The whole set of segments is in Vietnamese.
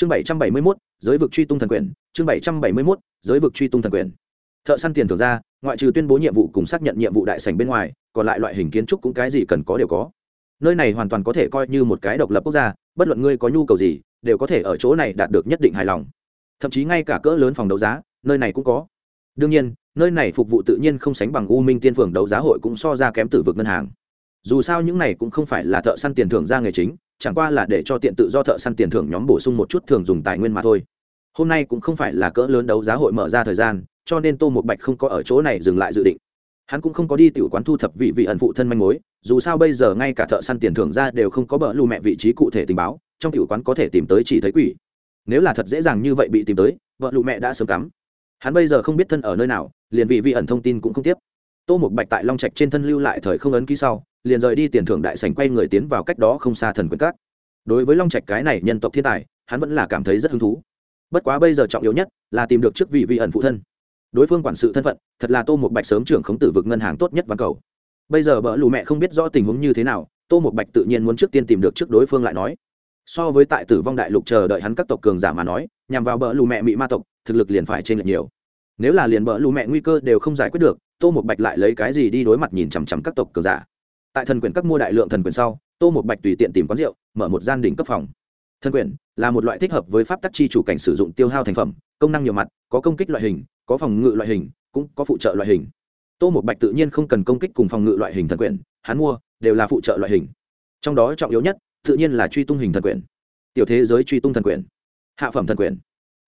chương bảy trăm bảy mươi mốt, giới vực truy tung thần quyền. Chương bảy trăm bảy mươi mốt, giới vực truy tung thần quyền. Thợ săn tiền thưởng ra, ngoại trừ tuyên bố nhiệm vụ cùng xác nhận nhiệm vụ đại sành bên ngoài, còn lại loại hình kiến trúc cũng cái gì cần có đều có. Nơi này hoàn toàn có thể coi như một cái độc lập quốc gia, bất luận ngươi có nhu cầu gì, đều có thể ở chỗ này đạt được nhất định hài lòng. Thậm chí ngay cả cỡ lớn phòng đấu giá, nơi này cũng có. Đương nhiên, nơi này phục vụ tự nhiên không sánh bằng u minh tiên phường đấu giá hội cũng so ra kém tử vực ngân hàng. Dù sao những này cũng không phải là thợ săn tiền thưởng ra nghề chính chẳng qua là để cho tiện tự do thợ săn tiền thưởng nhóm bổ sung một chút thường dùng tài nguyên mà thôi. Hôm nay cũng không phải là cỡ lớn đấu giá hội mở ra thời gian, cho nên tô một bạch không có ở chỗ này dừng lại dự định. Hắn cũng không có đi tiểu quán thu thập vị vị ẩn phụ thân manh mối, dù sao bây giờ ngay cả thợ săn tiền thưởng ra đều không có bỡ lù mẹ vị trí cụ thể tình báo, trong tiểu quán có thể tìm tới chỉ thấy quỷ. Nếu là thật dễ dàng như vậy bị tìm tới, vợ lù mẹ đã sớm cắm. Hắn bây giờ không biết thân ở nơi nào, liền vị vị ẩn thông tin cũng không tiếp. Tô một bạch tại long trạch trên thân lưu lại thời không ấn ký sau liền rời đi tiền thưởng đại sảnh quay người tiến vào cách đó không xa thần quyền cát đối với long trạch cái này nhân tộc thiên tài, hắn vẫn là cảm thấy rất hứng thú. Bất quá bây giờ trọng yếu nhất là tìm được trước vị vị ẩn phụ thân. Đối phương quản sự thân phận, thật là tô một bạch sớm trưởng khống tử vực ngân hàng tốt nhất văn cầu. Bây giờ bỡ lù mẹ không biết rõ tình huống như thế nào, tô một bạch tự nhiên muốn trước tiên tìm được trước đối phương lại nói. So với tại tử vong đại lục chờ đợi hắn các tộc cường giả mà nói, nhằm vào bỡ lù mẹ mỹ ma tộc, thực lực liền phải trên lệch nhiều. Nếu là liền bỡ lù mẹ nguy cơ đều không giải quyết được, tô một bạch lại lấy cái gì đi đối mặt nhìn chằm chằm các tộc cường giả? Tại thần quyền các mua đại lượng thần quyền sau, tô một bạch tùy tiện tìm quán rượu, mở một gian đỉnh cấp phòng. Thần quyền là một loại thích hợp với pháp tắc chi chủ cảnh sử dụng tiêu hao thành phẩm, công năng nhiều mặt, có công kích loại hình, có phòng ngự loại hình, cũng có phụ trợ loại hình. Tô một bạch tự nhiên không cần công kích cùng phòng ngự loại hình thần quyền hắn mua đều là phụ trợ loại hình. Trong đó trọng yếu nhất, tự nhiên là truy tung hình thần quyền tiểu thế giới truy tung thần quyền hạ phẩm thần quyền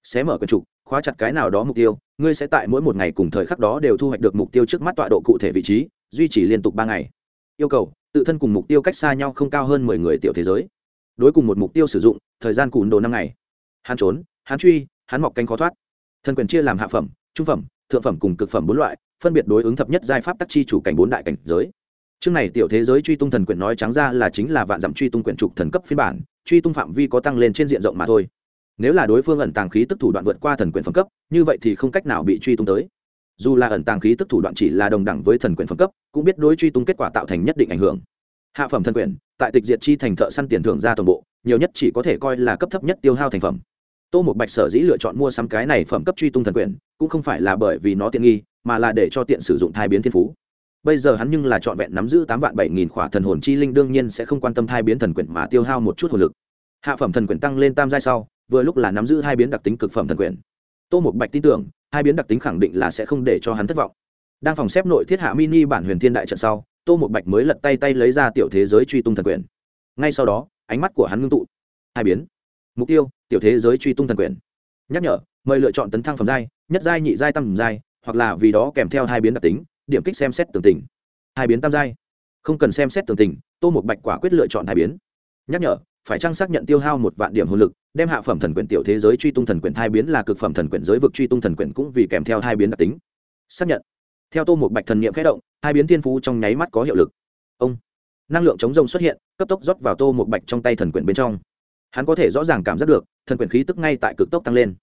xé mở quyền trục, khóa chặt cái nào đó mục tiêu, ngươi sẽ tại mỗi một ngày cùng thời khắc đó đều thu hoạch được mục tiêu trước mắt tọa độ cụ thể vị trí, duy trì liên tục ba ngày yêu cầu, tự thân cùng mục tiêu cách xa nhau không cao hơn mười người tiểu thế giới. Đối cùng một mục tiêu sử dụng, thời gian cùn đồ năm ngày. Hắn trốn, hắn truy, hắn mọc cánh khó thoát. Thần quyền chia làm hạ phẩm, trung phẩm, thượng phẩm cùng cực phẩm bốn loại, phân biệt đối ứng thập nhất giai pháp tắc chi chủ cảnh bốn đại cảnh giới. Chương này tiểu thế giới truy tung thần quyền nói trắng ra là chính là vạn dặm truy tung quyền trục thần cấp phiên bản, truy tung phạm vi có tăng lên trên diện rộng mà thôi. Nếu là đối phương ẩn tàng khí tức thủ đoạn vượt qua thần quyền phẩm cấp, như vậy thì không cách nào bị truy tung tới dù là ẩn tàng khí tức thủ đoạn chỉ là đồng đẳng với thần quyền phẩm cấp, cũng biết đối truy tung kết quả tạo thành nhất định ảnh hưởng. Hạ phẩm thần quyền, tại tịch diệt chi thành thợ săn tiền thưởng ra toàn bộ, nhiều nhất chỉ có thể coi là cấp thấp nhất tiêu hao thành phẩm. Tô một bạch sở dĩ lựa chọn mua sắm cái này phẩm cấp truy tung thần quyền, cũng không phải là bởi vì nó tiện nghi, mà là để cho tiện sử dụng thai biến thiên phú. Bây giờ hắn nhưng là trọn vẹn nắm giữ tám vạn bảy nghìn khỏa thần hồn chi linh, đương nhiên sẽ không quan tâm thai biến thần quyền mà tiêu hao một chút hồn lực. Hạ phẩm thần quyền tăng lên tam giai sau, vừa lúc là nắm giữ hai biến đặc tính cực phẩm thần quyền. Tô một bạch tin tưởng hai biến đặc tính khẳng định là sẽ không để cho hắn thất vọng. Đang phòng xếp nội thiết hạ mini bản huyền thiên đại trận sau, tô một bạch mới lật tay tay lấy ra tiểu thế giới truy tung thần quyền. Ngay sau đó, ánh mắt của hắn ngưng tụ. Hai biến. Mục tiêu, tiểu thế giới truy tung thần quyền. Nhắc nhở, mời lựa chọn tấn thăng phẩm giai, nhất giai, nhị giai, tam giai, hoặc là vì đó kèm theo hai biến đặc tính, điểm kích xem xét tường tình. Hai biến tam giai. Không cần xem xét tường tình, tô một bạch quả quyết lựa chọn hai biến. Nhắc nhở, phải trang xác nhận tiêu hao một vạn điểm hồn lực đem hạ phẩm thần quyển tiểu thế giới truy tung thần quyển thai biến là cực phẩm thần quyển giới vực truy tung thần quyển cũng vì kèm theo hai biến đặc tính. Xác nhận. Theo tô một bạch thần niệm khẽ động, hai biến thiên phú trong nháy mắt có hiệu lực. Ông. Năng lượng chống rông xuất hiện, cấp tốc rót vào tô một bạch trong tay thần quyển bên trong. Hắn có thể rõ ràng cảm giác được, thần quyển khí tức ngay tại cực tốc tăng lên.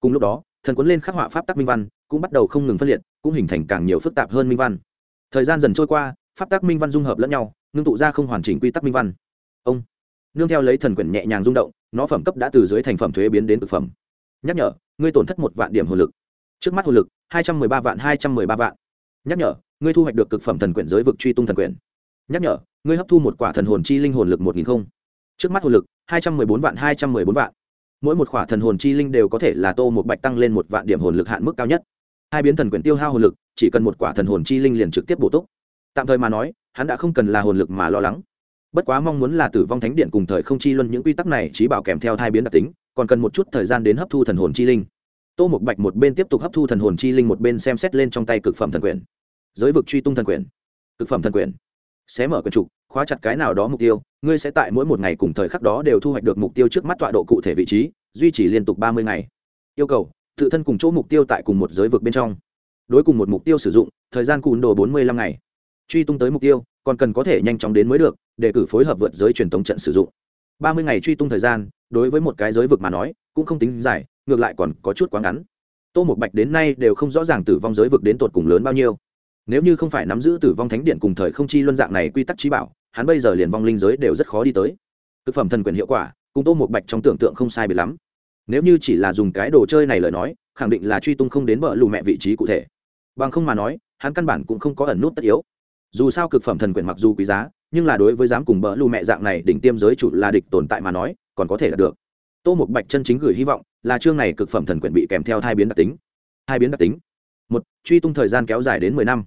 Cùng lúc đó, thần cuốn lên khắc họa pháp tắc minh văn, cũng bắt đầu không ngừng phân liệt, cũng hình thành càng nhiều phức tạp hơn minh văn. Thời gian dần trôi qua, pháp tắc minh văn dung hợp lẫn nhau, ngưng tụ ra không hoàn chỉnh quy tắc minh văn. Ông nương theo lấy thần quyển nhẹ nhàng rung động, nó phẩm cấp đã từ dưới thành phẩm thuế biến đến cực phẩm. Nhắc nhở, ngươi tổn thất một vạn điểm hồn lực. Trước mắt hồn lực, hai trăm m ư ơ i ba vạn hai trăm m ư ơ i ba vạn. Nhắc nhở, ngươi thu hoạch được cực phẩm thần quyển giới vực truy tung thần quyển. Nhắc nhở, ngươi hấp thu một quả thần hồn chi linh hồn lực một nghìn không. Trước mắt hồn lực, hai trăm m ư ơ i bốn vạn hai trăm m ư ơ i bốn vạn. Mỗi một quả thần hồn chi linh đều có thể là tô một bạch tăng lên một vạn điểm hồn lực hạn mức cao nhất. Hai biến thần quyển tiêu hao hồn lực, chỉ cần một quả thần hồn chi linh liền trực tiếp bổ túc. Tạm thời mà nói, hắn đã không cần là hồn lực mà lo lắng bất quá mong muốn là tử vong thánh điện cùng thời không chi luân những quy tắc này trí bảo kèm theo hai biến đặc tính, còn cần một chút thời gian đến hấp thu thần hồn chi linh. Tô một bạch một bên tiếp tục hấp thu thần hồn chi linh, một bên xem xét lên trong tay cực phẩm thần quyền. Giới vực truy tung thần quyền. Cực phẩm thần quyền. Xé mở quyền trục, khóa chặt cái nào đó mục tiêu, ngươi sẽ tại mỗi một ngày cùng thời khắc đó đều thu hoạch được mục tiêu trước mắt tọa độ cụ thể vị trí, duy trì liên tục ba mươi ngày. Yêu cầu, tự thân cùng chỗ mục tiêu tại cùng một giới vực bên trong. Đối cùng một mục tiêu sử dụng, thời gian cùn đồ bốn mươi lăm ngày. Truy tung tới mục tiêu còn cần có thể nhanh chóng đến mới được, để cử phối hợp vượt giới truyền thống trận sử dụng. Ba mươi ngày truy tung thời gian, đối với một cái giới vực mà nói, cũng không tính dài, ngược lại còn có chút quá ngắn. Tô một bạch đến nay đều không rõ ràng tử vong giới vực đến tột cùng lớn bao nhiêu. Nếu như không phải nắm giữ tử vong thánh điện cùng thời không chi luân dạng này quy tắc trí bảo, hắn bây giờ liền vong linh giới đều rất khó đi tới. Thực phẩm thần quyền hiệu quả, cùng tô một bạch trong tưởng tượng không sai biệt lắm. Nếu như chỉ là dùng cái đồ chơi này lời nói, khẳng định là truy tung không đến bờ lù mẹ vị trí cụ thể. Bằng không mà nói, hắn căn bản cũng không có ẩn nút tất yếu dù sao cực phẩm thần quyển mặc dù quý giá, nhưng là đối với dám cùng bờ lù mẹ dạng này đỉnh tiêm giới chủ là địch tồn tại mà nói, còn có thể đạt được. Tô một bạch chân chính gửi hy vọng là chương này cực phẩm thần quyển bị kèm theo hai biến đặc tính. Hai biến đặc tính. Một, truy tung thời gian kéo dài đến mười năm.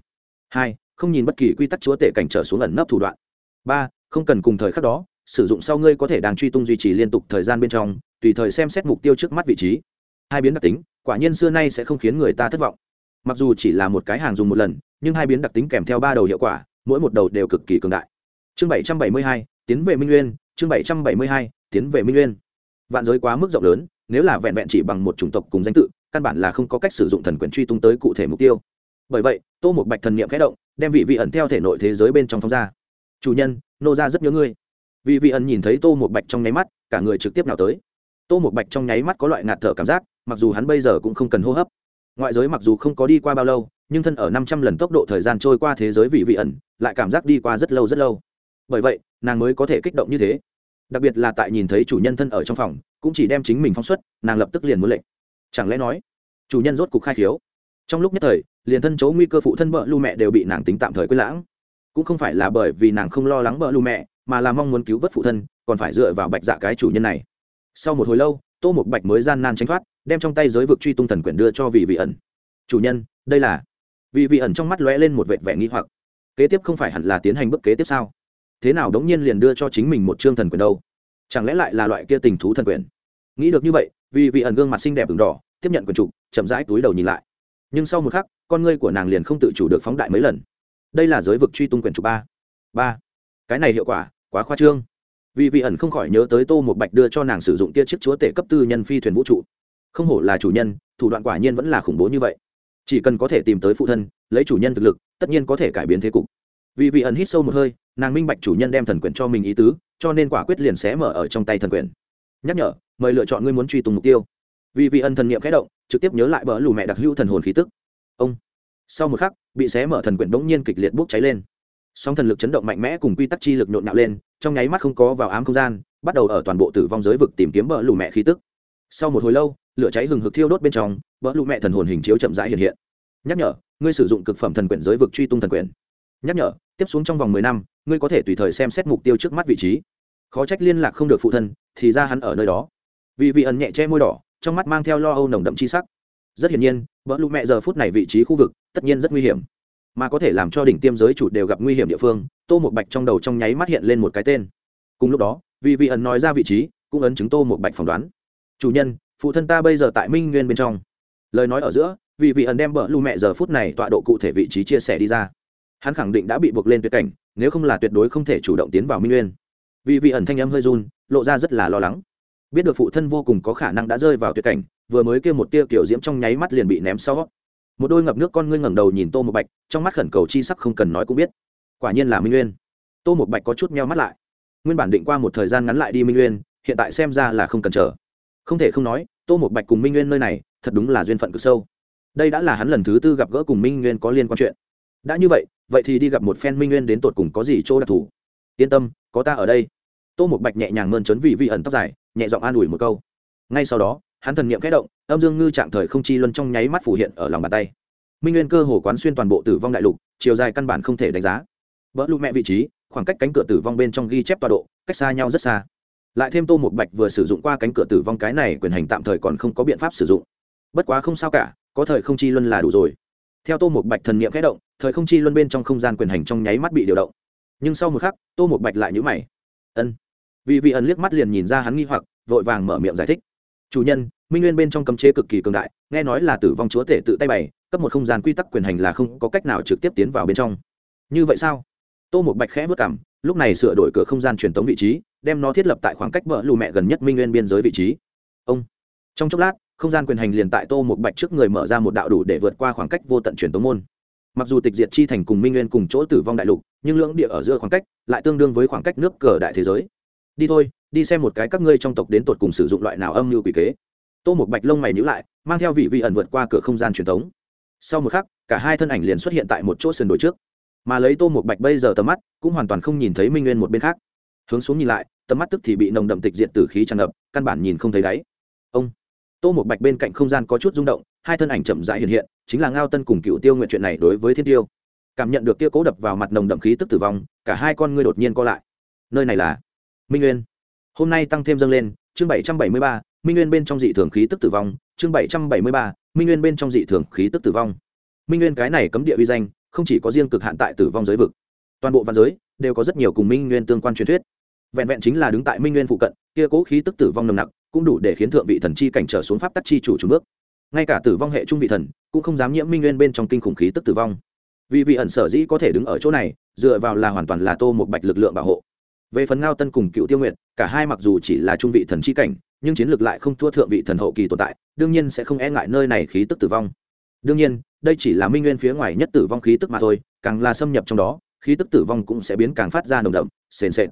Hai, không nhìn bất kỳ quy tắc chúa tể cảnh trở xuống ẩn nấp thủ đoạn. Ba, không cần cùng thời khắc đó, sử dụng sau ngươi có thể đang truy tung duy trì liên tục thời gian bên trong, tùy thời xem xét mục tiêu trước mắt vị trí. Hai biến đặc tính, quả nhiên xưa nay sẽ không khiến người ta thất vọng. Mặc dù chỉ là một cái hàng dùng một lần nhưng hai biến đặc tính kèm theo ba đầu hiệu quả, mỗi một đầu đều cực kỳ cường đại. Chương bảy trăm bảy mươi hai, tiến về minh nguyên, chương bảy trăm bảy mươi hai, tiến về minh nguyên. Vạn giới quá mức rộng lớn, nếu là vẹn vẹn chỉ bằng một chủng tộc cùng danh tự, căn bản là không có cách sử dụng thần quyền truy tung tới cụ thể mục tiêu. Bởi vậy, tô một bạch thần niệm khẽ động, đem vị vị ẩn theo thể nội thế giới bên trong phóng ra. Chủ nhân, nô ra rất nhớ ngươi. Vị vị ẩn nhìn thấy tô một bạch trong nháy mắt, cả người trực tiếp nào tới. Tô một bạch trong nháy mắt có loại ngạt thở cảm giác, mặc dù hắn bây giờ cũng không cần hô hấp. Ngoại giới mặc dù không có đi qua bao lâu nhưng thân ở năm trăm lần tốc độ thời gian trôi qua thế giới vị vị ẩn, lại cảm giác đi qua rất lâu rất lâu. Bởi vậy, nàng mới có thể kích động như thế. Đặc biệt là tại nhìn thấy chủ nhân thân ở trong phòng, cũng chỉ đem chính mình phóng xuất, nàng lập tức liền muốn lệnh. Chẳng lẽ nói, chủ nhân rốt cục khai khiếu? Trong lúc nhất thời, liền thân chỗ nguy cơ phụ thân bợ lưu mẹ đều bị nàng tính tạm thời quên lãng. Cũng không phải là bởi vì nàng không lo lắng bợ lưu mẹ, mà là mong muốn cứu vớt phụ thân, còn phải dựa vào bạch dạ cái chủ nhân này. Sau một hồi lâu, tô một bạch mới gian nan tránh thoát, đem trong tay giới vực truy tung thần quyển đưa cho vị vị ẩn. Chủ nhân, đây là vị vị ẩn trong mắt lóe lên một vệt vẻ nghi hoặc. Kế tiếp không phải hẳn là tiến hành bước kế tiếp sao? Thế nào đống nhiên liền đưa cho chính mình một chương thần quyền đâu? Chẳng lẽ lại là loại kia tình thú thần quyền? Nghĩ được như vậy, vì vị ẩn gương mặt xinh đẹp ửng đỏ, tiếp nhận quyền trục chậm rãi túi đầu nhìn lại. Nhưng sau một khắc, con ngươi của nàng liền không tự chủ được phóng đại mấy lần. Đây là giới vực truy tung quyền trục ba. Ba. Cái này hiệu quả, quá khoa trương. Vì vị ẩn không khỏi nhớ tới tô một bạch đưa cho nàng sử dụng kia chiếc chúa tể cấp tư nhân phi thuyền vũ trụ. Không hổ là chủ nhân, thủ đoạn quả nhiên vẫn là khủng bố như vậy chỉ cần có thể tìm tới phụ thân, lấy chủ nhân thực lực, tất nhiên có thể cải biến thế cục. Vì vị ẩn hít sâu một hơi, nàng minh bạch chủ nhân đem thần quyền cho mình ý tứ, cho nên quả quyết liền xé mở ở trong tay thần quyền nhắc nhở, mời lựa chọn ngươi muốn truy tùng mục tiêu. Vì vị ẩn thần niệm khẽ động, trực tiếp nhớ lại bỡ lù mẹ đặc hữu thần hồn khí tức. Ông. Sau một khắc, bị xé mở thần quyển bỗng nhiên kịch liệt bốc cháy lên. Song thần lực chấn động mạnh mẽ cùng quy tắc chi lực nhộn nhạo lên, trong nháy mắt không có vào ám không gian, bắt đầu ở toàn bộ tử vong giới vực tìm kiếm bờ lù mẹ khí tức. Sau một hồi lâu, lửa cháy hừng hực thiêu đốt bên trong bỡ lụ mẹ thần hồn hình chiếu chậm rãi hiện hiện. Nhắc nhở, ngươi sử dụng cực phẩm thần quyển giới vực truy tung thần quyển. Nhắc nhở, tiếp xuống trong vòng mười năm, ngươi có thể tùy thời xem xét mục tiêu trước mắt vị trí. Khó trách liên lạc không được phụ thân, thì ra hắn ở nơi đó. Vì vị ẩn nhẹ che môi đỏ, trong mắt mang theo lo âu nồng đậm chi sắc. Rất hiển nhiên vợ lụ mẹ giờ phút này vị trí khu vực, tất nhiên rất nguy hiểm. Mà có thể làm cho đỉnh tiêm giới chủ đều gặp nguy hiểm địa phương, tô một bạch trong đầu trong nháy mắt hiện lên một cái tên. Cùng lúc đó, vì vị ẩn nói ra vị trí, cũng ấn chứng tô một bạch phỏng đoán. Chủ nhân, phụ thân ta bây giờ tại minh nguyên bên trong lời nói ở giữa, vì vị ẩn đem bờ lưu mẹ giờ phút này tọa độ cụ thể vị trí chia sẻ đi ra. Hắn khẳng định đã bị buộc lên tuyệt cảnh, nếu không là tuyệt đối không thể chủ động tiến vào minh nguyên. Vì vị ẩn thanh âm hơi run, lộ ra rất là lo lắng. Biết được phụ thân vô cùng có khả năng đã rơi vào tuyệt cảnh, vừa mới kêu một tia kiểu diễm trong nháy mắt liền bị ném sau. Một đôi ngập nước con ngươi ngẩng đầu nhìn tô một bạch, trong mắt khẩn cầu chi sắc không cần nói cũng biết. Quả nhiên là minh nguyên. Tô một bạch có chút meo mắt lại. Nguyên bản định qua một thời gian ngắn lại đi minh nguyên, hiện tại xem ra là không cần chờ. Không thể không nói, tô một bạch cùng minh nguyên nơi này thật đúng là duyên phận cực sâu. Đây đã là hắn lần thứ tư gặp gỡ cùng minh nguyên có liên quan chuyện. Đã như vậy vậy thì đi gặp một phen minh nguyên đến tột cùng có gì chỗ đặc thù? Yên tâm, có ta ở đây. Tô một bạch nhẹ nhàng mơn trớn vị vi ẩn tóc dài, nhẹ giọng an ủi một câu. Ngay sau đó, hắn thần niệm kẽ động, âm dương ngư trạng thời không chi luân trong nháy mắt phủ hiện ở lòng bàn tay. Minh nguyên cơ hồ quán xuyên toàn bộ tử vong đại lục, chiều dài căn bản không thể đánh giá. Vỡ lụ mẹ vị trí, khoảng cách cánh cửa tử vong bên trong ghi chép tọa độ, cách xa nhau rất xa. Lại thêm tô một bạch vừa sử dụng qua cánh cửa tử vong cái này quyền hành tạm thời còn không có biện pháp sử dụng bất quá không sao cả, có thời không chi luân là đủ rồi. Theo tô một bạch thần niệm khẽ động, thời không chi luân bên trong không gian quyền hành trong nháy mắt bị điều động. Nhưng sau một khắc, tô một bạch lại nhữ mày. Ân. Vì vị ẩn liếc mắt liền nhìn ra hắn nghi hoặc, vội vàng mở miệng giải thích. Chủ nhân, minh nguyên bên trong cấm chế cực kỳ cường đại, nghe nói là tử vong chúa tể tự tay bày, cấp một không gian quy tắc quyền hành là không có cách nào trực tiếp tiến vào bên trong. Như vậy sao? Tô một bạch khẽ vất cảm lúc này sửa đổi cửa không gian truyền tống vị trí, đem nó thiết lập tại khoảng cách vợ lù mẹ gần nhất minh nguyên biên giới vị trí. Ông. Trong chốc lát không gian quyền hành liền tại tô một bạch trước người mở ra một đạo đủ để vượt qua khoảng cách vô tận truyền tống môn. Mặc dù tịch diệt chi thành cùng minh nguyên cùng chỗ tử vong đại lục, nhưng lưỡng địa ở giữa khoảng cách lại tương đương với khoảng cách nước cờ đại thế giới. Đi thôi, đi xem một cái các ngươi trong tộc đến tột cùng sử dụng loại nào âm mưu quỷ kế. Tô một bạch lông mày nhữ lại, mang theo vị vị ẩn vượt qua cửa không gian truyền thống sau một khắc, cả hai thân ảnh liền xuất hiện tại một chỗ sườn đồi trước. Mà lấy tô một bạch bây giờ tầm mắt, cũng hoàn toàn không nhìn thấy minh nguyên một bên khác. Hướng xuống nhìn lại, tầm mắt tức thì bị nồng đậm tịch diện tử khí tràn ngập, căn bản nhìn không thấy đáy tô một bạch bên cạnh không gian có chút rung động, hai thân ảnh chậm rãi hiện hiện, chính là ngao tân cùng cựu tiêu nguyện chuyện này đối với thiên tiêu. Cảm nhận được kia cố đập vào mặt nồng đậm khí tức tử vong, cả hai con ngươi đột nhiên co lại. Nơi này là minh nguyên. Hôm nay tăng thêm dâng lên, chương bảy trăm bảy mươi ba, minh nguyên bên trong dị thường khí tức tử vong, chương bảy trăm bảy mươi ba, minh nguyên bên trong dị thường khí tức tử vong. Minh nguyên cái này cấm địa uy danh, không chỉ có riêng cực hạn tại tử vong giới vực, toàn bộ văn giới đều có rất nhiều cùng minh nguyên tương quan truyền thuyết. Vẹn vẹn chính là đứng tại minh nguyên phụ cận, kia cố khí tức tử vong nồng nặc cũng đủ để khiến thượng vị thần chi cảnh trở xuống pháp tắc chi chủ chủ bước. Ngay cả tử vong hệ trung vị thần cũng không dám nhiễm minh nguyên bên trong kinh khủng khí tức tử vong. Vì vị ẩn sở dĩ có thể đứng ở chỗ này dựa vào là hoàn toàn là tô một bạch lực lượng bảo hộ. Về phần ngao tân cùng cựu tiêu nguyệt, cả hai mặc dù chỉ là trung vị thần chi cảnh nhưng chiến lược lại không thua thượng vị thần hậu kỳ tồn tại đương nhiên sẽ không e ngại nơi này khí tức tử vong. Đương nhiên đây chỉ là minh nguyên phía ngoài nhất tử vong khí tức mà thôi càng là xâm nhập trong đó khí tức tử vong cũng sẽ biến càng phát ra nồng đậm sền sệt.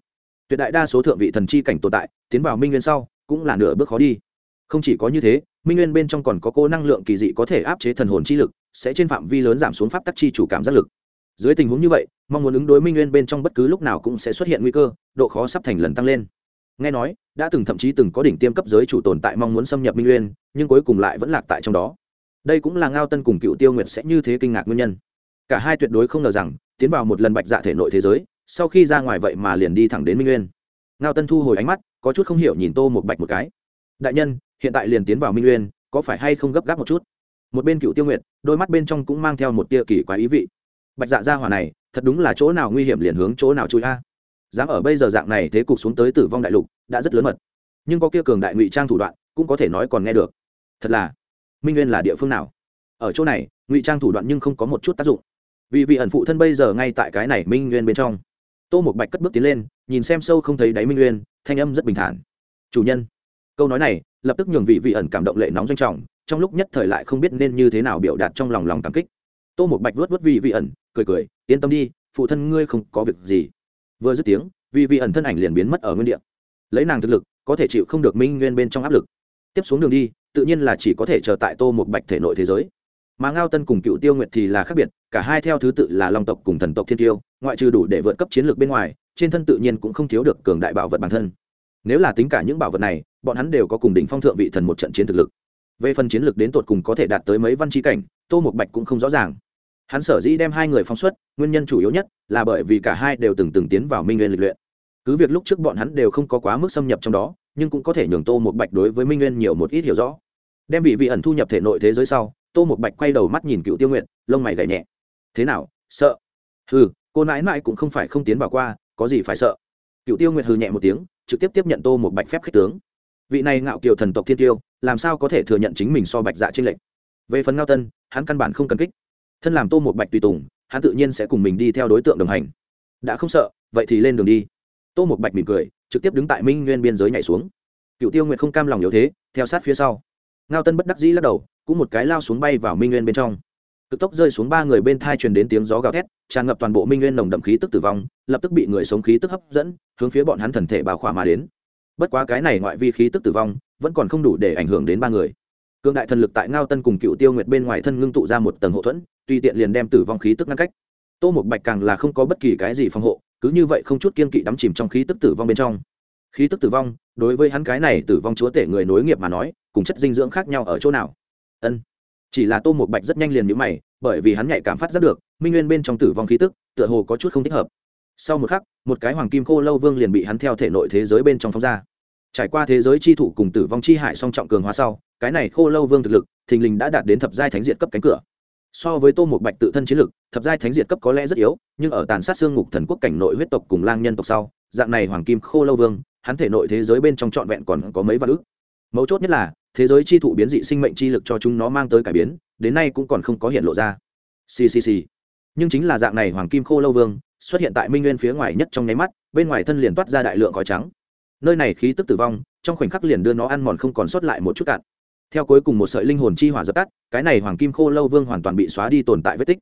Tuyệt đại đa số thượng vị thần chi cảnh tồn tại tiến vào minh nguyên sau cũng là nửa bước khó đi. Không chỉ có như thế, minh nguyên bên trong còn có cô năng lượng kỳ dị có thể áp chế thần hồn chi lực, sẽ trên phạm vi lớn giảm xuống pháp tắc chi chủ cảm giác lực. Dưới tình huống như vậy, mong muốn ứng đối minh nguyên bên trong bất cứ lúc nào cũng sẽ xuất hiện nguy cơ, độ khó sắp thành lần tăng lên. Nghe nói, đã từng thậm chí từng có đỉnh tiêm cấp giới chủ tồn tại mong muốn xâm nhập minh nguyên, nhưng cuối cùng lại vẫn lạc tại trong đó. Đây cũng là ngao tân cùng cựu tiêu nguyệt sẽ như thế kinh ngạc nguyên nhân. Cả hai tuyệt đối không ngờ rằng, tiến vào một lần bạch dạ thể nội thế giới, sau khi ra ngoài vậy mà liền đi thẳng đến minh nguyên. Ngao tân thu hồi ánh mắt có chút không hiểu nhìn tô một bạch một cái. Đại nhân, hiện tại liền tiến vào minh nguyên có phải hay không gấp gáp một chút? Một bên cựu tiêu nguyệt, đôi mắt bên trong cũng mang theo một tia kỳ quái ý vị. Bạch dạ gia hỏa này, thật đúng là chỗ nào nguy hiểm liền hướng chỗ nào chui a. Dám ở bây giờ dạng này thế cục xuống tới tử vong đại lục, đã rất lớn mật. Nhưng có kia cường đại ngụy trang thủ đoạn, cũng có thể nói còn nghe được. Thật là, minh nguyên là địa phương nào? Ở chỗ này, ngụy trang thủ đoạn nhưng không có một chút tác dụng. Vì vị ẩn phụ thân bây giờ ngay tại cái này minh nguyên bên trong tô một bạch cất bước tiến lên, nhìn xem sâu không thấy đáy minh nguyên, thanh âm rất bình thản. Chủ nhân. Câu nói này, lập tức nhường vị vị ẩn cảm động lệ nóng doanh trọng, trong lúc nhất thời lại không biết nên như thế nào biểu đạt trong lòng lòng cảm kích. Tô một bạch vuốt vuốt vị vị ẩn, cười cười, yên tâm đi, phụ thân ngươi không có việc gì. Vừa dứt tiếng, vị vị ẩn thân ảnh liền biến mất ở nguyên địa. Lấy nàng thực lực, có thể chịu không được minh nguyên bên trong áp lực. Tiếp xuống đường đi, tự nhiên là chỉ có thể chờ tại tô một bạch thể nội thế giới mà ngao tân cùng cựu tiêu nguyệt thì là khác biệt, cả hai theo thứ tự là long tộc cùng thần tộc thiên tiêu, ngoại trừ đủ để vượt cấp chiến lược bên ngoài, trên thân tự nhiên cũng không thiếu được cường đại bảo vật bản thân. Nếu là tính cả những bảo vật này, bọn hắn đều có cùng đỉnh phong thượng vị thần một trận chiến thực lực. Về phần chiến lược đến tột cùng có thể đạt tới mấy văn trí cảnh, tô một bạch cũng không rõ ràng. Hắn sở dĩ đem hai người phóng xuất, nguyên nhân chủ yếu nhất là bởi vì cả hai đều từng từng tiến vào minh nguyên lịch luyện. Cứ việc lúc trước bọn hắn đều không có quá mức xâm nhập trong đó, nhưng cũng có thể nhường tô một bạch đối với minh nguyên nhiều một ít hiểu rõ. Đem vị vị ẩn thu nhập thể nội thế giới sau tô một bạch quay đầu mắt nhìn cựu tiêu nguyện lông mày gảy nhẹ. Thế nào sợ? Hừ, cô nãi nãi cũng không phải không tiến vào qua có gì phải sợ? Cựu tiêu nguyệt hừ nhẹ một tiếng trực tiếp tiếp nhận tô một bạch phép khích tướng. Vị này ngạo kiều thần tộc thiên tiêu làm sao có thể thừa nhận chính mình so bạch dạ trên lệnh về phần ngao tân hắn căn bản không cần kích. Thân làm tô một bạch tùy tùng hắn tự nhiên sẽ cùng mình đi theo đối tượng đồng hành. Đã không sợ vậy thì lên đường đi. Tô một bạch mỉm cười trực tiếp đứng tại minh nguyên biên giới nhảy xuống. Cựu tiêu nguyệt không cam lòng yếu thế theo sát phía sau. Ngao tân bất đắc dĩ lắc đầu cũng một cái lao xuống bay vào minh nguyên bên trong. Cực tốc rơi xuống ba người bên thai truyền đến tiếng gió gào thét, tràn ngập toàn bộ minh nguyên nồng đậm khí tức tử vong, lập tức bị người sống khí tức hấp dẫn, hướng phía bọn hắn thần thể bào khỏa mà đến. Bất quá cái này ngoại vi khí tức tử vong, vẫn còn không đủ để ảnh hưởng đến ba người. Cương đại thần lực tại ngao tân cùng cựu tiêu nguyệt bên ngoài thân ngưng tụ ra một tầng hộ thuẫn, tùy tiện liền đem tử vong khí tức ngăn cách. Tô một bạch càng là không có bất kỳ cái gì phòng hộ, cứ như vậy không chút kiên kỵ đắm chìm trong khí tức tử vong bên trong. Khí tức tử vong, đối với hắn cái này tử vong chúa tể người nối nghiệp mà nói, cùng chất dinh dưỡng khác nhau ở chỗ nào? Ân. Chỉ là tô một bạch rất nhanh liền nhữ mày, bởi vì hắn nhạy cảm phát giác được, minh nguyên bên trong tử vong khí tức, tựa hồ có chút không thích hợp. Sau một khắc, một cái hoàng kim khô lâu vương liền bị hắn theo thể nội thế giới bên trong phóng ra. Trải qua thế giới chi thủ cùng tử vong chi hại song trọng cường hóa sau, cái này khô lâu vương thực lực, thình lình đã đạt đến thập giai thánh diệt cấp cánh cửa. So với tô một bạch tự thân chiến lực, thập giai thánh diệt cấp có lẽ rất yếu, nhưng ở tàn sát xương ngục thần quốc cảnh nội huyết tộc cùng lang nhân tộc sau, dạng này hoàng kim khô lâu vương, hắn thể nội thế giới bên trong trọn vẹn còn có mấy vạn ước mấu chốt nhất là thế giới chi thụ biến dị sinh mệnh chi lực cho chúng nó mang tới cải biến, đến nay cũng còn không có hiện lộ ra. Ccc nhưng chính là dạng này hoàng kim khô lâu vương xuất hiện tại minh nguyên phía ngoài nhất trong nháy mắt, bên ngoài thân liền toát ra đại lượng khói trắng. Nơi này khí tức tử vong, trong khoảnh khắc liền đưa nó ăn mòn không còn sót lại một chút cạn. Theo cuối cùng một sợi linh hồn chi hỏa dập tắt, cái này hoàng kim khô lâu vương hoàn toàn bị xóa đi tồn tại vết tích.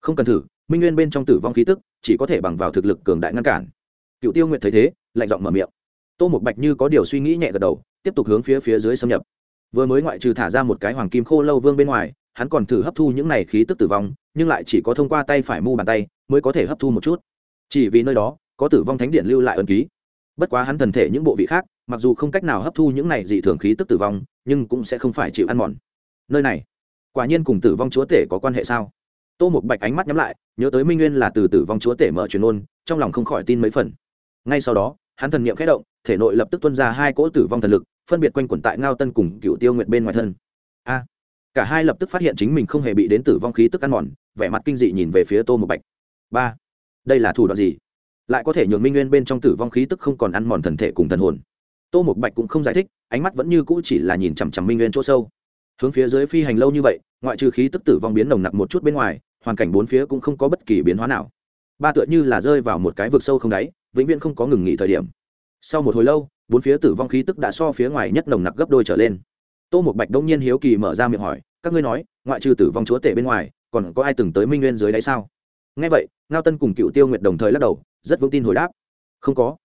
Không cần thử, minh nguyên bên trong tử vong khí tức chỉ có thể bằng vào thực lực cường đại ngăn cản. Cựu tiêu nguyện thấy thế, lạnh giọng mở miệng. Tô một bạch như có điều suy nghĩ nhẹ gật đầu, tiếp tục hướng phía phía dưới xâm nhập vừa mới ngoại trừ thả ra một cái hoàng kim khô lâu vương bên ngoài, hắn còn thử hấp thu những này khí tức tử vong, nhưng lại chỉ có thông qua tay phải mu bàn tay mới có thể hấp thu một chút. Chỉ vì nơi đó, có tử vong thánh điện lưu lại ân ký. Bất quá hắn thần thể những bộ vị khác, mặc dù không cách nào hấp thu những này dị thường khí tức tử vong, nhưng cũng sẽ không phải chịu ăn mòn. Nơi này, quả nhiên cùng tử vong chúa tể có quan hệ sao? Tô một bạch ánh mắt nhắm lại, nhớ tới minh nguyên là từ tử vong chúa tể mở truyền ôn trong lòng không khỏi tin mấy phần. Ngay sau đó, hắn thần niệm khẽ động, thể nội lập tức tuân ra hai cỗ tử vong thần lực phân biệt quanh quẩn tại ngao tân cùng cựu tiêu nguyện bên ngoài thân. A, cả hai lập tức phát hiện chính mình không hề bị đến tử vong khí tức ăn mòn, vẻ mặt kinh dị nhìn về phía tô một bạch. Ba, đây là thủ đoạn gì? Lại có thể nhường minh nguyên bên trong tử vong khí tức không còn ăn mòn thần thể cùng thần hồn. Tô một bạch cũng không giải thích, ánh mắt vẫn như cũ chỉ là nhìn chằm chằm minh nguyên chỗ sâu. Hướng phía dưới phi hành lâu như vậy, ngoại trừ khí tức tử vong biến nồng nặc một chút bên ngoài, hoàn cảnh bốn phía cũng không có bất kỳ biến hóa nào. Ba tựa như là rơi vào một cái vực sâu không đáy, vĩnh viễn không có ngừng nghỉ thời điểm. Sau một hồi lâu bốn phía tử vong khí tức đã so phía ngoài nhất nồng nặc gấp đôi trở lên. Tô một bạch đông nhiên hiếu kỳ mở ra miệng hỏi, các ngươi nói, ngoại trừ tử vong chúa tể bên ngoài, còn có ai từng tới minh nguyên dưới đáy sao? Nghe vậy, ngao tân cùng cựu tiêu nguyệt đồng thời lắc đầu, rất vững tin hồi đáp, không có.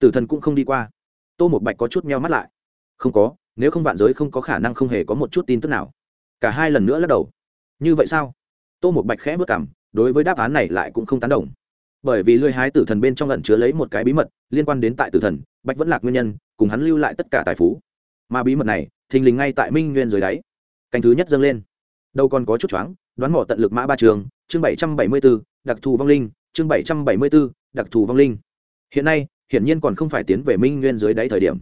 Tử thần cũng không đi qua. Tô một bạch có chút meo mắt lại. Không có, nếu không vạn giới không có khả năng không hề có một chút tin tức nào. Cả hai lần nữa lắc đầu. Như vậy sao? Tô một bạch khẽ vất cảm, đối với đáp án này lại cũng không tán đồng bởi vì lưỡi hái tử thần bên trong lẩn chứa lấy một cái bí mật liên quan đến tại tử thần, bạch vẫn lạc nguyên nhân, cùng hắn lưu lại tất cả tài phú. Mà bí mật này, thình lình ngay tại minh nguyên dưới đáy. Canh thứ nhất dâng lên. Đâu còn có chút choáng, đoán mỏ tận lực mã ba trường, chương bảy trăm bảy mươi b đặc thù vong linh, chương bảy trăm bảy mươi b đặc thù vong linh. Hiện nay, hiển nhiên còn không phải tiến về minh nguyên dưới đáy thời điểm.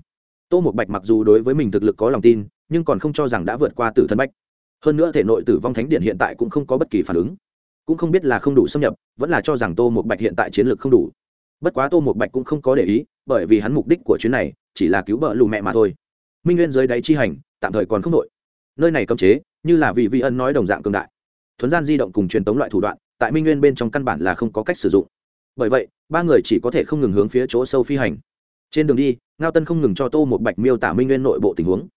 Tô một bạch mặc dù đối với mình thực lực có lòng tin, nhưng còn không cho rằng đã vượt qua tử thân bách. Hơn nữa thể nội tử vong thánh điện hiện tại cũng không có bất kỳ phản ứng cũng không biết là không đủ xâm nhập, vẫn là cho rằng tô một bạch hiện tại chiến lược không đủ. Bất quá tô một bạch cũng không có để ý, bởi vì hắn mục đích của chuyến này chỉ là cứu vợ lù mẹ mà thôi. Minh nguyên dưới đáy chi hành, tạm thời còn không đội. Nơi này cấm chế, như là vị vi ân nói đồng dạng cường đại. Thuấn gian di động cùng truyền tống loại thủ đoạn, tại minh nguyên bên trong căn bản là không có cách sử dụng. Bởi vậy, ba người chỉ có thể không ngừng hướng phía chỗ sâu phi hành. Trên đường đi, ngao tân không ngừng cho tô một bạch miêu tả minh nguyên nội bộ tình huống.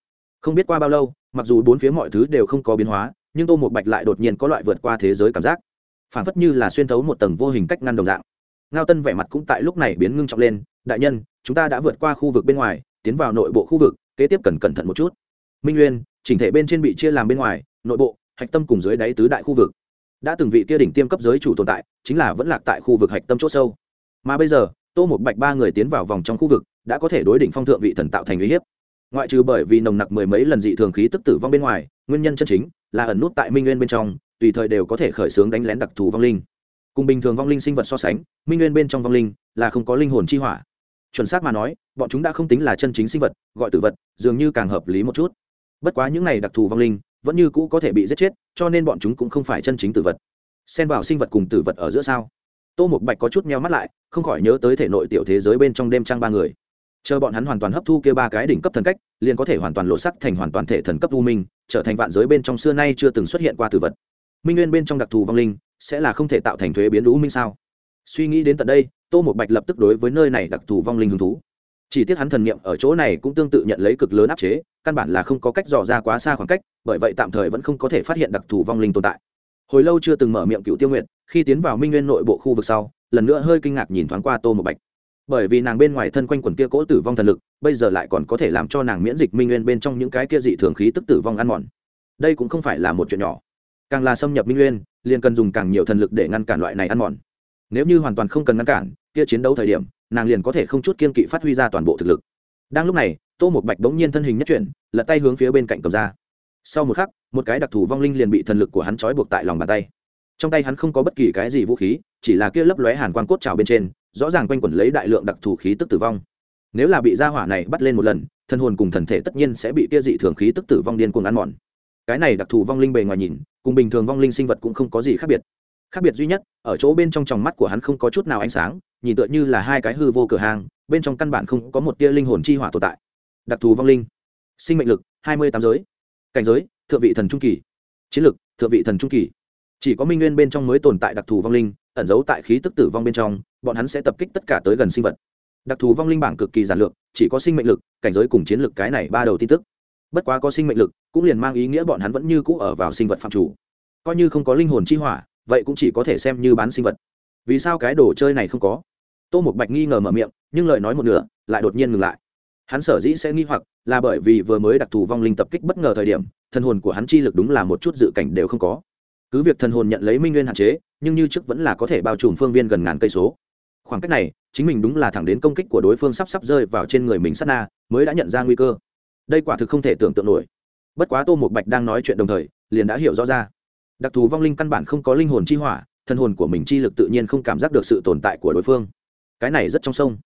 Không biết qua bao lâu, mặc dù bốn phía mọi thứ đều không có biến hóa, nhưng tô một bạch lại đột nhiên có loại vượt qua thế giới cảm giác phản phất như là xuyên thấu một tầng vô hình cách ngăn đồng dạng. Ngao tân vẻ mặt cũng tại lúc này biến ngưng trọng lên, đại nhân, chúng ta đã vượt qua khu vực bên ngoài, tiến vào nội bộ khu vực, kế tiếp cần cẩn thận một chút. Minh nguyên chỉnh thể bên trên bị chia làm bên ngoài, nội bộ, hạch tâm cùng dưới đáy tứ đại khu vực. Đã từng vị kia đỉnh tiêm cấp giới chủ tồn tại, chính là vẫn lạc tại khu vực hạch tâm c h ỗ sâu. Mà bây giờ, tô một bạch ba người tiến vào vòng trong khu vực, đã có thể đối đỉnh phong thượng vị thần tạo thành uy hiếp. Ngoại trừ bởi vì nồng nặc mười mấy lần dị thường khí tức tử vong bên ngoài, nguyên nhân chân chính là ẩn nút tại minh nguyên bên trong tùy thời đều có thể khởi xướng đánh lén đặc thù vong linh. Cùng bình thường vong linh sinh vật so sánh, minh nguyên bên trong vong linh là không có linh hồn chi hỏa. Chuẩn xác mà nói, bọn chúng đã không tính là chân chính sinh vật, gọi tử vật, dường như càng hợp lý một chút. Bất quá những này đặc thù vong linh vẫn như cũ có thể bị giết chết, cho nên bọn chúng cũng không phải chân chính tử vật. Xen vào sinh vật cùng tử vật ở giữa sao? Tô mục bạch có chút meo mắt lại, không khỏi nhớ tới thể nội tiểu thế giới bên trong đêm trăng ba người. Chờ bọn hắn hoàn toàn hấp thu kia ba cái đỉnh cấp thần cách, liền có thể hoàn toàn lộ sắc thành hoàn toàn thể thần cấp u minh, trở thành vạn giới bên trong xưa nay chưa từng xuất hiện qua tử vật minh nguyên bên trong đặc thù vong linh sẽ là không thể tạo thành thuế biến lũ minh sao? Suy nghĩ đến tận đây, tô một bạch lập tức đối với nơi này đặc thù vong linh hứng thú. Chỉ tiếc hắn thần niệm ở chỗ này cũng tương tự nhận lấy cực lớn áp chế, căn bản là không có cách dò ra quá xa khoảng cách, bởi vậy tạm thời vẫn không có thể phát hiện đặc thù vong linh tồn tại. Hồi lâu chưa từng mở miệng cựu tiêu nguyện khi tiến vào minh nguyên nội bộ khu vực sau, lần nữa hơi kinh ngạc nhìn thoáng qua tô một bạch. Bởi vì nàng bên ngoài thân quanh quần kia cỗ tử vong thần lực, bây giờ lại còn có thể làm cho nàng miễn dịch minh nguyên bên trong những cái kia dị thường khí tức tử vong ăn mòn. Đây cũng không phải là một chuyện nhỏ càng là xâm nhập minh nguyên, liền cần dùng càng nhiều thần lực để ngăn cản loại này ăn mòn. Nếu như hoàn toàn không cần ngăn cản, kia chiến đấu thời điểm, nàng liền có thể không chút kiên kỵ phát huy ra toàn bộ thực lực. Đang lúc này, tô một bạch bỗng nhiên thân hình nhất chuyển, lật tay hướng phía bên cạnh cầm ra. Sau một khắc, một cái đặc thù vong linh liền bị thần lực của hắn trói buộc tại lòng bàn tay. Trong tay hắn không có bất kỳ cái gì vũ khí, chỉ là kia lấp lóe hàn quan cốt trào bên trên, rõ ràng quanh quẩn lấy đại lượng đặc thù khí tức tử vong. Nếu là bị gia hỏa này bắt lên một lần thân hồn cùng thần thể tất nhiên sẽ bị kia dị thường khí tức tử vong điên cuồng ăn mòn. Cái này đặc thù vong linh bề ngoài nhìn cùng bình thường vong linh sinh vật cũng không có gì khác biệt. Khác biệt duy nhất, ở chỗ bên trong tròng mắt của hắn không có chút nào ánh sáng, nhìn tựa như là hai cái hư vô cửa hàng, bên trong căn bản không có một tia linh hồn chi hỏa tồn tại. Đặc thù vong linh. Sinh mệnh lực, hai mươi tám giới. Cảnh giới, thượng vị thần trung kỳ. Chiến lực, thượng vị thần trung kỳ. Chỉ có minh nguyên bên trong mới tồn tại đặc thù vong linh, ẩn giấu tại khí tức tử vong bên trong, bọn hắn sẽ tập kích tất cả tới gần sinh vật. Đặc thù vong linh bảng cực kỳ giản lược, chỉ có sinh mệnh lực, cảnh giới cùng chiến lực cái này ba đầu tin tức bất quá có sinh mệnh lực, cũng liền mang ý nghĩa bọn hắn vẫn như cũ ở vào sinh vật phạm chủ. Coi như không có linh hồn chi hỏa, vậy cũng chỉ có thể xem như bán sinh vật. Vì sao cái đồ chơi này không có? Tô một bạch nghi ngờ mở miệng, nhưng lời nói một nửa, lại đột nhiên ngừng lại. Hắn sở dĩ sẽ nghi hoặc là bởi vì vừa mới đặc thù vong linh tập kích bất ngờ thời điểm thân hồn của hắn chi lực đúng là một chút dự cảnh đều không có. Cứ việc thần hồn nhận lấy minh nguyên hạn chế, nhưng như trước vẫn là có thể bao trùm phương viên gần ngàn cây số. Khoảng cách này, chính mình đúng là thẳng đến công kích của đối phương sắp sắp rơi vào trên người mình sát na, mới đã nhận ra nguy cơ đây quả thực không thể tưởng tượng nổi. Bất quá tô một bạch đang nói chuyện đồng thời, liền đã hiểu rõ ra. Đặc thù vong linh căn bản không có linh hồn chi hỏa, thân hồn của mình chi lực tự nhiên không cảm giác được sự tồn tại của đối phương. Cái này rất trong sông.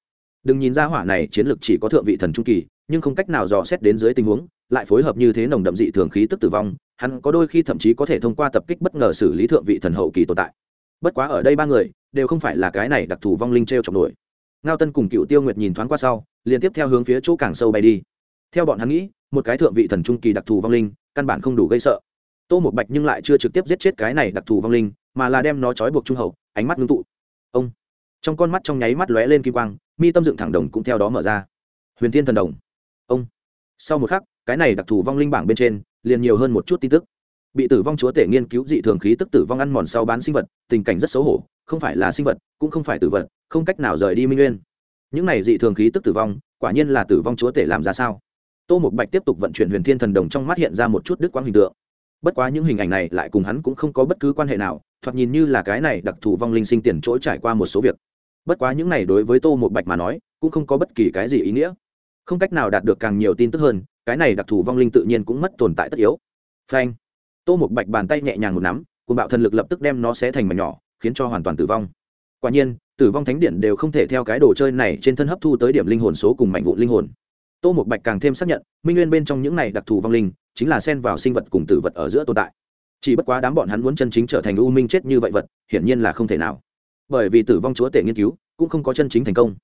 Đừng nhìn ra hỏa này chiến lực chỉ có thượng vị thần trung kỳ, nhưng không cách nào dò xét đến dưới tình huống, lại phối hợp như thế nồng đậm dị thường khí tức tử vong, hắn có đôi khi thậm chí có thể thông qua tập kích bất ngờ xử lý thượng vị thần hậu kỳ tồn tại. Bất quá ở đây ba người, đều không phải là cái này đặc thù vong linh t r e o chọc nổi. Ngao tân cùng cựu tiêu nguyệt nhìn thoáng qua sau, liền tiếp theo hướng phía chỗ càng sâu bay đi theo bọn hắn nghĩ, một cái thượng vị thần trung kỳ đặc thù vong linh, căn bản không đủ gây sợ. Tô một bạch nhưng lại chưa trực tiếp giết chết cái này đặc thù vong linh, mà là đem nó trói buộc trung hậu, ánh mắt ngưng tụ. Ông! Trong con mắt trong nháy mắt lóe lên kim quang, mi tâm dựng thẳng đồng cũng theo đó mở ra. Huyền thiên thần đồng! Ông! Sau một khắc, cái này đặc thù vong linh bảng bên trên, liền nhiều hơn một chút tin tức. Bị tử vong chúa tể nghiên cứu dị thường khí tức tử vong ăn mòn sau bán sinh vật, tình cảnh rất xấu hổ, không phải là sinh vật, cũng không phải tử vật, không cách nào rời đi minh nguyên. Những này dị thường khí tức tử vong, quả nhiên là tử vong chúa tể làm ra sao? Tô Mục bạch tiếp tục vận chuyển huyền thiên thần đồng trong mắt hiện ra một chút đức quang hình tượng. Bất quá những hình ảnh này lại cùng hắn cũng không có bất cứ quan hệ nào, thoạt nhìn như là cái này đặc thù vong linh sinh tiền chỗ trải qua một số việc. Bất quá những này đối với tô một bạch mà nói, cũng không có bất kỳ cái gì ý nghĩa. Không cách nào đạt được càng nhiều tin tức hơn, cái này đặc thù vong linh tự nhiên cũng mất tồn tại tất yếu. Phanh. Tô một bạch bàn tay nhẹ nhàng một nắm cùng bạo thần lực lập tức đem nó xé thành mảnh nhỏ, khiến cho hoàn toàn tử vong. Quả nhiên, tử vong thánh điện đều không thể theo cái đồ chơi này trên thân hấp thu tới điểm linh hồn số cùng mảnh vụn linh hồn tô một bạch càng thêm xác nhận, minh nguyên bên trong những này đặc thù vong linh, chính là xen vào sinh vật cùng tử vật ở giữa tồn tại. Chỉ bất quá đám bọn hắn muốn chân chính trở thành u minh chết như vậy vật, hiển nhiên là không thể nào. Bởi vì tử vong chúa tể nghiên cứu, cũng không có chân chính thành công.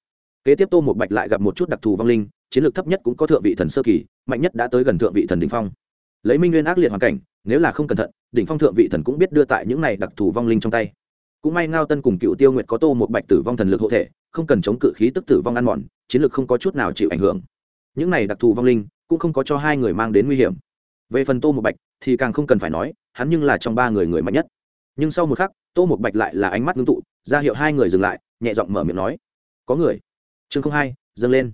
Kế tiếp tô một bạch lại gặp một chút đặc thù vong linh, chiến lược thấp nhất cũng có thượng vị thần sơ kỳ, mạnh nhất đã tới gần thượng vị thần đỉnh phong. Lấy minh nguyên ác liệt hoàn cảnh, nếu là không cẩn thận, đỉnh phong thượng vị thần cũng biết đưa tại những này đặc thù vong linh trong tay. Cũng may ngao tân cùng cựu tiêu nguyệt có tô một bạch tử vong thần lực hộ thể, không cần chống cự khí tức tử vong ăn mòn, chiến lược không có chút nào chịu ảnh hưởng những này đặc thù vong linh cũng không có cho hai người mang đến nguy hiểm. Về phần tô một bạch thì càng không cần phải nói, hắn nhưng là trong ba người người mạnh nhất. Nhưng sau một khắc, tô một bạch lại là ánh mắt ngưng tụ, ra hiệu hai người dừng lại, nhẹ giọng mở miệng nói, có người. Chương không hai, dâng lên.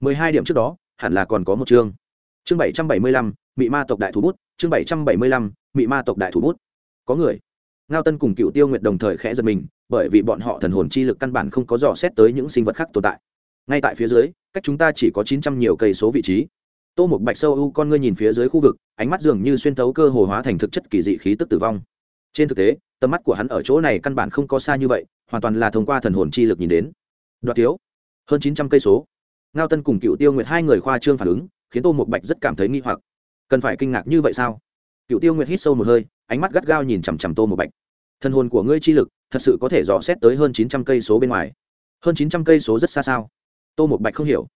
Mười hai điểm trước đó, hẳn là còn có một chương. Chương bảy trăm bảy mươi lăm, mị ma tộc đại thủ bút, chương bảy trăm bảy mươi lăm, mị ma tộc đại thủ bút. Có người. Ngao tân cùng cựu tiêu nguyệt đồng thời khẽ giật mình, bởi vì bọn họ thần hồn chi lực căn bản không có dò xét tới những sinh vật khác tồn tại ngay tại phía dưới, cách chúng ta chỉ có chín trăm nhiều cây số vị trí. Tô một bạch sâu u, con ngươi nhìn phía dưới khu vực, ánh mắt dường như xuyên thấu cơ hồ hóa thành thực chất kỳ dị khí tức tử vong. Trên thực tế, tầm mắt của hắn ở chỗ này căn bản không có xa như vậy, hoàn toàn là thông qua thần hồn chi lực nhìn đến. Đoạt thiếu, hơn chín trăm cây số. Ngao tân cùng cựu tiêu nguyệt hai người khoa trương phản ứng, khiến tô một bạch rất cảm thấy nghi hoặc. Cần phải kinh ngạc như vậy sao? Cựu tiêu nguyệt hít sâu một hơi, ánh mắt gắt gao nhìn chằm chằm tô một bạch. Thần hồn của ngươi chi lực, thật sự có thể dò xét tới hơn chín trăm cây số bên ngoài. Hơn chín trăm cây số rất xa sao? Tô một bạch không hiểu.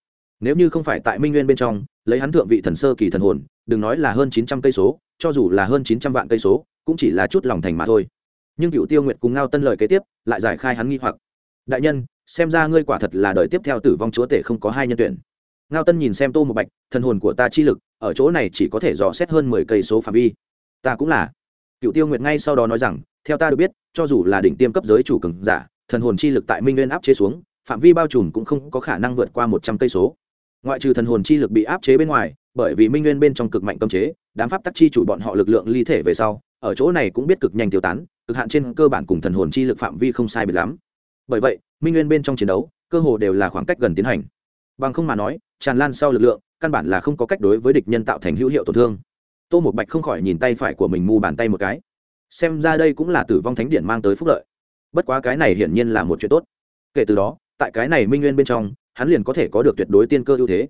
Nếu như không phải tại minh nguyên bên trong, lấy hắn thượng vị thần sơ kỳ thần hồn, đừng nói là hơn chín trăm cây số, cho dù là hơn chín trăm vạn cây số, cũng chỉ là chút lòng thành mà thôi. Nhưng cựu tiêu nguyệt cùng ngao tân lời kế tiếp, lại giải khai hắn nghi hoặc. Đại nhân, xem ra ngươi quả thật là đời tiếp theo tử vong chúa tể không có hai nhân tuyển. Ngao tân nhìn xem tô một bạch, thần hồn của ta chi lực, ở chỗ này chỉ có thể dò xét hơn mười cây số phạm vi. Ta cũng là. Cựu tiêu nguyệt ngay sau đó nói rằng, theo ta được biết, cho dù là đỉnh tiêm cấp giới chủ cường giả, thần hồn chi lực tại minh nguyên áp chế xuống phạm vi bao trùm cũng không có khả năng vượt qua một trăm cây số. Ngoại trừ thần hồn chi lực bị áp chế bên ngoài, bởi vì minh nguyên bên trong cực mạnh cấm chế, đám pháp tắc chi chủ bọn họ lực lượng ly thể về sau, ở chỗ này cũng biết cực nhanh tiêu tán, cực hạn trên cơ bản cùng thần hồn chi lực phạm vi không sai biệt lắm. Bởi vậy, minh nguyên bên trong chiến đấu, cơ hồ đều là khoảng cách gần tiến hành. Bằng không mà nói, tràn lan sau lực lượng, căn bản là không có cách đối với địch nhân tạo thành hữu hiệu tổn thương. Tô một bạch không khỏi nhìn tay phải của mình mù bàn tay một cái. Xem ra đây cũng là tử vong thánh điện mang tới phúc lợi. Bất quá cái này hiển nhiên là một chuyện tốt. Kể từ đó tại cái này minh nguyên bên trong, hắn liền có thể có được tuyệt đối tiên cơ ưu thế.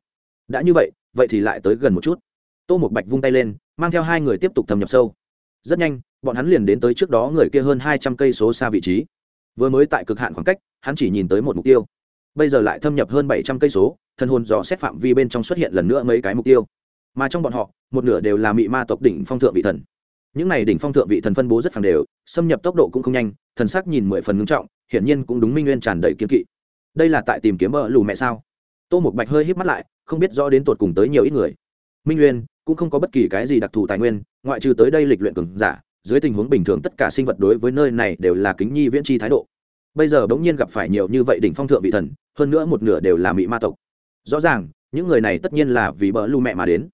Đã như vậy vậy thì lại tới gần một chút. Tô một bạch vung tay lên, mang theo hai người tiếp tục thâm nhập sâu. Rất nhanh, bọn hắn liền đến tới trước đó người kia hơn hai trăm cây số xa vị trí. Vừa mới tại cực hạn khoảng cách, hắn chỉ nhìn tới một mục tiêu. Bây giờ lại thâm nhập hơn bảy trăm cây số thân hồn dò xét phạm vi bên trong xuất hiện lần nữa mấy cái mục tiêu. Mà trong bọn họ, một nửa đều là mị ma tộc đỉnh phong thượng vị thần. Những này đỉnh phong thượng vị thần phân bố rất phẳng đều, xâm nhập tốc độ cũng không nhanh, thần sắc nhìn mười phần ngưng trọng, hiển nhiên cũng đúng minh nguyên tràn đầy kiếm kỵ đây là tại tìm kiếm bờ lù mẹ sao? Tô một bạch hơi hít mắt lại, không biết rõ đến tột cùng tới nhiều ít người. Minh nguyên cũng không có bất kỳ cái gì đặc thù tài nguyên, ngoại trừ tới đây lịch luyện cường giả, dưới tình huống bình thường tất cả sinh vật đối với nơi này đều là kính nhi viễn chi thái độ. Bây giờ bỗng nhiên gặp phải nhiều như vậy đỉnh phong thượng vị thần, hơn nữa một nửa đều là mỹ ma tộc. Rõ ràng, những người này tất nhiên là vì bờ lưu mẹ mà đến.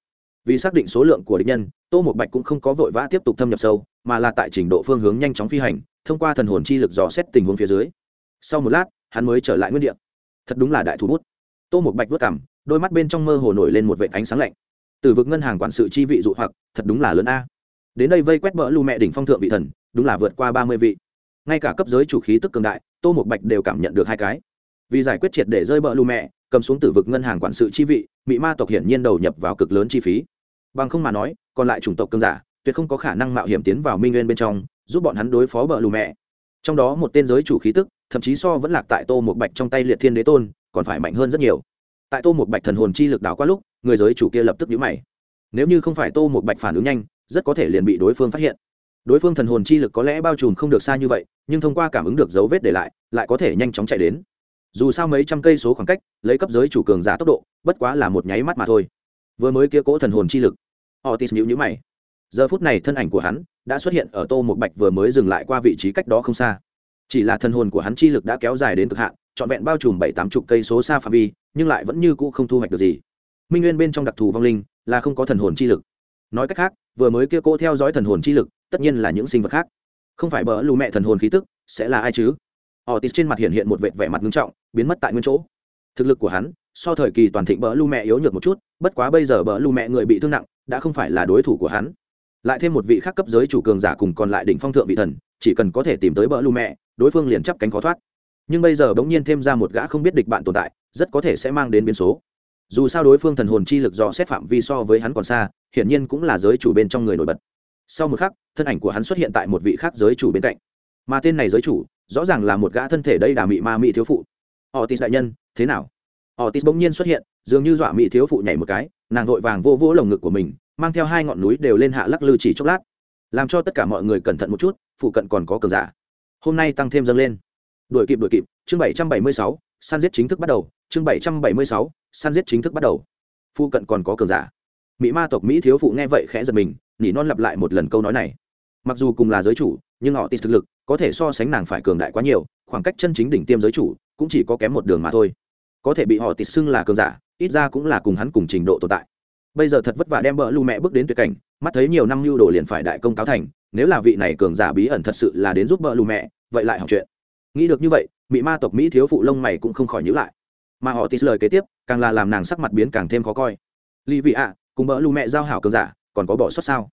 Vì xác định số lượng của địch nhân, tô một bạch cũng không có vội vã tiếp tục thâm nhập sâu, mà là tại trình độ phương hướng nhanh chóng phi hành, thông qua thần hồn chi lực dò xét tình huống phía dưới. Sau một lát hắn mới trở lại nguyên địa. Thật đúng là đại thủ bút. Tô một bạch vất cảm đôi mắt bên trong mơ hồ nổi lên một vệt ánh sáng lạnh. Từ vực ngân hàng quản sự chi vị dụ hoặc, thật đúng là lớn a. Đến đây vây quét bỡ lưu mẹ đỉnh phong thượng vị thần, đúng là vượt qua ba mươi vị. Ngay cả cấp giới chủ khí tức cường đại, tô một bạch đều cảm nhận được hai cái. Vì giải quyết triệt để rơi bỡ lưu mẹ, cầm xuống tử vực ngân hàng quản sự chi vị mỹ ma tộc hiển nhiên đầu nhập vào cực lớn chi phí. Bằng không mà nói, còn lại chủng tộc cương giả, tuyệt không có khả năng mạo hiểm tiến vào minh nguyên bên trong, giúp bọn hắn đối phó bỡ lưu mẹ. Trong đó một tên giới chủ khí tức thậm chí so vẫn lạc tại tô một bạch trong tay liệt thiên đế tôn, còn phải mạnh hơn rất nhiều. Tại tô một bạch thần hồn chi lực đảo qua lúc, người giới chủ kia lập tức nhũ mày. Nếu như không phải tô một bạch phản ứng nhanh, rất có thể liền bị đối phương phát hiện. Đối phương thần hồn chi lực có lẽ bao trùm không được xa như vậy, nhưng thông qua cảm ứng được dấu vết để lại lại có thể nhanh chóng chạy đến. Dù sao mấy trăm cây số khoảng cách, lấy cấp giới chủ cường giả tốc độ, bất quá là một nháy mắt mà thôi. Vừa mới kia cỗ thần hồn chi lực họ tis nhữ nhữ mày. Giờ phút này thân ảnh của hắn đã xuất hiện ở tô một bạch vừa mới dừng lại qua vị trí cách đó không xa chỉ là thần hồn của hắn chi lực đã kéo dài đến cực hạn, trọn vẹn bao trùm bảy tám chục cây số xa phạm vi, nhưng lại vẫn như cũ không thu hoạch được gì. Minh nguyên bên trong đặc thù vong linh là không có thần hồn chi lực. Nói cách khác, vừa mới kia cô theo dõi thần hồn chi lực, tất nhiên là những sinh vật khác. Không phải bỡ lù mẹ thần hồn khí tức, sẽ là ai chứ? Họ tít trên mặt hiện hiện một vệt vẻ mặt nghiêm trọng, biến mất tại nguyên chỗ. Thực lực của hắn, so thời kỳ toàn thịnh bỡ lù mẹ yếu nhược một chút, bất quá bây giờ bỡ lù mẹ người bị thương nặng, đã không phải là đối thủ của hắn. Lại thêm một vị khác cấp giới chủ cường giả cùng còn lại đỉnh phong thượng vị thần chỉ cần có thể tìm tới bỡ lù mẹ, đối phương liền chấp cánh khó thoát. Nhưng bây giờ bỗng nhiên thêm ra một gã không biết địch bạn tồn tại, rất có thể sẽ mang đến biến số. Dù sao đối phương thần hồn chi lực do xét phạm vi so với hắn còn xa, hiển nhiên cũng là giới chủ bên trong người nổi bật. Sau một khắc, thân ảnh của hắn xuất hiện tại một vị khác giới chủ bên cạnh. Mà tên này giới chủ, rõ ràng là một gã thân thể đây đà mị ma mị thiếu phụ. Họ tis đại nhân, thế nào? Họ tis bỗng nhiên xuất hiện, dường như dọa mị thiếu phụ nhảy một cái, nàng vội vàng vô vỗ lồng ngực của mình, mang theo hai ngọn núi đều lên hạ lắc lư chỉ chốc lát. Làm cho tất cả mọi người cẩn thận một chút phụ cận còn có cường giả. Hôm nay tăng thêm dâng lên. Đuổi kịp đuổi kịp. Chương bảy trăm bảy mươi sáu, săn giết chính thức bắt đầu. Chương bảy trăm bảy mươi sáu, săn giết chính thức bắt đầu. Phụ cận còn có cường giả. Mỹ ma tộc mỹ thiếu phụ nghe vậy khẽ giật mình, nỉ non lặp lại một lần câu nói này. Mặc dù cùng là giới chủ, nhưng họ tít thực lực có thể so sánh nàng phải cường đại quá nhiều, khoảng cách chân chính đỉnh tiêm giới chủ cũng chỉ có kém một đường mà thôi. Có thể bị họ tít xưng là cường giả, ít ra cũng là cùng hắn cùng trình độ tồn tại. Bây giờ thật vất vả đem bỡ lưu mẹ bước đến tuyệt cảnh, mắt thấy nhiều năm lưu đồ liền phải đại công cáo thành nếu là vị này cường giả bí ẩn thật sự là đến giúp bợ lưu mẹ, vậy lại học chuyện. Nghĩ được như vậy mỹ ma tộc mỹ thiếu phụ lông mày cũng không khỏi nhữ lại. Mà họ tít lời kế tiếp, càng là làm nàng sắc mặt biến càng thêm khó coi. Ly vị ạ, cùng bỡ lưu mẹ giao hảo cường giả, còn có bỏ sót sao?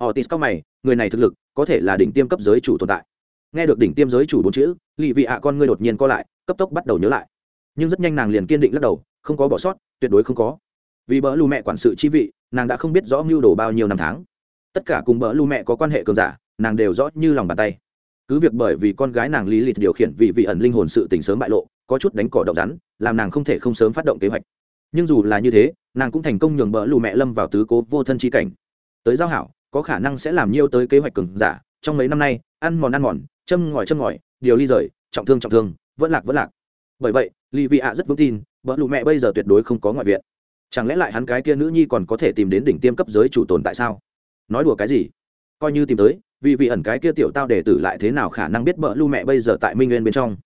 Họ tít cao mày, người này thực lực, có thể là đỉnh tiêm cấp giới chủ tồn tại. Nghe được đỉnh tiêm giới chủ bốn chữ lì vị ạ con ngươi đột nhiên co lại, cấp tốc bắt đầu nhớ lại. Nhưng rất nhanh nàng liền kiên định lắc đầu, không có bỏ sót, tuyệt đối không có. Vì bỡ lưu mẹ quản sự chi vị, nàng đã không biết rõ mưu đồ bao nhiêu năm tháng tất cả cùng bỡ lưu mẹ có quan hệ cường giả, nàng đều rõ như lòng bàn tay. Cứ việc bởi vì con gái nàng lý lịch điều khiển vị vị ẩn linh hồn sự tình sớm bại lộ, có chút đánh cỏ đậu rắn, làm nàng không thể không sớm phát động kế hoạch. Nhưng dù là như thế, nàng cũng thành công nhường bỡ lù mẹ lâm vào tứ cố vô thân chi cảnh. Tới giao hảo, có khả năng sẽ làm nhiêu tới kế hoạch cường giả, trong mấy năm nay, ăn mòn ăn mòn, châm ngòi châm ngòi, điều ly rời, trọng thương trọng thương, vẫn lạc vẫn lạc. Bởi vậy lì vị ạ rất vững tin, bỡ lù mẹ bây giờ tuyệt đối không có ngoại viện. Chẳng lẽ lại hắn cái kia nữ nhi còn có thể tìm đến đỉnh tiêm cấp giới chủ tồn tại sao? Nói đùa cái gì? Coi như tìm tới, vì vị ẩn cái kia tiểu tao để tử lại thế nào khả năng biết bợ lưu mẹ bây giờ tại minh nguyên bên trong?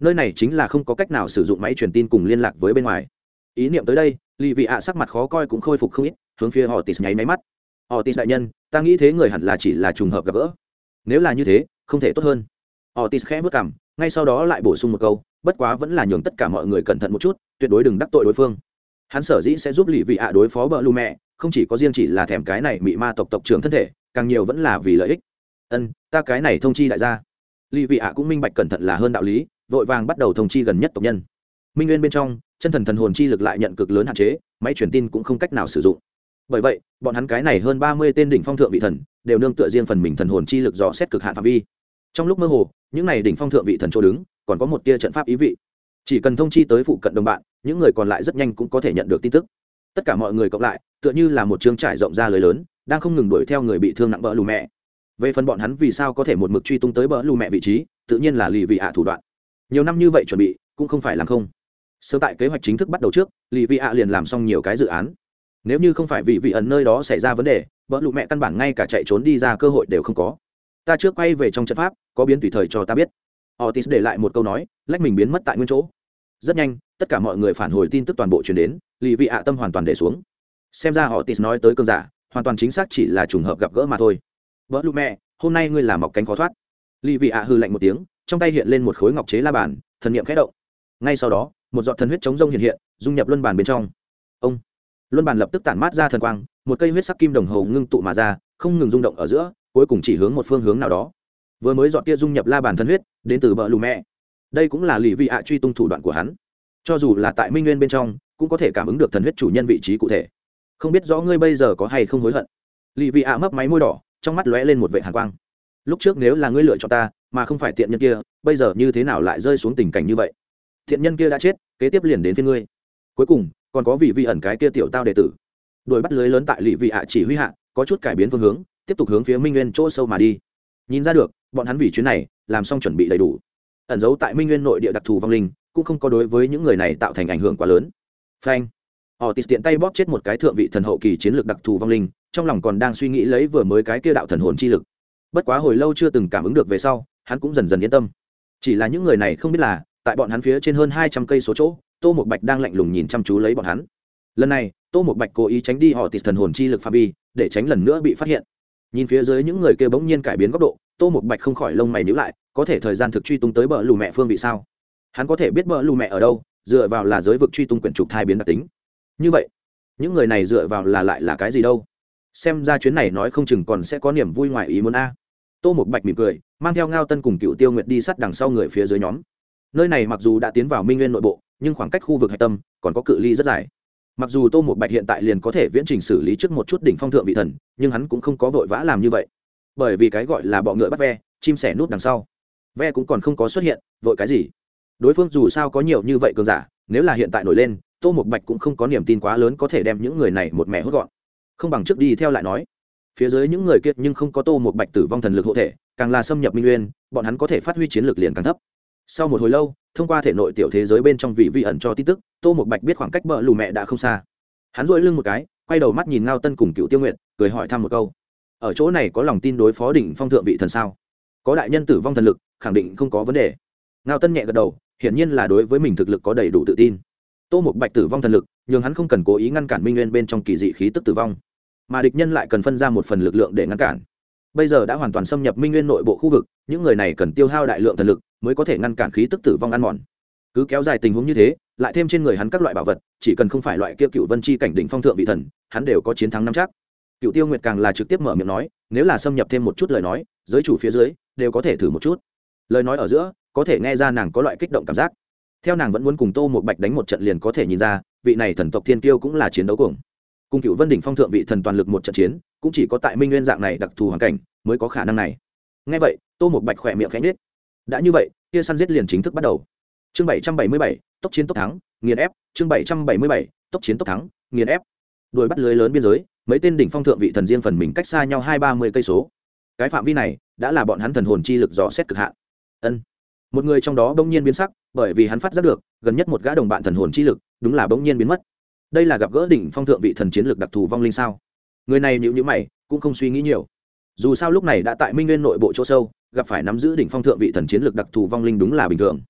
Nơi này chính là không có cách nào sử dụng máy truyền tin cùng liên lạc với bên ngoài. Ý niệm tới đây, lì vị ạ sắc mặt khó coi cũng khôi phục không ít, hướng phía họ tis nháy máy mắt. Họ tis đại nhân, ta nghĩ thế người hẳn là chỉ là trùng hợp gặp gỡ. Nếu là như thế, không thể tốt hơn. Họ tis khẽ vất cảm ngay sau đó lại bổ sung một câu, bất quá vẫn là nhường tất cả mọi người cẩn thận một chút, tuyệt đối đừng đắc tội đối phương. Hắn sở dĩ sẽ giúp lì vị ạ đối phó bợ lưu mẹ không chỉ có riêng chỉ là thèm cái này bị ma tộc tộc trưởng thân thể, càng nhiều vẫn là vì lợi ích. Ân, ta cái này thông chi đại gia. Lì vị ạ cũng minh bạch cẩn thận là hơn đạo lý, vội vàng bắt đầu thông chi gần nhất tộc nhân. Minh nguyên bên trong, chân thần thần hồn chi lực lại nhận cực lớn hạn chế, máy truyền tin cũng không cách nào sử dụng. Bởi vậy, bọn hắn cái này hơn ba mươi tên đỉnh phong thượng vị thần, đều nương tựa riêng phần mình thần hồn chi lực dò xét cực hạn phạm vi. Trong lúc mơ hồ, những n à y đỉnh phong thượng vị thần chỗ đứng, còn có một tia trận pháp ý vị. Chỉ cần thông chi tới phụ cận đồng bạn, những người còn lại rất nhanh cũng có thể nhận được tin tức tất cả mọi người cộng lại, tựa như là một chương trải rộng ra lời lớn, đang không ngừng đuổi theo người bị thương nặng bỡ lù mẹ. Về phần bọn hắn vì sao có thể một mực truy tung tới bỡ lù mẹ vị trí, tự nhiên là lì vị ạ thủ đoạn. Nhiều năm như vậy chuẩn bị, cũng không phải làm không. Sớm tại kế hoạch chính thức bắt đầu trước, lì vị ạ liền làm xong nhiều cái dự án. Nếu như không phải vì vị ẩn nơi đó xảy ra vấn đề, bỡ lù mẹ căn bản ngay cả chạy trốn đi ra cơ hội đều không có. Ta trước quay về trong trận pháp, có biến tùy thời cho ta biết. Otis để lại một câu nói, lách mình biến mất tại nguyên chỗ rất nhanh, tất cả mọi người phản hồi tin tức toàn bộ chuyển đến, lì vị ạ tâm hoàn toàn để xuống. Xem ra họ tis nói tới cơn giả, hoàn toàn chính xác chỉ là trùng hợp gặp gỡ mà thôi. Vợ lụ mẹ, hôm nay ngươi làm mọc cánh khó thoát. Lì vị ạ hư lạnh một tiếng, trong tay hiện lên một khối ngọc chế la bàn, thần niệm khẽ động. Ngay sau đó, một giọt thần huyết chống rông hiện hiện, dung nhập luân bàn bên trong. Ông! Luân bàn lập tức tản mát ra thần quang, một cây huyết sắc kim đồng hồ ngưng tụ mà ra, không ngừng rung động ở giữa, cuối cùng chỉ hướng một phương hướng nào đó. Vừa mới dọn kia dung nhập la bàn thần huyết, đến từ bờ lù mẹ đây cũng là lì vị ạ truy tung thủ đoạn của hắn. Cho dù là tại minh nguyên bên trong, cũng có thể cảm ứng được thần huyết chủ nhân vị trí cụ thể. Không biết rõ ngươi bây giờ có hay không hối hận. Lì vị ạ mấp máy môi đỏ, trong mắt lóe lên một vệ hàn quang. Lúc trước nếu là ngươi lựa chọn ta, mà không phải tiện nhân kia, bây giờ như thế nào lại rơi xuống tình cảnh như vậy? Thiện nhân kia đã chết, kế tiếp liền đến phía ngươi. Cuối cùng, còn có vị vi ẩn cái kia tiểu tao đệ tử. Đuổi bắt lưới lớn tại lì vị ạ chỉ huy hạ, có chút cải biến phương hướng, tiếp tục hướng phía minh nguyên chỗ sâu mà đi. Nhìn ra được, bọn hắn vì chuyến này, làm xong chuẩn bị đầy đủ ẩn giấu tại minh nguyên nội địa đặc thù vong linh, cũng không có đối với những người này tạo thành ảnh hưởng quá lớn. Phanh. Họ tịt tiện tay bóp chết một cái thượng vị thần hậu kỳ chiến lược đặc thù vong linh, trong lòng còn đang suy nghĩ lấy vừa mới cái kia đạo thần hồn chi lực. Bất quá hồi lâu chưa từng cảm ứng được về sau, hắn cũng dần dần yên tâm. Chỉ là những người này không biết là, tại bọn hắn phía trên hơn hai trăm cây số chỗ, tô một bạch đang lạnh lùng nhìn chăm chú lấy bọn hắn. Lần này, tô một bạch cố ý tránh đi họ tịt thần hồn chi lực pha vi, để tránh lần nữa bị phát hiện nhìn phía dưới những người kia bỗng nhiên cải biến góc độ, tô một bạch không khỏi lông mày nhữ lại, có thể thời gian thực truy tung tới bờ lù mẹ phương vị sao? Hắn có thể biết bờ lù mẹ ở đâu, dựa vào là giới vực truy tung quyển trục thai biến đặc tính. Như vậy, những người này dựa vào là lại là cái gì đâu? Xem ra chuyến này nói không chừng còn sẽ có niềm vui ngoài ý muốn a. Tô một bạch mỉm cười, mang theo ngao tân cùng cựu tiêu nguyệt đi sát đằng sau người phía dưới nhóm. Nơi này mặc dù đã tiến vào minh nguyên nội bộ, nhưng khoảng cách khu vực hạch tâm còn có cự ly rất dài mặc dù tô một bạch hiện tại liền có thể viễn trình xử lý trước một chút đỉnh phong thượng vị thần, nhưng hắn cũng không có vội vã làm như vậy. Bởi vì cái gọi là bọ ngựa bắt ve, chim sẻ nút đằng sau. Ve cũng còn không có xuất hiện, vội cái gì? Đối phương dù sao có nhiều như vậy cường giả, nếu là hiện tại nổi lên, tô một bạch cũng không có niềm tin quá lớn có thể đem những người này một mẹ hốt gọn. Không bằng trước đi theo lại nói. Phía dưới những người kiệt nhưng không có tô một bạch tử vong thần lực hộ thể, càng là xâm nhập minh nguyên bọn hắn có thể phát huy chiến lược liền càng thấp. Sau một hồi lâu thông qua thể nội tiểu thế giới bên trong vị vi ẩn cho tin tức, tô một bạch biết khoảng cách bờ lù mẹ đã không xa. Hắn dội lưng một cái, quay đầu mắt nhìn ngao tân cùng cựu tiêu nguyện cười hỏi thăm một câu. Ở chỗ này có lòng tin đối phó đỉnh phong thượng vị thần sao? Có đại nhân tử vong thần lực, khẳng định không có vấn đề. Ngao tân nhẹ gật đầu, hiển nhiên là đối với mình thực lực có đầy đủ tự tin. Tô một bạch tử vong thần lực nhưng hắn không cần cố ý ngăn cản minh nguyên bên trong kỳ dị khí tức tử vong. Mà địch nhân lại cần phân ra một phần lực lượng để ngăn cản. Bây giờ đã hoàn toàn xâm nhập minh nguyên nội bộ khu vực, những người này cần tiêu hao đại lượng thần lực mới có thể ngăn cản khí tức tử vong ăn mòn. Cứ kéo dài tình huống như thế, lại thêm trên người hắn các loại bảo vật, chỉ cần không phải loại kia cựu vân chi cảnh đỉnh phong thượng vị thần, hắn đều có chiến thắng năm chắc. Cựu tiêu nguyệt càng là trực tiếp mở miệng nói, nếu là xâm nhập thêm một chút lời nói, giới chủ phía dưới đều có thể thử một chút. Lời nói ở giữa, có thể nghe ra nàng có loại kích động cảm giác. Theo nàng vẫn muốn cùng tô một bạch đánh một trận liền có thể nhìn ra, vị này thần tộc thiên tiêu cũng là chiến đấu cùng cùng cựu vân đỉnh phong thượng vị thần toàn lực một trận chiến, cũng chỉ có tại minh nguyên dạng này đặc thù hoàn cảnh mới có khả năng này. Ngay vậy, tô một bạch khỏe miệng khẽ nhết đã như vậy kia săn giết liền chính thức bắt đầu. Chương bảy trăm bảy mươi bảy, tốc chiến tốc thắng, nghiền ép. Chương bảy trăm bảy mươi bảy, tốc chiến tốc thắng, nghiền ép. Đuổi bắt lưới lớn biên giới, mấy tên đỉnh phong thượng vị thần riêng phần mình cách xa nhau hai ba mươi cây số. Cái phạm vi này đã là bọn hắn thần hồn chi lực dò xét cực hạn. Ân. Một người trong đó bỗng nhiên biến sắc, bởi vì hắn phát giác được, gần nhất một gã đồng bạn thần hồn chi lực, đúng là bỗng nhiên biến mất. Đây là gặp gỡ đỉnh phong thượng vị thần chiến lược đặc thù vong linh sao? Người này nhịu nhữ mày, cũng không suy nghĩ nhiều dù sao lúc này đã tại minh nguyên nội bộ chỗ sâu, gặp phải nắm giữ đỉnh phong thượng vị thần chiến lược đặc thù vong linh đúng là bình thường.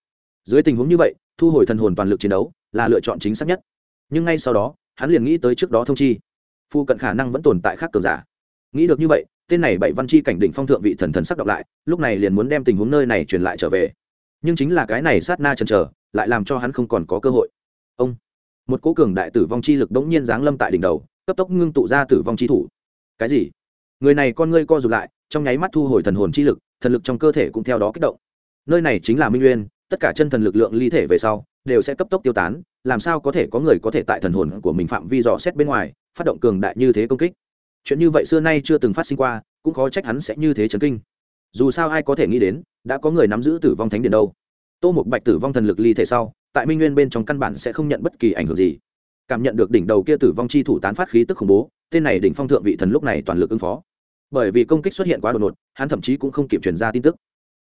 Dưới tình huống như vậy, thu hồi thần hồn toàn lực chiến đấu là lựa chọn chính xác nhất. Nhưng ngay sau đó, hắn liền nghĩ tới trước đó thông chi. Phu cận khả năng vẫn tồn tại khác cường giả. Nghĩ được như vậy, tên này bảy văn chi cảnh đỉnh phong thượng vị thần thần sắc đọc lại, lúc này liền muốn đem tình huống nơi này truyền lại trở về. Nhưng chính là cái này sát na chần chờ, lại làm cho hắn không còn có cơ hội. Ông, một cố cường đại tử vong chi lực đống nhiên giáng lâm tại đỉnh đầu, cấp tốc ngưng tụ ra tử vong chi thủ. Cái gì? Người này con ngươi co rụt lại, trong nháy mắt thu hồi thần hồn chi lực, thần lực trong cơ thể cũng theo đó kích động. Nơi này chính là minh nguyên, tất cả chân thần lực lượng ly thể về sau, đều sẽ cấp tốc tiêu tán, làm sao có thể có người có thể tại thần hồn của mình phạm vi dò xét bên ngoài, phát động cường đại như thế công kích? Chuyện như vậy xưa nay chưa từng phát sinh qua, cũng khó trách hắn sẽ như thế chấn kinh. Dù sao ai có thể nghĩ đến, đã có người nắm giữ tử vong thánh điện đâu. Tô một bạch tử vong thần lực ly thể sau, tại minh nguyên bên trong căn bản sẽ không nhận bất kỳ ảnh hưởng gì. Cảm nhận được đỉnh đầu kia tử vong chi thủ tán phát khí tức khủng bố, tên này đỉnh phong thượng vị thần lúc này toàn lực ứng phó bởi vì công kích xuất hiện quá đột ngột, hắn thậm chí cũng không kịp truyền ra tin tức.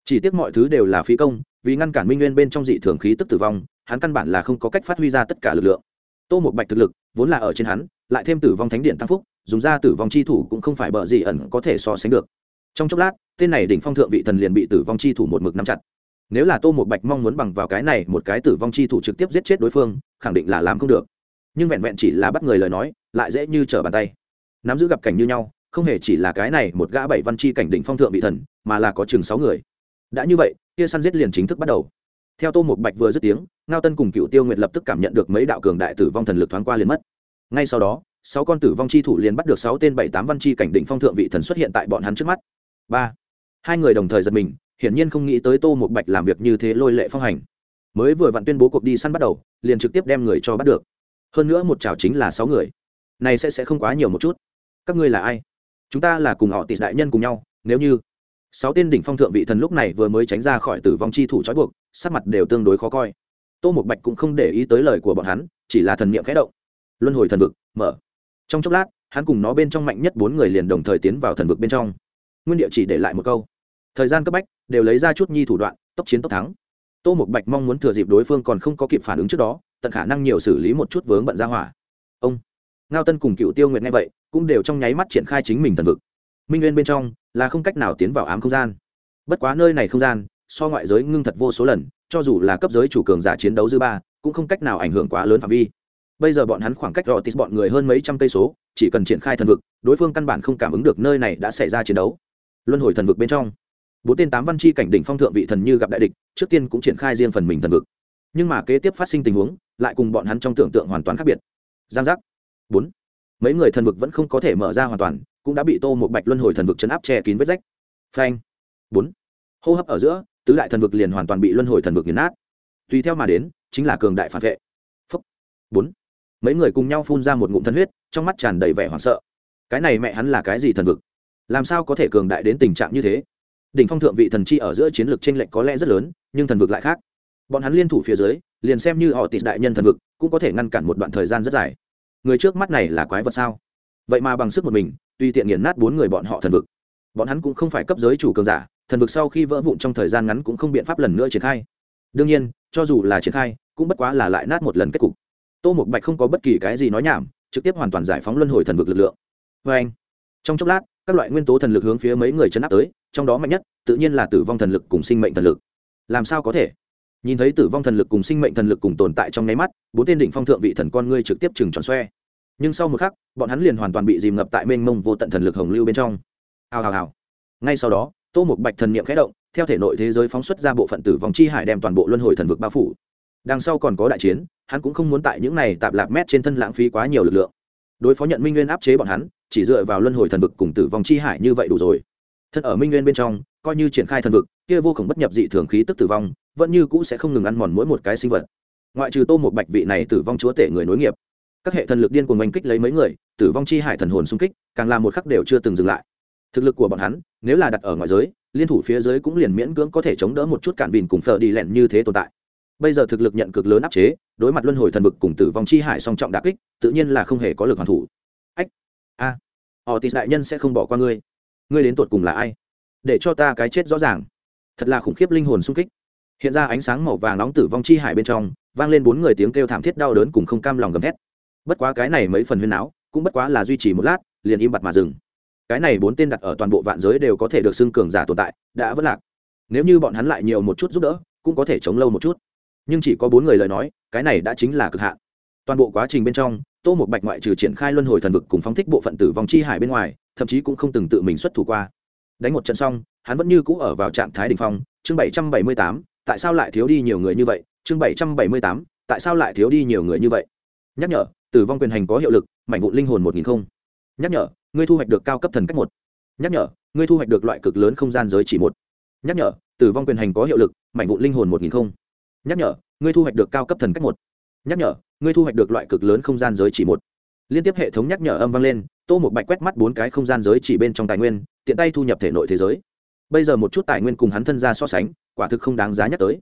Chỉ tiếc mọi thứ đều là phí công, vì ngăn cản minh nguyên bên trong dị thường khí tức tử vong, hắn căn bản là không có cách phát huy ra tất cả lực lượng. Tô một bạch thực lực, vốn là ở trên hắn, lại thêm tử vong thánh điện tăng phúc, dùng ra tử vong chi thủ cũng không phải bờ gì ẩn có thể so sánh được. Trong chốc lát, tên này đỉnh phong thượng vị thần liền bị tử vong chi thủ một mực nắm chặt. Nếu là tô một bạch mong muốn bằng vào cái này một cái tử vong chi thủ trực tiếp giết chết đối phương, khẳng định là làm không được. Nhưng vẹn vẹn chỉ là bắt người lời nói, lại dễ như trở bàn tay. Nắm giữ gặp cảnh như nhau không hề chỉ là cái này một gã bảy văn chi cảnh đỉnh phong thượng vị thần, mà là có chừng sáu người. Đã như vậy, kia săn giết liền chính thức bắt đầu. Theo tô một bạch vừa dứt tiếng, ngao tân cùng cựu tiêu nguyệt lập tức cảm nhận được mấy đạo cường đại tử vong thần lực thoáng qua liền mất. Ngay sau đó, sáu con tử vong chi thủ liền bắt được sáu tên bảy tám văn chi cảnh định phong thượng vị thần xuất hiện tại bọn hắn trước mắt. Ba. Hai người đồng thời giật mình, hiển nhiên không nghĩ tới tô một bạch làm việc như thế lôi lệ phong hành. Mới vừa vặn tuyên bố cuộc đi săn bắt đầu, liền trực tiếp đem người cho bắt được. Hơn nữa một chảo chính là sáu người. Này sẽ sẽ không quá nhiều một chút. Các ngươi là ai? Chúng ta là cùng họ tịt đại nhân cùng nhau, nếu như sáu tên đỉnh phong thượng vị thần lúc này vừa mới tránh ra khỏi tử vong chi thủ trói buộc, sắc mặt đều tương đối khó coi. Tô một bạch cũng không để ý tới lời của bọn hắn, chỉ là thần niệm khẽ động. Luân hồi thần vực, mở. Trong chốc lát, hắn cùng nó bên trong mạnh nhất bốn người liền đồng thời tiến vào thần vực bên trong. Nguyên địa chỉ để lại một câu. Thời gian cấp bách, đều lấy ra chút nhi thủ đoạn, tốc chiến tốc thắng. Tô một bạch mong muốn thừa dịp đối phương còn không có kịp phản ứng trước đó, tận khả năng nhiều xử lý một chút vướng bận ra hỏa. Ông. Ngao tân cùng cựu tiêu nguyệt nghe vậy cũng đều trong nháy mắt triển khai chính mình thần vực. Minh nguyên bên trong là không cách nào tiến vào ám không gian. Bất quá nơi này không gian, so ngoại giới ngưng thật vô số lần, cho dù là cấp giới chủ cường giả chiến đấu dư ba, cũng không cách nào ảnh hưởng quá lớn phạm vi. Bây giờ bọn hắn khoảng cách rõ tít bọn người hơn mấy trăm cây số, chỉ cần triển khai thần vực, đối phương căn bản không cảm ứng được nơi này đã xảy ra chiến đấu. Luân hồi thần vực bên trong, bốn tên tám văn chi cảnh đỉnh phong thượng vị thần như gặp đại địch, trước tiên cũng triển khai riêng phần mình thần vực. Nhưng mà kế tiếp phát sinh tình huống, lại cùng bọn hắn trong tưởng tượng hoàn toàn khác biệt. Giang giác. Bốn mấy người thần vực vẫn không có thể mở ra hoàn toàn, cũng đã bị tô một bạch luân hồi thần vực chấn áp che kín vết rách. Phanh. Bốn. Hô hấp ở giữa, tứ đại thần vực liền hoàn toàn bị luân hồi thần vực nghiền nát. Tùy theo mà đến, chính là cường đại phản vệ. Phúc. Bốn. Mấy người cùng nhau phun ra một ngụm thân huyết, trong mắt tràn đầy vẻ hoảng sợ. Cái này mẹ hắn là cái gì thần vực? Làm sao có thể cường đại đến tình trạng như thế? Đỉnh phong thượng vị thần chi ở giữa chiến lược tranh lệch có lẽ rất lớn, nhưng thần vực lại khác. Bọn hắn liên thủ phía dưới, liền xem như họ tịt đại nhân thần vực, cũng có thể ngăn cản một đoạn thời gian rất dài người trước mắt này là quái vật sao? Vậy mà bằng sức một mình tuy tiện nghiền nát bốn người bọn họ thần vực. Bọn hắn cũng không phải cấp giới chủ cường giả, thần vực sau khi vỡ vụn trong thời gian ngắn cũng không biện pháp lần nữa triển khai. Đương nhiên, cho dù là triển khai, cũng bất quá là lại nát một lần kết cục. Tô một bạch không có bất kỳ cái gì nói nhảm, trực tiếp hoàn toàn giải phóng luân hồi thần vực lực lượng. Vê anh, trong chốc lát, các loại nguyên tố thần lực hướng phía mấy người chấn áp tới, trong đó mạnh nhất, tự nhiên là tử vong thần lực cùng sinh mệnh thần lực. Làm sao có thể? Nhìn thấy tử vong thần lực cùng sinh mệnh thần lực cùng tồn tại trong nháy mắt, bốn tên đỉnh phong thượng vị thần con ngươi trực tiếp chừng tròn xoe nhưng sau một khắc, bọn hắn liền hoàn toàn bị dìm ngập tại mênh mông vô tận thần lực hồng lưu bên trong. Hào hào hào. Ngay sau đó, tô một bạch thần niệm khẽ động, theo thể nội thế giới phóng xuất ra bộ phận tử vong chi hải đem toàn bộ luân hồi thần vực bao phủ. Đằng sau còn có đại chiến, hắn cũng không muốn tại những này tạp lạc mét trên thân lãng phí quá nhiều lực lượng. Đối phó nhận minh nguyên áp chế bọn hắn, chỉ dựa vào luân hồi thần vực cùng tử vong chi hải như vậy đủ rồi. Thân ở minh nguyên bên trong, coi như triển khai thần vực, kia vô cùng bất nhập dị thường khí tức tử vong, vẫn như cũ sẽ không ngừng ăn mòn mỗi một cái sinh vật. Ngoại trừ tô một bạch vị này tử vong chúa tể người nối nghiệp các hệ thần lực điên cuồng oanh kích lấy mấy người tử vong chi hải thần hồn xung kích càng làm một khắc đều chưa từng dừng lại. Thực lực của bọn hắn nếu là đặt ở ngoài giới liên thủ phía dưới cũng liền miễn cưỡng có thể chống đỡ một chút cản vìn cùng phở đi lẹn như thế tồn tại. Bây giờ thực lực nhận cực lớn áp chế đối mặt luân hồi thần vực cùng tử vong chi hải song trọng đà kích tự nhiên là không hề có lực hoàn thủ. Ách a à, họ tịt đại nhân sẽ không bỏ qua ngươi. Ngươi đến tột cùng là ai? Để cho ta cái chết rõ ràng. Thật là khủng khiếp linh hồn sung kích. Hiện ra ánh sáng màu vàng nóng tử vong chi hải bên trong vang lên bốn người tiếng kêu thảm thiết đau đớn cùng không cam lòng gầm thét bất quá cái này mấy phần huyên áo cũng bất quá là duy trì một lát, liền im bặt mà dừng. Cái này bốn tên đặt ở toàn bộ vạn giới đều có thể được xưng cường giả tồn tại, đã vất lạc. Nếu như bọn hắn lại nhiều một chút giúp đỡ, cũng có thể chống lâu một chút. Nhưng chỉ có bốn người lời nói, cái này đã chính là cực hạn. Toàn bộ quá trình bên trong, tô một bạch ngoại trừ triển khai luân hồi thần vực cùng phóng thích bộ phận tử vong chi hải bên ngoài, thậm chí cũng không từng tự mình xuất thủ qua. Đánh một trận xong, hắn vẫn như cũ ở vào trạng thái đ ỉ n h phong. Chương bảy trăm bảy mươi tám, tại sao lại thiếu đi nhiều người như vậy? Chương bảy trăm bảy mươi tám, tại sao lại thiếu đi nhiều người như vậy? Nhắc nhở tử vong quyền hành có hiệu lực, mảnh vụ linh hồn một nghìn không. Nhắc nhở, ngươi thu hoạch được cao cấp thần cách một. Nhắc nhở, ngươi thu hoạch được loại cực lớn không gian giới chỉ một. Nhắc nhở, tử vong quyền hành có hiệu lực, mảnh vụ linh hồn một nghìn không. Nhắc nhở, ngươi thu hoạch được cao cấp thần cách một. Nhắc nhở, ngươi thu hoạch được loại cực lớn không gian giới chỉ một. Liên tiếp hệ thống nhắc nhở âm vang lên, tô một bạch quét mắt bốn cái không gian giới chỉ bên trong tài nguyên, tiện tay thu nhập thể nội thế giới. Bây giờ một chút tài nguyên cùng hắn thân ra so sánh, quả thực không đáng giá nhắc tới.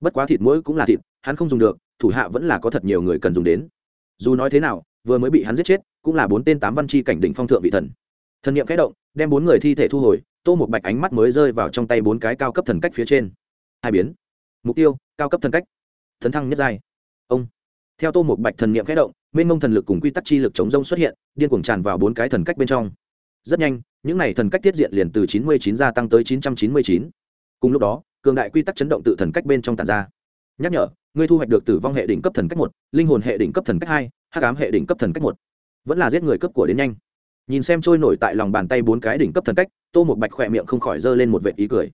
Bất quá thịt mũi cũng là thịt, hắn không dùng được, thủ hạ vẫn là có thật nhiều người cần dùng đến dù nói thế nào, vừa mới bị hắn giết chết, cũng là bốn tên tám văn chi cảnh đỉnh phong thượng vị thần. Thần n i ệ m kẽ động, đem bốn người thi thể thu hồi, tô một bạch ánh mắt mới rơi vào trong tay bốn cái cao cấp thần cách phía trên. Hai biến. Mục tiêu, cao cấp thần cách. Thần thăng nhất giai. Ông. Theo tô một bạch thần niệm khẽ động, mênh mông thần lực cùng quy tắc chi lực chống rông xuất hiện, điên cuồng tràn vào bốn cái thần cách bên trong. Rất nhanh, những n à y thần cách tiết diện liền từ chín mươi chín gia tăng tới chín trăm chín mươi chín. Cùng lúc đó, cường đại quy tắc chấn động tự thần cách bên trong tàn ra nhắc nhở, ngươi thu hoạch được tử vong hệ đỉnh cấp thần cách một, linh hồn hệ đỉnh cấp thần cách hai, hắc ám hệ đỉnh cấp thần cách một. Vẫn là giết người cấp của đến nhanh. Nhìn xem trôi nổi tại lòng bàn tay bốn cái đỉnh cấp thần cách, tô một bạch khỏe miệng không khỏi giơ lên một vệ ý cười.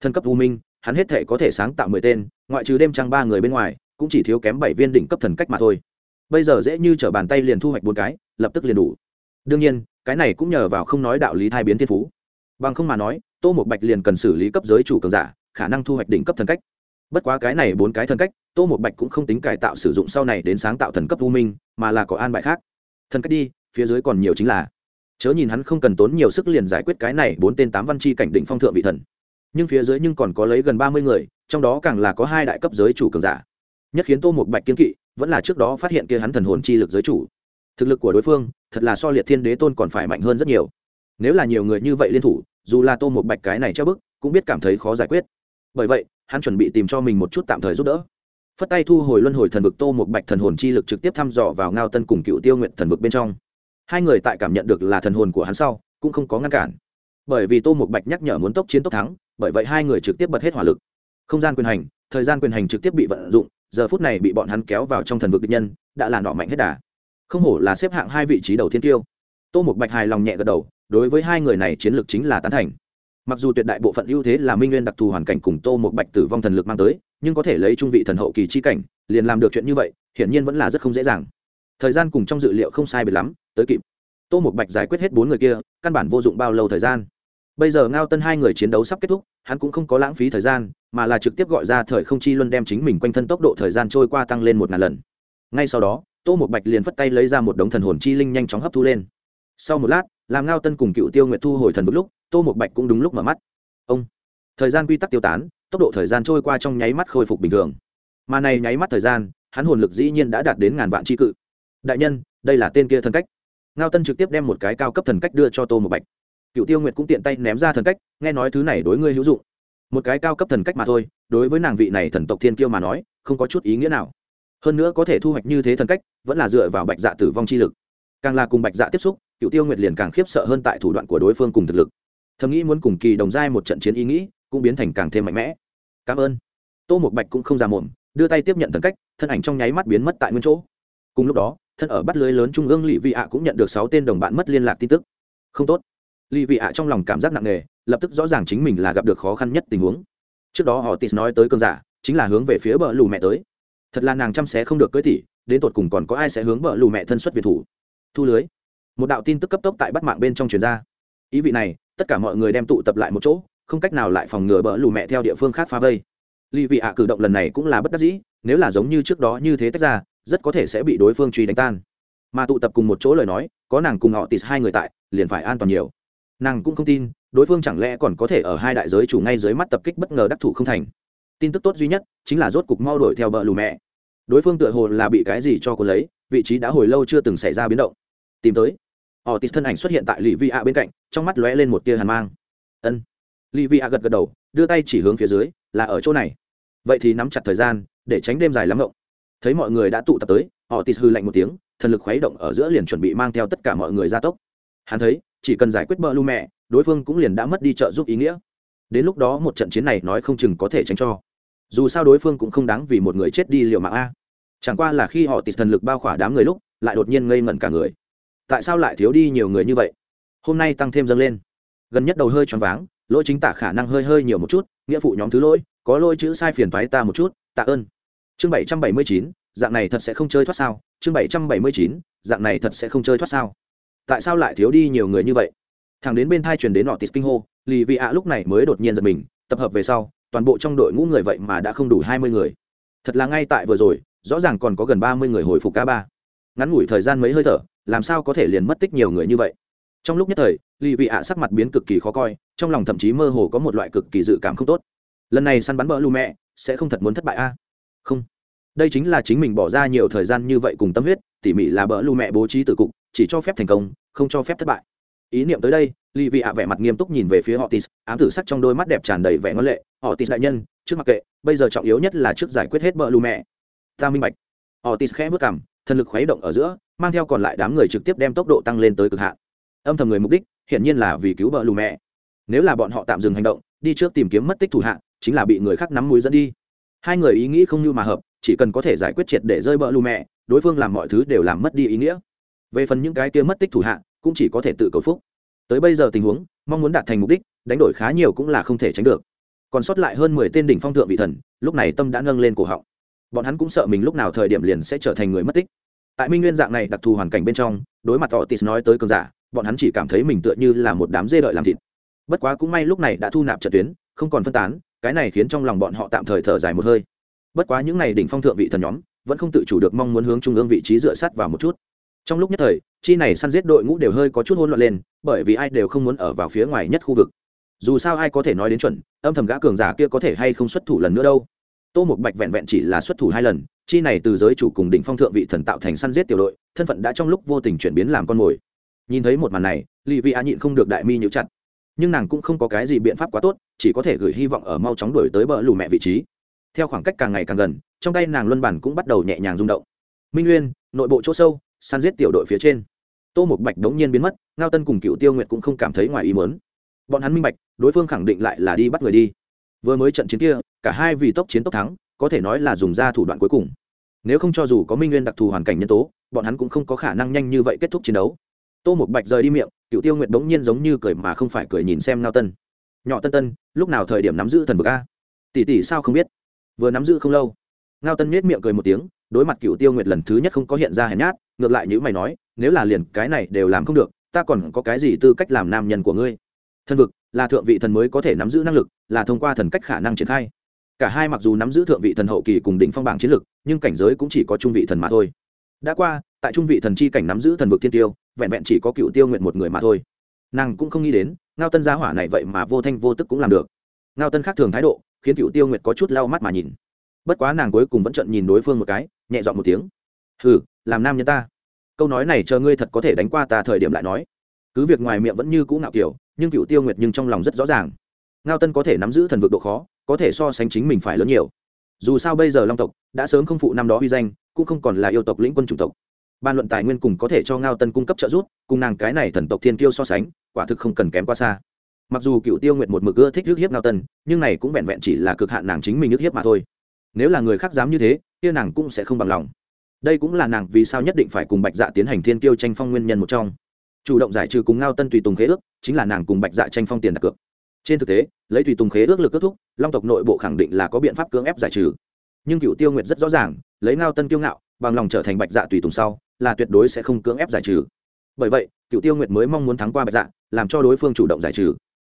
Thần cấp u minh, hắn hết thể có thể sáng tạo mười tên, ngoại trừ đêm trăng ba người bên ngoài, cũng chỉ thiếu kém bảy viên đỉnh cấp thần cách mà thôi. Bây giờ dễ như t r ở bàn tay liền thu hoạch bốn cái, lập tức liền đủ. Đương nhiên, cái này cũng nhờ vào không nói đạo lý thai biến thiên phú. Bằng không mà nói, tô một bạch liền cần xử lý cấp giới chủ cường giả, khả năng thu hoạch đỉnh cấp thần cách bất quá cái này bốn cái thần cách, tô một bạch cũng không tính cải tạo sử dụng sau này đến sáng tạo thần cấp u minh, mà là có an bài khác. Thần cách đi, phía dưới còn nhiều chính là, chớ nhìn hắn không cần tốn nhiều sức liền giải quyết cái này bốn tên tám văn chi cảnh định phong thượng vị thần. Nhưng phía dưới nhưng còn có lấy gần ba mươi người, trong đó càng là có hai đại cấp giới chủ cường giả. Nhất khiến tô một bạch kiên kỵ, vẫn là trước đó phát hiện kia hắn thần hồn chi lực giới chủ. Thực lực của đối phương, thật là so liệt thiên đế tôn còn phải mạnh hơn rất nhiều. Nếu là nhiều người như vậy liên thủ, dù là tô một bạch cái này treo bức, cũng biết cảm thấy khó giải quyết. Bởi vậy hắn chuẩn bị tìm cho mình một chút tạm thời giúp đỡ. Phất tay thu hồi luân hồi thần vực tô một bạch thần hồn chi lực trực tiếp thăm dò vào ngao tân cùng cựu tiêu nguyện thần vực bên trong. Hai người tại cảm nhận được là thần hồn của hắn sau, cũng không có ngăn cản. Bởi vì tô một bạch nhắc nhở muốn tốc chiến tốc thắng, bởi vậy hai người trực tiếp bật hết hỏa lực. Không gian quyền hành, thời gian quyền hành trực tiếp bị vận dụng, giờ phút này bị bọn hắn kéo vào trong thần vực địch nhân, đã là nọ mạnh hết đà. Không hổ là xếp hạng hai vị trí đầu thiên tiêu. Tô một bạch hài lòng nhẹ gật đầu, đối với hai người này chiến lược chính là tán thành mặc dù tuyệt đại bộ phận ưu thế là minh nguyên đặc thù hoàn cảnh cùng tô một bạch tử vong thần lực mang tới, nhưng có thể lấy trung vị thần hậu kỳ chi cảnh, liền làm được chuyện như vậy, hiển nhiên vẫn là rất không dễ dàng. Thời gian cùng trong dự liệu không sai biệt lắm, tới kịp. Tô một bạch giải quyết hết bốn người kia, căn bản vô dụng bao lâu thời gian. Bây giờ ngao tân hai người chiến đấu sắp kết thúc, hắn cũng không có lãng phí thời gian, mà là trực tiếp gọi ra thời không chi luân đem chính mình quanh thân tốc độ thời gian trôi qua tăng lên một ngàn lần. Ngay sau đó, tô một bạch liền phất tay lấy ra một đống thần hồn chi linh nhanh chóng hấp thu lên. Sau một lát, làm ngao tân cùng cựu tiêu nguyệt thu hồi thần vực lúc tô một bạch cũng đúng lúc mở mắt. Ông, thời gian quy tắc tiêu tán, tốc độ thời gian trôi qua trong nháy mắt khôi phục bình thường. Mà này nháy mắt thời gian, hắn hồn lực dĩ nhiên đã đạt đến ngàn vạn tri cự. Đại nhân, đây là tên kia thần cách. Ngao tân trực tiếp đem một cái cao cấp thần cách đưa cho tô một bạch. Cựu tiêu nguyệt cũng tiện tay ném ra thần cách, nghe nói thứ này đối ngươi hữu dụng. Một cái cao cấp thần cách mà thôi, đối với nàng vị này thần tộc thiên kiêu mà nói, không có chút ý nghĩa nào. Hơn nữa có thể thu hoạch như thế thần cách, vẫn là dựa vào bạch dạ tử vong chi lực. Càng là cùng bạch dạ tiếp xúc cựu tiêu nguyệt liền càng khiếp sợ hơn tại thủ đoạn của đối phương cùng thực lực thầm nghĩ muốn cùng kỳ đồng giai một trận chiến ý nghĩ cũng biến thành càng thêm mạnh mẽ. Cảm ơn. Tô một bạch cũng không ra mồm, đưa tay tiếp nhận thần cách, thân ảnh trong nháy mắt biến mất tại nguyên chỗ. Cùng lúc đó, thân ở bắt lưới lớn trung ương lỵ vị ạ cũng nhận được sáu tên đồng bạn mất liên lạc tin tức. Không tốt. Lỵ vị ạ trong lòng cảm giác nặng nề, lập tức rõ ràng chính mình là gặp được khó khăn nhất tình huống. Trước đó họ tis nói tới cơn giả, chính là hướng về phía bờ lù mẹ tới. Thật là nàng chăm xé không được cưới tỷ, đến tột cùng còn có ai sẽ hướng bờ lù mẹ thân xuất việt thủ? Thu lưới. Một đạo tin tức cấp tốc tại bắt mạng bên trong truyền ra. Ý vị này tất cả mọi người đem tụ tập lại một chỗ, không cách nào lại phòng ngừa bỡ lù mẹ theo địa phương khác phá vây. Lì vị ạ cử động lần này cũng là bất đắc dĩ, nếu là giống như trước đó như thế tách ra, rất có thể sẽ bị đối phương truy đánh tan. Mà tụ tập cùng một chỗ lời nói, có nàng cùng họ tịt hai người tại, liền phải an toàn nhiều. Nàng cũng không tin, đối phương chẳng lẽ còn có thể ở hai đại giới chủ ngay dưới mắt tập kích bất ngờ đắc thủ không thành. Tin tức tốt duy nhất, chính là rốt cục mau đuổi theo bờ lù mẹ. Đối phương tựa hồ là bị cái gì cho cô lấy, vị trí đã hồi lâu chưa từng xảy ra biến động. Tìm tới họ tít thân ảnh xuất hiện tại lì vi a bên cạnh, trong mắt lóe lên một tia hàn mang. Ân. Lì vi a gật gật đầu, đưa tay chỉ hướng phía dưới, là ở chỗ này. Vậy thì nắm chặt thời gian, để tránh đêm dài lắm ngộng. Thấy mọi người đã tụ tập tới họ tít hư lạnh một tiếng, thần lực khuấy động ở giữa liền chuẩn bị mang theo tất cả mọi người ra tốc. Hắn thấy, chỉ cần giải quyết bờ lu mẹ, đối phương cũng liền đã mất đi trợ giúp ý nghĩa. Đến lúc đó một trận chiến này nói không chừng có thể tránh cho. Dù sao đối phương cũng không đáng vì một người chết đi liệu mạng a. Chẳng qua là khi họ tịt thần lực bao khỏa đám người lúc, lại đột nhiên ngây ngẩn cả người tại sao lại thiếu đi nhiều người như vậy? Hôm nay tăng thêm dâng lên. Gần nhất đầu hơi choáng váng, lỗi chính tả khả năng hơi hơi nhiều một chút, nghĩa phụ nhóm thứ lỗi, có lỗi chữ sai phiền thoái ta một chút, tạ ơn. Chương bảy trăm bảy mươi chín, dạng này thật sẽ không chơi thoát sao? Chương bảy trăm bảy mươi chín, dạng này thật sẽ không chơi thoát sao? Tại sao lại thiếu đi nhiều người như vậy? Thằng đến bên thai truyền đến nọ tít kinh hô, lì vị ạ lúc này mới đột nhiên giật mình, tập hợp về sau, toàn bộ trong đội ngũ người vậy mà đã không đủ hai mươi người. Thật là ngay tại vừa rồi, rõ ràng còn có gần ba mươi người hồi phục ca ba. Ngắn ngủi thời gian mấy hơi thở làm sao có thể liền mất tích nhiều người như vậy? Trong lúc nhất thời, lì vị ạ sắc mặt biến cực kỳ khó coi, trong lòng thậm chí mơ hồ có một loại cực kỳ dự cảm không tốt. Lần này săn bắn bỡ lù mẹ, sẽ không thật muốn thất bại a? Không. Đây chính là chính mình bỏ ra nhiều thời gian như vậy cùng tâm huyết, tỉ mỉ là bỡ lù mẹ bố trí từ cục, chỉ cho phép thành công, không cho phép thất bại. Ý niệm tới đây, lì vị ạ vẻ mặt nghiêm túc nhìn về phía họ tis ám tử sắc trong đôi mắt đẹp tràn đầy vẻ ngân lệ. Họ tis đại nhân, trước mặc kệ, bây giờ trọng yếu nhất là trước giải quyết hết bỡ lù mẹ. Ta minh bạch. Họ tis khẽ vất cảm thần lực khuấy động ở giữa mang theo còn lại đám người trực tiếp đem tốc độ tăng lên tới cực hạn. Âm thầm người mục đích, hiển nhiên là vì cứu bờ lù mẹ. Nếu là bọn họ tạm dừng hành động, đi trước tìm kiếm mất tích thủ hạ chính là bị người khác nắm mũi dẫn đi. Hai người ý nghĩ không như mà hợp, chỉ cần có thể giải quyết triệt để rơi bờ lù mẹ, đối phương làm mọi thứ đều làm mất đi ý nghĩa. Về phần những cái kia mất tích thủ hạ cũng chỉ có thể tự cầu phúc. Tới bây giờ tình huống, mong muốn đạt thành mục đích, đánh đổi khá nhiều cũng là không thể tránh được. Còn sót lại hơn mười tên đỉnh phong thượng vị thần, lúc này tâm đã nâng lên cổ họng. Bọn hắn cũng sợ mình lúc nào thời điểm liền sẽ trở thành người mất tích tại minh nguyên dạng này đặc thù hoàn cảnh bên trong, đối mặt họ tis nói tới cường giả, bọn hắn chỉ cảm thấy mình tựa như là một đám dê đợi làm thịt. Bất quá cũng may lúc này đã thu nạp trận tuyến, không còn phân tán, cái này khiến trong lòng bọn họ tạm thời thở dài một hơi. Bất quá những n à y đỉnh phong thượng vị thần nhóm, vẫn không tự chủ được mong muốn hướng trung ương vị trí dựa sát vào một chút. Trong lúc nhất thời, chi này săn giết đội ngũ đều hơi có chút hôn loạn lên, bởi vì ai đều không muốn ở vào phía ngoài nhất khu vực. Dù sao ai có thể nói đến chuẩn, âm thầm gã cường giả kia có thể hay không xuất thủ lần nữa đâu. Tô một bạch vẹn vẹn chỉ là xuất thủ hai lần chi này từ giới chủ cùng đỉnh phong thượng vị thần tạo thành săn giết tiểu đội, thân phận đã trong lúc vô tình chuyển biến làm con mồi. Nhìn thấy một màn này, lì vi a nhịn không được đại mi nhíu chặt. Nhưng nàng cũng không có cái gì biện pháp quá tốt, chỉ có thể gửi hy vọng ở mau chóng đổi tới bờ lù mẹ vị trí. Theo khoảng cách càng ngày càng gần, trong tay nàng luân bản cũng bắt đầu nhẹ nhàng rung động. Minh nguyên nội bộ chỗ sâu, săn giết tiểu đội phía trên. Tô một bạch đống nhiên biến mất, ngao tân cùng cựu tiêu nguyệt cũng không cảm thấy ngoài ý mớn bọn hắn minh bạch, đối phương khẳng định lại là đi bắt người đi. Vừa mới trận chiến kia, cả hai vì tốc chiến tốc thắng có thể nói là dùng ra thủ đoạn cuối cùng. Nếu không cho dù có minh nguyên đặc thù hoàn cảnh nhân tố, bọn hắn cũng không có khả năng nhanh như vậy kết thúc chiến đấu. Tô một bạch rời đi miệng cựu tiêu nguyệt bỗng nhiên giống như cười mà không phải cười nhìn xem ngao tân. Nhỏ tân tân, lúc nào thời điểm nắm giữ thần vực a? Tỷ tỷ sao không biết? Vừa nắm giữ không lâu. Ngao tân nhếch miệng cười một tiếng, đối mặt cựu tiêu nguyệt lần thứ nhất không có hiện ra hèn nhát, ngược lại như mày nói, nếu là liền cái này đều làm không được, ta còn có cái gì tư cách làm nam nhân của ngươi? Thần vực là thượng vị thần mới có thể nắm giữ năng lực, là thông qua thần cách khả năng triển khai cả hai mặc dù nắm giữ thượng vị thần hậu kỳ cùng đỉnh phong bảng chiến lực, nhưng cảnh giới cũng chỉ có trung vị thần mà thôi. Đã qua, tại trung vị thần chi cảnh nắm giữ thần vực thiên tiêu, vẹn vẹn chỉ có cựu tiêu nguyện một người mà thôi. Nàng cũng không nghĩ đến, ngao tân gia hỏa này vậy mà vô thanh vô tức cũng làm được. Ngao tân khác thường thái độ, khiến cựu tiêu nguyệt có chút lau mắt mà nhìn. Bất quá nàng cuối cùng vẫn trận nhìn đối phương một cái, nhẹ dọn một tiếng. Hừ, làm nam nhân ta. Câu nói này chờ ngươi thật có thể đánh qua ta thời điểm lại nói. Cứ việc ngoài miệng vẫn như cũ ngạo kiểu, nhưng cựu tiêu nguyệt nhưng trong lòng rất rõ ràng ngao tân có thể nắm giữ thần vực độ khó, có thể so sánh chính mình phải lớn nhiều. Dù sao bây giờ long tộc đã sớm không phụ năm đó uy danh, cũng không còn là yêu tộc lĩnh quân chủng tộc. Ban luận tài nguyên cùng có thể cho ngao tân cung cấp trợ giúp, cùng nàng cái này thần tộc thiên kiêu so sánh, quả thực không cần kém quá xa. Mặc dù cựu tiêu nguyện một mực ưa thích ước hiếp ngao tân, nhưng này cũng vẹn vẹn chỉ là cực hạn nàng chính mình ước hiếp mà thôi. Nếu là người khác dám như thế, kia nàng cũng sẽ không bằng lòng. Đây cũng là nàng vì sao nhất định phải cùng bạch dạ tiến hành thiên kiêu tranh phong nguyên nhân một trong. Chủ động giải trừ cùng ngao tân tùy tùng khế ước, chính là nàng cùng bạch dạ tranh phong tiền đặt cược trên thực tế, lấy tùy tùng khế ước lực kết thúc, long tộc nội bộ khẳng định là có biện pháp cưỡng ép giải trừ. Nhưng cựu tiêu nguyệt rất rõ ràng, lấy ngao tân kiêu ngạo, bằng lòng trở thành bạch dạ tùy tùng sau, là tuyệt đối sẽ không cưỡng ép giải trừ. Bởi vậy cựu tiêu nguyệt mới mong muốn thắng qua bạch dạ làm cho đối phương chủ động giải trừ.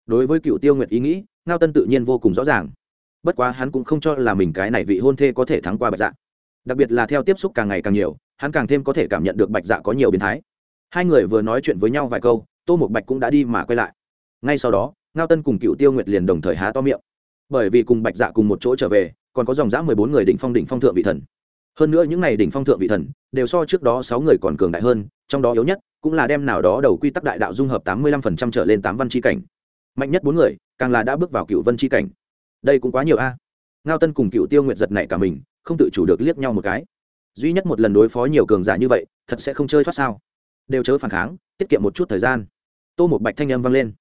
Đối với cựu tiêu nguyệt ý nghĩ, ngao tân tự nhiên vô cùng rõ ràng. Bất quá hắn cũng không cho là mình cái này vị hôn thê có thể thắng qua bạch dạ. Đặc biệt là theo tiếp xúc càng ngày càng nhiều, hắn càng thêm có thể cảm nhận được bạch dạ có nhiều biến thái. Hai người vừa nói chuyện với nhau vài câu, tô một bạch cũng đã đi mà quay lại. Ngay sau đó ngao tân cùng cựu tiêu nguyệt liền đồng thời há to miệng. Bởi vì cùng bạch dạ cùng một chỗ trở về, còn có dòng dã mười bốn người đỉnh phong đỉnh phong thượng vị thần. Hơn nữa những n à y đỉnh phong thượng vị thần, đều so trước đó sáu người còn cường đại hơn, trong đó yếu nhất cũng là đem nào đó đầu quy tắc đại đạo dung hợp tám mươi lăm phần trăm trở lên tám văn c h i cảnh. Mạnh nhất bốn người, càng là đã bước vào cựu vân c h i cảnh. Đây cũng quá nhiều a. Ngao tân cùng cựu tiêu nguyệt giật này cả mình, không tự chủ được liếc nhau một cái. Duy nhất một lần đối phó nhiều cường giả như vậy, thật sẽ không chơi thoát sao? Đều chớ phản kháng, tiết kiệm một chút thời gian. Tô một bạch thanh âm vang lên.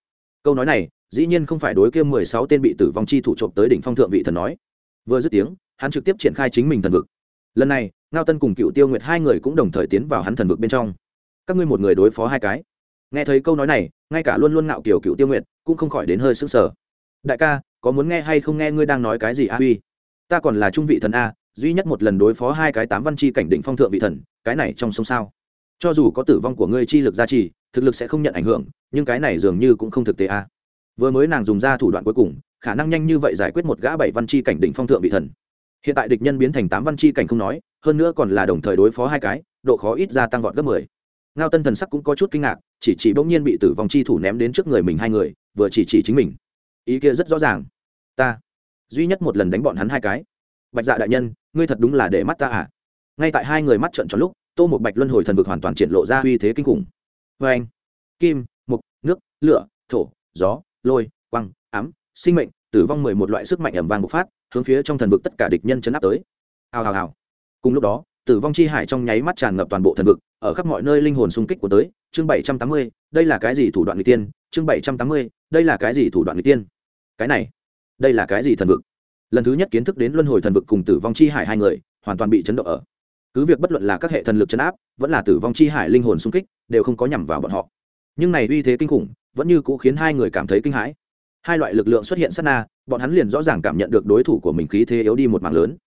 Câu nói này dĩ nhiên không phải đối kia mười sáu tên bị tử vong chi thủ trộm tới đỉnh phong thượng vị thần nói. Vừa dứt tiếng hắn trực tiếp triển khai chính mình thần vực. Lần này ngao tân cùng cựu tiêu nguyệt hai người cũng đồng thời tiến vào hắn thần vực bên trong. Các ngươi một người đối phó hai cái. Nghe thấy câu nói này ngay cả luôn luôn ngạo kiểu cựu tiêu nguyệt cũng không khỏi đến hơi sững sờ. Đại ca có muốn nghe hay không nghe ngươi đang nói cái gì a? Uy ta còn là trung vị thần a duy nhất một lần đối phó hai cái tám văn chi cảnh định phong thượng vị thần cái này trong sông sao? Cho dù có tử vong của ngươi chi lực gia trì thực lực sẽ không nhận ảnh hưởng nhưng cái này dường như cũng không thực tế a vừa mới nàng dùng ra thủ đoạn cuối cùng, khả năng nhanh như vậy giải quyết một gã bảy văn chi cảnh đỉnh phong thượng vị thần. Hiện tại địch nhân biến thành tám văn chi cảnh không nói, hơn nữa còn là đồng thời đối phó hai cái, độ khó ít ra tăng vọt gấp mười. Ngao tân thần sắc cũng có chút kinh ngạc, chỉ chỉ bỗng nhiên bị tử vong chi thủ ném đến trước người mình hai người, vừa chỉ chỉ chính mình. Ý kia rất rõ ràng. Ta, duy nhất một lần đánh bọn hắn hai cái. Bạch dạ đại nhân, ngươi thật đúng là để mắt ta à? Ngay tại hai người mắt trận tròn lúc, tô một bạch luân hồi thần vực hoàn toàn triển lộ ra uy thế kinh khủng. Vê anh kim, mục, nước, lửa, thổ, gió lôi, quăng, ám, sinh mệnh, tử vong mười một loại sức mạnh ẩm vàng bộc phát, hướng phía trong thần vực tất cả địch nhân chấn áp tới. Hào hào hào. Cùng lúc đó, tử vong chi hải trong nháy mắt tràn ngập toàn bộ thần vực, ở khắp mọi nơi linh hồn xung kích của tới, chương bảy trăm tám mươi, đây là cái gì thủ đoạn người tiên? Chương bảy trăm tám mươi, đây là cái gì thủ đoạn người tiên? Cái này, đây là cái gì thần vực? Lần thứ nhất kiến thức đến luân hồi thần vực cùng tử vong chi hải hai người, hoàn toàn bị chấn động ở. Cứ việc bất luận là các hệ thần lực chấn áp, vẫn là tử vong chi hải linh hồn xung kích, đều không có nhằm vào bọn họ. Nhưng này uy thế kinh khủng vẫn như cũ khiến hai người cảm thấy kinh hãi. Hai loại lực lượng xuất hiện sát na, bọn hắn liền rõ ràng cảm nhận được đối thủ của mình khí thế yếu đi một mảng lớn.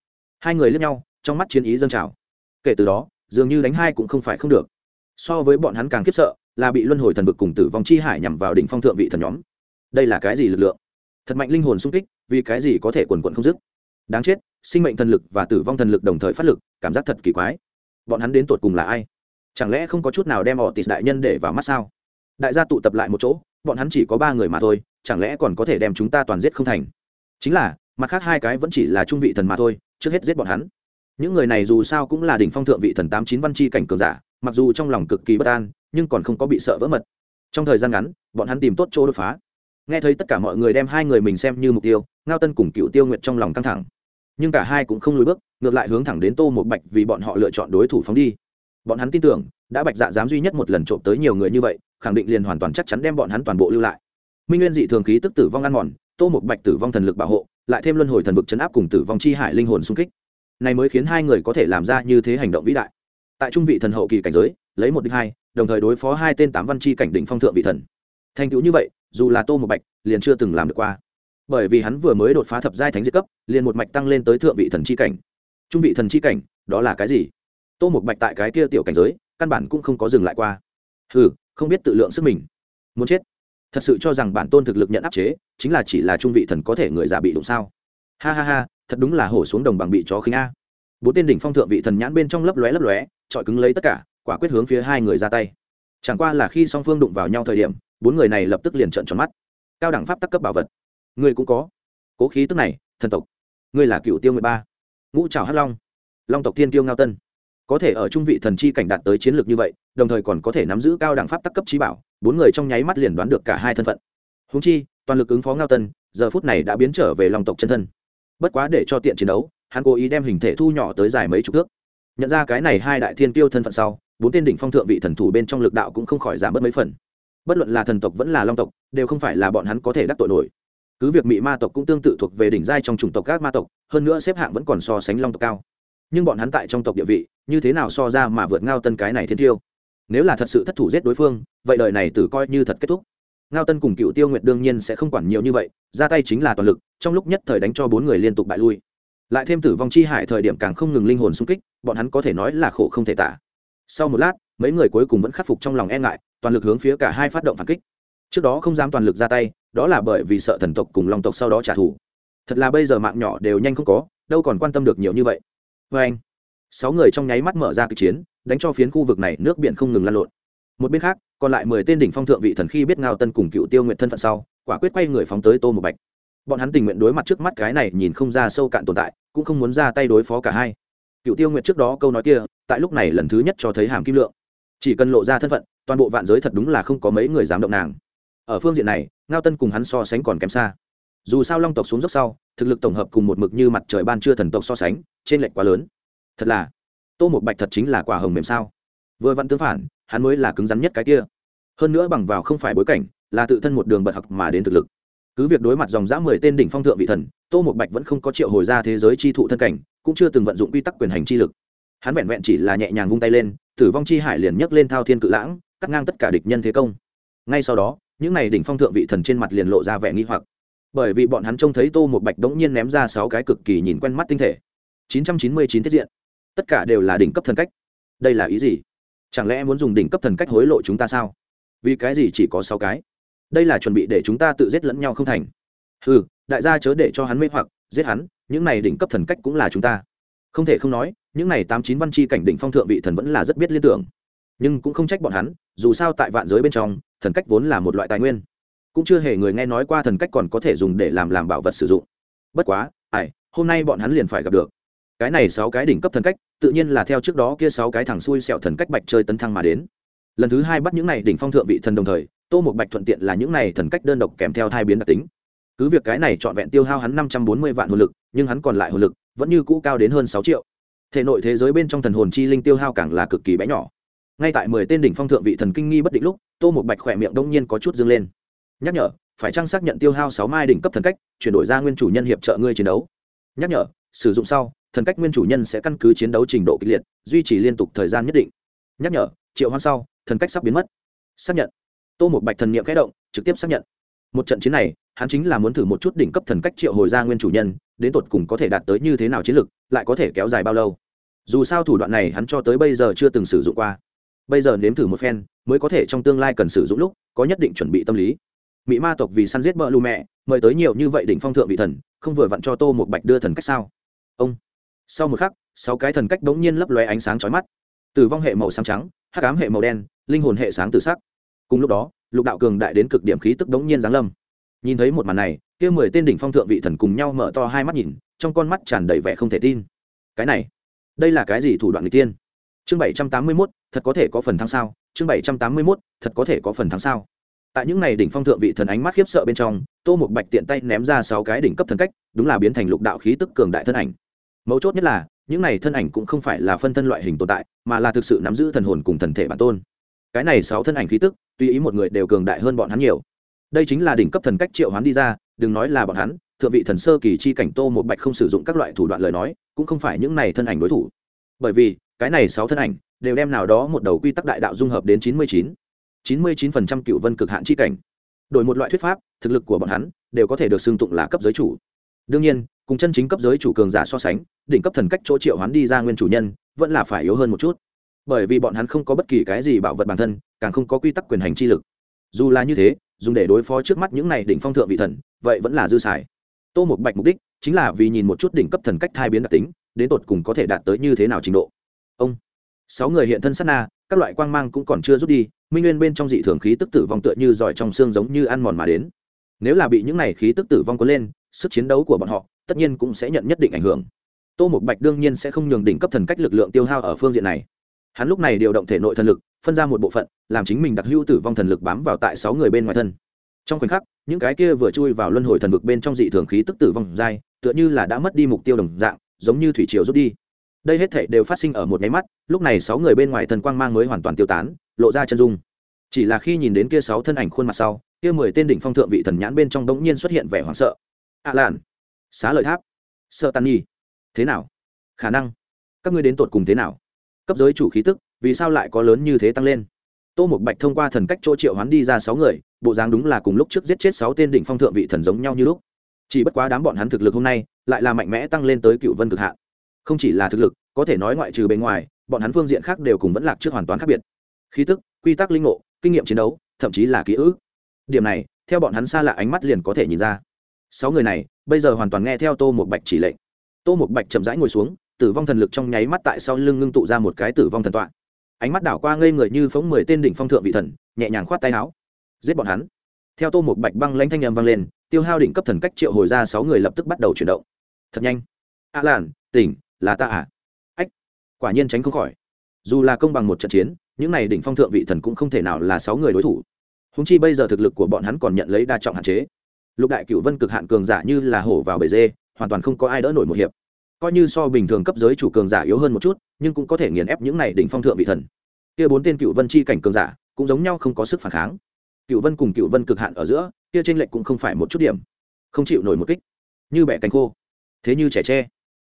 Hai người lướt nhau, trong mắt chiến ý dâng trào. Kể từ đó, dường như đánh hai cũng không phải không được. So với bọn hắn càng khiếp sợ, là bị luân hồi thần vực cùng tử vong chi hải nhằm vào đỉnh phong thượng vị thần nhóm. Đây là cái gì lực lượng? Thật mạnh linh hồn sung kích, vì cái gì có thể quần quận không dứt? Đáng chết, sinh mệnh thần lực và tử vong thần lực đồng thời phát lực, cảm giác thật kỳ quái. Bọn hắn đến tột cùng là ai? Chẳng lẽ không có chút nào đem họ tịt đại nhân để vào mắt sao? Đại gia tụ tập lại một chỗ, bọn hắn chỉ có ba người mà thôi, chẳng lẽ còn có thể đem chúng ta toàn giết không thành? Chính là, mặt khác hai cái vẫn chỉ là trung vị thần mà thôi, trước hết giết bọn hắn. Những người này dù sao cũng là đỉnh phong thượng vị thần tám chín văn chi cảnh cường giả, mặc dù trong lòng cực kỳ bất an, nhưng còn không có bị sợ vỡ mật. Trong thời gian ngắn, bọn hắn tìm tốt chỗ đột phá. Nghe thấy tất cả mọi người đem hai người mình xem như mục tiêu, ngao tân cùng cựu tiêu nguyện trong lòng căng thẳng. Nhưng cả hai cũng không lùi bước, ngược lại hướng thẳng đến tô một bạch vì bọn họ lựa chọn đối thủ phóng đi bọn hắn tin tưởng, đã bạch dạ dám duy nhất một lần trộm tới nhiều người như vậy, khẳng định liền hoàn toàn chắc chắn đem bọn hắn toàn bộ lưu lại. Minh nguyên dị thường khí tức tử vong ăn mòn, tô một bạch tử vong thần lực bảo hộ, lại thêm luân hồi thần vực chấn áp cùng tử vong chi hải linh hồn xung kích. Này mới khiến hai người có thể làm ra như thế hành động vĩ đại. Tại trung vị thần hậu kỳ cảnh giới, lấy một đích hai, đồng thời đối phó hai tên tám văn chi cảnh đỉnh phong thượng vị thần. Thành tựu như vậy, dù là tô một bạch, liền chưa từng làm được qua. Bởi vì hắn vừa mới đột phá thập giai thánh diệt cấp, liền một mạch tăng lên tới thượng vị thần chi cảnh. Trung vị thần chi cảnh, đó là cái gì? Tô một bạch tại cái kia tiểu cảnh giới, căn bản cũng không có dừng lại qua. Hừ, không biết tự lượng sức mình. Muốn chết. Thật sự cho rằng bản tôn thực lực nhận áp chế, chính là chỉ là trung vị thần có thể người già bị đụng sao. Ha ha ha, thật đúng là hổ xuống đồng bằng bị chó khinh a. Bốn tên đỉnh phong thượng vị thần nhãn bên trong lấp lóe lấp lóe trọi cứng lấy tất cả, quả quyết hướng phía hai người ra tay. Chẳng qua là khi song phương đụng vào nhau thời điểm, bốn người này lập tức liền trợn tròn mắt. Cao đẳng pháp tắc cấp bảo vật. Ngươi cũng có. Cố khí tức này, thần tộc. Ngươi là cựu tiêu mười ba. Ngũ trào hắc long. Long tộc thiên tiêu ngao tân có thể ở trung vị thần chi cảnh đạt tới chiến lược như vậy, đồng thời còn có thể nắm giữ cao đẳng pháp tắc cấp trí bảo, bốn người trong nháy mắt liền đoán được cả hai thân phận. Húng chi, toàn lực ứng phó ngao tân, giờ phút này đã biến trở về long tộc chân thân. Bất quá để cho tiện chiến đấu, hắn cố ý đem hình thể thu nhỏ tới dài mấy chục thước. Nhận ra cái này hai đại thiên tiêu thân phận sau, bốn tên đỉnh phong thượng vị thần thủ bên trong lực đạo cũng không khỏi giảm bớt mấy phần. Bất luận là thần tộc vẫn là long tộc, đều không phải là bọn hắn có thể đắc tội nổi. Cứ việc mị ma tộc cũng tương tự thuộc về đỉnh giai trong chủng tộc các ma tộc, hơn nữa xếp hạng vẫn còn so sánh long tộc cao. Nhưng bọn hắn tại trong tộc địa vị như thế nào so ra mà vượt ngao tân cái này thiên tiêu? Nếu là thật sự thất thủ giết đối phương, vậy đời này tử coi như thật kết thúc. Ngao tân cùng cựu tiêu nguyệt đương nhiên sẽ không quản nhiều như vậy, ra tay chính là toàn lực, trong lúc nhất thời đánh cho bốn người liên tục bại lui. Lại thêm tử vong chi hải thời điểm càng không ngừng linh hồn xung kích, bọn hắn có thể nói là khổ không thể tả. Sau một lát, mấy người cuối cùng vẫn khắc phục trong lòng e ngại, toàn lực hướng phía cả hai phát động phản kích. Trước đó không dám toàn lực ra tay, đó là bởi vì sợ thần tộc cùng long tộc sau đó trả thù. Thật là bây giờ mạng nhỏ đều nhanh không có, đâu còn quan tâm được nhiều như vậy. Vê anh sáu người trong nháy mắt mở ra kịch chiến, đánh cho phiến khu vực này nước biển không ngừng lan lộn. Một bên khác, còn lại mười tên đỉnh phong thượng vị thần khi biết ngao tân cùng cựu tiêu nguyện thân phận sau, quả quyết quay người phóng tới tô một bạch. Bọn hắn tình nguyện đối mặt trước mắt cái này nhìn không ra sâu cạn tồn tại, cũng không muốn ra tay đối phó cả hai. Cựu tiêu nguyện trước đó câu nói kia, tại lúc này lần thứ nhất cho thấy hàm kim lượng. Chỉ cần lộ ra thân phận, toàn bộ vạn giới thật đúng là không có mấy người dám động nàng. Ở phương diện này, ngao tân cùng hắn so sánh còn kém xa. Dù sao long tộc xuống dốc sau, thực lực tổng hợp cùng một mực như mặt trời ban chưa thần tộc so sánh trên lệch quá lớn thật là, tô một bạch thật chính là quả hồng mềm sao? Vừa vặn tương phản, hắn mới là cứng rắn nhất cái kia. Hơn nữa bằng vào không phải bối cảnh, là tự thân một đường bật học mà đến thực lực. Cứ việc đối mặt dòng dã mười tên đỉnh phong thượng vị thần, tô một bạch vẫn không có triệu hồi ra thế giới chi thụ thân cảnh, cũng chưa từng vận dụng quy tắc quyền hành chi lực. Hắn vẹn vẹn chỉ là nhẹ nhàng vung tay lên, tử vong chi hải liền nhấc lên thao thiên cự lãng, cắt ngang tất cả địch nhân thế công. Ngay sau đó, những n à y đỉnh phong thượng vị thần trên mặt liền lộ ra vẻ nghi hoặc. Bởi vì bọn hắn trông thấy tô một bạch đống nhiên ném ra sáu cái cực kỳ nhìn quen mắt tinh thể. Chín trăm chín mươi chín tiết diện tất cả đều là đỉnh cấp thần cách. Đây là ý gì? Chẳng lẽ muốn dùng đỉnh cấp thần cách hối lộ chúng ta sao? Vì cái gì chỉ có sáu cái? Đây là chuẩn bị để chúng ta tự giết lẫn nhau không thành. Ừ đại gia chớ để cho hắn mê hoặc, giết hắn, những này đỉnh cấp thần cách cũng là chúng ta. Không thể không nói, những này tám chín văn chi cảnh đỉnh phong thượng vị thần vẫn là rất biết liên tưởng. Nhưng cũng không trách bọn hắn, dù sao tại vạn giới bên trong, thần cách vốn là một loại tài nguyên. Cũng chưa hề người nghe nói qua thần cách còn có thể dùng để làm làm bảo vật sử dụng. Bất quá, ai, hôm nay bọn hắn liền phải gặp được cái này sáu cái đỉnh cấp thần cách, tự nhiên là theo trước đó kia sáu cái thằng xui xẹo thần cách bạch chơi tấn thăng mà đến. Lần thứ hai bắt những này đỉnh phong thượng vị thần đồng thời, tô một bạch thuận tiện là những này thần cách đơn độc kèm theo thai biến đặc tính. Cứ việc cái này trọn vẹn tiêu hao hắn năm trăm bốn mươi vạn hồn lực, nhưng hắn còn lại hồn lực vẫn như cũ cao đến hơn sáu triệu. Thể nội thế giới bên trong thần hồn chi linh tiêu hao càng là cực kỳ bé nhỏ. Ngay tại mười tên đỉnh phong thượng vị thần kinh nghi bất định lúc, tô một bạch khỏe miệng đông nhiên có chút dâng lên. Nhắc nhở, phải trang xác nhận tiêu hao sáu mai đỉnh cấp thần cách, chuyển đổi ra nguyên chủ nhân hiệp trợ ngươi chiến đấu? Nhắc nhở, sử dụng sau thần cách nguyên chủ nhân sẽ căn cứ chiến đấu trình độ kịch liệt, duy trì liên tục thời gian nhất định. Nhắc nhở, triệu hoan sau, thần cách sắp biến mất. Xác nhận. Tô một bạch thần n i ệ m khẽ động, trực tiếp xác nhận. Một trận chiến này, hắn chính là muốn thử một chút đỉnh cấp thần cách triệu hồi ra nguyên chủ nhân, đến tột cùng có thể đạt tới như thế nào chiến lực, lại có thể kéo dài bao lâu. Dù sao thủ đoạn này hắn cho tới bây giờ chưa từng sử dụng qua. Bây giờ nếm thử một phen, mới có thể trong tương lai cần sử dụng lúc, có nhất định chuẩn bị tâm lý. Mỹ ma tộc vì săn giết bợ lù mẹ, mời tới nhiều như vậy đỉnh phong thượng vị thần, không vừa vặn cho tô một bạch đưa thần cách sao? Ông sau một khắc, sáu cái thần cách bỗng nhiên lấp lóe ánh sáng chói mắt. Tử vong hệ màu xám trắng, hắc ám hệ màu đen, linh hồn hệ sáng tự sắc. Cùng lúc đó, lục đạo cường đại đến cực điểm khí tức bỗng nhiên giáng lâm. Nhìn thấy một màn này, kia mười tên đỉnh phong thượng vị thần cùng nhau mở to hai mắt nhìn, trong con mắt tràn đầy vẻ không thể tin. Cái này, đây là cái gì thủ đoạn người tiên? Chương bảy trăm tám mươi mốt, thật có thể có phần thắng sao? Chương bảy trăm tám mươi mốt, thật có thể có phần thắng sao? Tại những ngày đỉnh phong thượng vị thần ánh mắt khiếp sợ bên trong, tô một bạch tiện tay ném ra sáu cái đỉnh cấp thần cách, đúng là biến thành lục đạo khí tức cường đại thân ảnh mấu chốt nhất là, những này thân ảnh cũng không phải là phân thân loại hình tồn tại, mà là thực sự nắm giữ thần hồn cùng thần thể bản tôn. Cái này sáu thân ảnh khí tức, tùy ý một người đều cường đại hơn bọn hắn nhiều. Đây chính là đỉnh cấp thần cách triệu hoán đi ra, đừng nói là bọn hắn, thượng vị thần sơ kỳ chi cảnh tô một bạch không sử dụng các loại thủ đoạn lời nói, cũng không phải những này thân ảnh đối thủ. Bởi vì, cái này sáu thân ảnh, đều đem nào đó một đầu quy tắc đại đạo dung hợp đến chín mươi chín. chín mươi chín phần trăm cựu vân cực hạn chi cảnh. Đổi một loại thuyết pháp, thực lực của bọn hắn, đều có thể được xưng tụng là cấp giới chủ đương nhiên, cùng chân chính cấp giới chủ cường giả so sánh, đỉnh cấp thần cách chỗ triệu hoán đi ra nguyên chủ nhân, vẫn là phải yếu hơn một chút. Bởi vì bọn hắn không có bất kỳ cái gì bảo vật bản thân, càng không có quy tắc quyền hành chi lực. Dù là như thế, dùng để đối phó trước mắt những này đỉnh phong thượng vị thần, vậy vẫn là dư xài. Tô một bạch mục đích chính là vì nhìn một chút đỉnh cấp thần cách thai biến đặc tính, đến tột cùng có thể đạt tới như thế nào trình độ. Ông, sáu người hiện thân sát na, các loại quang mang cũng còn chưa rút đi, minh nguyên bên trong dị thường khí tức tử vong tựa như giỏi trong xương giống như ăn mòn mà đến. Nếu là bị những này khí tức tử vong có lên sức chiến đấu của bọn họ, tất nhiên cũng sẽ nhận nhất định ảnh hưởng. Tô một bạch đương nhiên sẽ không nhường đỉnh cấp thần cách lực lượng tiêu hao ở phương diện này. Hắn lúc này điều động thể nội thần lực, phân ra một bộ phận, làm chính mình đặc hữu tử vong thần lực bám vào tại sáu người bên ngoài thân. Trong khoảnh khắc, những cái kia vừa chui vào luân hồi thần vực bên trong dị thường khí tức tử vong dai, tựa như là đã mất đi mục tiêu đồng dạng, giống như thủy triều rút đi. Đây hết thể đều phát sinh ở một nháy mắt, lúc này sáu người bên ngoài thần quang mang mới hoàn toàn tiêu tán, lộ ra chân dung. Chỉ là khi nhìn đến kia sáu thân ảnh khuôn mặt sau, kia mười tên đỉnh phong thượng vị thần nhãn bên trong đống nhiên xuất hiện vẻ hoảng sợ ạ à lạn. Xá lợi tháp. Sợ tàn nhi thế nào? Khả năng. Các ngươi đến tột cùng thế nào? Cấp giới chủ khí tức, vì sao lại có lớn như thế tăng lên? Tô một bạch thông qua thần cách chỗ triệu hoán đi ra sáu người, bộ dáng đúng là cùng lúc trước giết chết sáu tên đỉnh phong thượng vị thần giống nhau như lúc. Chỉ bất quá đám bọn hắn thực lực hôm nay, lại là mạnh mẽ tăng lên tới cựu vân cực hạn. Không chỉ là thực lực, có thể nói ngoại trừ bề ngoài, bọn hắn phương diện khác đều cùng vẫn lạc trước hoàn toàn khác biệt. Khí tức, quy tắc linh ngộ, kinh nghiệm chiến đấu, thậm chí là ký ức. Điểm này, theo bọn hắn xa lạ ánh mắt liền có thể nhìn ra sáu người này, bây giờ hoàn toàn nghe theo tô một bạch chỉ lệnh. Tô một bạch chậm rãi ngồi xuống, tử vong thần lực trong nháy mắt tại sau lưng ngưng tụ ra một cái tử vong thần tọa. Ánh mắt đảo qua ngây người như phóng mười tên đỉnh phong thượng vị thần, nhẹ nhàng khoát tay áo. Giết bọn hắn. Theo tô một bạch băng lãnh thanh nhầm vang lên, tiêu hao đỉnh cấp thần cách triệu hồi ra sáu người lập tức bắt đầu chuyển động. Thật nhanh. A à làn tỉnh, là ta à? Ách, quả nhiên tránh không khỏi. Dù là công bằng một trận chiến, những này đỉnh phong thượng vị thần cũng không thể nào là sáu người đối thủ. Húng chi bây giờ thực lực của bọn hắn còn nhận lấy đa trọng hạn chế lục đại cựu vân cực hạn cường giả như là hổ vào bể dê, hoàn toàn không có ai đỡ nổi một hiệp. Coi như so bình thường cấp giới chủ cường giả yếu hơn một chút, nhưng cũng có thể nghiền ép những này đỉnh phong thượng vị thần. Kia bốn tên cựu vân chi cảnh cường giả, cũng giống nhau không có sức phản kháng. Cựu vân cùng cựu vân cực hạn ở giữa, kia trên lệnh cũng không phải một chút điểm. Không chịu nổi một kích. Như bẻ cánh khô. Thế như trẻ tre.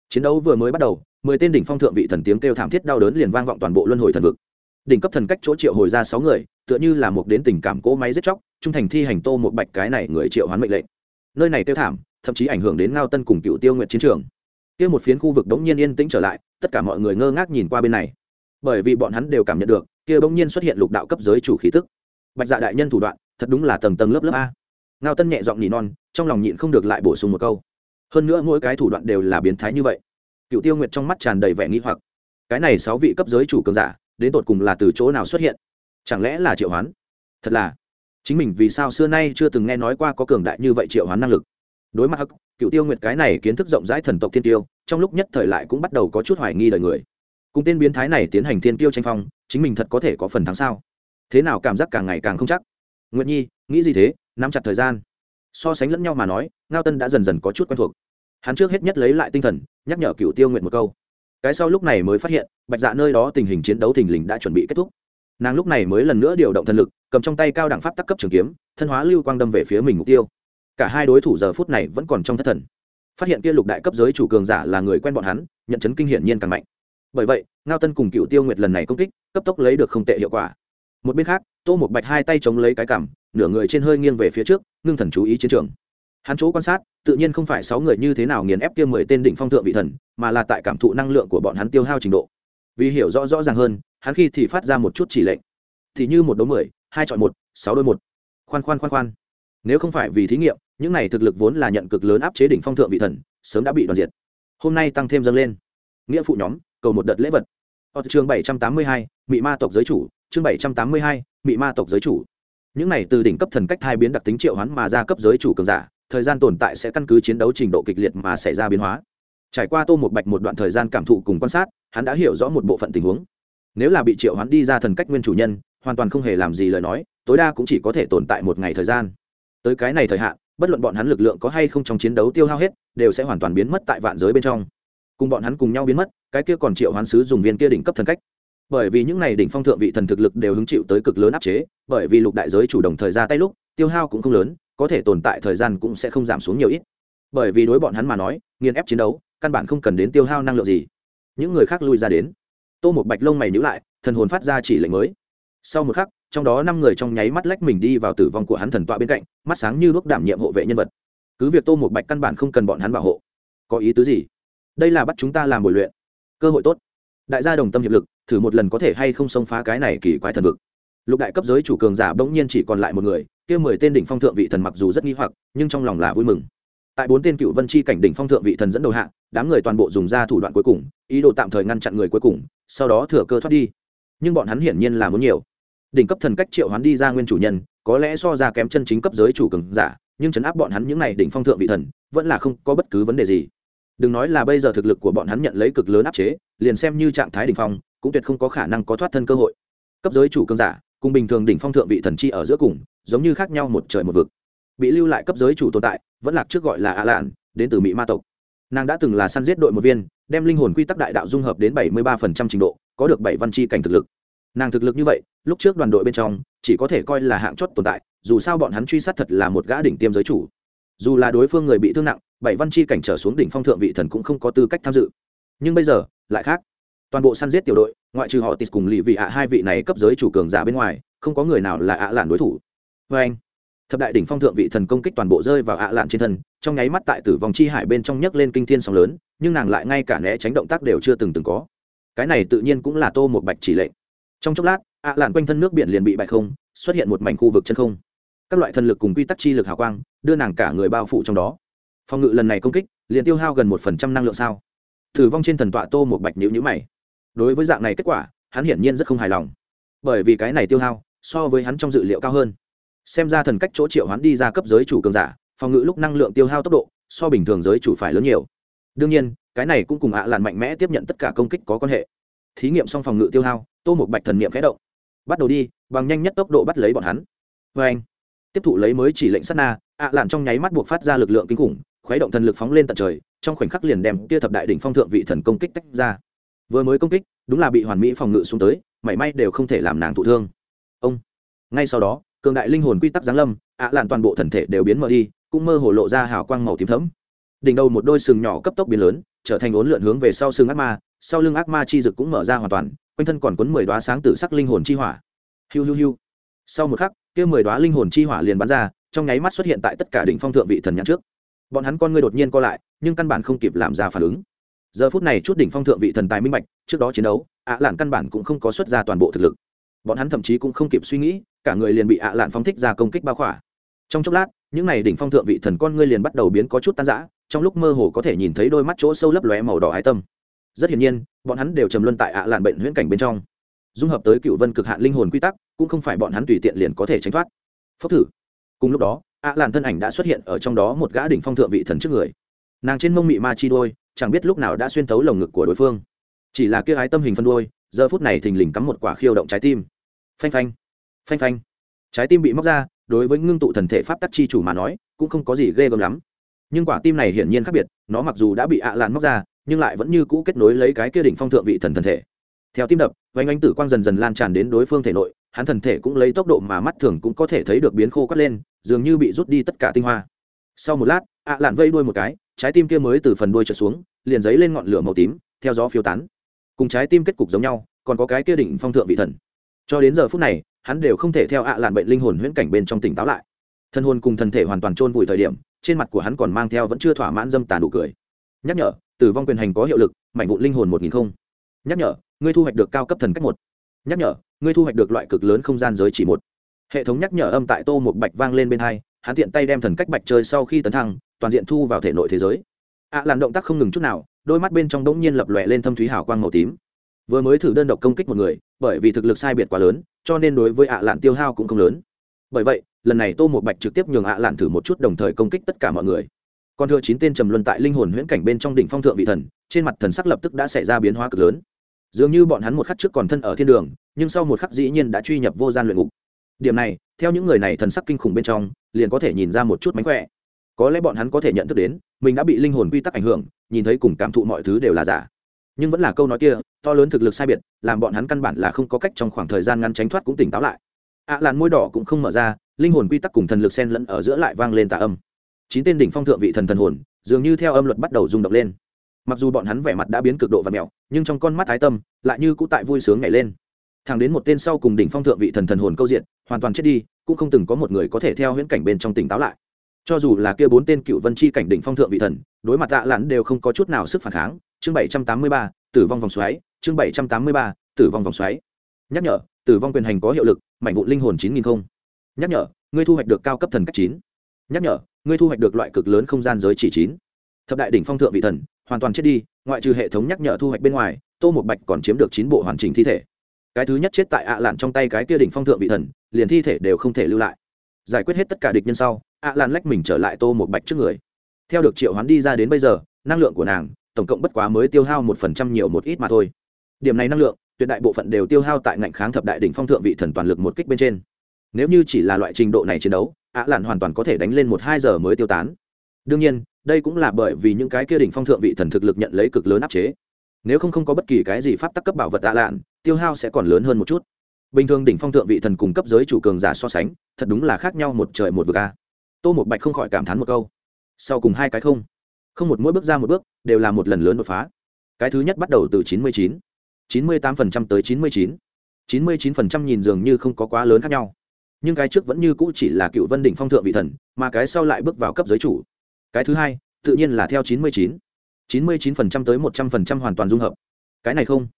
Chiến đấu vừa mới bắt đầu, mười tên đỉnh phong thượng vị thần tiếng kêu thảm thiết đau đớn liền vang vọng toàn bộ luân hồi thần vực. Đỉnh cấp thần cách chỗ triệu hồi ra sáu người, tựa như là một đến tình cảm cỗ máy giết chóc trung thành thi hành tô một bạch cái này người triệu hoán mệnh lệnh. Nơi này tiêu thảm, thậm chí ảnh hưởng đến ngao tân cùng cựu tiêu nguyện chiến trường. Kia một phiến khu vực đống nhiên yên tĩnh trở lại, tất cả mọi người ngơ ngác nhìn qua bên này. Bởi vì bọn hắn đều cảm nhận được, kia bỗng nhiên xuất hiện lục đạo cấp giới chủ khí tức. Bạch dạ đại nhân thủ đoạn, thật đúng là tầng tầng lớp lớp a. Ngao tân nhẹ giọng nỉ non, trong lòng nhịn không được lại bổ sung một câu. Hơn nữa mỗi cái thủ đoạn đều là biến thái như vậy. Cựu tiêu nguyệt trong mắt tràn đầy vẻ nghĩ hoặc. Cái này sáu vị cấp giới chủ cường giả, đến tột cùng là từ chỗ nào xuất hiện? Chẳng lẽ là triệu hoán? Thật là chính mình vì sao xưa nay chưa từng nghe nói qua có cường đại như vậy triệu hoán năng lực. Đối mặt hắc, cựu tiêu nguyệt cái này kiến thức rộng rãi thần tộc thiên tiêu, trong lúc nhất thời lại cũng bắt đầu có chút hoài nghi đời người. Cùng tên biến thái này tiến hành thiên tiêu tranh phong, chính mình thật có thể có phần thắng sao? Thế nào cảm giác càng ngày càng không chắc? Nguyệt nhi, nghĩ gì thế? Nắm chặt thời gian. So sánh lẫn nhau mà nói, ngao tân đã dần dần có chút quen thuộc. Hắn trước hết nhất lấy lại tinh thần, nhắc nhở cựu tiêu nguyện một câu. Cái sau lúc này mới phát hiện, bạch dạ nơi đó tình hình chiến đấu thình lình đã chuẩn bị kết thúc nàng lúc này mới lần nữa điều động thần lực, cầm trong tay cao đẳng pháp tắc cấp trường kiếm, thân hóa lưu quang đâm về phía mình mục tiêu. Cả hai đối thủ giờ phút này vẫn còn trong thất thần. Phát hiện kia lục đại cấp giới chủ cường giả là người quen bọn hắn, nhận chấn kinh hiển nhiên càng mạnh. Bởi vậy, ngao tân cùng cựu tiêu nguyệt lần này công kích, cấp tốc lấy được không tệ hiệu quả. Một bên khác, tô một bạch hai tay chống lấy cái cằm, nửa người trên hơi nghiêng về phía trước, ngưng thần chú ý chiến trường. Hắn chỗ quan sát, tự nhiên không phải sáu người như thế nào nghiền ép kia mười tên đỉnh phong thượng vị thần, mà là tại cảm thụ năng lượng của bọn hắn tiêu hao trình độ. Vì hiểu rõ rõ ràng hơn hắn khi thì phát ra một chút chỉ lệnh. Thì như một đấu mười, hai chọn một, sáu đôi một. Khoan khoan khoan khoan. Nếu không phải vì thí nghiệm, những này thực lực vốn là nhận cực lớn áp chế đỉnh phong thượng vị thần, sớm đã bị đoàn diệt. Hôm nay tăng thêm dâng lên. Nghĩa phụ nhóm, cầu một đợt lễ vật. Ở chương bảy trăm tám mươi hai, mị ma tộc giới chủ, chương bảy trăm tám mươi hai, mị ma tộc giới chủ. Những này từ đỉnh cấp thần cách hai biến đặc tính triệu hoán mà ra cấp giới chủ cường giả, thời gian tồn tại sẽ căn cứ chiến đấu trình độ kịch liệt mà xảy ra biến hóa. Trải qua tô một bạch một đoạn thời gian cảm thụ cùng quan sát, hắn đã hiểu rõ một bộ phận tình huống nếu là bị triệu hoán đi ra thần cách nguyên chủ nhân, hoàn toàn không hề làm gì lời nói, tối đa cũng chỉ có thể tồn tại một ngày thời gian. Tới cái này thời hạn, bất luận bọn hắn lực lượng có hay không trong chiến đấu tiêu hao hết, đều sẽ hoàn toàn biến mất tại vạn giới bên trong. Cùng bọn hắn cùng nhau biến mất, cái kia còn triệu hoán sứ dùng viên kia đỉnh cấp thần cách. Bởi vì những này đỉnh phong thượng vị thần thực lực đều hứng chịu tới cực lớn áp chế, bởi vì lục đại giới chủ động thời ra tay lúc, tiêu hao cũng không lớn, có thể tồn tại thời gian cũng sẽ không giảm xuống nhiều ít. Bởi vì đối bọn hắn mà nói, nghiền ép chiến đấu, căn bản không cần đến tiêu hao năng lượng gì. Những người khác lui ra đến tô một bạch lông mày nhữ lại, thần hồn phát ra chỉ lệnh mới. Sau một khắc, trong đó năm người trong nháy mắt lách mình đi vào tử vong của hắn thần tọa bên cạnh, mắt sáng như bước đảm nhiệm hộ vệ nhân vật. Cứ việc tô một bạch căn bản không cần bọn hắn bảo hộ. Có ý tứ gì? Đây là bắt chúng ta làm bồi luyện. Cơ hội tốt. Đại gia đồng tâm hiệp lực, thử một lần có thể hay không xông phá cái này kỳ quái thần vực. Lục đại cấp giới chủ cường giả bỗng nhiên chỉ còn lại một người, kia mười tên đỉnh phong thượng vị thần mặc dù rất nghi hoặc, nhưng trong lòng là vui mừng. Tại bốn tên cựu vân chi cảnh đỉnh phong thượng vị thần dẫn đầu hạ, đám người toàn bộ dùng ra thủ đoạn cuối cùng, ý đồ tạm thời ngăn chặn người cuối cùng sau đó thừa cơ thoát đi. Nhưng bọn hắn hiển nhiên là muốn nhiều. Đỉnh cấp thần cách triệu hoán đi ra nguyên chủ nhân, có lẽ so ra kém chân chính cấp giới chủ cường giả, nhưng chấn áp bọn hắn những n à y đỉnh phong thượng vị thần, vẫn là không có bất cứ vấn đề gì. Đừng nói là bây giờ thực lực của bọn hắn nhận lấy cực lớn áp chế, liền xem như trạng thái đỉnh phong, cũng tuyệt không có khả năng có thoát thân cơ hội. Cấp giới chủ cường giả, cùng bình thường đỉnh phong thượng vị thần chi ở giữa cùng, giống như khác nhau một trời một vực. Bị lưu lại cấp giới chủ tồn tại, vẫn lạc trước gọi là ạ lạn, đến từ mỹ ma tộc nàng đã từng là săn giết đội một viên, đem linh hồn quy tắc đại đạo dung hợp đến bảy mươi ba phần trăm trình độ, có được bảy văn chi cảnh thực lực. Nàng thực lực như vậy, lúc trước đoàn đội bên trong, chỉ có thể coi là hạng chót tồn tại, dù sao bọn hắn truy sát thật là một gã đỉnh tiêm giới chủ. Dù là đối phương người bị thương nặng, bảy văn chi cảnh trở xuống đỉnh phong thượng vị thần cũng không có tư cách tham dự. Nhưng bây giờ, lại khác. Toàn bộ săn giết tiểu đội, ngoại trừ họ tịt cùng lì vị ạ, hai vị này cấp giới chủ cường giả bên ngoài, không có người nào là ạ lạn đối thủ. Vê anh thập đại đỉnh phong thượng vị thần công kích toàn bộ rơi vào ạ lạn trên thân, trong nháy mắt tại tử vong chi hải bên trong nhấc lên kinh thiên sóng lớn, nhưng nàng lại ngay cả né tránh động tác đều chưa từng từng có. Cái này tự nhiên cũng là tô một bạch chỉ lệnh. Trong chốc lát, ạ lạn quanh thân nước biển liền bị bạch không, xuất hiện một mảnh khu vực chân không. Các loại thần lực cùng quy tắc chi lực hào quang, đưa nàng cả người bao phủ trong đó. Phòng ngự lần này công kích, liền tiêu hao gần một phần trăm năng lượng sao. Thử vong trên thần tọa tô một bạch nhữ nhữ mày. Đối với dạng này kết quả, hắn hiển nhiên rất không hài lòng. Bởi vì cái này tiêu hao, so với hắn trong dự liệu cao hơn xem ra thần cách chỗ triệu hắn đi ra cấp giới chủ cường giả, phòng ngự lúc năng lượng tiêu hao tốc độ, so bình thường giới chủ phải lớn nhiều. Đương nhiên, cái này cũng cùng ạ làn mạnh mẽ tiếp nhận tất cả công kích có quan hệ. Thí nghiệm xong phòng ngự tiêu hao, tô một bạch thần niệm khẽ động. Bắt đầu đi, bằng nhanh nhất tốc độ bắt lấy bọn hắn. Vê anh, tiếp thụ lấy mới chỉ lệnh sát na, ạ làn trong nháy mắt buộc phát ra lực lượng kinh khủng, khuấy động thần lực phóng lên tận trời, trong khoảnh khắc liền đem tia thập đại đỉnh phong thượng vị thần công kích tách ra. Vừa mới công kích, đúng là bị hoàn mỹ phòng ngự xuống tới, mảy may đều không thể làm nàng thụ thương. Ông, ngay sau đó cường đại linh hồn quy tắc giáng lâm, ạ lạn toàn bộ thần thể đều biến mờ đi, cũng mơ hồ lộ ra hào quang màu tím thẫm. Đỉnh đầu một đôi sừng nhỏ cấp tốc biến lớn, trở thành ốn lượn hướng về sau sừng ác ma, sau lưng ác ma chi dực cũng mở ra hoàn toàn, quanh thân còn cuốn mười đoá sáng tự sắc linh hồn chi hỏa. Hiu hiu hiu. Sau một khắc, kia mười đoá linh hồn chi hỏa liền bắn ra, trong nháy mắt xuất hiện tại tất cả đỉnh phong thượng vị thần nhãn trước. Bọn hắn con ngươi đột nhiên co lại, nhưng căn bản không kịp làm ra phản ứng. Giờ phút này chút đỉnh phong thượng vị thần tài minh bạch, trước đó chiến đấu, ạ lạn căn bản cũng không có xuất ra toàn bộ thực lực. Bọn hắn thậm chí cũng không kịp suy nghĩ cả người liền bị ạ lạn phóng thích ra công kích bao khỏa. Trong chốc lát, những n à y đỉnh phong thượng vị thần con ngươi liền bắt đầu biến có chút tan rã, trong lúc mơ hồ có thể nhìn thấy đôi mắt chỗ sâu lấp lóe màu đỏ ái tâm. Rất hiển nhiên, bọn hắn đều trầm luân tại ạ lạn bệnh huyễn cảnh bên trong. Dung hợp tới cựu vân cực hạn linh hồn quy tắc, cũng không phải bọn hắn tùy tiện liền có thể tránh thoát. Phốc thử. Cùng lúc đó, ạ lạn thân ảnh đã xuất hiện ở trong đó một gã đỉnh phong thượng vị thần trước người. Nàng trên mông mị ma chi đôi chẳng biết lúc nào đã xuyên tấu lồng ngực của đối phương. Chỉ là kia ái tâm hình phân đôi giờ phút này thình lình cắm một quả khiêu động trái tim. Phanh phanh phanh phanh. Trái tim bị móc ra, đối với ngưng tụ thần thể pháp tắc chi chủ mà nói, cũng không có gì ghê gớm lắm. Nhưng quả tim này hiển nhiên khác biệt, nó mặc dù đã bị ạ à lạn móc ra, nhưng lại vẫn như cũ kết nối lấy cái kia đỉnh phong thượng vị thần thần thể. Theo tim đập vánh ánh tử quang dần dần lan tràn đến đối phương thể nội, hắn thần thể cũng lấy tốc độ mà mắt thường cũng có thể thấy được biến khô cắt lên, dường như bị rút đi tất cả tinh hoa. Sau một lát, ạ à lạn vây đuôi một cái, trái tim kia mới từ phần đuôi trở xuống, liền giấy lên ngọn lửa màu tím, theo gió phiêu tán. Cùng trái tim kết cục giống nhau, còn có cái kia đỉnh phong thượng vị thần. Cho đến giờ phút này hắn đều không thể theo ạ lạn bệnh linh hồn huyễn cảnh bên trong tỉnh táo lại. Thân hồn cùng thân thể hoàn toàn chôn vùi thời điểm trên mặt của hắn còn mang theo vẫn chưa thỏa mãn dâm tàn đủ cười. Nhắc nhở tử vong quyền hành có hiệu lực mảnh vụ linh hồn một nghìn không. Nhắc nhở ngươi thu hoạch được cao cấp thần cách một. Nhắc nhở ngươi thu hoạch được loại cực lớn không gian giới chỉ một. Hệ thống nhắc nhở âm tại tô một bạch vang lên bên hai hắn tiện tay đem thần cách bạch chơi sau khi tấn thăng toàn diện thu vào thể nội thế giới. Ạ à, làm động tác không ngừng chút nào đôi mắt bên trong đ ỗ n g nhiên lập lòe lên thâm thúy hào quang màu tím. Vừa mới thử đơn độc công kích một người bởi vì thực lực sai biệt quá lớn, cho nên đối với ạ à lạn tiêu hao cũng không lớn. Bởi vậy, lần này tô một bạch trực tiếp nhường ạ à lạn thử một chút đồng thời công kích tất cả mọi người. Còn thừa chín tên trầm luân tại linh hồn huyễn cảnh bên trong đỉnh phong thượng vị thần, trên mặt thần sắc lập tức đã xảy ra biến hóa cực lớn. Dường như bọn hắn một khắc trước còn thân ở thiên đường, nhưng sau một khắc dĩ nhiên đã truy nhập vô gian luyện ngục. Điểm này, theo những người này thần sắc kinh khủng bên trong, liền có thể nhìn ra một chút mánh khỏe. Có lẽ bọn hắn có thể nhận thức đến, mình đã bị linh hồn quy tắc ảnh hưởng, nhìn thấy cùng cảm thụ mọi thứ đều là giả nhưng vẫn là câu nói kia to lớn thực lực sai biệt làm bọn hắn căn bản là không có cách trong khoảng thời gian ngắn tránh thoát cũng tỉnh táo lại. Ạ à, làn môi đỏ cũng không mở ra linh hồn quy tắc cùng thần lực sen lẫn ở giữa lại vang lên tà âm. Chín tên đỉnh phong thượng vị thần thần hồn dường như theo âm luật bắt đầu rung động lên. Mặc dù bọn hắn vẻ mặt đã biến cực độ và mẹo nhưng trong con mắt ái tâm lại như cũ tại vui sướng nhảy lên. Thẳng đến một tên sau cùng đỉnh phong thượng vị thần thần hồn câu diện hoàn toàn chết đi cũng không từng có một người có thể theo huyễn cảnh bên trong tỉnh táo lại. Cho dù là kia bốn tên cựu vân chi cảnh đỉnh phong thượng vị thần đối mặt tạ lãn đều không có chút nào sức phản kháng chương bảy trăm tám mươi ba, tử vong vòng xoáy, chương bảy trăm tám mươi ba, tử vong vòng xoáy. Nhắc nhở, tử vong quyền hành có hiệu lực, mảnh vụ linh hồn chín nghìn không. Nhắc nhở, ngươi thu hoạch được cao cấp thần cách chín. Nhắc nhở, ngươi thu hoạch được loại cực lớn không gian giới chỉ chín. Thập đại đỉnh phong thượng vị thần, hoàn toàn chết đi, ngoại trừ hệ thống nhắc nhở thu hoạch bên ngoài, tô một bạch còn chiếm được chín bộ hoàn chỉnh thi thể. Cái thứ nhất chết tại ạ lạn trong tay cái kia đỉnh phong thượng vị thần, liền thi thể đều không thể lưu lại. Giải quyết hết tất cả địch nhân sau, ạ lạn lách mình trở lại tô một bạch trước người. Theo được triệu hoán đi ra đến bây giờ, năng lượng của nàng tổng cộng bất quá mới tiêu hao một phần trăm nhiều một ít mà thôi. Điểm này năng lượng, tuyệt đại bộ phận đều tiêu hao tại ngạnh kháng thập đại đỉnh phong thượng vị thần toàn lực một kích bên trên. Nếu như chỉ là loại trình độ này chiến đấu, ạ lạn hoàn toàn có thể đánh lên một hai giờ mới tiêu tán. Đương nhiên, đây cũng là bởi vì những cái kia đỉnh phong thượng vị thần thực lực nhận lấy cực lớn áp chế. Nếu không không có bất kỳ cái gì pháp tắc cấp bảo vật ạ lạn, tiêu hao sẽ còn lớn hơn một chút. Bình thường đỉnh phong thượng vị thần cùng cấp giới chủ cường giả so sánh, thật đúng là khác nhau một trời một vực a. Tô một bạch không khỏi cảm thán một câu. Sau cùng hai cái không không một mỗi bước ra một bước, đều là một lần lớn đột phá. Cái thứ nhất bắt đầu từ chín mươi chín chín mươi tám phần trăm tới chín mươi chín. chín mươi chín phần trăm nhìn dường như không có quá lớn khác nhau. Nhưng cái trước vẫn như cũ chỉ là cựu vân đỉnh phong thượng vị thần, mà cái sau lại bước vào cấp giới chủ. Cái thứ hai, tự nhiên là theo chín mươi chín. chín mươi chín phần trăm tới một trăm phần trăm hoàn toàn dung hợp. Cái này không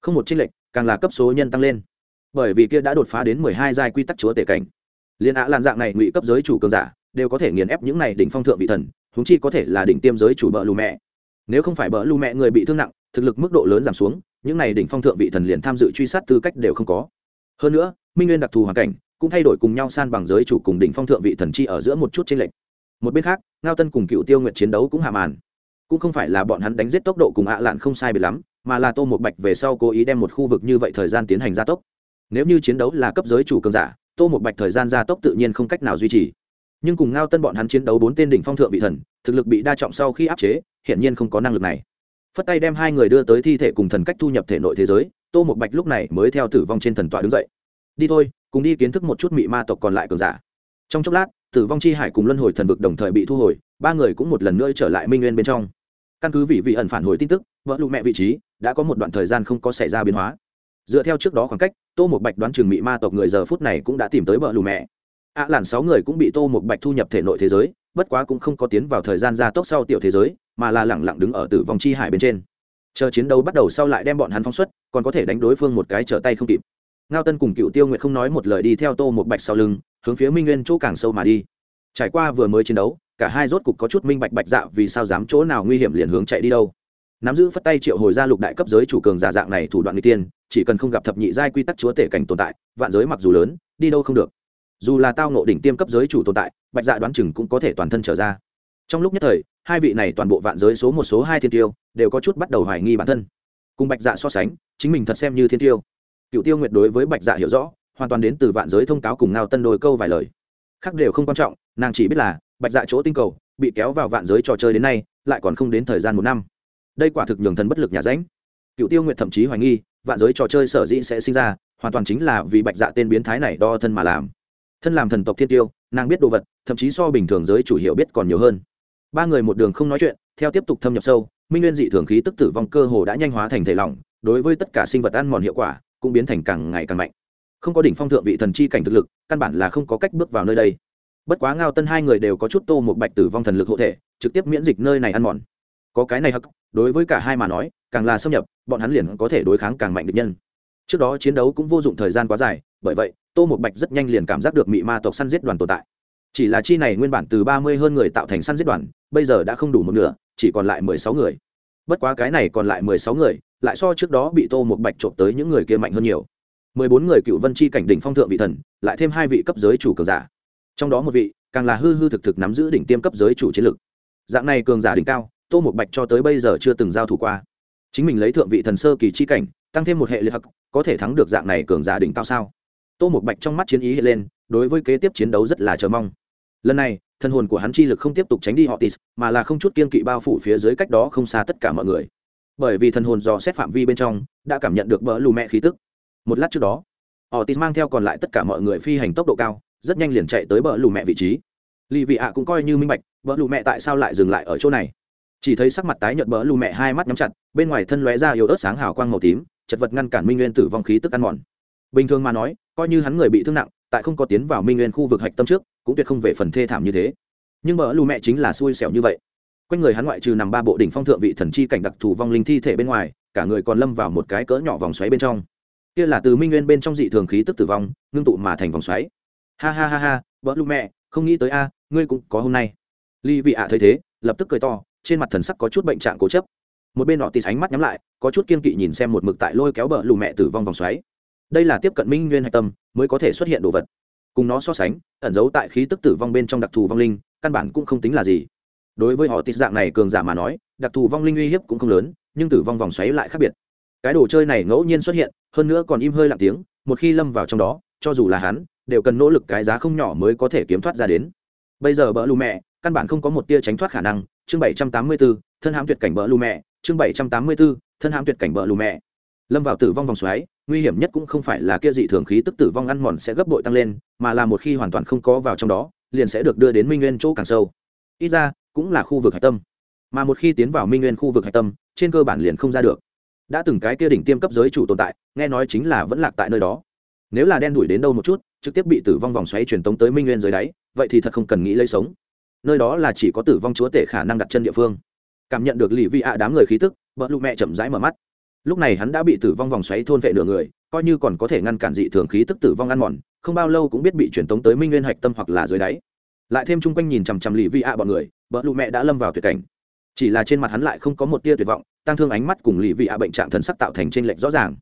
không một tranh lệch, càng là cấp số nhân tăng lên. Bởi vì kia đã đột phá đến mười hai giai quy tắc chúa tể cảnh. Liên ạ lan dạng này ngụy cấp giới chủ cường giả, đều có thể nghiền ép những này đỉnh phong thượng vị thần húng chi có thể là đỉnh tiêm giới chủ bợ lù mẹ. Nếu không phải bợ lù mẹ người bị thương nặng, thực lực mức độ lớn giảm xuống, những này đỉnh phong thượng vị thần liền tham dự truy sát tư cách đều không có. Hơn nữa, minh nguyên đặc thù hoàn cảnh cũng thay đổi cùng nhau san bằng giới chủ cùng đỉnh phong thượng vị thần chi ở giữa một chút chênh lệch. Một bên khác, ngao tân cùng cựu tiêu nguyệt chiến đấu cũng hạ màn. Cũng không phải là bọn hắn đánh giết tốc độ cùng ạ lạn không sai biệt lắm, mà là tô một bạch về sau cố ý đem một khu vực như vậy thời gian tiến hành gia tốc. Nếu như chiến đấu là cấp giới chủ cường giả, tô một bạch thời gian gia tốc tự nhiên không cách nào duy trì nhưng cùng ngao tân bọn hắn chiến đấu bốn tên đỉnh phong thượng vị thần, thực lực bị đa trọng sau khi áp chế, hiển nhiên không có năng lực này. Phất tay đem hai người đưa tới thi thể cùng thần cách thu nhập thể nội thế giới, tô một bạch lúc này mới theo tử vong trên thần tọa đứng dậy. Đi thôi, cùng đi kiến thức một chút mị ma tộc còn lại cường giả. Trong chốc lát, tử vong chi hải cùng luân hồi thần vực đồng thời bị thu hồi, ba người cũng một lần nữa trở lại minh nguyên bên trong. Căn cứ vị vị ẩn phản hồi tin tức, vợ lụ mẹ vị trí, đã có một đoạn thời gian không có xảy ra biến hóa. Dựa theo trước đó khoảng cách, tô một bạch đoán chừng mị ma tộc người giờ phút này cũng đã tìm tới vợ lụ mẹ ạ à, làn sáu người cũng bị tô một bạch thu nhập thể nội thế giới bất quá cũng không có tiến vào thời gian gia tốc sau tiểu thế giới mà là lẳng lặng đứng ở tử vong chi hải bên trên. Chờ chiến đấu bắt đầu sau lại đem bọn hắn phóng xuất còn có thể đánh đối phương một cái trở tay không kịp. Ngao tân cùng cựu tiêu nguyện không nói một lời đi theo tô một bạch sau lưng hướng phía minh nguyên chỗ càng sâu mà đi. Trải qua vừa mới chiến đấu cả hai rốt cục có chút minh bạch bạch dạ vì sao dám chỗ nào nguy hiểm liền hướng chạy đi đâu. Nắm giữ phất tay triệu hồi ra lục đại cấp giới chủ cường giả dạng này thủ đoạn n g tiên chỉ cần không gặp thập nhị giai quy tắc chúa tể cảnh tồn tại vạn giới mặc dù lớn đi đâu không được dù là tao nộ đỉnh tiêm cấp giới chủ tồn tại, bạch dạ đoán chừng cũng có thể toàn thân trở ra. Trong lúc nhất thời, hai vị này toàn bộ vạn giới số một, số hai thiên tiêu đều có chút bắt đầu hoài nghi bản thân. Cùng bạch dạ so sánh, chính mình thật xem như thiên tiêu. Cựu tiêu nguyệt đối với bạch dạ hiểu rõ, hoàn toàn đến từ vạn giới thông cáo cùng ngao tân đôi câu vài lời. Khác đều không quan trọng, nàng chỉ biết là bạch dạ chỗ tinh cầu bị kéo vào vạn giới trò chơi đến nay, lại còn không đến thời gian một năm. Đây quả thực nhường thần bất lực nhà ránh. Cựu tiêu nguyệt thậm chí hoài nghi, vạn giới trò chơi sở dĩ sẽ sinh ra, hoàn toàn chính là vì bạch dạ tên biến thái này đo thân mà làm thân làm thần tộc thiên tiêu, nàng biết đồ vật, thậm chí so bình thường giới chủ hiểu biết còn nhiều hơn. Ba người một đường không nói chuyện, theo tiếp tục thâm nhập sâu, minh nguyên dị thường khí tức tử vong cơ hồ đã nhanh hóa thành thể lỏng, đối với tất cả sinh vật ăn mòn hiệu quả, cũng biến thành càng ngày càng mạnh. Không có đỉnh phong thượng vị thần chi cảnh thực lực, căn bản là không có cách bước vào nơi đây. Bất quá ngao tân hai người đều có chút tô một bạch tử vong thần lực hộ thể, trực tiếp miễn dịch nơi này ăn mòn. Có cái này hắc, đối với cả hai mà nói, càng là xâm nhập, bọn hắn liền có thể đối kháng càng mạnh được nhân. Trước đó chiến đấu cũng vô dụng thời gian quá dài, bởi vậy tô một bạch rất nhanh liền cảm giác được mị ma tộc săn giết đoàn tồn tại. Chỉ là chi này nguyên bản từ ba mươi hơn người tạo thành săn giết đoàn, bây giờ đã không đủ một nửa, chỉ còn lại mười sáu người. Bất quá cái này còn lại mười sáu người, lại so trước đó bị tô một bạch trộm tới những người kia mạnh hơn nhiều. mười bốn người cựu vân chi cảnh đỉnh phong thượng vị thần, lại thêm hai vị cấp giới chủ cường giả. Trong đó một vị, càng là hư hư thực thực nắm giữ đỉnh tiêm cấp giới chủ chiến lực. Dạng này cường giả đỉnh cao, tô một bạch cho tới bây giờ chưa từng giao thủ qua. Chính mình lấy thượng vị thần sơ kỳ chi cảnh, tăng thêm một hệ liệt hắc, có thể thắng được dạng này cường giả đỉnh cao sao? Tô một bạch trong mắt chiến ý hiện lên, đối với kế tiếp chiến đấu rất là chờ mong. Lần này thân hồn của hắn chi lực không tiếp tục tránh đi họ tis mà là không chút kiên kỵ bao phủ phía dưới cách đó không xa tất cả mọi người. Bởi vì thân hồn dò xét phạm vi bên trong, đã cảm nhận được bỡ lù mẹ khí tức. Một lát trước đó, họ tis mang theo còn lại tất cả mọi người phi hành tốc độ cao, rất nhanh liền chạy tới bờ lù mẹ vị trí. Lì vị ạ cũng coi như minh bạch, bờ lù mẹ tại sao lại dừng lại ở chỗ này. Chỉ thấy sắc mặt tái nhợt bờ lù mẹ hai mắt nhắm chặt, bên ngoài thân lóe ra yếu ớt sáng hào quang màu tím, chật vật ngăn cản minh nguyên tử vong khí tức ăn mòn. Bình thường mà nói coi như hắn người bị thương nặng, tại không có tiến vào minh nguyên khu vực hạch tâm trước, cũng tuyệt không về phần thê thảm như thế. Nhưng bờ lù mẹ chính là xui xẻo như vậy. Quanh người hắn ngoại trừ nằm ba bộ đỉnh phong thượng vị thần chi cảnh đặc thù vong linh thi thể bên ngoài, cả người còn lâm vào một cái cỡ nhỏ vòng xoáy bên trong. Kia là từ minh nguyên bên trong dị thường khí tức tử vong, ngưng tụ mà thành vòng xoáy. Ha ha ha ha vợ lù mẹ, không nghĩ tới a, ngươi cũng có hôm nay. Ly vị ạ thấy thế, lập tức cười to, trên mặt thần sắc có chút bệnh trạng cố chấp. Một bên nọ tịt ánh mắt nhắm lại, có chút kiên kỵ nhìn xem một mực tại lôi kéo bờ lù mẹ tử vong vòng xoáy đây là tiếp cận minh nguyên hạch tâm mới có thể xuất hiện đồ vật. Cùng nó so sánh ẩn giấu tại khí tức tử vong bên trong đặc thù vong linh căn bản cũng không tính là gì. Đối với họ tít dạng này cường giả mà nói đặc thù vong linh uy hiếp cũng không lớn nhưng tử vong vòng xoáy lại khác biệt. Cái đồ chơi này ngẫu nhiên xuất hiện hơn nữa còn im hơi lặng tiếng một khi lâm vào trong đó cho dù là hắn đều cần nỗ lực cái giá không nhỏ mới có thể kiếm thoát ra đến. Bây giờ bỡ lù mẹ căn bản không có một tia tránh thoát khả năng. Chương bảy trăm tám mươi 784, thân hãm tuyệt cảnh bỡ lù mẹ. Chương bảy trăm tám mươi 784, thân hãm tuyệt cảnh bỡ lù mẹ lâm vào tử vong vòng xoáy, nguy hiểm nhất cũng không phải là kia dị thường khí tức tử vong ăn mòn sẽ gấp bội tăng lên, mà là một khi hoàn toàn không có vào trong đó, liền sẽ được đưa đến minh nguyên chỗ càng sâu. Ít ra, cũng là khu vực hạch tâm. Mà một khi tiến vào minh nguyên khu vực hạch tâm, trên cơ bản liền không ra được. Đã từng cái kia đỉnh tiêm cấp giới chủ tồn tại, nghe nói chính là vẫn lạc tại nơi đó. Nếu là đen đuổi đến đâu một chút, trực tiếp bị tử vong vòng xoáy truyền tống tới minh nguyên dưới đáy, vậy thì thật không cần nghĩ lấy sống. Nơi đó là chỉ có tử vong chúa tể khả năng đặt chân địa phương. Cảm nhận được lì vị ạ đám người khí tức vợ lụ mẹ chậm rãi mở mắt lúc này hắn đã bị tử vong vòng xoáy thôn vệ nửa người, coi như còn có thể ngăn cản dị thường khí tức tử vong ăn mòn, không bao lâu cũng biết bị truyền tống tới minh nguyên hạch tâm hoặc là dưới đáy. Lại thêm chung quanh nhìn chằm chằm lì vị ạ bọn người, bỡ lụ mẹ đã lâm vào tuyệt cảnh. Chỉ là trên mặt hắn lại không có một tia tuyệt vọng tăng thương ánh mắt cùng lì vị ạ bệnh trạng thần sắc tạo thành trên lệnh rõ ràng.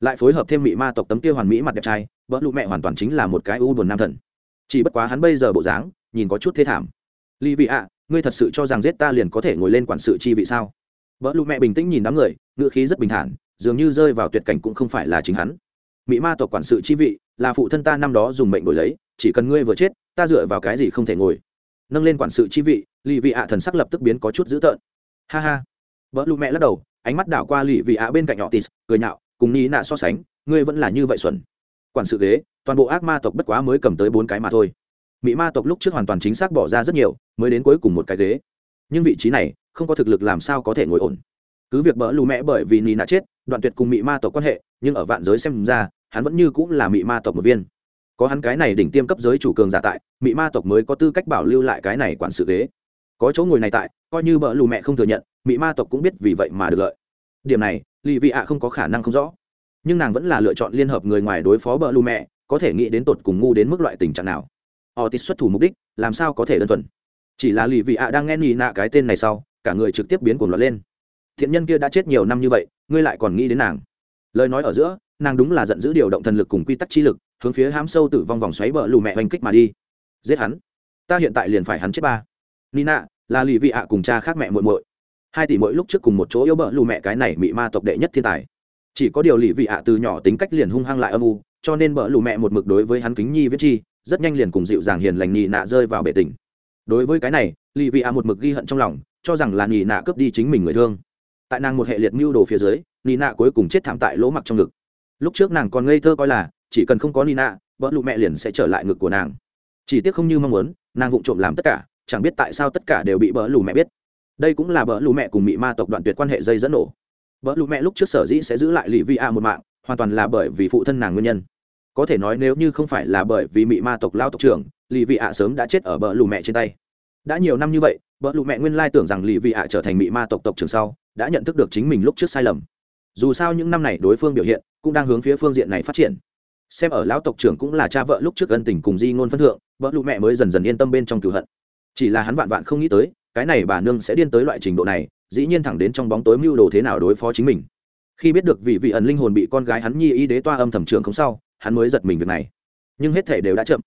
Lại phối hợp thêm mỹ ma tộc tấm kia hoàn mỹ mặt đẹp trai, bỡ lụ mẹ hoàn toàn chính là một cái u buồn nam thần. Chỉ bất quá hắn bây giờ bộ dáng, nhìn có chút thế thảm. Lì vị ạ ngươi thật sự cho rằng giết ta liền có thể ngồi lên quản sự chi vị sao? Vợ lụ mẹ bình tĩnh nhìn đám người ngựa khí rất bình thản, dường như rơi vào tuyệt cảnh cũng không phải là chính hắn. Mỹ ma tộc quản sự chi vị, là phụ thân ta năm đó dùng mệnh đổi lấy, chỉ cần ngươi vừa chết, ta dựa vào cái gì không thể ngồi. Nâng lên quản sự chi vị, lì vị ạ thần sắc lập tức biến có chút dữ tợn. Ha ha. Vợ lụ mẹ lắc đầu, ánh mắt đảo qua lì vị ạ bên cạnh nhỏ tis cười nhạo, cùng ni nạ so sánh, ngươi vẫn là như vậy xuẩn. Quản sự ghế, toàn bộ ác ma tộc bất quá mới cầm tới bốn cái mà thôi. Mỹ ma tộc lúc trước hoàn toàn chính xác bỏ ra rất nhiều, mới đến cuối cùng một cái ghế. Nhưng vị trí này không có thực lực làm sao có thể ngồi ổn. Cứ việc bỡ lù mẹ bởi vì nì nạ chết, đoạn tuyệt cùng mỹ ma tộc quan hệ, nhưng ở vạn giới xem ra, hắn vẫn như cũng là mỹ ma tộc một viên. Có hắn cái này đỉnh tiêm cấp giới chủ cường giả tại mỹ ma tộc mới có tư cách bảo lưu lại cái này quản sự ghế. Có chỗ ngồi này tại, coi như bỡ lù mẹ không thừa nhận mỹ ma tộc cũng biết vì vậy mà được lợi. Điểm này, lì vị ạ không có khả năng không rõ. Nhưng nàng vẫn là lựa chọn liên hợp người ngoài đối phó bờ lù mẹ, có thể nghĩ đến tột cùng ngu đến mức loại tình trạng nào. Họ tít xuất thủ mục đích, làm sao có thể đơn thuần. Chỉ là lì vị ạ đang nghe nì nạ cái tên này sau cả người trực tiếp biến cuồng loạn lên. Thiện nhân kia đã chết nhiều năm như vậy, ngươi lại còn nghĩ đến nàng? Lời nói ở giữa, nàng đúng là giận dữ điều động thần lực cùng quy tắc chi lực, hướng phía hám sâu tử vong vòng xoáy bờ lù mẹ oanh kích mà đi. Giết hắn. Ta hiện tại liền phải hắn chết ba. Nina, là lì vị ạ cùng cha khác mẹ muội muội. Hai tỷ mỗi lúc trước cùng một chỗ yêu bợ lù mẹ cái này bị ma tộc đệ nhất thiên tài. Chỉ có điều lì vị ạ từ nhỏ tính cách liền hung hăng lại âm u, cho nên bợ lù mẹ một mực đối với hắn kính nhi viết chi, rất nhanh liền cùng dịu dàng hiền lành nhì nạ rơi vào bể tình. Đối với cái này, lì vị ạ một mực ghi hận trong lòng cho rằng là nị nạ cướp đi chính mình người thương. Tại nàng một hệ liệt mưu đồ phía dưới, nị nạ cuối cùng chết thảm tại lỗ mặc trong ngực. Lúc trước nàng còn ngây thơ coi là, chỉ cần không có nị nạ, vợ lù mẹ liền sẽ trở lại ngực của nàng. Chỉ tiếc không như mong muốn, nàng vụng trộm làm tất cả, chẳng biết tại sao tất cả đều bị bỡ lù mẹ biết. Đây cũng là bỡ lù mẹ cùng bị ma tộc đoạn tuyệt quan hệ dây dẫn nổ. Bỡ lù mẹ lúc trước sở dĩ sẽ giữ lại lì vi a một mạng, hoàn toàn là bởi vì phụ thân nàng nguyên nhân. Có thể nói nếu như không phải là bởi vì mị ma tộc lao tộc trưởng lì vị ạ sớm đã chết ở bờ lù mẹ trên tay. Đã nhiều năm như vậy bờ lụ mẹ nguyên lai tưởng rằng lì vị ạ trở thành mị ma tộc tộc trường sau, đã nhận thức được chính mình lúc trước sai lầm. Dù sao những năm này đối phương biểu hiện cũng đang hướng phía phương diện này phát triển. Xem ở lão tộc trưởng cũng là cha vợ lúc trước ân tình cùng di ngôn phân thượng vợ lụ mẹ mới dần dần yên tâm bên trong cựu hận. Chỉ là hắn vạn vạn không nghĩ tới, cái này bà nương sẽ điên tới loại trình độ này, dĩ nhiên thẳng đến trong bóng tối mưu đồ thế nào đối phó chính mình. Khi biết được vị vị ẩn linh hồn bị con gái hắn nhi y đế toa âm thẩm trường không sau, hắn mới giật mình việc này. Nhưng hết thể đều đã chậm.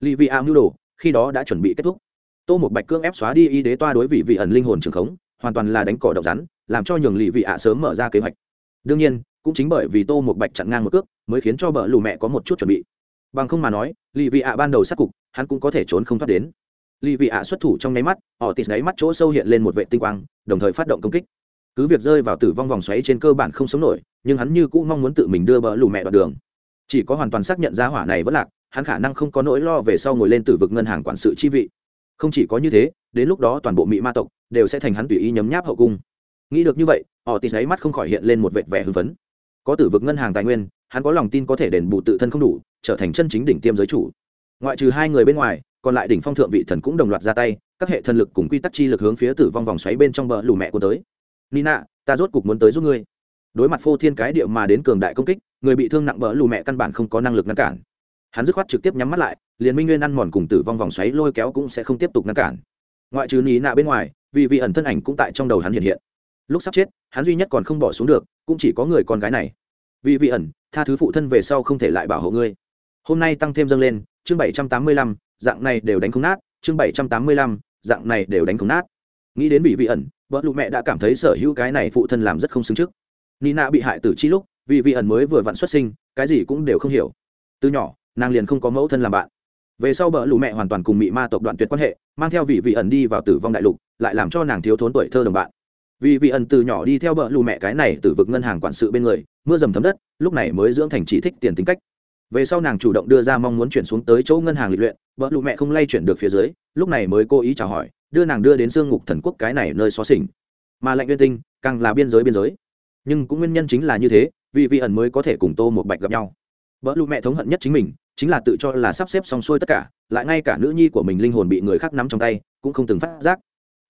Lì vị a mưu đồ, khi đó đã chuẩn bị kết thúc tô một bạch cương ép xóa đi y đế toa đối vị vị ẩn linh hồn trường khống, hoàn toàn là đánh cỏ độc rắn, làm cho nhường lì vị ạ sớm mở ra kế hoạch. Đương nhiên, cũng chính bởi vì tô một bạch chặn ngang một cước, mới khiến cho bờ lù mẹ có một chút chuẩn bị. Bằng không mà nói, lì vị ạ ban đầu sát cục, hắn cũng có thể trốn không thoát đến. Lì vị ạ xuất thủ trong nháy mắt, họ tịt đáy mắt chỗ sâu hiện lên một vệ tinh quang, đồng thời phát động công kích. Cứ việc rơi vào tử vong vòng xoáy trên cơ bản không sống nổi, nhưng hắn như cũng mong muốn tự mình đưa bờ lù mẹ đoạn đường. Chỉ có hoàn toàn xác nhận ra hỏa này vẫn lạc, hắn khả năng không có nỗi lo về sau ngồi lên tử vực ngân hàng quản sự chi vị không chỉ có như thế, đến lúc đó toàn bộ mỹ ma tộc đều sẽ thành hắn tùy ý nhấm nháp hậu cung. Nghĩ được như vậy, họ tìm đáy mắt không khỏi hiện lên một vệt vẻ hưng phấn. Có tử vực ngân hàng tài nguyên, hắn có lòng tin có thể đền bù tự thân không đủ, trở thành chân chính đỉnh tiêm giới chủ. Ngoại trừ hai người bên ngoài, còn lại đỉnh phong thượng vị thần cũng đồng loạt ra tay, các hệ thần lực cùng quy tắc chi lực hướng phía tử vong vòng xoáy bên trong bờ lù mẹ của tới. Nina, ta rốt cục muốn tới giúp ngươi. Đối mặt phô thiên cái địa mà đến cường đại công kích, người bị thương nặng bờ lù mẹ căn bản không có năng lực ngăn cản hắn dứt khoát trực tiếp nhắm mắt lại, liền minh nguyên ăn mòn cùng tử vong vòng xoáy lôi kéo cũng sẽ không tiếp tục ngăn cản. Ngoại trừ nina bên ngoài, vì vị ẩn thân ảnh cũng tại trong đầu hắn hiện hiện. Lúc sắp chết, hắn duy nhất còn không bỏ xuống được, cũng chỉ có người con gái này. Vì vị ẩn, tha thứ phụ thân về sau không thể lại bảo hộ ngươi. Hôm nay tăng thêm dâng lên, chương bảy trăm tám mươi lăm, dạng này đều đánh không nát, chương bảy trăm tám mươi lăm, dạng này đều đánh không nát. Nghĩ đến vị vị ẩn, vợ lụ mẹ đã cảm thấy sở hữu cái này phụ thân làm rất không xứng trước. Nina bị hại từ chi lúc, vị vị ẩn mới vừa vặn xuất sinh, cái gì cũng đều không hiểu. Từ nhỏ nàng liền không có mẫu thân làm bạn. Về sau bờ lù mẹ hoàn toàn cùng mị ma tộc đoạn tuyệt quan hệ, mang theo vị vị ẩn đi vào tử vong đại lục, lại làm cho nàng thiếu thốn tuổi thơ đồng bạn. Vì vị ẩn từ nhỏ đi theo bờ lù mẹ cái này từ vực ngân hàng quản sự bên người, mưa dầm thấm đất, lúc này mới dưỡng thành chỉ thích tiền tính cách. Về sau nàng chủ động đưa ra mong muốn chuyển xuống tới chỗ ngân hàng lịch luyện bờ lù mẹ không lay chuyển được phía dưới, lúc này mới cố ý chào hỏi, đưa nàng đưa đến xương ngục thần quốc cái này nơi xó xỉnh. Mà lệnh uyên tinh, càng là biên giới biên giới. Nhưng cũng nguyên nhân chính là như thế vì vị ẩn mới có thể cùng tô một bạch gặp nhau. Vợ lụ mẹ thống hận nhất chính mình chính là tự cho là sắp xếp xong xuôi tất cả, lại ngay cả nữ nhi của mình linh hồn bị người khác nắm trong tay, cũng không từng phát giác.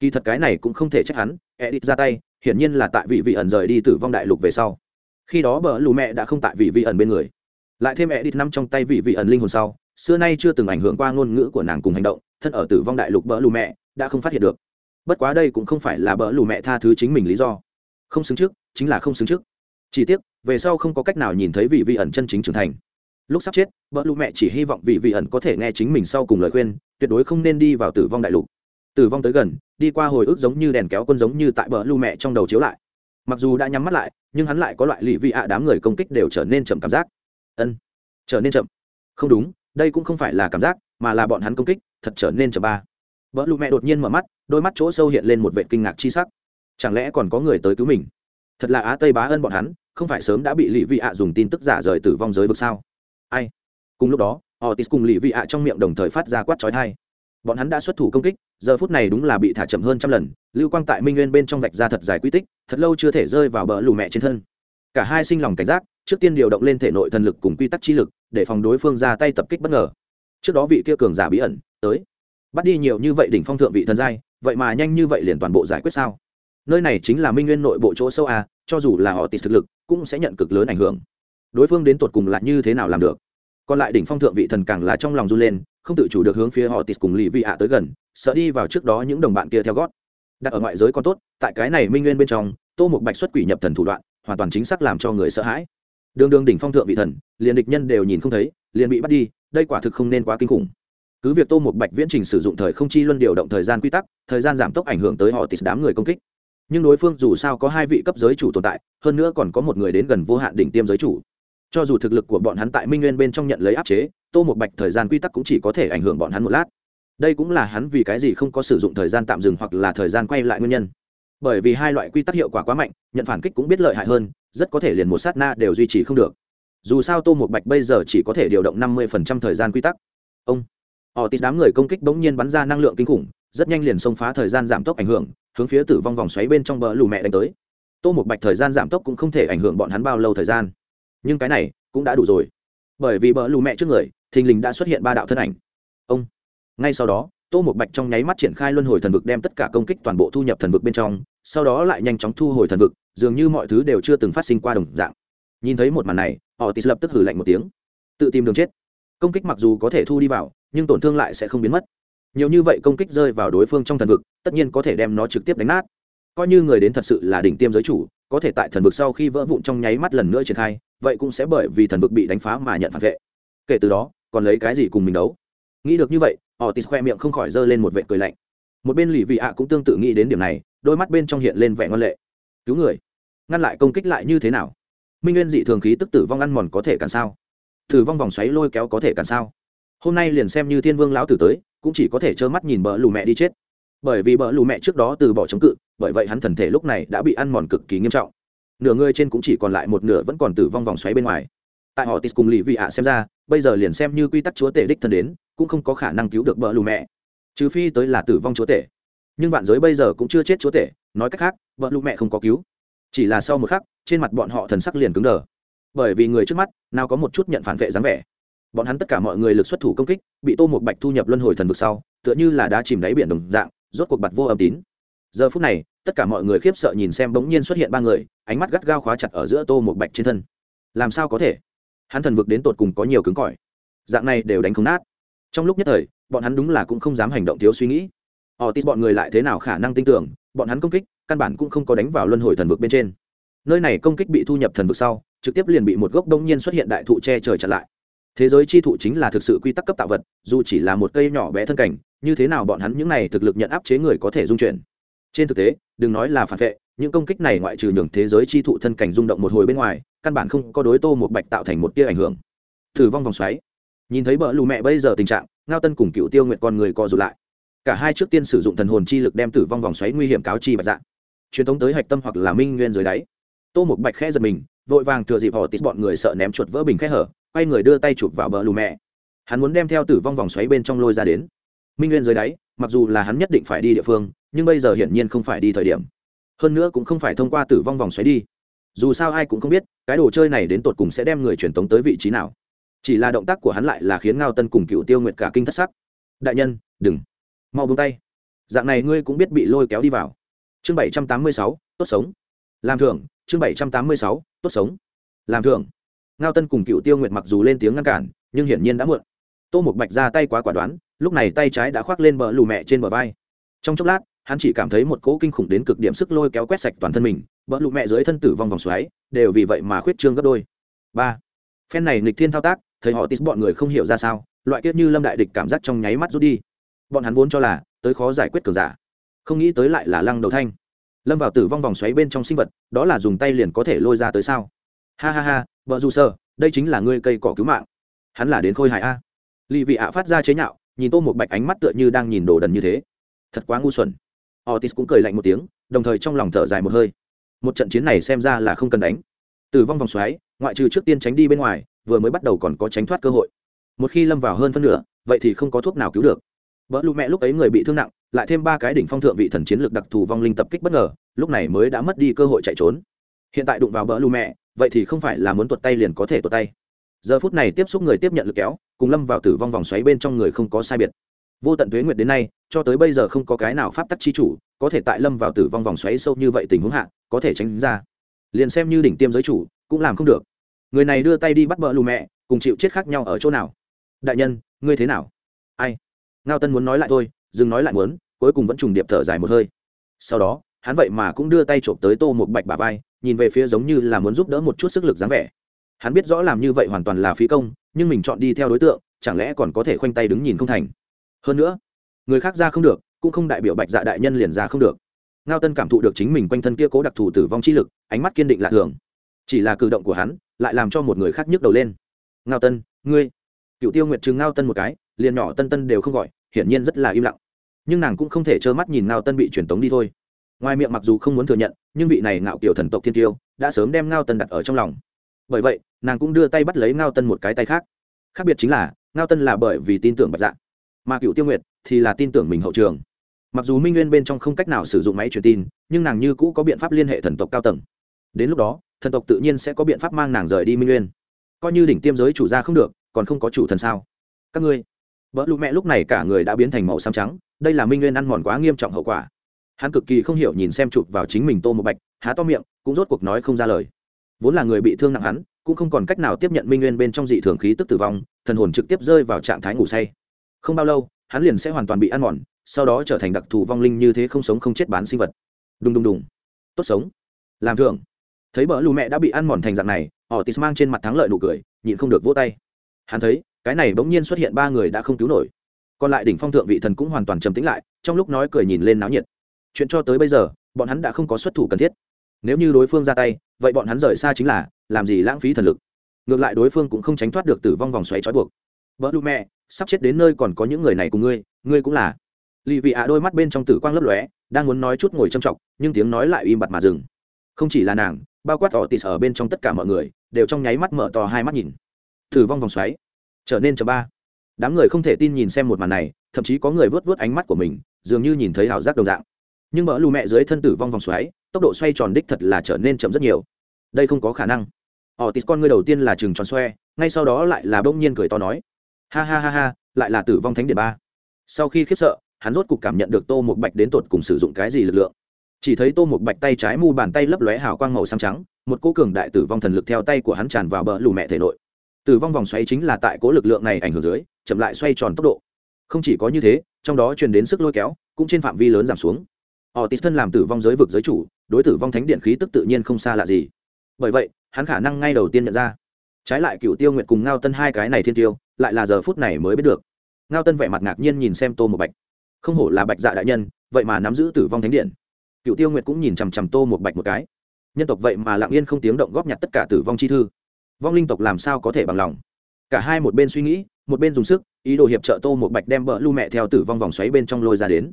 Kỳ thật cái này cũng không thể trách hắn edit ra tay, hiển nhiên là tại vị vị ẩn rời đi tử vong đại lục về sau. Khi đó bờ lù mẹ đã không tại vị vị ẩn bên người. Lại thêm edit nắm trong tay vị vị ẩn linh hồn sau, xưa nay chưa từng ảnh hưởng qua ngôn ngữ của nàng cùng hành động, thân ở tử vong đại lục bờ lù mẹ đã không phát hiện được. Bất quá đây cũng không phải là bờ lù mẹ tha thứ chính mình lý do. Không xứng trước, chính là không xứng trước. Chỉ tiếc, về sau không có cách nào nhìn thấy vị vị ẩn chân chính trưởng thành lúc sắp chết, bờ lụ mẹ chỉ hy vọng vị vị ẩn có thể nghe chính mình sau cùng lời khuyên, tuyệt đối không nên đi vào tử vong đại lục. Tử vong tới gần, đi qua hồi ức giống như đèn kéo quân giống như tại bờ lưu mẹ trong đầu chiếu lại. Mặc dù đã nhắm mắt lại, nhưng hắn lại có loại lì vị ạ đám người công kích đều trở nên chậm cảm giác. Ân, trở nên chậm. Không đúng, đây cũng không phải là cảm giác, mà là bọn hắn công kích, thật trở nên chậm ba. Vợ lụ mẹ đột nhiên mở mắt, đôi mắt chỗ sâu hiện lên một vệ kinh ngạc chi sắc. Chẳng lẽ còn có người tới cứu mình? Thật là á tây bá ân bọn hắn, không phải sớm đã bị lì vị ạ dùng tin tức giả rời tử vong giới vực sao? Ai? Cùng lúc đó họ tis cùng lì vị ạ trong miệng đồng thời phát ra quát trói thai bọn hắn đã xuất thủ công kích, giờ phút này đúng là bị thả chậm hơn trăm lần, lưu quang tại minh nguyên bên trong vạch ra thật dài quy tích, thật lâu chưa thể rơi vào bờ lù mẹ trên thân. Cả hai sinh lòng cảnh giác, trước tiên điều động lên thể nội thần lực cùng quy tắc chi lực, để phòng đối phương ra tay tập kích bất ngờ. Trước đó vị kia cường giả bí ẩn, tới. Bắt đi nhiều như vậy đỉnh phong thượng vị thần giai, vậy mà nhanh như vậy liền toàn bộ giải quyết sao? Nơi này chính là minh nguyên nội bộ chỗ sâu a, cho dù là họ tịt thực lực, cũng sẽ nhận cực lớn ảnh hưởng đối phương đến tột cùng là như thế nào làm được. Còn lại đỉnh phong thượng vị thần càng là trong lòng run lên, không tự chủ được hướng phía họ tịt cùng lì vị ạ tới gần, sợ đi vào trước đó những đồng bạn kia theo gót. Đặt ở ngoại giới còn tốt, tại cái này minh nguyên bên trong, tô một bạch xuất quỷ nhập thần thủ đoạn, hoàn toàn chính xác làm cho người sợ hãi. Đường đường đỉnh phong thượng vị thần, liền địch nhân đều nhìn không thấy, liền bị bắt đi, đây quả thực không nên quá kinh khủng. Cứ việc tô một bạch viễn trình sử dụng thời không chi luân điều động thời gian quy tắc, thời gian giảm tốc ảnh hưởng tới họ tịt đám người công kích. Nhưng đối phương dù sao có hai vị cấp giới chủ tồn tại, hơn nữa còn có một người đến gần vô hạn đỉnh tiêm giới chủ cho dù thực lực của bọn hắn tại minh nguyên bên trong nhận lấy áp chế, tô một bạch thời gian quy tắc cũng chỉ có thể ảnh hưởng bọn hắn một lát. Đây cũng là hắn vì cái gì không có sử dụng thời gian tạm dừng hoặc là thời gian quay lại nguyên nhân. Bởi vì hai loại quy tắc hiệu quả quá mạnh, nhận phản kích cũng biết lợi hại hơn, rất có thể liền một sát na đều duy trì không được. Dù sao tô một bạch bây giờ chỉ có thể điều động năm mươi thời gian quy tắc. Ông, họ tít đám người công kích bỗng nhiên bắn ra năng lượng kinh khủng, rất nhanh liền xông phá thời gian giảm tốc ảnh hưởng, hướng phía tử vong vòng xoáy bên trong bờ lù mẹ đánh tới. Tô một bạch thời gian giảm tốc cũng không thể ảnh hưởng bọn hắn bao lâu thời gian nhưng cái này cũng đã đủ rồi. Bởi vì bờ lù mẹ trước người, thình lình đã xuất hiện ba đạo thân ảnh. Ông, ngay sau đó, tô một bạch trong nháy mắt triển khai luân hồi thần vực đem tất cả công kích toàn bộ thu nhập thần vực bên trong, sau đó lại nhanh chóng thu hồi thần vực, dường như mọi thứ đều chưa từng phát sinh qua đồng dạng. Nhìn thấy một màn này, họ tít lập tức hử lạnh một tiếng. Tự tìm đường chết. Công kích mặc dù có thể thu đi vào, nhưng tổn thương lại sẽ không biến mất. Nhiều như vậy công kích rơi vào đối phương trong thần vực, tất nhiên có thể đem nó trực tiếp đánh nát. Coi như người đến thật sự là đỉnh tiêm giới chủ, có thể tại thần vực sau khi vỡ vụn trong nháy mắt lần nữa triển khai vậy cũng sẽ bởi vì thần vực bị đánh phá mà nhận phản vệ. Kể từ đó, còn lấy cái gì cùng mình đấu? Nghĩ được như vậy họ tít khoe miệng không khỏi giơ lên một vệ cười lạnh. Một bên lì vị ạ cũng tương tự nghĩ đến điểm này, đôi mắt bên trong hiện lên vẻ ngon lệ. Cứu người. Ngăn lại công kích lại như thế nào? Minh nguyên dị thường khí tức tử vong ăn mòn có thể cản sao? Tử vong vòng xoáy lôi kéo có thể cản sao? Hôm nay liền xem như thiên vương lão tử tới, cũng chỉ có thể trơ mắt nhìn bỡ lù mẹ đi chết. Bởi vì bỡ lù mẹ trước đó từ bỏ chống cự, bởi vậy hắn thần thể lúc này đã bị ăn mòn cực kỳ nghiêm trọng nửa người trên cũng chỉ còn lại một nửa vẫn còn tử vong vòng xoáy bên ngoài. Tại họ tis cùng lì vị ạ xem ra, bây giờ liền xem như quy tắc chúa tể đích thân đến, cũng không có khả năng cứu được bờ lù mẹ. Trừ phi tới là tử vong chúa tể. Nhưng vạn giới bây giờ cũng chưa chết chúa tể, nói cách khác, bờ lù mẹ không có cứu. Chỉ là sau một khắc, trên mặt bọn họ thần sắc liền cứng đờ. Bởi vì người trước mắt, nào có một chút nhận phản vệ dáng vẻ. Bọn hắn tất cả mọi người lực xuất thủ công kích, bị tô một bạch thu nhập luân hồi thần vực sau, tựa như là đá chìm đáy biển đồng dạng, rốt cuộc bặt vô âm tín giờ phút này, tất cả mọi người khiếp sợ nhìn xem bỗng nhiên xuất hiện ba người, ánh mắt gắt gao khóa chặt ở giữa tô một bạch trên thân. Làm sao có thể? Hắn thần vực đến tột cùng có nhiều cứng cỏi. Dạng này đều đánh không nát. Trong lúc nhất thời, bọn hắn đúng là cũng không dám hành động thiếu suy nghĩ. Họ tin bọn người lại thế nào khả năng tin tưởng, bọn hắn công kích, căn bản cũng không có đánh vào luân hồi thần vực bên trên. Nơi này công kích bị thu nhập thần vực sau, trực tiếp liền bị một gốc đông nhiên xuất hiện đại thụ che trời chặn lại. Thế giới chi thụ chính là thực sự quy tắc cấp tạo vật, dù chỉ là một cây nhỏ bé thân cảnh, như thế nào bọn hắn những này thực lực nhận áp chế người có thể dung chuyển? Trên thực tế, đừng nói là phản vệ, những công kích này ngoại trừ nhường thế giới chi thụ thân cảnh rung động một hồi bên ngoài, căn bản không có đối tô một bạch tạo thành một tia ảnh hưởng. Thử vong vòng xoáy. Nhìn thấy bờ lù mẹ bây giờ tình trạng, ngao tân cùng cựu tiêu nguyện con người co rụt lại. Cả hai trước tiên sử dụng thần hồn chi lực đem tử vong vòng xoáy nguy hiểm cáo chi bạch dạng truyền thống tới hạch tâm hoặc là minh nguyên dưới đáy. Tô một bạch khẽ giật mình, vội vàng thừa dịp họ tít bọn người sợ ném chuột vỡ bình khẽ hở, quay người đưa tay chụp vào bờ lù mẹ. Hắn muốn đem theo tử vong vòng xoáy bên trong lôi ra đến. Minh nguyên dưới đáy, mặc dù là hắn nhất định phải đi địa phương nhưng bây giờ hiển nhiên không phải đi thời điểm. Hơn nữa cũng không phải thông qua tử vong vòng xoáy đi. Dù sao ai cũng không biết, cái đồ chơi này đến tột cùng sẽ đem người truyền tống tới vị trí nào. Chỉ là động tác của hắn lại là khiến ngao tân cùng cựu tiêu nguyệt cả kinh thất sắc. Đại nhân, đừng. Mau buông tay. Dạng này ngươi cũng biết bị lôi kéo đi vào. Chương bảy trăm tám mươi sáu, tốt sống. Làm thưởng, chương bảy trăm tám mươi sáu, tốt sống. Làm thưởng. Ngao tân cùng cựu tiêu nguyệt mặc dù lên tiếng ngăn cản, nhưng hiển nhiên đã muộn. Tô một bạch ra tay quá quả đoán, lúc này tay trái đã khoác lên bờ lù mẹ trên bờ vai. Trong chốc lát hắn chỉ cảm thấy một cỗ kinh khủng đến cực điểm sức lôi kéo quét sạch toàn thân mình, bỡ lụ mẹ dưới thân tử vong vòng xoáy, đều vì vậy mà khuyết trương gấp đôi. Ba, phen này nghịch thiên thao tác thấy họ tít bọn người không hiểu ra sao, loại kiết như lâm đại địch cảm giác trong nháy mắt rút đi. Bọn hắn vốn cho là, tới khó giải quyết cờ giả, không nghĩ tới lại là lăng đầu thanh. Lâm vào tử vong vòng xoáy bên trong sinh vật, đó là dùng tay liền có thể lôi ra tới sao? Ha ha ha vợ dù sơ, đây chính là ngươi cây cỏ cứu mạng. Hắn là đến khôi hài a. Lì vị ạ phát ra chế nhạo, nhìn tô một bạch ánh mắt tựa như đang nhìn đồ đần như thế. Thật quá ngu xuẩn otis cũng cười lạnh một tiếng, đồng thời trong lòng thở dài một hơi. Một trận chiến này xem ra là không cần đánh. Tử vong vòng xoáy, ngoại trừ trước tiên tránh đi bên ngoài, vừa mới bắt đầu còn có tránh thoát cơ hội. Một khi lâm vào hơn phân nửa, vậy thì không có thuốc nào cứu được. Bỡ lụ mẹ lúc ấy người bị thương nặng, lại thêm ba cái đỉnh phong thượng vị thần chiến lược đặc thù vong linh tập kích bất ngờ, lúc này mới đã mất đi cơ hội chạy trốn. Hiện tại đụng vào bỡ lù mẹ, vậy thì không phải là muốn tuột tay liền có thể tuột tay. Giờ phút này tiếp xúc người tiếp nhận lực kéo, cùng lâm vào tử vong vòng xoáy bên trong người không có sai biệt vô tận tuế nguyệt đến nay, cho tới bây giờ không có cái nào pháp tắc chi chủ có thể tại lâm vào tử vong vòng xoáy sâu như vậy tình huống hạ, có thể tránh ra. Liền xem như đỉnh tiêm giới chủ, cũng làm không được. Người này đưa tay đi bắt bỡ lù mẹ, cùng chịu chết khác nhau ở chỗ nào? Đại nhân, ngươi thế nào? Ai? Ngao tân muốn nói lại thôi, dừng nói lại muốn, cuối cùng vẫn trùng điệp thở dài một hơi. Sau đó, hắn vậy mà cũng đưa tay trộm tới tô một bạch bà vai, nhìn về phía giống như là muốn giúp đỡ một chút sức lực dáng vẻ. Hắn biết rõ làm như vậy hoàn toàn là phí công, nhưng mình chọn đi theo đối tượng, chẳng lẽ còn có thể khoanh tay đứng nhìn không thành? Hơn nữa, người khác ra không được, cũng không đại biểu bạch dạ đại nhân liền ra không được. Ngao tân cảm thụ được chính mình quanh thân kia cố đặc thù tử vong chi lực, ánh mắt kiên định lạ thường. Chỉ là cử động của hắn, lại làm cho một người khác nhức đầu lên. Ngao tân, ngươi? Cựu tiêu nguyệt chừng ngao tân một cái, liền nhỏ tân tân đều không gọi, hiển nhiên rất là im lặng. Nhưng nàng cũng không thể trơ mắt nhìn ngao tân bị truyền tống đi thôi. Ngoài miệng mặc dù không muốn thừa nhận, nhưng vị này ngạo kiểu thần tộc thiên tiêu, đã sớm đem ngao tân đặt ở trong lòng. Bởi vậy, nàng cũng đưa tay bắt lấy ngao tân một cái tay khác. Khác biệt chính là, ngao tân là bởi vì tin tưởng bạch dạ mà cựu tiêu nguyệt thì là tin tưởng mình hậu trường. Mặc dù minh nguyên bên trong không cách nào sử dụng máy truyền tin, nhưng nàng như cũ có biện pháp liên hệ thần tộc cao tầng. Đến lúc đó, thần tộc tự nhiên sẽ có biện pháp mang nàng rời đi minh nguyên. Coi như đỉnh tiêm giới chủ ra không được, còn không có chủ thần sao? Các ngươi. Vợ lụ mẹ lúc này cả người đã biến thành màu xám trắng, đây là minh nguyên ăn mòn quá nghiêm trọng hậu quả. Hắn cực kỳ không hiểu nhìn xem chụp vào chính mình tô một bạch, há to miệng, cũng rốt cuộc nói không ra lời. Vốn là người bị thương nặng hắn, cũng không còn cách nào tiếp nhận minh nguyên bên trong dị thường khí tức tử vong, thần hồn trực tiếp rơi vào trạng thái ngủ say không bao lâu, hắn liền sẽ hoàn toàn bị ăn mòn, sau đó trở thành đặc thù vong linh như thế không sống không chết bán sinh vật. Đùng đùng đùng. Tốt sống. Làm thường thấy bỡ lù mẹ đã bị ăn mòn thành dạng này, họ tis mang trên mặt thắng lợi nụ cười, nhịn không được vỗ tay. Hắn thấy, cái này bỗng nhiên xuất hiện ba người đã không cứu nổi. Còn lại đỉnh phong thượng vị thần cũng hoàn toàn trầm tĩnh lại, trong lúc nói cười nhìn lên náo nhiệt. Chuyện cho tới bây giờ, bọn hắn đã không có xuất thủ cần thiết. Nếu như đối phương ra tay, vậy bọn hắn rời xa chính là, làm gì lãng phí thần lực. Ngược lại đối phương cũng không tránh thoát được tử vong vòng xoáy trói buộc. Vợ lù mẹ sắp chết đến nơi còn có những người này cùng ngươi ngươi cũng là. Lì vị ạ đôi mắt bên trong tử quang lấp lóe, đang muốn nói chút ngồi châm trọng nhưng tiếng nói lại im bặt mà dừng. Không chỉ là nàng, bao quát tỏ tịt ở bên trong tất cả mọi người, đều trong nháy mắt mở to hai mắt nhìn. Tử vong vòng xoáy. Trở nên chấm ba. Đám người không thể tin nhìn xem một màn này, thậm chí có người vớt vớt ánh mắt của mình, dường như nhìn thấy ảo giác đồng dạng. Nhưng mỡ lù mẹ dưới thân tử vong vòng xoáy, tốc độ xoay tròn đích thật là trở nên chậm rất nhiều. Đây không có khả năng. Họ tít con người đầu tiên là chừng tròn xoe, ngay sau đó lại là bỗng nhiên cười to nói ha ha ha ha, lại là tử vong thánh điện ba. Sau khi khiếp sợ, hắn rốt cục cảm nhận được tô một bạch đến tột cùng sử dụng cái gì lực lượng. Chỉ thấy tô một bạch tay trái mu bàn tay lấp lóe hào quang màu xám trắng, một cô cường đại tử vong thần lực theo tay của hắn tràn vào bờ lù mẹ thể nội. Tử vong vòng xoáy chính là tại cố lực lượng này ảnh hưởng dưới, chậm lại xoay tròn tốc độ. Không chỉ có như thế, trong đó truyền đến sức lôi kéo, cũng trên phạm vi lớn giảm xuống. Họ tít thân làm tử vong giới vực giới chủ, đối tử vong thánh điện khí tức tự nhiên không xa lạ gì. Bởi vậy, hắn khả năng ngay đầu tiên nhận ra trái lại cựu tiêu nguyệt cùng ngao tân hai cái này thiên tiêu, lại là giờ phút này mới biết được. Ngao tân vẻ mặt ngạc nhiên nhìn xem tô một bạch. Không hổ là bạch dạ đại nhân, vậy mà nắm giữ tử vong thánh điện. Cựu tiêu nguyệt cũng nhìn chằm chằm tô một bạch một cái. Nhân tộc vậy mà lặng yên không tiếng động góp nhặt tất cả tử vong chi thư. Vong linh tộc làm sao có thể bằng lòng? Cả hai một bên suy nghĩ, một bên dùng sức, ý đồ hiệp trợ tô một bạch đem bỡ lưu mẹ theo tử vong vòng xoáy bên trong lôi ra đến.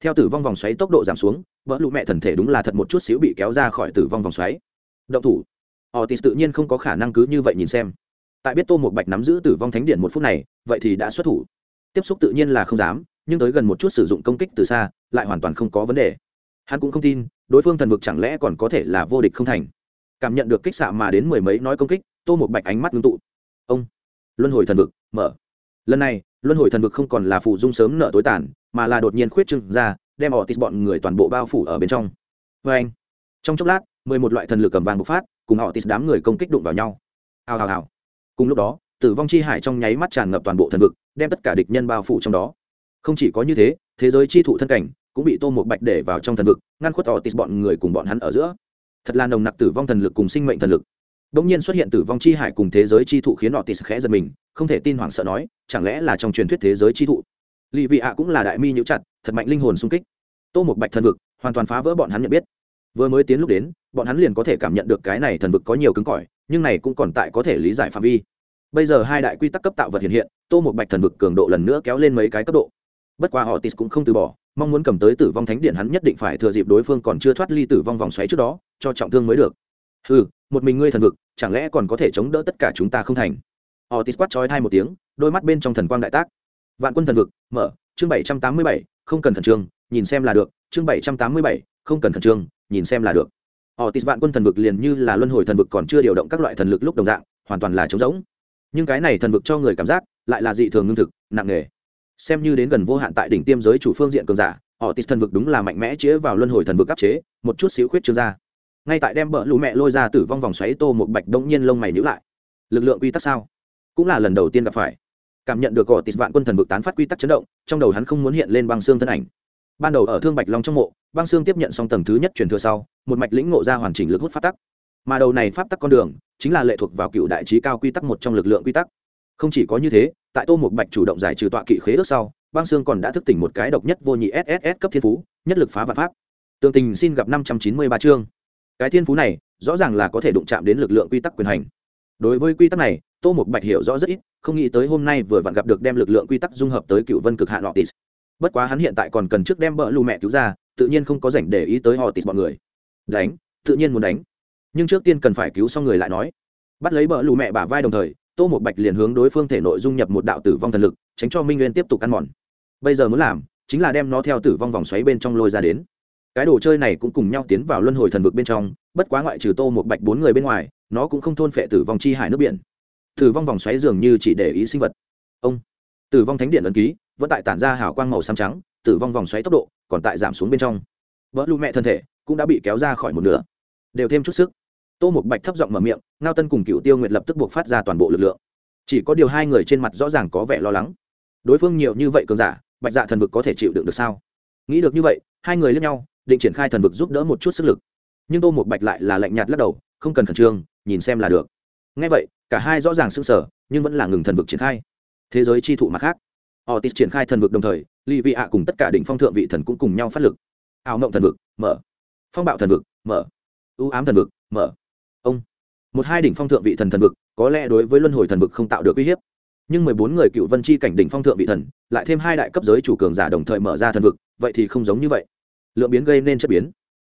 Theo tử vong vòng xoáy tốc độ giảm xuống bỡ lưu mẹ thần thể đúng là thật một chút xíu bị kéo ra khỏi tử vong vòng xoáy. Động thủ. Otis tự nhiên không có khả năng cứ như vậy nhìn xem. Tại biết Tô Một Bạch nắm giữ Tử vong thánh điện một phút này, vậy thì đã xuất thủ. Tiếp xúc tự nhiên là không dám, nhưng tới gần một chút sử dụng công kích từ xa, lại hoàn toàn không có vấn đề. Hắn cũng không tin, đối phương thần vực chẳng lẽ còn có thể là vô địch không thành. Cảm nhận được kích xạ mà đến mười mấy nói công kích, Tô Một Bạch ánh mắt ngưng tụ. Ông, Luân hồi thần vực, mở. Lần này, Luân hồi thần vực không còn là phụ dung sớm nợ tối tàn, mà là đột nhiên khuyết trưng ra, đem Otis bọn người toàn bộ bao phủ ở bên trong. Và anh, trong chốc lát, mười một loại thần lực cầm vàng bộc phát, cùng họ tít đám người công kích đụng vào nhau. Hào hào hào. Cùng lúc đó, tử vong chi hải trong nháy mắt tràn ngập toàn bộ thần vực, đem tất cả địch nhân bao phủ trong đó. Không chỉ có như thế thế giới chi thụ thân cảnh cũng bị tô một bạch để vào trong thần vực, ngăn khuất họ tít bọn người cùng bọn hắn ở giữa. Thật là nồng nặc tử vong thần lực cùng sinh mệnh thần lực. Đống nhiên xuất hiện tử vong chi hải cùng thế giới chi thụ khiến họ tít khẽ giật mình, không thể tin hoảng sợ nói, chẳng lẽ là trong truyền thuyết thế giới chi thụ? Lì vị ạ cũng là đại mi nhũ chặt, thật mạnh linh hồn xung kích. Tô một bạch thần vực hoàn toàn phá vỡ bọn hắn nhận biết vừa mới tiến lúc đến, bọn hắn liền có thể cảm nhận được cái này thần vực có nhiều cứng cỏi, nhưng này cũng còn tại có thể lý giải phạm vi. Bây giờ hai đại quy tắc cấp tạo vật hiện hiện, tô một bạch thần vực cường độ lần nữa kéo lên mấy cái cấp độ. Bất qua họ tis cũng không từ bỏ, mong muốn cầm tới tử vong thánh điện hắn nhất định phải thừa dịp đối phương còn chưa thoát ly tử vong vòng xoáy trước đó, cho trọng thương mới được. Ừ một mình ngươi thần vực, chẳng lẽ còn có thể chống đỡ tất cả chúng ta không thành? Họ tis quát trói thai một tiếng, đôi mắt bên trong thần quang đại tác. Vạn quân thần vực, mở, chương bảy trăm tám mươi bảy, không cần thần trương, nhìn xem là được, chương bảy trăm tám mươi bảy, không cần thần trương nhìn xem là được. Họ tịt vạn quân thần vực liền như là luân hồi thần vực còn chưa điều động các loại thần lực lúc đồng dạng, hoàn toàn là trống rỗng. Nhưng cái này thần vực cho người cảm giác lại là dị thường ngưng thực, nặng nề. Xem như đến gần vô hạn tại đỉnh tiêm giới chủ phương diện cường giả họ tịt thần vực đúng là mạnh mẽ chĩa vào luân hồi thần vực áp chế, một chút xíu khuyết trương ra. Ngay tại đem bờ lũ mẹ lôi ra tử vong vòng xoáy tô một bạch đông nhiên lông mày nhữ lại. Lực lượng quy tắc sao? Cũng là lần đầu tiên gặp phải. Cảm nhận được họ tịt vạn quân thần vực tán phát quy tắc chấn động, trong đầu hắn không muốn hiện lên băng xương thân ảnh ban đầu ở thương bạch long trong mộ băng xương tiếp nhận xong tầng thứ nhất truyền thừa sau một mạch lĩnh ngộ ra hoàn chỉnh lực hút pháp tắc mà đầu này pháp tắc con đường chính là lệ thuộc vào cựu đại trí cao quy tắc một trong lực lượng quy tắc không chỉ có như thế tại tô một bạch chủ động giải trừ tọa kỵ khế ước sau băng xương còn đã thức tỉnh một cái độc nhất vô nhị sss cấp thiên phú nhất lực phá vạn pháp tường tình xin gặp năm trăm chín mươi ba chương cái thiên phú này rõ ràng là có thể đụng chạm đến lực lượng quy tắc quyền hành đối với quy tắc này tô một bạch hiểu rõ rất ít không nghĩ tới hôm nay vừa vặn gặp được đem lực lượng quy tắc dung hợp tới cựu vân cực hạ nọ tis bất quá hắn hiện tại còn cần trước đem bỡ lù mẹ cứu ra, tự nhiên không có rảnh để ý tới họ tịt bọn người. Đánh, tự nhiên muốn đánh. Nhưng trước tiên cần phải cứu xong người lại nói. Bắt lấy bỡ lù mẹ bả vai đồng thời, tô một bạch liền hướng đối phương thể nội dung nhập một đạo tử vong thần lực, tránh cho minh nguyên tiếp tục ăn mòn. Bây giờ muốn làm, chính là đem nó theo tử vong vòng xoáy bên trong lôi ra đến. Cái đồ chơi này cũng cùng nhau tiến vào luân hồi thần vực bên trong, bất quá ngoại trừ tô một bạch bốn người bên ngoài, nó cũng không thôn phệ tử vong chi hải nước biển. Tử vong vòng xoáy dường như chỉ để ý sinh vật. Ông, tử vong thánh điện ấn ký vẫn tại tản ra hào quang màu xám trắng, tử vong vòng xoáy tốc độ còn tại giảm xuống bên trong. Vỡ lụ mẹ thân thể cũng đã bị kéo ra khỏi một nửa. Đều thêm chút sức. Tô một bạch thấp giọng mở miệng, ngao tân cùng cựu tiêu nguyệt lập tức buộc phát ra toàn bộ lực lượng. Chỉ có điều hai người trên mặt rõ ràng có vẻ lo lắng. Đối phương nhiều như vậy cường giả, bạch dạ thần vực có thể chịu đựng được sao? Nghĩ được như vậy, hai người lướt nhau, định triển khai thần vực giúp đỡ một chút sức lực. Nhưng tô một bạch lại là lạnh nhạt lắc đầu, không cần khẩn trương, nhìn xem là được. Ngay vậy, cả hai rõ ràng sưng sở nhưng vẫn là ngừng thần vực triển khai. Thế giới chi thụ mặt khác. Otis triển khai thần vực đồng thời Lý vị ạ cùng tất cả đỉnh phong thượng vị thần cũng cùng nhau phát lực. Ảo mộng thần vực, mở. Phong bạo thần vực, mở. Ưu ám thần vực, mở. Ông. Một hai đỉnh phong thượng vị thần thần vực, có lẽ đối với luân hồi thần vực không tạo được uy hiếp. Nhưng mười bốn người cựu vân chi cảnh đỉnh phong thượng vị thần, lại thêm hai đại cấp giới chủ cường giả đồng thời mở ra thần vực, vậy thì không giống như vậy. Lượng biến gây nên chất biến.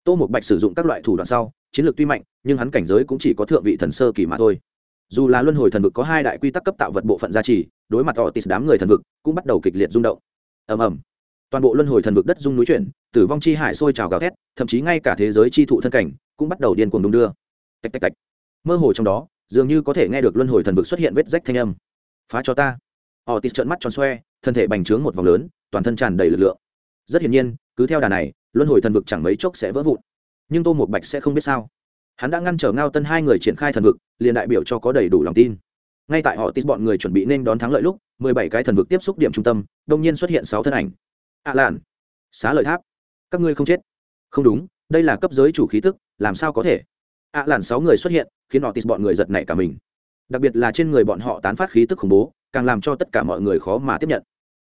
Tô Mục bạch sử dụng các loại thủ đoạn sau, chiến lược tuy mạnh, nhưng hắn cảnh giới cũng chỉ có thượng vị thần sơ kỳ mà thôi dù là luân hồi thần vực có hai đại quy tắc cấp tạo vật bộ phận gia trì, đối mặt họ tít đám người thần vực cũng bắt đầu kịch liệt rung động. Ầm ầm. Toàn bộ luân hồi thần vực đất rung núi chuyển, tử vong chi hải sôi trào gào thét, thậm chí ngay cả thế giới chi thụ thân cảnh cũng bắt đầu điên cuồng đung đưa. Tạch tạch tạch. Mơ hồ trong đó, dường như có thể nghe được luân hồi thần vực xuất hiện vết rách thanh âm. Phá cho ta. Họ tít trợn mắt tròn xoe, thân thể bành trướng một vòng lớn, toàn thân tràn đầy lực lượng. Rất hiển nhiên, cứ theo đà này, luân hồi thần vực chẳng mấy chốc sẽ vỡ vụn. Nhưng tô một bạch sẽ không biết sao hắn đã ngăn trở ngao tân hai người triển khai thần vực, liền đại biểu cho có đầy đủ lòng tin. Ngay tại họ tít bọn người chuẩn bị nên đón thắng lợi lúc, mười bảy cái thần vực tiếp xúc điểm trung tâm đông nhiên xuất hiện sáu thân ảnh. Ạ à xá lợi tháp, các ngươi không chết. Không đúng, đây là cấp giới chủ khí tức, làm sao có thể? Ạ à sáu người xuất hiện, khiến họ tít bọn người giật nảy cả mình. Đặc biệt là trên người bọn họ tán phát khí tức khủng bố, càng làm cho tất cả mọi người khó mà tiếp nhận.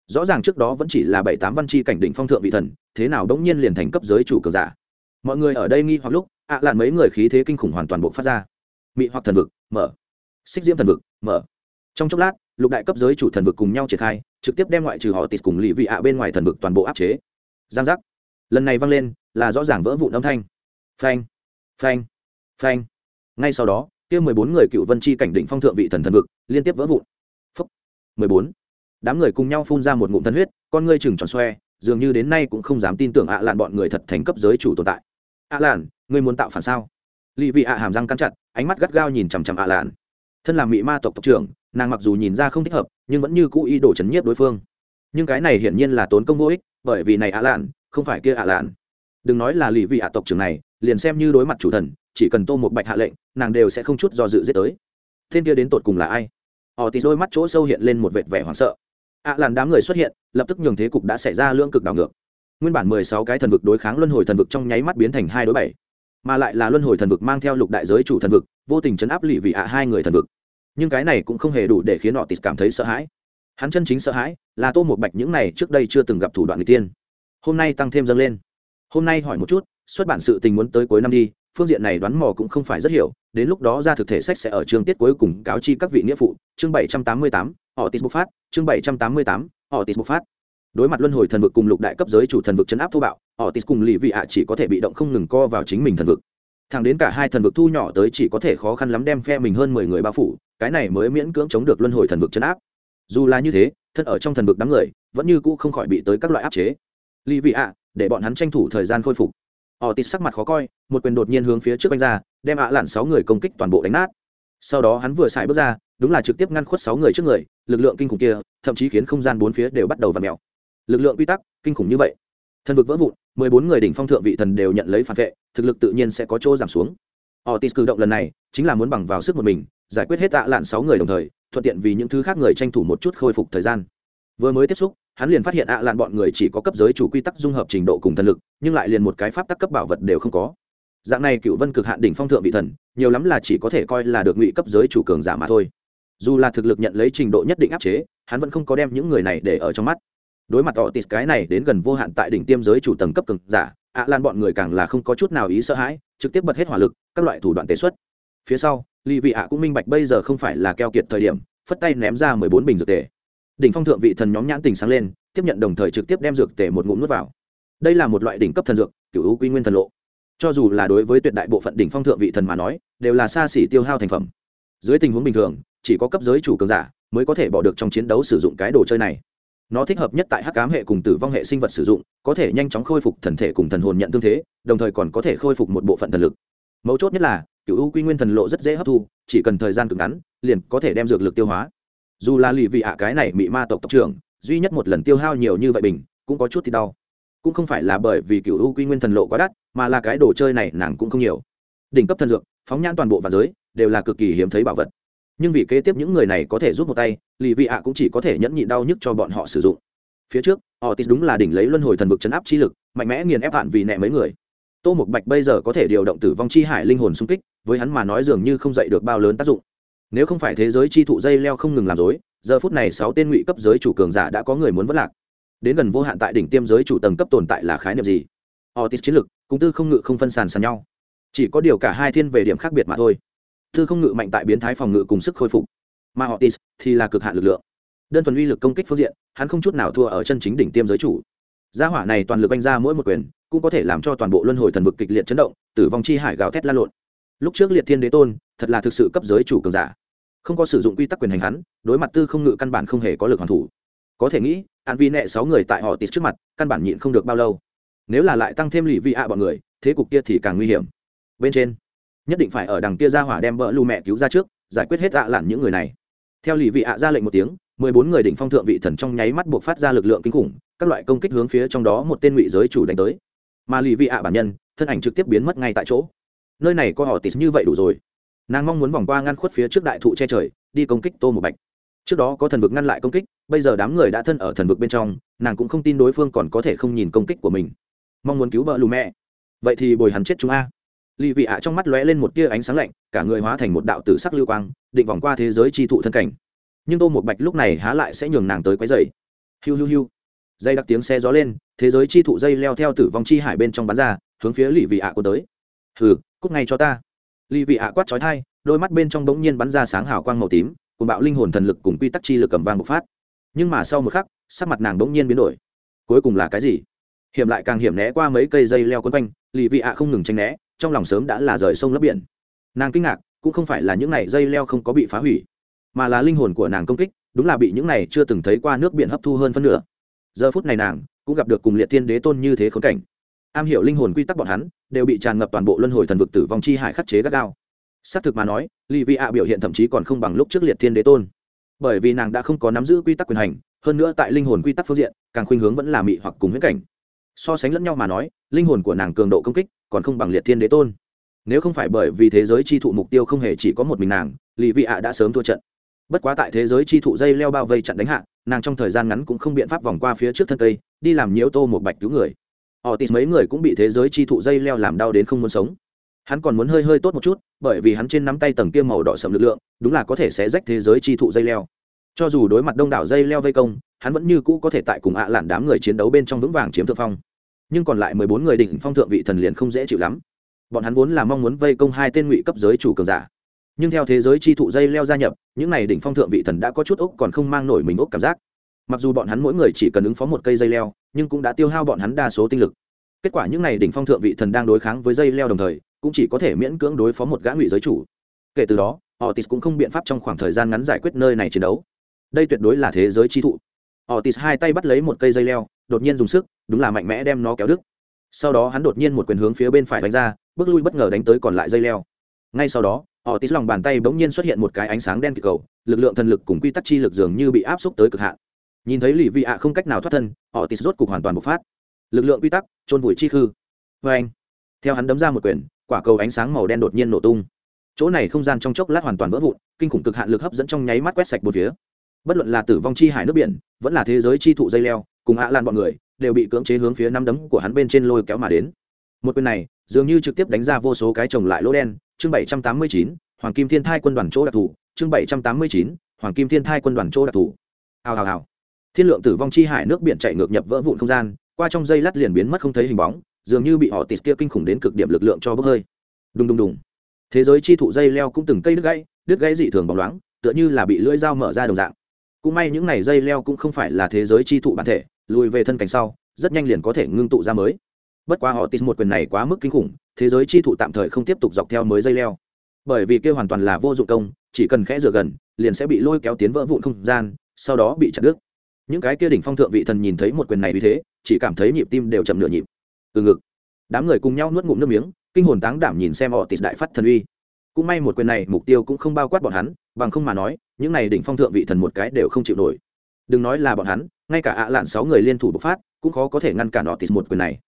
Rõ ràng trước đó vẫn chỉ là bảy tám văn chi cảnh đỉnh phong thượng vị thần, thế nào đống nhiên liền thành cấp giới chủ cường giả mọi người ở đây nghi hoặc lúc, ạ à mấy người khí thế kinh khủng hoàn toàn bộ phát ra. Mị hoặc thần vực, mở. Xích diễm thần vực, mở. Trong chốc lát, lục đại cấp giới chủ thần vực cùng nhau triển khai, trực tiếp đem ngoại trừ họ tịt cùng lì vị ạ bên ngoài thần vực toàn bộ áp chế. Giang giác. Lần này vang lên, là rõ ràng vỡ vụn âm thanh. Phanh phanh phanh. Ngay sau đó, kia mười bốn người cựu vân chi cảnh định phong thượng vị thần thần vực liên tiếp vỡ vụn. Phúc. mười bốn. Đám người cùng nhau phun ra một ngụm thân huyết, con ngươi chừng tròn xoe, dường như đến nay cũng không dám tin tưởng ạ lạn bọn người thật thành cấp giới chủ tồn tại ạ lạn, ngươi muốn tạo phản sao? Lì vị ạ hàm răng cắn chặt, ánh mắt gắt gao nhìn chằm chằm ạ lạn. Thân là mỹ ma tộc tộc trưởng, nàng mặc dù nhìn ra không thích hợp, nhưng vẫn như cũ ý đồ chấn nhiếp đối phương. Nhưng cái này hiển nhiên là tốn công vô ích, bởi vì này ạ lạn, không phải kia ạ lạn. Đừng nói là lì vị ạ tộc trưởng này, liền xem như đối mặt chủ thần, chỉ cần tô một bạch hạ lệnh, nàng đều sẽ không chút do dự giết tới. Thiên kia đến tột cùng là ai? Họ thì đôi mắt chỗ sâu hiện lên một vệt vẻ hoảng sợ. Ạ làn đám người xuất hiện, lập tức nhường thế cục đã xảy ra lưỡng cực đảo ngược nguyên bản mười sáu cái thần vực đối kháng luân hồi thần vực trong nháy mắt biến thành hai đối bảy, mà lại là luân hồi thần vực mang theo lục đại giới chủ thần vực, vô tình chấn áp lì vị ạ hai người thần vực. Nhưng cái này cũng không hề đủ để khiến họ tịt cảm thấy sợ hãi. Hắn chân chính sợ hãi là tô một bạch những này trước đây chưa từng gặp thủ đoạn người tiên. Hôm nay tăng thêm dâng lên. Hôm nay hỏi một chút, xuất bản sự tình muốn tới cuối năm đi, phương diện này đoán mò cũng không phải rất hiểu, đến lúc đó ra thực thể sách sẽ ở chương tiết cuối cùng cáo chi các vị nghĩa phụ. Chương bảy trăm tám mươi tám họ tịt bộc phát. Chương bảy trăm tám mươi tám họ tịt bộc phát đối mặt luân hồi thần vực cùng lục đại cấp giới chủ thần vực chấn áp thô bạo họ tis cùng lì vị ạ chỉ có thể bị động không ngừng co vào chính mình thần vực. Thẳng đến cả hai thần vực thu nhỏ tới chỉ có thể khó khăn lắm đem phe mình hơn mười người bao phủ, cái này mới miễn cưỡng chống được luân hồi thần vực chấn áp. Dù là như thế, thân ở trong thần vực đám người, vẫn như cũ không khỏi bị tới các loại áp chế. Lì vị ạ, để bọn hắn tranh thủ thời gian khôi phục. Họ tis sắc mặt khó coi, một quyền đột nhiên hướng phía trước đánh ra, đem ạ lặn sáu người công kích toàn bộ đánh nát. Sau đó hắn vừa xài bước ra, đúng là trực tiếp ngăn khuất sáu người trước người, lực lượng kinh khủng kia, thậm chí khiến không gian bốn phía đều bắt đầu v ặ mèo lực lượng quy tắc kinh khủng như vậy. Thần vực vỡ vụn, mười bốn người đỉnh phong thượng vị thần đều nhận lấy phản vệ, thực lực tự nhiên sẽ có chỗ giảm xuống. Họ tis cử động lần này chính là muốn bằng vào sức một mình, giải quyết hết tạ lạn sáu người đồng thời, thuận tiện vì những thứ khác người tranh thủ một chút khôi phục thời gian. Vừa mới tiếp xúc, hắn liền phát hiện ạ lạn bọn người chỉ có cấp giới chủ quy tắc dung hợp trình độ cùng thần lực, nhưng lại liền một cái pháp tắc cấp bảo vật đều không có. Dạng này cựu vân cực hạn đỉnh phong thượng vị thần, nhiều lắm là chỉ có thể coi là được ngụy cấp giới chủ cường giả mà thôi. Dù là thực lực nhận lấy trình độ nhất định áp chế, hắn vẫn không có đem những người này để ở trong mắt đối mặt họ tịt cái này đến gần vô hạn tại đỉnh tiêm giới chủ tầng cấp cường giả ạ lan bọn người càng là không có chút nào ý sợ hãi, trực tiếp bật hết hỏa lực, các loại thủ đoạn tế xuất. Phía sau ly vị ạ cũng minh bạch bây giờ không phải là keo kiệt thời điểm, phất tay ném ra mười bốn bình dược tề. Đỉnh phong thượng vị thần nhóm nhãn tình sáng lên, tiếp nhận đồng thời trực tiếp đem dược tề một ngụm nuốt vào. Đây là một loại đỉnh cấp thần dược cựu quy nguyên thần lộ. Cho dù là đối với tuyệt đại bộ phận đỉnh phong thượng vị thần mà nói, đều là xa xỉ tiêu hao thành phẩm. Dưới tình huống bình thường, chỉ có cấp giới chủ cường giả mới có thể bỏ được trong chiến đấu sử dụng cái đồ chơi này nó thích hợp nhất tại hắc cám hệ cùng tử vong hệ sinh vật sử dụng, có thể nhanh chóng khôi phục thần thể cùng thần hồn nhận tương thế, đồng thời còn có thể khôi phục một bộ phận thần lực. Mấu chốt nhất là, cựu u quy nguyên thần lộ rất dễ hấp thu, chỉ cần thời gian cực ngắn, liền có thể đem dược lực tiêu hóa. Dù là lì vị ạ, cái này bị ma tộc tộc trưởng, duy nhất một lần tiêu hao nhiều như vậy bình, cũng có chút thì đau. Cũng không phải là bởi vì cựu u quy nguyên thần lộ quá đắt, mà là cái đồ chơi này nàng cũng không nhiều. Đỉnh cấp thần dược, phóng nhãn toàn bộ và giới, đều là cực kỳ hiếm thấy bảo vật nhưng vì kế tiếp những người này có thể giúp một tay, lì vị ạ cũng chỉ có thể nhẫn nhịn đau nhức cho bọn họ sử dụng. Phía trước họ tít đúng là đỉnh lấy luân hồi thần vực chấn áp chi lực, mạnh mẽ nghiền ép hạn vì nẹ mấy người. Tô mục bạch bây giờ có thể điều động tử vong chi hải linh hồn xung kích, với hắn mà nói dường như không dạy được bao lớn tác dụng. Nếu không phải thế giới chi thụ dây leo không ngừng làm dối giờ phút này sáu tên ngụy cấp giới chủ cường giả đã có người muốn vất lạc. Đến gần vô hạn tại đỉnh tiêm giới chủ tầng cấp tồn tại là khái niệm gì? Otis chiến lực cũng tư không ngự không phân sàn sàn nhau. Chỉ có điều cả hai thiên về điểm khác biệt mà thôi. Thư không ngự mạnh tại biến thái phòng ngự cùng sức khôi phục. Mà họ tis thì là cực hạn lực lượng. Đơn thuần uy lực công kích phương diện, hắn không chút nào thua ở chân chính đỉnh tiêm giới chủ. Gia hỏa này toàn lực anh ra mỗi một quyền, cũng có thể làm cho toàn bộ luân hồi thần vực kịch liệt chấn động, tử vong chi hải gào thét lan lộn. Lúc trước liệt thiên đế tôn, thật là thực sự cấp giới chủ cường giả. Không có sử dụng quy tắc quyền hành hắn, đối mặt tư không ngự căn bản không hề có lực hoàn thủ. Có thể nghĩ, an vi nẹ sáu người tại họ tít trước mặt, căn bản nhịn không được bao lâu. Nếu là lại tăng thêm lì vi ạ bọn người, thế cục kia thì càng nguy hiểm. Bên trên nhất định phải ở đằng kia ra hỏa đem vợ lù mẹ cứu ra trước, giải quyết hết ạ lặn những người này. Theo lì vị ạ ra lệnh một tiếng, mười bốn người đỉnh phong thượng vị thần trong nháy mắt buộc phát ra lực lượng kinh khủng, các loại công kích hướng phía trong đó một tên ngụy giới chủ đánh tới. Mà lì vị ạ bản nhân, thân ảnh trực tiếp biến mất ngay tại chỗ. Nơi này có họ tịt như vậy đủ rồi. Nàng mong muốn vòng qua ngăn khuất phía trước đại thụ che trời, đi công kích tô một bạch. Trước đó có thần vực ngăn lại công kích, bây giờ đám người đã thân ở thần vực bên trong, nàng cũng không tin đối phương còn có thể không nhìn công kích của mình. Mong muốn cứu vợ lù mẹ. Vậy thì bồi hắn chết chúng a lì vị ạ trong mắt lóe lên một tia ánh sáng lạnh, cả người hóa thành một đạo tử sắc lưu quang, định vòng qua thế giới tri thụ thân cảnh. Nhưng tô một bạch lúc này há lại sẽ nhường nàng tới quấy dày hiu hiu hiu. Dây đặc tiếng xe gió lên, thế giới chi thụ dây leo theo tử vong chi hải bên trong bắn ra, hướng phía lì vị ạ của tới. Hừ cúc ngay cho ta. Lì vị ạ quát trói thai đôi mắt bên trong bỗng nhiên bắn ra sáng hào quang màu tím cùng bạo linh hồn thần lực cùng quy tắc chi lực cầm vang bộc phát. Nhưng mà sau một khắc, sắc mặt nàng bỗng nhiên biến đổi. Cuối cùng là cái gì? Hiểm lại càng hiểm né qua mấy cây dây leo quấn quanh, lì vị ạ không ngừng tranh né trong lòng sớm đã là rời sông lấp biển. Nàng kinh ngạc, cũng không phải là những này dây leo không có bị phá hủy, mà là linh hồn của nàng công kích, đúng là bị những này chưa từng thấy qua nước biển hấp thu hơn phân nửa. Giờ phút này nàng cũng gặp được cùng liệt thiên đế tôn như thế khốn cảnh. Am hiểu linh hồn quy tắc bọn hắn, đều bị tràn ngập toàn bộ luân hồi thần vực tử vong chi hải khắc chế gắt gao. Xác thực mà nói lì vi ạ biểu hiện thậm chí còn không bằng lúc trước liệt thiên đế tôn. Bởi vì nàng đã không có nắm giữ quy tắc quyền hành, hơn nữa tại linh hồn quy tắc phương diện, càng khuynh hướng vẫn là mị hoặc cùng huyết cảnh so sánh lẫn nhau mà nói, linh hồn của nàng cường độ công kích còn không bằng liệt thiên đế tôn. Nếu không phải bởi vì thế giới chi thụ mục tiêu không hề chỉ có một mình nàng, lì vị ạ đã sớm thua trận. Bất quá tại thế giới chi thụ dây leo bao vây chặn đánh hạ, nàng trong thời gian ngắn cũng không biện pháp vòng qua phía trước thân cây, đi làm nhiễu tô một bạch cứu người. Họ tìm mấy người cũng bị thế giới chi thụ dây leo làm đau đến không muốn sống. Hắn còn muốn hơi hơi tốt một chút, bởi vì hắn trên nắm tay tầng kia màu đỏ sầm lực lượng, đúng là có thể sẽ rách thế giới chi thụ dây leo. Cho dù đối mặt đông đảo dây leo vây công hắn vẫn như cũ có thể tại cùng ạ lạn đám người chiến đấu bên trong vững vàng chiếm thượng phong. Nhưng còn lại mười bốn người đỉnh phong thượng vị thần liền không dễ chịu lắm. Bọn hắn vốn là mong muốn vây công hai tên ngụy cấp giới chủ cường giả. Nhưng theo thế giới chi thụ dây leo gia nhập, những n à y đỉnh phong thượng vị thần đã có chút ốc còn không mang nổi mình ốc cảm giác. Mặc dù bọn hắn mỗi người chỉ cần ứng phó một cây dây leo, nhưng cũng đã tiêu hao bọn hắn đa số tinh lực. Kết quả những n à y đỉnh phong thượng vị thần đang đối kháng với dây leo đồng thời, cũng chỉ có thể miễn cưỡng đối phó một gã ngụy giới chủ. Kể từ đó họ tis cũng không biện pháp trong khoảng thời gian ngắn giải quyết nơi này chiến đấu. Đây tuyệt đối là thế giới chi thụ. Otis hai tay bắt lấy một cây dây leo, đột nhiên dùng sức, đúng là mạnh mẽ đem nó kéo đứt. Sau đó hắn đột nhiên một quyền hướng phía bên phải đánh ra, bước lui bất ngờ đánh tới còn lại dây leo. Ngay sau đó Otis lòng bàn tay bỗng nhiên xuất hiện một cái ánh sáng đen kịt cầu, lực lượng thần lực cùng quy tắc chi lực dường như bị áp xúc tới cực hạn. Nhìn thấy lì vị ạ không cách nào thoát thân Otis rốt cục hoàn toàn bộc phát. Lực lượng quy tắc trôn vùi chi khư. Vê anh theo hắn đấm ra một quyền, quả cầu ánh sáng màu đen đột nhiên nổ tung. Chỗ này không gian trong chốc lát hoàn toàn vỡ vụn, kinh khủng cực hạn lực hấp dẫn trong nháy mắt quét sạch một phía bất luận là tử vong chi hải nước biển, vẫn là thế giới chi thụ dây leo, cùng ạ lan bọn người, đều bị cưỡng chế hướng phía năm đấm của hắn bên trên lôi kéo mà đến. Một quyền này, dường như trực tiếp đánh ra vô số cái chồng lại lỗ đen. Chương bảy trăm tám mươi chín, hoàng kim thiên thai quân đoàn chỗ đặc thù. Chương bảy trăm tám mươi chín, hoàng kim thiên thai quân đoàn chỗ đặc thù. Hào hào hào. Thiên lượng tử vong chi hải nước biển chạy ngược nhập vỡ vụn không gian, qua trong dây lát liền biến mất không thấy hình bóng, dường như bị họ tịt kia kinh khủng đến cực điểm lực lượng cho bốc hơi. Đùng đùng đùng. Thế giới chi thụ dây leo cũng từng cây đứt gãy đứt gãy dị thường bóng loáng, tựa như là bị lưỡi dao mở ra đồng dạng cũng may những này dây leo cũng không phải là thế giới chi thụ bản thể, lùi về thân cảnh sau, rất nhanh liền có thể ngưng tụ ra mới. Bất quá họ tịt một quyền này quá mức kinh khủng, thế giới chi thụ tạm thời không tiếp tục dọc theo mới dây leo. Bởi vì kia hoàn toàn là vô dụng công, chỉ cần khẽ rửa gần, liền sẽ bị lôi kéo tiến vỡ vụn không gian, sau đó bị chặt đứt. Những cái kia đỉnh phong thượng vị thần nhìn thấy một quyền này vì thế, chỉ cảm thấy nhịp tim đều chậm nửa nhịp. Từ ngực, đám người cùng nhau nuốt ngụm nước miếng, kinh hồn táng đảm nhìn xem họ tịt đại phát thần uy. Cũng may một quyền này mục tiêu cũng không bao quát bọn hắn, bằng không mà nói những này đỉnh phong thượng vị thần một cái đều không chịu nổi. Đừng nói là bọn hắn, ngay cả ạ lạn sáu người liên thủ bộc phát, cũng khó có thể ngăn cản otis một quyền này.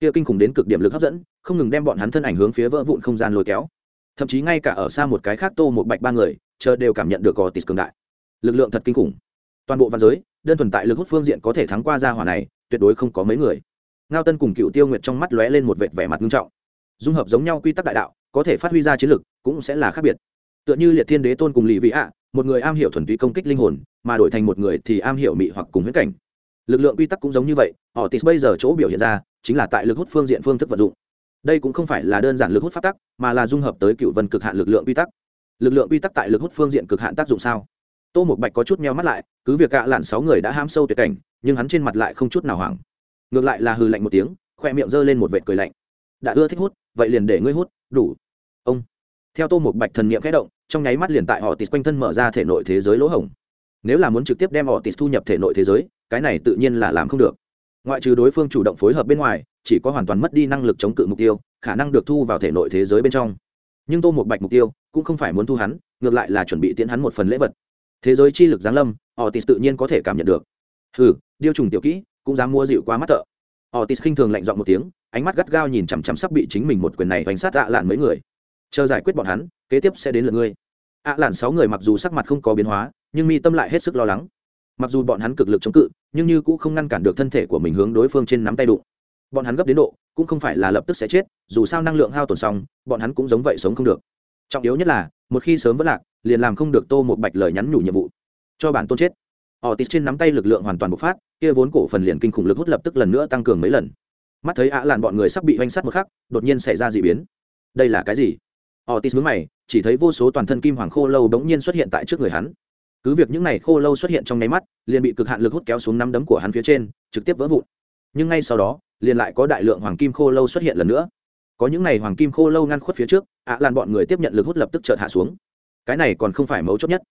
Kia kinh khủng đến cực điểm lực hấp dẫn, không ngừng đem bọn hắn thân ảnh hướng phía vỡ vụn không gian lôi kéo. Thậm chí ngay cả ở xa một cái khác tô một bạch ba người, chờ đều cảm nhận được otis cường đại. Lực lượng thật kinh khủng. Toàn bộ văn giới, đơn thuần tại lực hút phương diện có thể thắng qua gia hỏa này, tuyệt đối không có mấy người. Ngao tân cùng cựu tiêu nguyệt trong mắt lóe lên một vệt vẻ mặt nghiêm trọng. Dung hợp giống nhau quy tắc đại đạo, có thể phát huy ra chiến lực, cũng sẽ là khác biệt. Tựa như liệt thiên đế tôn cùng lì vị ạ một người am hiểu thuần túy công kích linh hồn, mà đổi thành một người thì am hiểu mị hoặc cùng huyết cảnh. Lực lượng quy tắc cũng giống như vậy họ tis bây giờ chỗ biểu hiện ra, chính là tại lực hút phương diện phương thức vận dụng. Đây cũng không phải là đơn giản lực hút phát tắc, mà là dung hợp tới cựu vân cực hạn lực lượng quy tắc. Lực lượng quy tắc tại lực hút phương diện cực hạn tác dụng sao? Tô một bạch có chút meo mắt lại, cứ việc gạ lạn sáu người đã ham sâu tuyệt cảnh, nhưng hắn trên mặt lại không chút nào hoảng. Ngược lại là hừ lạnh một tiếng, khoe miệng giơ lên một vệt cười lạnh. Đã ưa thích hút, vậy liền để ngươi hút, đủ theo tô một bạch thần niệm khẽ động, trong nháy mắt liền tại họ tịt quanh thân mở ra thể nội thế giới lỗ hổng. Nếu là muốn trực tiếp đem họ tịt thu nhập thể nội thế giới, cái này tự nhiên là làm không được. Ngoại trừ đối phương chủ động phối hợp bên ngoài, chỉ có hoàn toàn mất đi năng lực chống cự mục tiêu, khả năng được thu vào thể nội thế giới bên trong. Nhưng tô một bạch mục tiêu cũng không phải muốn thu hắn, ngược lại là chuẩn bị tiễn hắn một phần lễ vật. Thế giới chi lực giáng lâm họ tịt tự nhiên có thể cảm nhận được. Hừ, điêu trùng tiểu kỹ, cũng dám mua dịu quá mắt thợ họ tịt khinh thường lạnh dọn một tiếng, ánh mắt gắt gao nhìn chằm chằm sắp bị chính mình một quyền này bánh sát ạ lạn mấy người chờ giải quyết bọn hắn, kế tiếp sẽ đến lượt ngươi. Ạ lản sáu người mặc dù sắc mặt không có biến hóa, nhưng mi tâm lại hết sức lo lắng. Mặc dù bọn hắn cực lực chống cự, nhưng như cũng không ngăn cản được thân thể của mình hướng đối phương trên nắm tay đụng. Bọn hắn gấp đến độ, cũng không phải là lập tức sẽ chết, dù sao năng lượng hao tổn xong, bọn hắn cũng giống vậy sống không được. Trọng yếu nhất là, một khi sớm vẫn lạc, liền làm không được tô một bạch lời nhắn nhủ nhiệm vụ. Cho bản tôn chết. Họ tít trên nắm tay lực lượng hoàn toàn bộc phát, kia vốn cổ phần liền kinh khủng lực hút lập tức lần nữa tăng cường mấy lần. Mắt thấy ạ làn bọn người sắp bị oanh sắt một khắc, đột nhiên xảy ra d ị biến. Đây là cái gì? Otis nhướng mày, chỉ thấy vô số toàn thân kim hoàng khô lâu bỗng nhiên xuất hiện tại trước người hắn. Cứ việc những này khô lâu xuất hiện trong nháy mắt, liền bị cực hạn lực hút kéo xuống nắm đấm của hắn phía trên, trực tiếp vỡ vụn. Nhưng ngay sau đó, liền lại có đại lượng hoàng kim khô lâu xuất hiện lần nữa. Có những này hoàng kim khô lâu ngăn khuất phía trước, ạ làn bọn người tiếp nhận lực hút lập tức chợt hạ xuống. Cái này còn không phải mấu chốt nhất.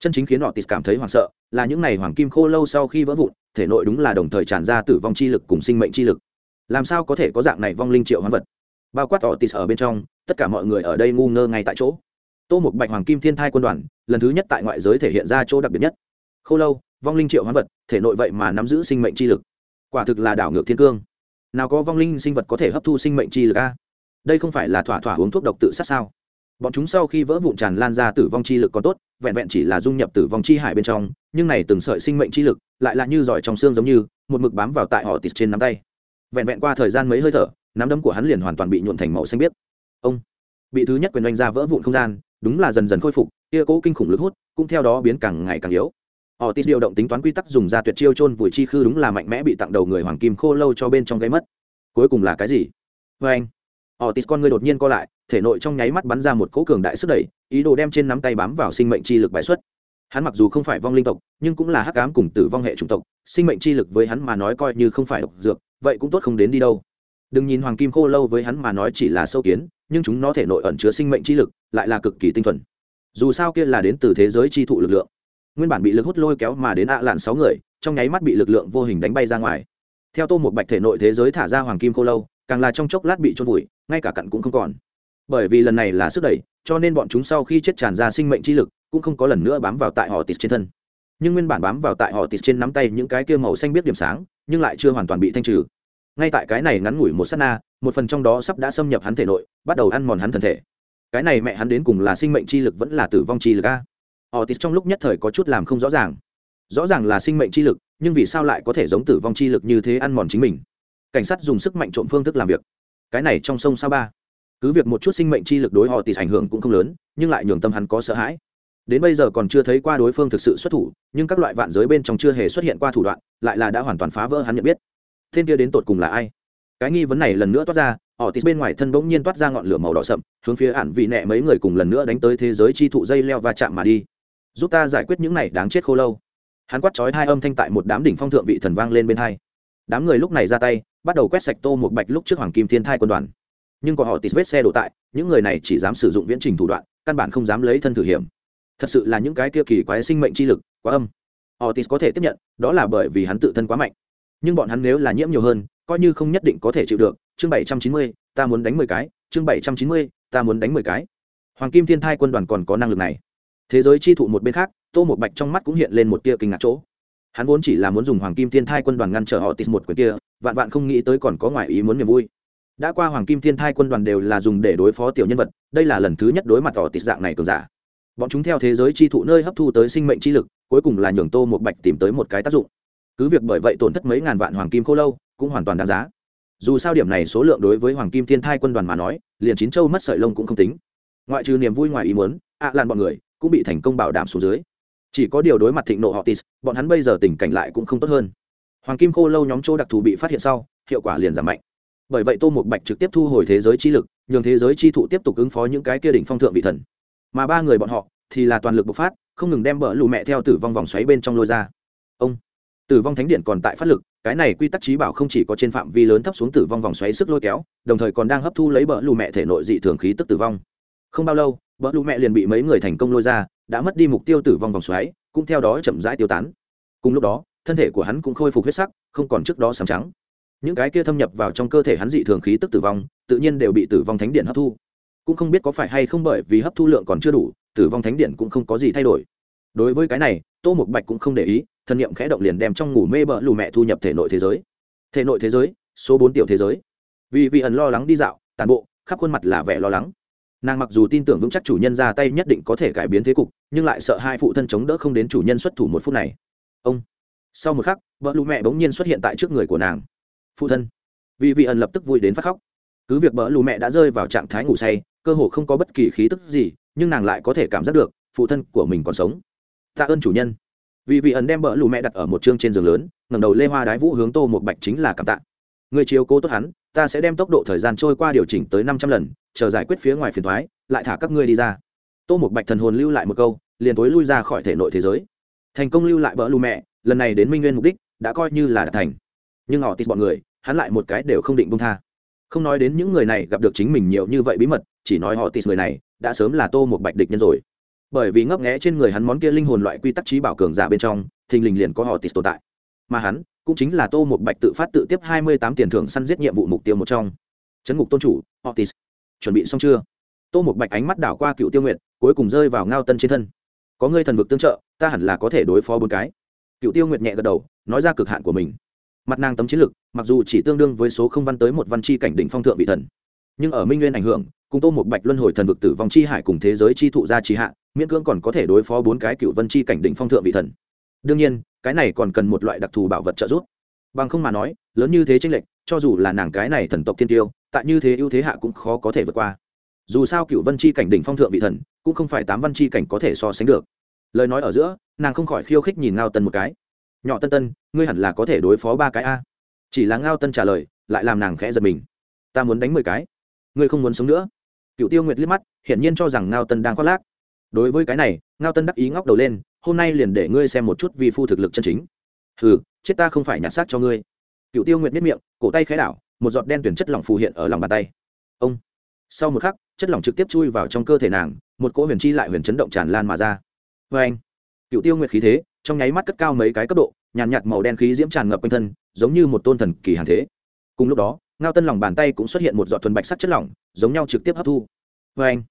Chân chính khiến Otis cảm thấy hoảng sợ là những này hoàng kim khô lâu sau khi vỡ vụn, thể nội đúng là đồng thời tràn ra tử vong chi lực cùng sinh mệnh chi lực. Làm sao có thể có dạng này vong linh triệu hoán vật? Bao quát họ tịt ở bên trong, tất cả mọi người ở đây ngu ngơ ngay tại chỗ. Tô một bạch hoàng kim thiên thai quân đoàn, lần thứ nhất tại ngoại giới thể hiện ra chỗ đặc biệt nhất. Khâu lâu, vong linh triệu hoán vật, thể nội vậy mà nắm giữ sinh mệnh chi lực. Quả thực là đảo ngược thiên cương. Nào có vong linh sinh vật có thể hấp thu sinh mệnh chi lực a? Đây không phải là thỏa thỏa uống thuốc độc tự sát sao? Bọn chúng sau khi vỡ vụn tràn lan ra tử vong chi lực còn tốt, vẹn vẹn chỉ là dung nhập tử vong chi hải bên trong, nhưng này từng sợi sinh mệnh chi lực lại là như giỏi trong xương giống như, một mực bám vào tại họ tịt trên nắm tay. Vẹn vẹn qua thời gian mấy hơi thở nắm đấm của hắn liền hoàn toàn bị nhuộn thành màu xanh biếc. Ông bị thứ nhất quyền oanh ra vỡ vụn không gian, đúng là dần dần khôi phục, kia cố kinh khủng lực hút cũng theo đó biến càng ngày càng yếu. Họ tít điều động tính toán quy tắc dùng ra tuyệt chiêu chôn vùi chi khư đúng là mạnh mẽ bị tặng đầu người hoàng kim khô lâu cho bên trong gây mất. Cuối cùng là cái gì? Vê anh họ tít con người đột nhiên co lại, thể nội trong nháy mắt bắn ra một cỗ cường đại sức đẩy, ý đồ đem trên nắm tay bám vào sinh mệnh chi lực bài xuất. Hắn mặc dù không phải vong linh tộc, nhưng cũng là hắc ám cùng tử vong hệ chủng tộc, sinh mệnh chi lực với hắn mà nói coi như không phải độc dược, vậy cũng tốt không đến đi đâu đừng nhìn hoàng kim khô lâu với hắn mà nói chỉ là sâu kiến, nhưng chúng nó thể nội ẩn chứa sinh mệnh chi lực, lại là cực kỳ tinh thuần. Dù sao kia là đến từ thế giới chi thụ lực lượng. Nguyên bản bị lực hút lôi kéo mà đến ạ lạn sáu người, trong nháy mắt bị lực lượng vô hình đánh bay ra ngoài. Theo tô một bạch thể nội thế giới thả ra hoàng kim khô lâu, càng là trong chốc lát bị trôn vùi, ngay cả cặn cũng không còn. Bởi vì lần này là sức đẩy, cho nên bọn chúng sau khi chết tràn ra sinh mệnh chi lực, cũng không có lần nữa bám vào tại họ tịt trên thân. Nhưng nguyên bản bám vào tại họ tịt trên nắm tay những cái kia màu xanh biết điểm sáng, nhưng lại chưa hoàn toàn bị thanh trừ ngay tại cái này ngắn ngủi một s á t na, một phần trong đó sắp đã xâm nhập hắn thể nội, bắt đầu ăn mòn hắn thân thể. Cái này mẹ hắn đến cùng là sinh mệnh chi lực vẫn là tử vong chi lực a? Họ tít trong lúc nhất thời có chút làm không rõ ràng. Rõ ràng là sinh mệnh chi lực, nhưng vì sao lại có thể giống tử vong chi lực như thế ăn mòn chính mình? Cảnh sát dùng sức mạnh trộm phương thức làm việc. Cái này trong sông sao ba? Cứ việc một chút sinh mệnh chi lực đối họ tít ảnh hưởng cũng không lớn, nhưng lại nhường tâm hắn có sợ hãi. Đến bây giờ còn chưa thấy qua đối phương thực sự xuất thủ, nhưng các loại vạn giới bên trong chưa hề xuất hiện qua thủ đoạn, lại là đã hoàn toàn phá vỡ hắn nhận biết thiên kia đến tột cùng là ai? Cái nghi vấn này lần nữa toát ra họ tít bên ngoài thân bỗng nhiên toát ra ngọn lửa màu đỏ sậm, hướng phía ản vị nẹ mấy người cùng lần nữa đánh tới thế giới chi thụ dây leo và chạm mà đi. Giúp ta giải quyết những này đáng chết khô lâu. Hắn quát chói hai âm thanh tại một đám đỉnh phong thượng vị thần vang lên bên hai. Đám người lúc này ra tay, bắt đầu quét sạch tô một bạch lúc trước hoàng kim thiên thai quân đoàn. Nhưng còn họ tít vết xe đổ tại, những người này chỉ dám sử dụng viễn trình thủ đoạn, căn bản không dám lấy thân thử hiểm. Thật sự là những cái kia kỳ quái sinh mệnh chi lực, quá âm. Họ tít có thể tiếp nhận, đó là bởi vì hắn tự thân quá mạnh nhưng bọn hắn nếu là nhiễm nhiều hơn, coi như không nhất định có thể chịu được. Chương bảy trăm chín mươi, ta muốn đánh mười cái. Chương bảy trăm chín mươi, ta muốn đánh mười cái. Hoàng kim thiên thai quân đoàn còn có năng lực này. Thế giới chi thụ một bên khác, tô một bạch trong mắt cũng hiện lên một tia kinh ngạc chỗ. Hắn vốn chỉ là muốn dùng hoàng kim thiên thai quân đoàn ngăn trở họ tịt một quyền kia, vạn vạn không nghĩ tới còn có ngoại ý muốn niềm vui. Đã qua hoàng kim thiên thai quân đoàn đều là dùng để đối phó tiểu nhân vật, đây là lần thứ nhất đối mặt họ tịt dạng này cường giả. Bọn chúng theo thế giới chi thụ nơi hấp thu tới sinh mệnh chi lực, cuối cùng là nhường tô một bạch tìm tới một cái tác dụng cứ việc bởi vậy tổn thất mấy ngàn vạn hoàng kim khô lâu, cũng hoàn toàn đáng giá. Dù sao điểm này số lượng đối với hoàng kim thiên thai quân đoàn mà nói, liền chín châu mất sợi lông cũng không tính. Ngoại trừ niềm vui ngoài ý muốn, ạ à lan bọn người cũng bị thành công bảo đảm xuống dưới. Chỉ có điều đối mặt thịnh nộ họ tis, bọn hắn bây giờ tình cảnh lại cũng không tốt hơn. Hoàng kim khô lâu nhóm chỗ đặc thù bị phát hiện sau, hiệu quả liền giảm mạnh. Bởi vậy tô một bạch trực tiếp thu hồi thế giới chi lực, nhường thế giới chi thụ tiếp tục ứng phó những cái kia đỉnh phong thượng vị thần. Mà ba người bọn họ thì là toàn lực bộc phát, không ngừng đem bờ lù mẹ theo tử vong vòng xoáy bên trong lôi ra. Ông! Tử vong thánh điện còn tại phát lực, cái này quy tắc trí bảo không chỉ có trên phạm vi lớn thấp xuống tử vong vòng xoáy sức lôi kéo, đồng thời còn đang hấp thu lấy bờ lù mẹ thể nội dị thường khí tức tử vong. Không bao lâu, bờ lù mẹ liền bị mấy người thành công lôi ra, đã mất đi mục tiêu tử vong vòng xoáy, cũng theo đó chậm rãi tiêu tán. Cùng lúc đó, thân thể của hắn cũng khôi phục huyết sắc, không còn trước đó sám trắng. Những cái kia thâm nhập vào trong cơ thể hắn dị thường khí tức tử vong, tự nhiên đều bị tử vong thánh điện hấp thu. Cũng không biết có phải hay không bởi vì hấp thu lượng còn chưa đủ, tử vong thánh điện cũng không có gì thay đổi. Đối với cái này tô mục bạch cũng không để ý thân nhiệm khẽ động liền đem trong ngủ mê bờ lù mẹ thu nhập thể nội thế giới. Thể nội thế giới, số bốn tiểu thế giới. Vì vị ẩn lo lắng đi dạo, tàn bộ, khắp khuôn mặt là vẻ lo lắng. Nàng mặc dù tin tưởng vững chắc chủ nhân ra tay nhất định có thể cải biến thế cục, nhưng lại sợ hai phụ thân chống đỡ không đến chủ nhân xuất thủ một phút này. Ông. Sau một khắc vợ lù mẹ bỗng nhiên xuất hiện tại trước người của nàng. Phụ thân. Vì vị ẩn lập tức vui đến phát khóc. Cứ việc bỡ lù mẹ đã rơi vào trạng thái ngủ say, cơ hồ không có bất kỳ khí tức gì, nhưng nàng lại có thể cảm giác được, phụ thân của mình còn sống tạ ơn chủ nhân. Vì vị ẩn đem bỡ lù mẹ đặt ở một chương trên giường lớn, ngẩng đầu lê hoa đái vũ hướng tô một bạch chính là cảm tạ. Người chiếu cố tốt hắn, ta sẽ đem tốc độ thời gian trôi qua điều chỉnh tới năm trăm lần, chờ giải quyết phía ngoài phiền thoái lại thả các ngươi đi ra. Tô một bạch thần hồn lưu lại một câu, liền tối lui ra khỏi thể nội thế giới. Thành công lưu lại bỡ lù mẹ, lần này đến minh nguyên mục đích, đã coi như là đạt thành. Nhưng họ tít bọn người, hắn lại một cái đều không định bông tha. Không nói đến những người này gặp được chính mình nhiều như vậy bí mật, chỉ nói họ tít người này, đã sớm là tô một bạch địch nhân rồi bởi vì ngấp nghẽ trên người hắn món kia linh hồn loại quy tắc trí bảo cường giả bên trong, thình lình liền có họ tít tồn tại. Mà hắn, cũng chính là tô một bạch tự phát tự tiếp hai mươi tám tiền thưởng săn giết nhiệm vụ mục tiêu một trong. Chấn ngục tôn chủ, họ tít chuẩn bị xong chưa? Tô một bạch ánh mắt đảo qua cựu tiêu nguyện cuối cùng rơi vào ngao tân trên thân. Có ngươi thần vực tương trợ, ta hẳn là có thể đối phó bốn cái. Cựu tiêu nguyệt nhẹ gật đầu, nói ra cực hạn của mình. Mặt nàng tấm chiến lực, mặc dù chỉ tương đương với số không văn tới một văn chi cảnh đỉnh phong thượng vị thần nhưng ở minh nguyên ảnh hưởng, cùng tô một bạch luân hồi thần vực tử vong chi hải cùng thế giới chi thụ gia chi hạ, miễn cưỡng còn có thể đối phó bốn cái cựu vân chi cảnh đỉnh phong thượng vị thần. Đương nhiên, cái này còn cần một loại đặc thù bảo vật trợ giúp. Bằng không mà nói, lớn như thế tranh lệch, cho dù là nàng cái này thần tộc thiên tiêu, tại như thế ưu thế hạ cũng khó có thể vượt qua. Dù sao cựu vân chi cảnh đỉnh phong thượng vị thần, cũng không phải tám văn chi cảnh có thể so sánh được. Lời nói ở giữa, nàng không khỏi khiêu khích nhìn ngao tân một cái. Nhỏ tân tân, ngươi hẳn là có thể đối phó ba cái a. Chỉ là ngao tân trả lời, lại làm nàng khẽ giật mình. Ta muốn đánh mười cái ngươi không muốn sống nữa. Cựu tiêu nguyệt liếc mắt hiển nhiên cho rằng ngao tân đang khoác lác. Đối với cái này ngao tân đắc ý ngóc đầu lên hôm nay liền để ngươi xem một chút vi phu thực lực chân chính. Hừ chết ta không phải nhặt xác cho ngươi. Cựu tiêu nguyệt miết miệng cổ tay khẽ đảo một giọt đen tuyển chất lỏng phù hiện ở lòng bàn tay. Ông. Sau một khắc chất lỏng trực tiếp chui vào trong cơ thể nàng một cỗ huyền chi lại huyền chấn động tràn lan mà ra. Vê anh. Cựu tiêu nguyệt khí thế trong nháy mắt cất cao mấy cái cấp độ nhàn nhạt, nhạt màu đen khí diễm tràn ngập quanh thân giống như một tôn thần kỳ hàng thế. Cùng lúc đó ngao tân lòng bàn tay cũng xuất hiện một giọt thuần bạch sắc chất lỏng, giống nhau trực tiếp hấp thu. Vê anh,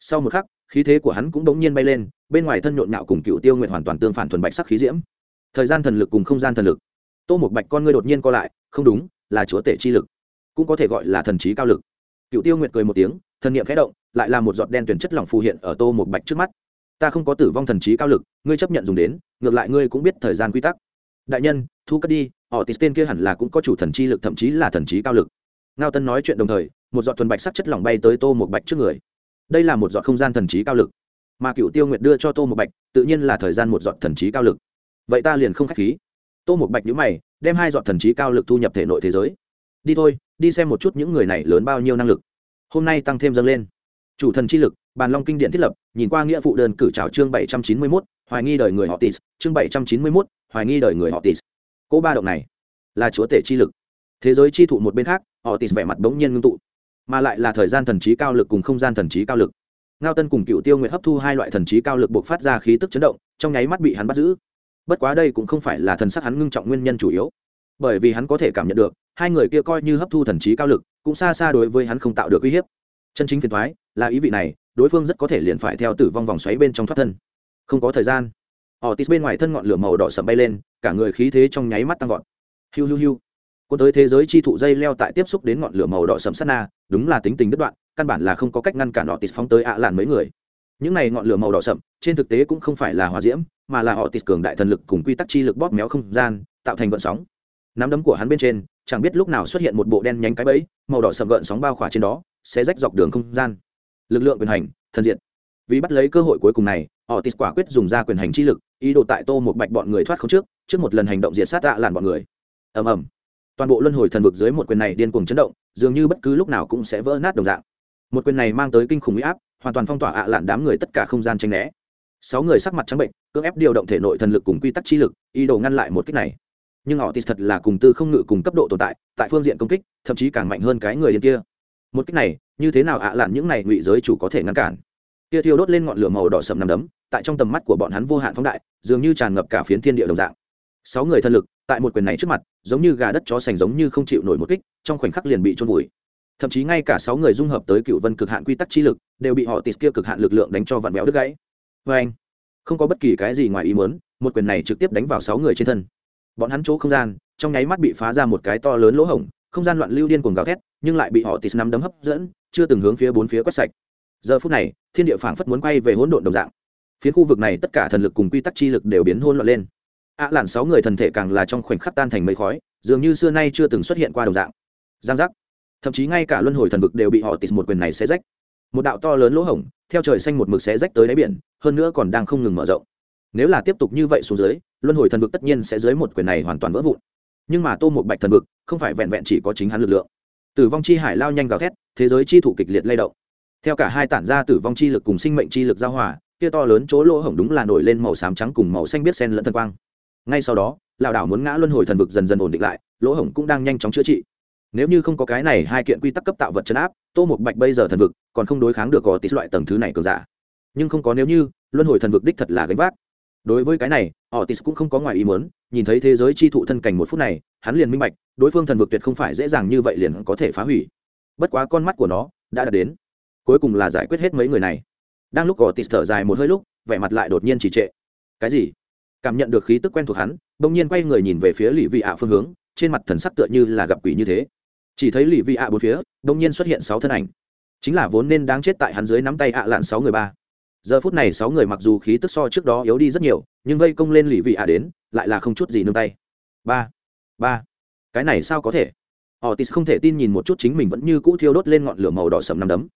sau một khắc, khí thế của hắn cũng đống nhiên bay lên, bên ngoài thân nhộn nhạo cùng cựu tiêu nguyện hoàn toàn tương phản thuần bạch sắc khí diễm. Thời gian thần lực cùng không gian thần lực. Tô một bạch con ngươi đột nhiên co lại, không đúng, là chúa tể chi lực, cũng có thể gọi là thần trí cao lực. Cựu tiêu nguyệt cười một tiếng, thần niệm khẽ động, lại là một giọt đen tuyển chất lỏng phù hiện ở tô một bạch trước mắt. Ta không có tử vong thần trí cao lực, ngươi chấp nhận dùng đến, ngược lại ngươi cũng biết thời gian quy tắc. Đại nhân, thu cất đi, họ tít tên kia hẳn là cũng có chủ thần chi lực, thậm chí là thần trí cao lực ngao tân nói chuyện đồng thời, một giọt thuần bạch sắc chất lỏng bay tới tô một bạch trước người. Đây là một giọt không gian thần trí cao lực, mà cựu tiêu nguyệt đưa cho tô một bạch, tự nhiên là thời gian một giọt thần trí cao lực. Vậy ta liền không k h á c h khí. Tô một bạch nhữ mày, đem hai giọt thần trí cao lực thu nhập thể nội thế giới. Đi thôi, đi xem một chút những người này lớn bao nhiêu năng lực. Hôm nay tăng thêm dâng lên. Chủ thần chi lực, bàn long kinh điện thiết lập, nhìn qua nghĩa vụ đơn cử trào chương bảy trăm chín mươi mốt, hoài nghi đời người họ tis chương bảy trăm chín mươi mốt, hoài nghi đời người họ tis cỗ ba động này là chúa tể chi lực. Thế giới chi thụ một bên khác họ tịt vẻ mặt bỗng nhiên ngưng tụ, mà lại là thời gian thần trí cao lực cùng không gian thần trí cao lực. Ngao tân cùng cựu tiêu nguyệt hấp thu hai loại thần trí cao lực buộc phát ra khí tức chấn động, trong nháy mắt bị hắn bắt giữ. Bất quá đây cũng không phải là thần sắc hắn ngưng trọng nguyên nhân chủ yếu, bởi vì hắn có thể cảm nhận được, hai người kia coi như hấp thu thần trí cao lực, cũng xa xa đối với hắn không tạo được uy hiếp. Chân chính phiền thoái là ý vị này, đối phương rất có thể liền phải theo tử vong vòng xoáy bên trong thoát thân. Không có thời gian Họ otis bên ngoài thân ngọn lửa màu đỏ sậm bay lên, cả người khí thế trong nháy mắt tăng vọt. Hiu hiu hiu cuốn tới thế giới chi thụ dây leo tại tiếp xúc đến ngọn lửa màu đỏ sẫm sát na, đúng là tính tình đứt đoạn, căn bản là không có cách ngăn cản họ tịt phóng tới ạ làn mấy người. Những này ngọn lửa màu đỏ sậm trên thực tế cũng không phải là hòa diễm, mà là họ tịt cường đại thần lực cùng quy tắc chi lực bóp méo không gian, tạo thành gợn sóng. Nắm đấm của hắn bên trên, chẳng biết lúc nào xuất hiện một bộ đen nhánh cái bẫy, màu đỏ sậm gợn sóng bao khỏa trên đó, sẽ rách dọc đường không gian. Lực lượng quyền hành, thần diện vì bắt lấy cơ hội cuối cùng này họ tịt quả quyết dùng ra quyền hành chi lực, ý đồ tại tô một bạch bọn người thoát không trước trước một lần hành động diệt sát tạ làn bọn người. Ầm ầm toàn bộ luân hồi thần vực dưới một quyền này điên cuồng chấn động, dường như bất cứ lúc nào cũng sẽ vỡ nát đồng dạng. Một quyền này mang tới kinh khủng huy áp, hoàn toàn phong tỏa ạ lạn đám người tất cả không gian tranh né. Sáu người sắc mặt trắng bệnh, cưỡng ép điều động thể nội thần lực cùng quy tắc chi lực, ý đồ ngăn lại một kích này. Nhưng họ thì thật là cùng tư không ngự cùng cấp độ tồn tại tại phương diện công kích, thậm chí càng mạnh hơn cái người điên kia. Một kích này, như thế nào ạ lạn những này ngụy giới chủ có thể ngăn cản? Kia thiêu đốt lên ngọn lửa màu đỏ sầm nằm đấm, tại trong tầm mắt của bọn hắn vô hạn phóng đại, dường như tràn ngập cả phiến thiên địa đồng dạng sáu người thần lực, tại một quyền này trước mặt, giống như gà đất chó sành giống như không chịu nổi một kích, trong khoảnh khắc liền bị trôn vùi. Thậm chí ngay cả sáu người dung hợp tới cựu vân cực hạn quy tắc chi lực, đều bị họ tịt kia cực hạn lực lượng đánh cho vặn béo đứt gãy. Vê anh, không có bất kỳ cái gì ngoài ý muốn, một quyền này trực tiếp đánh vào sáu người trên thân. Bọn hắn chỗ không gian, trong nháy mắt bị phá ra một cái to lớn lỗ hổng, không gian loạn lưu điên cuồng gào thét, nhưng lại bị họ tịt nắm đấm hấp dẫn, chưa từng hướng phía bốn phía quét sạch. Giờ phút này, thiên địa phảng phất muốn quay về hỗn độn đồng dạng. Phía khu vực này tất cả thần lực cùng quy tắc chi lực đều biến hôn loạn lên ạ à, làn sáu người thần thể càng là trong khoảnh khắc tan thành mây khói dường như xưa nay chưa từng xuất hiện qua đồng dạng. Giang giác. Thậm chí ngay cả luân hồi thần vực đều bị họ tịt một quyền này xé rách. Một đạo to lớn lỗ hổng theo trời xanh một mực xé rách tới đáy biển hơn nữa còn đang không ngừng mở rộng. Nếu là tiếp tục như vậy xuống dưới luân hồi thần vực tất nhiên sẽ dưới một quyền này hoàn toàn vỡ vụn. Nhưng mà tô một bạch thần vực không phải vẹn vẹn chỉ có chính hắn lực lượng. Tử vong chi hải lao nhanh gào thét thế giới chi thủ kịch liệt lay động. Theo cả hai tản ra tử vong chi lực cùng sinh mệnh chi lực giao hòa kia to lớn chỗ lỗ hổng đúng là nổi lên màu xám trắng cùng màu xanh biết sen lẫn thần quang ngay sau đó lảo đảo muốn ngã luân hồi thần vực dần dần ổn định lại lỗ hổng cũng đang nhanh chóng chữa trị nếu như không có cái này hai kiện quy tắc cấp tạo vật chấn áp tô một bạch bây giờ thần vực còn không đối kháng được có tít loại tầng thứ này cường giả nhưng không có nếu như luân hồi thần vực đích thật là gánh vác đối với cái này họ Otis cũng không có ngoài ý muốn, nhìn thấy thế giới chi thụ thân cảnh một phút này, hắn liền minh bạch, đối phương thần vực tuyệt không phải dễ dàng như vậy liền có thể phá hủy. Bất quá con mắt của nó đã đạt đến, cuối cùng là giải quyết hết mấy người này. Đang lúc Otis thở dài một hơi lúc, vẻ mặt lại đột nhiên trì trệ. Cái gì? Cảm nhận được khí tức quen thuộc hắn, bỗng nhiên quay người nhìn về phía lì Vị ạ phương hướng, trên mặt thần sắc tựa như là gặp quỷ như thế. Chỉ thấy lì vị ạ bốn phía đông nhiên xuất hiện sáu thân ảnh. Chính là vốn nên đáng chết tại hắn dưới nắm tay ạ lạn sáu người ba. Giờ phút này sáu người mặc dù khí tức so trước đó yếu đi rất nhiều nhưng vây công lên lì vị ạ đến lại là không chút gì nương tay. Ba ba. Cái này sao có thể? Họ tis không thể tin nhìn một chút chính mình vẫn như cũ thiêu đốt lên ngọn lửa màu đỏ sầm nằm đấm.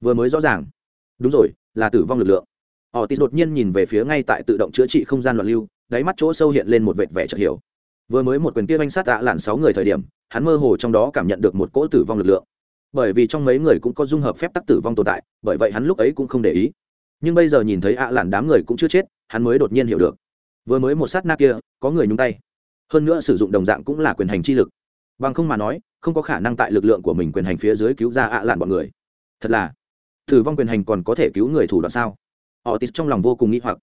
Vừa mới rõ ràng. Đúng rồi là tử vong lực lượng. Otis đột nhiên nhìn về phía ngay tại tự động chữa trị không gian loạn lưu, đáy mắt chỗ sâu hiện lên một vệt vẻ chợt hiểu. Vừa mới một quyền kia oanh sát ạ lạn sáu người thời điểm, hắn mơ hồ trong đó cảm nhận được một cỗ tử vong lực lượng. Bởi vì trong mấy người cũng có dung hợp phép tắc tử vong tồn tại, bởi vậy hắn lúc ấy cũng không để ý. Nhưng bây giờ nhìn thấy ạ lạn đám người cũng chưa chết, hắn mới đột nhiên hiểu được. Vừa mới một sát na kia, có người nhúng tay. Hơn nữa sử dụng đồng dạng cũng là quyền hành chi lực. Bằng không mà nói, không có khả năng tại lực lượng của mình quyền hành phía dưới cứu ra ạ lạn bọn người. Thật là, tử vong quyền hành còn có thể cứu người thủ đoạn sao? Họ tít trong lòng vô cùng nghĩ hoặc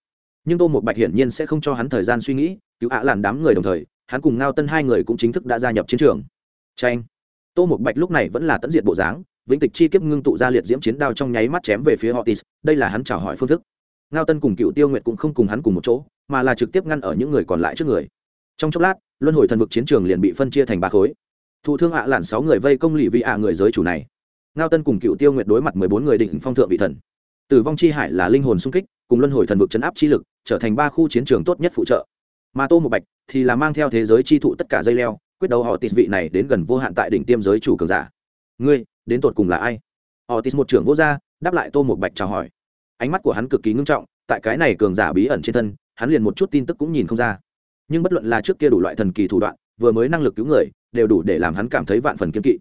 nhưng tô một bạch hiển nhiên sẽ không cho hắn thời gian suy nghĩ cứu ạ làn đám người đồng thời hắn cùng ngao tân hai người cũng chính thức đã gia nhập chiến trường tranh tô một bạch lúc này vẫn là tận diện bộ dáng vĩnh tịch chi kiếp ngưng tụ ra liệt diễm chiến đao trong nháy mắt chém về phía họ Tis. đây là hắn chào hỏi phương thức. Ngao Tân cùng Cựu Tiêu Nguyệt cũng không cùng hắn cùng một chỗ, mà là trực tiếp ngăn ở những người còn lại trước người. Trong chốc lát, luân hồi thần vực chiến trường liền bị phân chia thành ba khối. Thụ thương ạ à sáu người vây công lì vị ạ người giới chủ này. Ngao Tân cùng Cựu Tiêu Nguyệt đối mặt mười bốn người đỉnh phong thượng vị thần. Tử vong chi hải là linh hồn xung kích, cùng luân hồi thần vực chấn áp chi lực, trở thành ba khu chiến trường tốt nhất phụ trợ. Mà Tô một Bạch thì là mang theo thế giới chi thụ tất cả dây leo, quyết đấu họ tịt vị này đến gần vô hạn tại đỉnh tiêm giới chủ cường giả. Ngươi đến tột cùng là ai? Họ tịt một trưởng vô gia đáp lại tô một bạch chào hỏi. Ánh mắt của hắn cực kỳ ngưng trọng tại cái này cường giả bí ẩn trên thân hắn liền một chút tin tức cũng nhìn không ra. Nhưng bất luận là trước kia đủ loại thần kỳ thủ đoạn vừa mới năng lực cứu người đều đủ để làm hắn cảm thấy vạn phần kiên kỵ.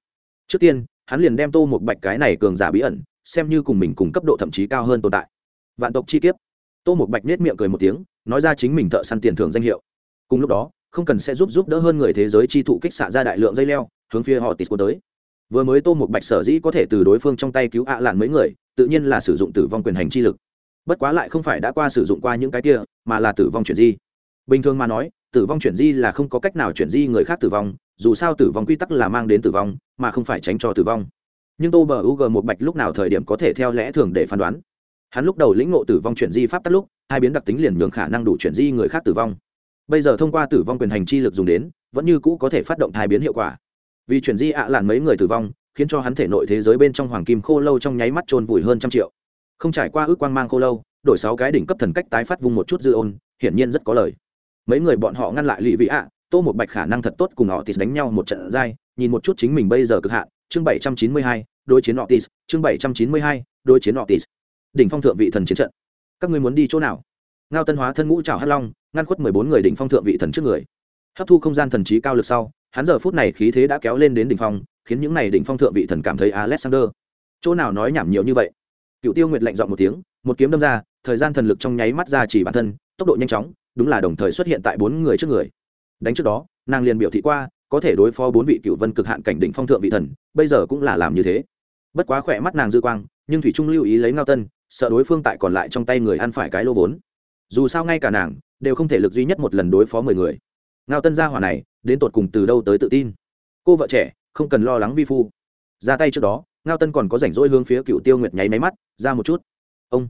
Trước tiên hắn liền đem tô một bạch cái này cường giả bí ẩn xem như cùng mình cùng cấp độ thậm chí cao hơn tồn tại. Vạn tộc chi kiếp. Tô một bạch nết miệng cười một tiếng, nói ra chính mình thợ săn tiền thưởng danh hiệu. Cùng lúc đó, không cần sẽ giúp giúp đỡ hơn người thế giới chi thụ kích xạ ra đại lượng dây leo, hướng phía họ tịt tới. Vừa mới tô một bạch sở dĩ có thể từ đối phương trong tay cứu ạ lạn mấy người, tự nhiên là sử dụng tử vong quyền hành chi lực. Bất quá lại không phải đã qua sử dụng qua những cái kia, mà là tử vong chuyển di. Bình thường mà nói, tử vong chuyển di là không có cách nào chuyển di người khác tử vong, dù sao tử vong quy tắc là mang đến tử vong, mà không phải tránh cho tử vong nhưng tô bờ u g một bạch lúc nào thời điểm có thể theo lẽ thường để phán đoán. Hắn lúc đầu lĩnh ngộ tử vong chuyển di pháp tắt lúc, hai biến đặc tính liền nhường khả năng đủ chuyển di người khác tử vong. Bây giờ thông qua tử vong quyền hành chi lực dùng đến, vẫn như cũ có thể phát động thai biến hiệu quả. Vì chuyển di ạ à làn mấy người tử vong, khiến cho hắn thể nội thế giới bên trong hoàng kim khô lâu trong nháy mắt trôn vùi hơn trăm triệu. Không trải qua ước quang mang khô lâu, đổi sáu cái đỉnh cấp thần cách tái phát vung một chút dư ôn, hiển nhiên rất có lời. Mấy người bọn họ ngăn lại lụy vị ạ, tô một bạch khả năng thật tốt cùng họ thì đánh nhau một trận dai, nhìn một chút chính mình bây giờ cực hạn chương bảy trăm chín mươi hai đối chiến Otis, chương bảy trăm chín mươi hai đối chiến Otis. đỉnh phong thượng vị thần chiến trận. Các ngươi muốn đi chỗ nào? Ngao tân hóa thân ngũ trảo hắc long ngăn khuất mười bốn người đỉnh phong thượng vị thần trước người. Hấp thu không gian thần trí cao lực sau hắn giờ phút này khí thế đã kéo lên đến đỉnh phong khiến những này đỉnh phong thượng vị thần cảm thấy alexander. Chỗ nào nói nhảm nhiều như vậy? Cựu tiêu nguyệt lạnh giọng một tiếng một kiếm đâm ra thời gian thần lực trong nháy mắt ra chỉ bản thân tốc độ nhanh chóng đúng là đồng thời xuất hiện tại bốn người trước người. Đánh trước đó nàng liền biểu thị qua có thể đối phó bốn vị cựu vân cực hạn cảnh đỉnh phong thượng vị thần, bây giờ cũng là làm như thế. Bất quá khỏe mắt nàng dư quang, nhưng thủy trung lưu ý lấy ngao tân, sợ đối phương tại còn lại trong tay người ăn phải cái lô vốn. Dù sao ngay cả nàng, đều không thể lực duy nhất một lần đối phó mười người. Ngao tân gia hỏa này, đến tột cùng từ đâu tới tự tin? Cô vợ trẻ, không cần lo lắng vi phu. Ra tay trước đó, ngao tân còn có rảnh rỗi hướng phía cựu tiêu nguyệt nháy máy mắt, ra một chút. Ông.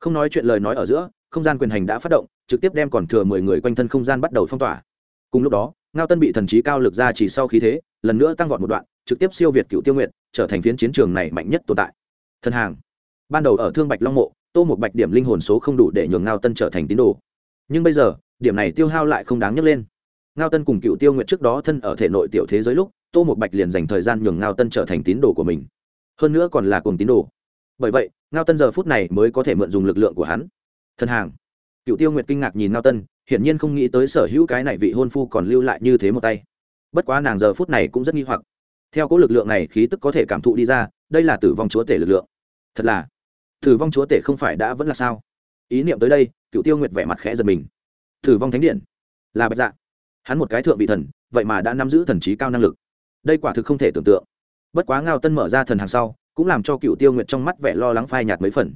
Không nói chuyện lời nói ở giữa, không gian quyền hành đã phát động, trực tiếp đem còn thừa mười người quanh thân không gian bắt đầu phong tỏa. Cùng lúc đó ngao tân bị thần trí cao lực ra chỉ sau khí thế, lần nữa tăng vọt một đoạn, trực tiếp siêu việt cựu tiêu nguyệt, trở thành phiến chiến trường này mạnh nhất tồn tại. Thân hàng. Ban đầu ở thương bạch long mộ, tô một bạch điểm linh hồn số không đủ để nhường ngao tân trở thành tín đồ. Nhưng bây giờ, điểm này tiêu hao lại không đáng nhắc lên. Ngao tân cùng cựu tiêu nguyện trước đó thân ở thể nội tiểu thế giới lúc, tô một bạch liền dành thời gian nhường ngao tân trở thành tín đồ của mình. Hơn nữa còn là cùng tín đồ. Bởi vậy, ngao tân giờ phút này mới có thể mượn dùng lực lượng của hắn. Thân hàng cựu tiêu nguyệt kinh ngạc nhìn ngao tân, hiển nhiên không nghĩ tới sở hữu cái này vị hôn phu còn lưu lại như thế một tay. Bất quá nàng giờ phút này cũng rất nghi hoặc. Theo cố lực lượng này khí tức có thể cảm thụ đi ra, đây là tử vong chúa tể lực lượng. Thật là, tử vong chúa tể không phải đã vẫn là sao? Ý niệm tới đây cựu tiêu nguyệt vẻ mặt khẽ giật mình. Tử vong thánh điện? Là bạch dạ. Hắn một cái thượng vị thần, vậy mà đã nắm giữ thần trí cao năng lực. Đây quả thực không thể tưởng tượng. Bất quá ngao tân mở ra thần hàng sau, cũng làm cho cựu tiêu nguyệt trong mắt vẻ lo lắng phai nhạt mấy phần.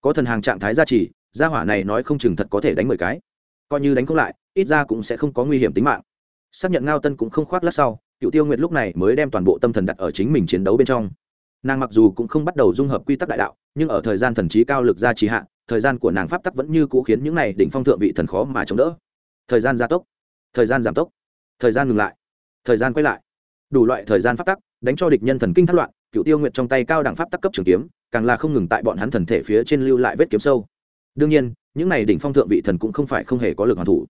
Có thần hàng trạng thái gia trì gia hỏa này nói không chừng thật có thể đánh mười cái. Coi như đánh không lại, ít ra cũng sẽ không có nguy hiểm tính mạng. Xác nhận ngao tân cũng không khoác lát sau, cựu tiêu nguyệt lúc này mới đem toàn bộ tâm thần đặt ở chính mình chiến đấu bên trong. Nàng mặc dù cũng không bắt đầu dung hợp quy tắc đại đạo, nhưng ở thời gian thần trí cao lực gia trì hạ, thời gian của nàng pháp tắc vẫn như cũ khiến những này đỉnh phong thượng vị thần khó mà chống đỡ. Thời gian gia tốc, thời gian giảm tốc, thời gian ngừng lại, thời gian quay lại. Đủ loại thời gian pháp tắc, đánh cho địch nhân thần kinh thất loạn, cựu tiêu nguyệt trong tay cao đẳng pháp tắc cấp trường kiếm, càng là không ngừng tại bọn hắn thần thể phía trên lưu lại vết kiếm sâu đương nhiên, những này đỉnh phong thượng vị thần cũng không phải không hề có lực hoàn thủ.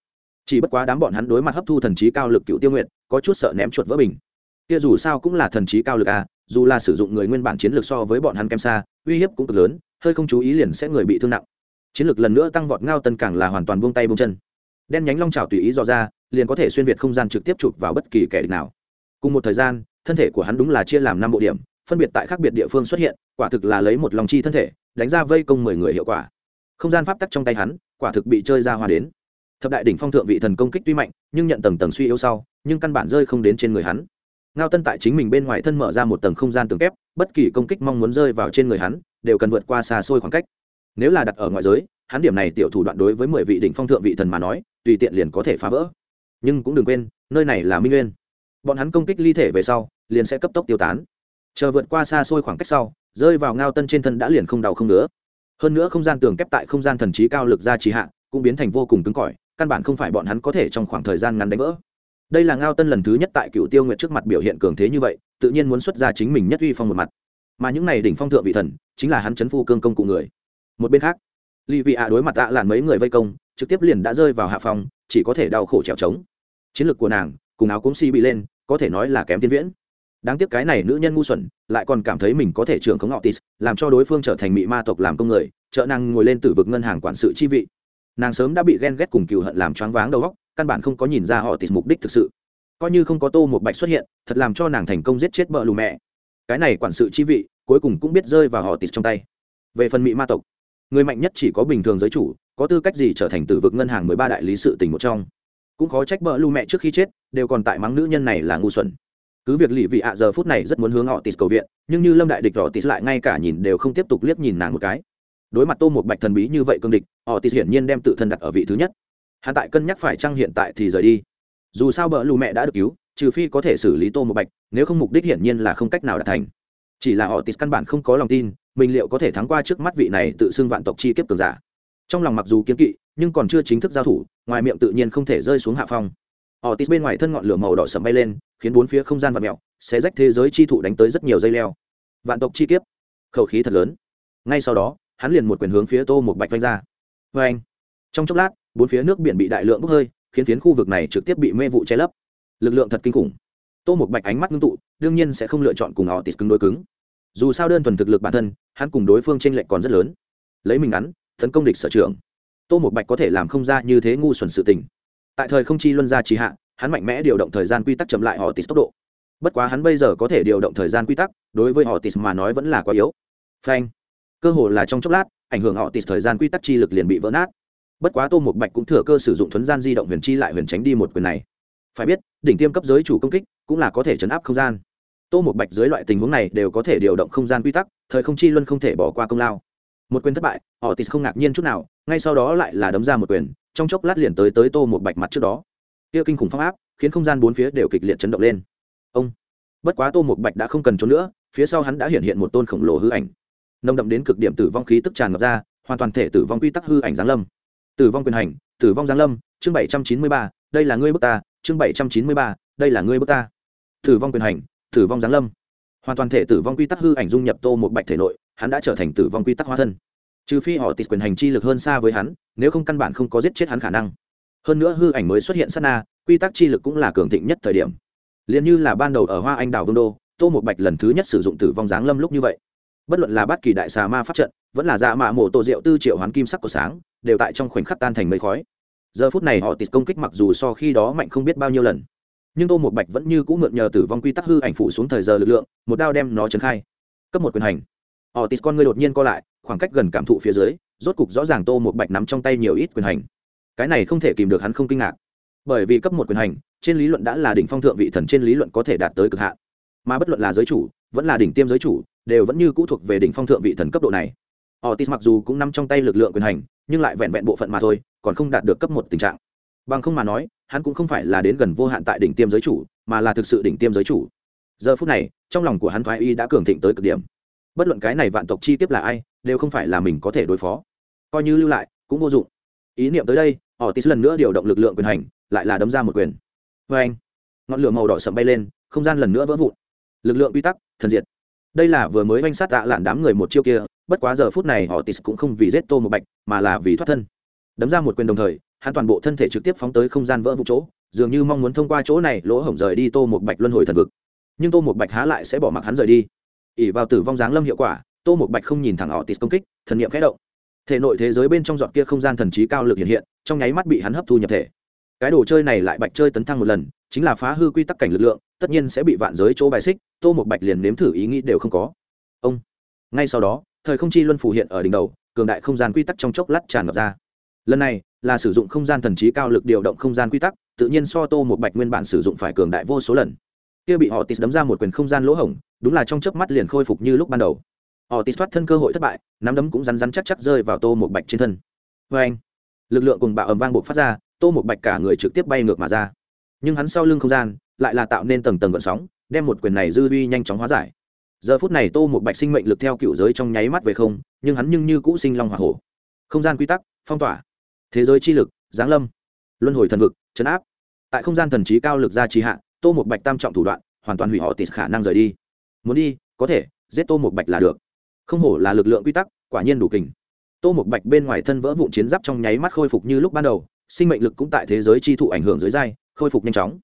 Chỉ bất quá đám bọn hắn đối mặt hấp thu thần trí cao lực cựu tiêu nguyện có chút sợ ném chuột vỡ bình. Kia dù sao cũng là thần trí cao lực à dù là sử dụng người nguyên bản chiến lược so với bọn hắn kém xa, uy hiếp cũng cực lớn, hơi không chú ý liền sẽ người bị thương nặng. Chiến lược lần nữa tăng vọt ngao tân càng là hoàn toàn buông tay buông chân. Đen nhánh long trào tùy ý dò ra, liền có thể xuyên việt không gian trực tiếp chụp vào bất kỳ kẻ địch nào. Cùng một thời gian, thân thể của hắn đúng là chia làm năm bộ điểm, phân biệt tại khác biệt địa phương xuất hiện, quả thực là lấy một lòng chi thân thể, đánh ra vây công mười người hiệu quả không gian pháp tắc trong tay hắn, quả thực bị chơi ra hoa đến. Thập đại đỉnh phong thượng vị thần công kích tuy mạnh, nhưng nhận tầng tầng suy yếu sau, nhưng căn bản rơi không đến trên người hắn. Ngao tân tại chính mình bên ngoài thân mở ra một tầng không gian tường kép, bất kỳ công kích mong muốn rơi vào trên người hắn, đều cần vượt qua xa xôi khoảng cách. Nếu là đặt ở ngoại giới, hắn điểm này tiểu thủ đoạn đối với mười vị đỉnh phong thượng vị thần mà nói, tùy tiện liền có thể phá vỡ. Nhưng cũng đừng quên, nơi này là minh nguyên. Bọn hắn công kích ly thể về sau, liền sẽ cấp tốc tiêu tán. Chờ vượt qua xa xôi khoảng cách sau, rơi vào ngao tân trên thân đã liền không đau không nữa hơn nữa không gian tường kép tại không gian thần trí cao lực ra trì hạ, cũng biến thành vô cùng cứng cỏi, căn bản không phải bọn hắn có thể trong khoảng thời gian ngắn đánh vỡ. Đây là ngao tân lần thứ nhất tại cựu tiêu nguyện trước mặt biểu hiện cường thế như vậy, tự nhiên muốn xuất ra chính mình nhất uy phong một mặt. Mà những này đỉnh phong thượng vị thần, chính là hắn chấn phu cương công cụ người. Một bên khác lì vị ạ đối mặt tạ làn mấy người vây công, trực tiếp liền đã rơi vào hạ phòng chỉ có thể đau khổ trèo trống. Chiến lược của nàng, cùng áo cũng si bị lên, có thể nói là kém tiên viễn đáng tiếc cái này nữ nhân ngu xuẩn, lại còn cảm thấy mình có thể trưởng khống otis, làm cho đối phương trở thành mị ma tộc làm công người, trợ nàng ngồi lên tử vực ngân hàng quản sự chi vị. Nàng sớm đã bị ghen ghét cùng cừu hận làm choáng váng đầu óc, căn bản không có nhìn ra họ tis mục đích thực sự. Coi như không có tô một bạch xuất hiện, thật làm cho nàng thành công giết chết bợ lù mẹ. Cái này quản sự chi vị, cuối cùng cũng biết rơi vào họ tis trong tay. Về phần mị ma tộc, người mạnh nhất chỉ có bình thường giới chủ, có tư cách gì trở thành tử vực ngân hàng mười ba đại lý sự tình một trong? Cũng khó trách bợ lù mẹ trước khi chết, đều còn tại mắng nữ nhân này là ngu xuẩn cứ việc lì vị ạ giờ phút này rất muốn hướng họ tis cầu viện, nhưng như lâm đại địch họ tis lại ngay cả nhìn đều không tiếp tục liếc nhìn nàng một cái. Đối mặt tô một bạch thần bí như vậy cương địch họ tis hiển nhiên đem tự thân đặt ở vị thứ nhất. Hạ tại cân nhắc phải chăng hiện tại thì rời đi. Dù sao bờ lù mẹ đã được cứu, trừ phi có thể xử lý tô một bạch, nếu không mục đích hiển nhiên là không cách nào đạt thành. Chỉ là họ tis căn bản không có lòng tin, mình liệu có thể thắng qua trước mắt vị này tự xưng vạn tộc chi kiếp cường giả. Trong lòng mặc dù kiếm kỵ, nhưng còn chưa chính thức giao thủ, ngoài miệng tự nhiên không thể rơi xuống hạ phong. Otis bên ngoài thân ngọn lửa màu đỏ sầm bay lên, khiến bốn phía không gian và mèo, xé rách thế giới chi thụ đánh tới rất nhiều dây leo. Vạn tộc chi kiếp, khẩu khí thật lớn. Ngay sau đó, hắn liền một quyền hướng phía Tô một Bạch vanh ra. Oeng! Trong chốc lát, bốn phía nước biển bị đại lượng bốc hơi, khiến phiến khu vực này trực tiếp bị mê vụ che lấp. Lực lượng thật kinh khủng. Tô một Bạch ánh mắt ngưng tụ, đương nhiên sẽ không lựa chọn cùng Otis cứng đối cứng. Dù sao đơn thuần thực lực bản thân, hắn cùng đối phương chênh lệch còn rất lớn. Lấy mình ngắn, tấn công địch sở trưởng. Tô một Bạch có thể làm không ra như thế ngu xuẩn sự tình tại thời không chi luân ra trì hạ, hắn mạnh mẽ điều động thời gian quy tắc chậm lại họ tis tốc độ. Bất quá hắn bây giờ có thể điều động thời gian quy tắc, đối với họ tis mà nói vẫn là quá yếu. Phanh. Cơ hồ là trong chốc lát, ảnh hưởng họ tis thời gian quy tắc chi lực liền bị vỡ nát. Bất quá tô một bạch cũng thừa cơ sử dụng thuấn gian di động huyền chi lại huyền tránh đi một quyền này. Phải biết, đỉnh tiêm cấp giới chủ công kích cũng là có thể chấn áp không gian. Tô một bạch dưới loại tình huống này đều có thể điều động không gian quy tắc, thời không chi luân không thể bỏ qua công lao. Một quyền thất bại, họ tis không ngạc nhiên chút nào, ngay sau đó lại là đấm ra một quyền trong chốc lát liền tới tới tô một bạch mặt trước đó. Kia kinh khủng phong áp, khiến không gian bốn phía đều kịch liệt chấn động lên. Ông! Bất quá tô một bạch đã không cần trốn nữa, phía sau hắn đã hiện hiện một tôn khổng lồ hư ảnh. Nồng đậm đến cực điểm tử vong khí tức tràn ngập ra, hoàn toàn thể tử vong quy tắc hư ảnh giáng lâm. Tử vong quyền hành, tử vong giáng lâm, chương bảy trăm chín mươi ba, đây là ngươi bước ta, chương bảy trăm chín mươi ba, đây là ngươi bước ta. Tử vong quyền hành, tử vong giáng lâm. Hoàn toàn thể tử vong quy tắc hư ảnh dung nhập tô một bạch thể nội, hắn đã trở thành tử vong quy tắc hóa thân trừ phi họ tịt quyền hành chi lực hơn xa với hắn, nếu không căn bản không có giết chết hắn khả năng. Hơn nữa hư ảnh mới xuất hiện sát na, quy tắc chi lực cũng là cường thịnh nhất thời điểm. Liền như là ban đầu ở hoa anh đào vương đô, tô một bạch lần thứ nhất sử dụng tử vong giáng lâm lúc như vậy. Bất luận là bất kỳ đại xà ma pháp trận, vẫn là dạ mạ mổ tổ rượu tư triệu hoán kim sắc của sáng, đều tại trong khoảnh khắc tan thành mây khói. Giờ phút này họ tịt công kích mặc dù so khi đó mạnh không biết bao nhiêu lần, nhưng tô một bạch vẫn như cũng mượn nhờ tử vong quy tắc hư ảnh phụ xuống thời giờ lực lượng, một đao đem nó trấn khai. Cấp một quyền hành. Họ tịt con người đột nhiên co lại khoảng cách gần cảm thụ phía dưới rốt cục rõ ràng tô một bạch nắm trong tay nhiều ít quyền hành cái này không thể kìm được hắn không kinh ngạc bởi vì cấp một quyền hành trên lý luận đã là đỉnh phong thượng vị thần trên lý luận có thể đạt tới cực hạn mà bất luận là giới chủ vẫn là đỉnh tiêm giới chủ đều vẫn như cũ thuộc về đỉnh phong thượng vị thần cấp độ này Otis mặc dù cũng nắm trong tay lực lượng quyền hành, nhưng lại vẹn vẹn bộ phận mà thôi, còn không đạt được cấp một tình trạng. Bằng không mà nói, hắn cũng không phải là đến gần vô hạn tại đỉnh tiêm giới chủ, mà là thực sự đỉnh tiêm giới chủ. Giờ phút này, trong lòng của hắn thoái y đã cường thịnh tới cực điểm. Bất luận cái này vạn tộc chi tiếp là ai, đều không phải là mình có thể đối phó. Coi như lưu lại, cũng vô dụng. Ý niệm tới đây, họ Otis lần nữa điều động lực lượng quyền hành, lại là đấm ra một quyền. vê anh, ngọn lửa màu đỏ sậm bay lên, không gian lần nữa vỡ vụn. Lực lượng quy tắc, thần diệt. Đây là vừa mới oanh sát tạ lạn đám người một chiêu kia, bất quá giờ phút này họ Otis cũng không vì giết Tô một bạch, mà là vì thoát thân. Đấm ra một quyền đồng thời, hắn toàn bộ thân thể trực tiếp phóng tới không gian vỡ vụn chỗ, dường như mong muốn thông qua chỗ này lỗ hổng rời đi Tô một bạch luân hồi thần vực. Nhưng Tô một bạch há lại sẽ bỏ mặc hắn rời đi ỉ vào tử vong dáng lâm hiệu quả, Tô một bạch không nhìn thẳng họ tít công kích, thần niệm khẽ động. Thể nội thế giới bên trong giọt kia không gian thần trí cao lực hiện hiện, trong nháy mắt bị hắn hấp thu nhập thể. Cái đồ chơi này lại bạch chơi tấn thăng một lần chính là phá hư quy tắc cảnh lực lượng tất nhiên sẽ bị vạn giới chỗ bài xích tô một bạch liền nếm thử ý nghĩ đều không có. Ông. Ngay sau đó thời không chi luân phủ hiện ở đỉnh đầu cường đại không gian quy tắc trong chốc lát tràn ngập ra. Lần này là sử dụng không gian thần trí cao lực điều động không gian quy tắc tự nhiên so tô một bạch nguyên bản sử dụng phải cường đại vô số lần kia bị họ tis đấm ra một quyền không gian lỗ hổng, đúng là trong chớp mắt liền khôi phục như lúc ban đầu. Họ tis thoát thân cơ hội thất bại, nắm đấm cũng rắn rắn chắc chắc rơi vào tô một bạch trên thân. Vê anh, lực lượng cùng bạo ầm vang buộc phát ra, tô một bạch cả người trực tiếp bay ngược mà ra. Nhưng hắn sau lưng không gian, lại là tạo nên tầng tầng gợn sóng, đem một quyền này dư vi nhanh chóng hóa giải. Giờ phút này tô một bạch sinh mệnh lực theo cựu giới trong nháy mắt về không, nhưng hắn nhưng như cũ sinh long h o hổ. Không gian quy tắc, phong tỏa. Thế giới chi lực, giáng lâm. Luân hồi thần vực, chấn áp. Tại không gian thần trí cao lực ra trì hạ tô một bạch tam trọng thủ đoạn, hoàn toàn hủy họ tịt khả năng rời đi. Muốn đi, có thể, giết tô một bạch là được. Không hổ là lực lượng quy tắc, quả nhiên đủ kình. Tô một bạch bên ngoài thân vỡ vụn chiến giáp trong nháy mắt khôi phục như lúc ban đầu, sinh mệnh lực cũng tại thế giới chi thụ ảnh hưởng dưới dai, khôi phục nhanh chóng.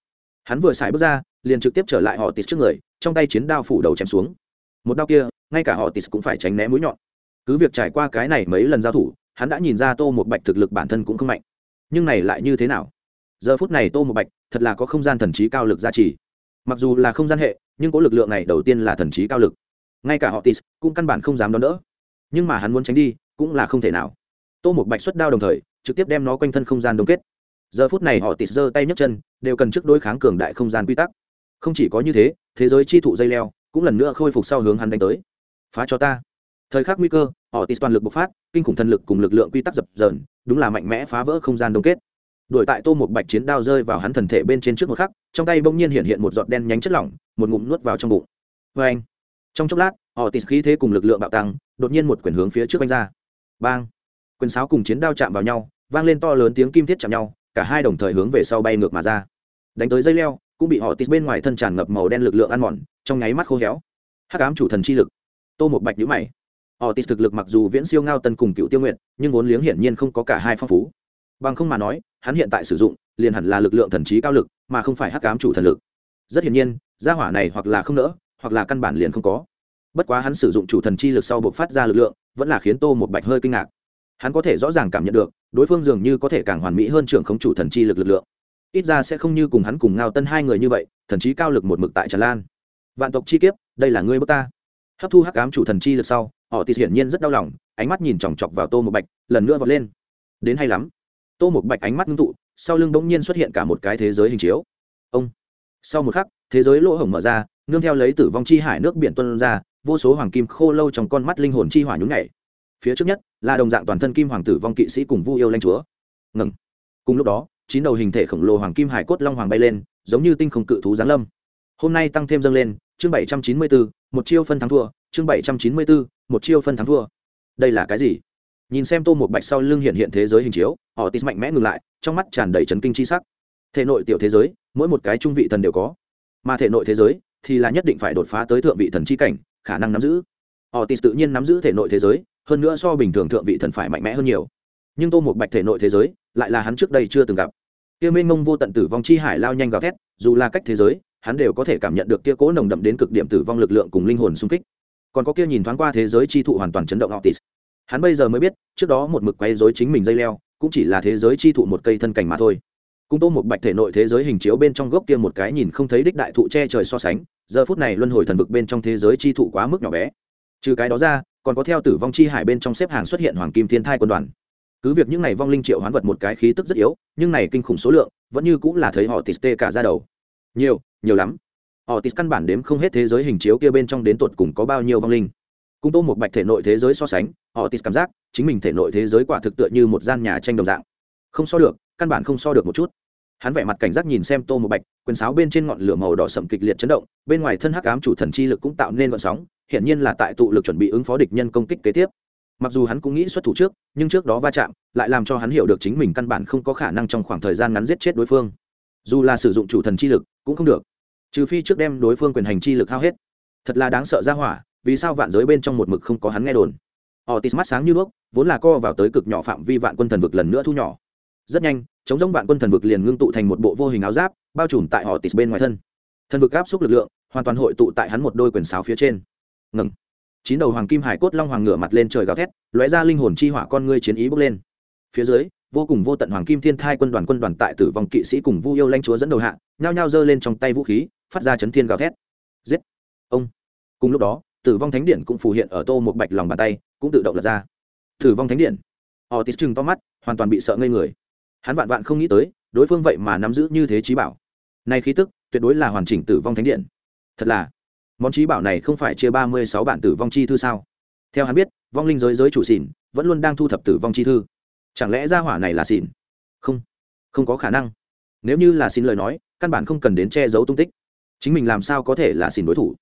Hắn vừa xài bước ra, liền trực tiếp trở lại họ tịt trước người, trong tay chiến đao phủ đầu chém xuống. Một đao kia, ngay cả họ tịt cũng phải tránh né mũi nhọn. Cứ việc trải qua cái này mấy lần giao thủ, hắn đã nhìn ra tô một bạch thực lực bản thân cũng không mạnh. Nhưng này lại như thế nào? Giờ phút này tô một bạch thật là có không gian thần trí cao lực gia trì. Mặc dù là không gian hệ, nhưng có lực lượng này đầu tiên là thần trí cao lực. Ngay cả họ tis cũng căn bản không dám đón đỡ. Nhưng mà hắn muốn tránh đi, cũng là không thể nào. Tô một bạch xuất đao đồng thời, trực tiếp đem nó quanh thân không gian đông kết. Giờ phút này họ tis giơ tay nhấc chân, đều cần trước đối kháng cường đại không gian quy tắc. Không chỉ có như thế thế giới chi thụ dây leo cũng lần nữa khôi phục sau hướng hắn đánh tới. Phá cho ta. Thời khắc nguy cơ, họ tis toàn lực bộc phát, kinh khủng thân lực cùng lực lượng quy tắc dập dờn, đúng là mạnh mẽ phá vỡ không gian đông kết đuổi tại tô một bạch chiến đao rơi vào hắn thần thể bên trên trước một khắc, trong tay bỗng nhiên hiện hiện một giọt đen nhánh chất lỏng, một ngụm nuốt vào trong bụng. Vê anh, trong chốc lát, họ tịt khí thế cùng lực lượng bạo tăng, đột nhiên một quyển hướng phía trước anh ra. Bang! Quyền sáo cùng chiến đao chạm vào nhau, vang lên to lớn tiếng kim thiết chạm nhau, cả hai đồng thời hướng về sau bay ngược mà ra. Đánh tới dây leo, cũng bị họ tít bên ngoài thân tràn ngập màu đen lực lượng ăn mòn, trong nháy mắt khô héo. Hắc ám chủ thần chi lực. Tô một bạch nhữ mày. Họ tít thực lực mặc dù viễn siêu ngao tân cùng cựu tiêu nguyện nhưng vốn liếng hiển nhiên không có cả hai phong phú bằng không mà nói, hắn hiện tại sử dụng, liền hẳn là lực lượng thần trí cao lực, mà không phải hắc cám chủ thần lực. Rất hiển nhiên, gia hỏa này hoặc là không nỡ, hoặc là căn bản liền không có. Bất quá hắn sử dụng chủ thần chi lực sau buộc phát ra lực lượng, vẫn là khiến tô một bạch hơi kinh ngạc. Hắn có thể rõ ràng cảm nhận được, đối phương dường như có thể càng hoàn mỹ hơn trưởng không chủ thần chi lực lực lượng. Ít ra sẽ không như cùng hắn cùng ngao tân hai người như vậy, thần trí cao lực một mực tại tràn lan. Vạn tộc chi kiếp, đây là ngươi bước ta. Hấp thu hắc ám chủ thần chi lực sau, họ tịt hiển nhiên rất đau lòng, ánh mắt nhìn chòng chọc vào tô một bạch, lần nữa vọt lên. Đến hay lắm tô một bạch ánh mắt ngưng tụ, sau lưng bỗng nhiên xuất hiện cả một cái thế giới hình chiếu. Ông! Sau một khắc, thế giới lỗ hổng mở ra, nương theo lấy tử vong chi hải nước biển tuân ra, vô số hoàng kim khô lâu trong con mắt linh hồn chi hỏa nhún nhảy. Phía trước nhất, là đồng dạng toàn thân kim hoàng tử vong kỵ sĩ cùng vu yêu lanh chúa. Ngừng! Cùng lúc đó, chín đầu hình thể khổng lồ hoàng kim hải cốt long hoàng bay lên, giống như tinh không cự thú giáng lâm. Hôm nay tăng thêm dâng lên, chương bảy trăm chín mươi bốn một chiêu phân thắng thua, chương bảy trăm chín mươi bốn một chiêu phân thắng thua. Đây là cái gì? Nhìn xem tô một bạch sau lưng hiện hiện thế giới hình chiếu, họ tít mạnh mẽ ngừng lại, trong mắt tràn đầy chấn kinh c h i sắc. Thể nội tiểu thế giới, mỗi một cái trung vị thần đều có. Mà thể nội thế giới thì là nhất định phải đột phá tới thượng vị thần c h i cảnh, khả năng nắm giữ. Họ tít tự nhiên nắm giữ thể nội thế giới, hơn nữa so bình thường thượng vị thần phải mạnh mẽ hơn nhiều. Nhưng tô một bạch thể nội thế giới lại là hắn trước đây chưa từng gặp. Kia mênh mông vô tận tử vong chi hải lao nhanh gào thét, dù là cách thế giới, hắn đều có thể cảm nhận được kia cố nồng đậm đến cực điểm tử vong lực lượng cùng linh hồn xung kích. Còn có kia nhìn thoáng qua thế giới chi thụ hoàn toàn chấn động họ tít Hắn bây giờ mới biết, trước đó một mực quay dối chính mình dây leo, cũng chỉ là thế giới chi thụ một cây thân cảnh mà thôi. Cung Tô một bạch thể nội thế giới hình chiếu bên trong gốc kia một cái nhìn không thấy đích đại thụ che trời so sánh, giờ phút này luân hồi thần vực bên trong thế giới chi thụ quá mức nhỏ bé. Trừ cái đó ra, còn có theo tử vong chi hải bên trong xếp hàng xuất hiện hoàng kim thiên thai quân đoàn cứ việc những này vong linh triệu hoán vật một cái khí tức rất yếu nhưng này kinh khủng số lượng vẫn như cũng là thấy họ tít tê cả ra đầu nhiều nhiều lắm họ tít căn bản đếm không hết thế giới hình chiếu kia bên trong đến tột cùng có bao nhiêu vong linh cung tô một bạch thể nội thế giới so sánh, họ tít cảm giác chính mình thể nội thế giới quả thực tựa như một gian nhà tranh đồng dạng. Không so được, căn bản không so được một chút. Hắn vẻ mặt cảnh giác nhìn xem tô một bạch, quyền sáo bên trên ngọn lửa màu đỏ sậm kịch liệt chấn động, bên ngoài thân hắc ám chủ thần chi lực cũng tạo nên vận sóng, hiển nhiên là tại tụ lực chuẩn bị ứng phó địch nhân công kích kế tiếp. Mặc dù hắn cũng nghĩ xuất thủ trước, nhưng trước đó va chạm lại làm cho hắn hiểu được chính mình căn bản không có khả năng trong khoảng thời gian ngắn giết chết đối phương. Dù là sử dụng chủ thần chi lực cũng không được, trừ phi trước đem đối phương quyền hành chi lực hao hết. Thật là đáng sợ ra hỏa vì sao vạn giới bên trong một mực không có hắn nghe đồn Otis mắt sáng như đuốc, vốn là co vào tới cực nhỏ phạm vi vạn quân thần vực lần nữa thu nhỏ. Rất nhanh, chống giống vạn quân thần vực liền ngưng tụ thành một bộ vô hình áo giáp, bao trùm tại Otis bên ngoài thân. Thần vực áp xúc lực lượng, hoàn toàn hội tụ tại hắn một đôi quyền sáo phía trên. Ngừng chín đầu hoàng kim hải cốt long hoàng ngửa mặt lên trời gào thét lóe ra linh hồn chi hỏa con ngươi chiến ý bốc lên phía dưới vô cùng vô tận hoàng kim thiên thai quân đoàn quân đoàn tại tử vong kỵ sĩ cùng vu yêu lanh chúa dẫn đầu hạ nhao nhao giơ lên trong tay vũ khí phát ra chấn thiên gào thét giết ông cùng lúc đó tử vong thánh điện cũng phù hiện ở tô một bạch lòng bàn tay, cũng tự động lật ra. Tử vong thánh điện họ tít chừng to mắt, hoàn toàn bị sợ ngây người. Hắn vạn vạn không nghĩ tới, đối phương vậy mà nắm giữ như thế trí bảo. Nay khí tức, tuyệt đối là hoàn chỉnh tử vong thánh điện thật là, món trí bảo này không phải chia ba mươi sáu bản tử vong chi thư sao? Theo hắn biết, vong linh giới giới chủ xỉn vẫn luôn đang thu thập tử vong chi thư. Chẳng lẽ gia hỏa này là xỉn không không có khả năng. Nếu như là xin lời nói, căn bản không cần đến che giấu tung tích. Chính mình làm sao có thể là xỉn đối thủ?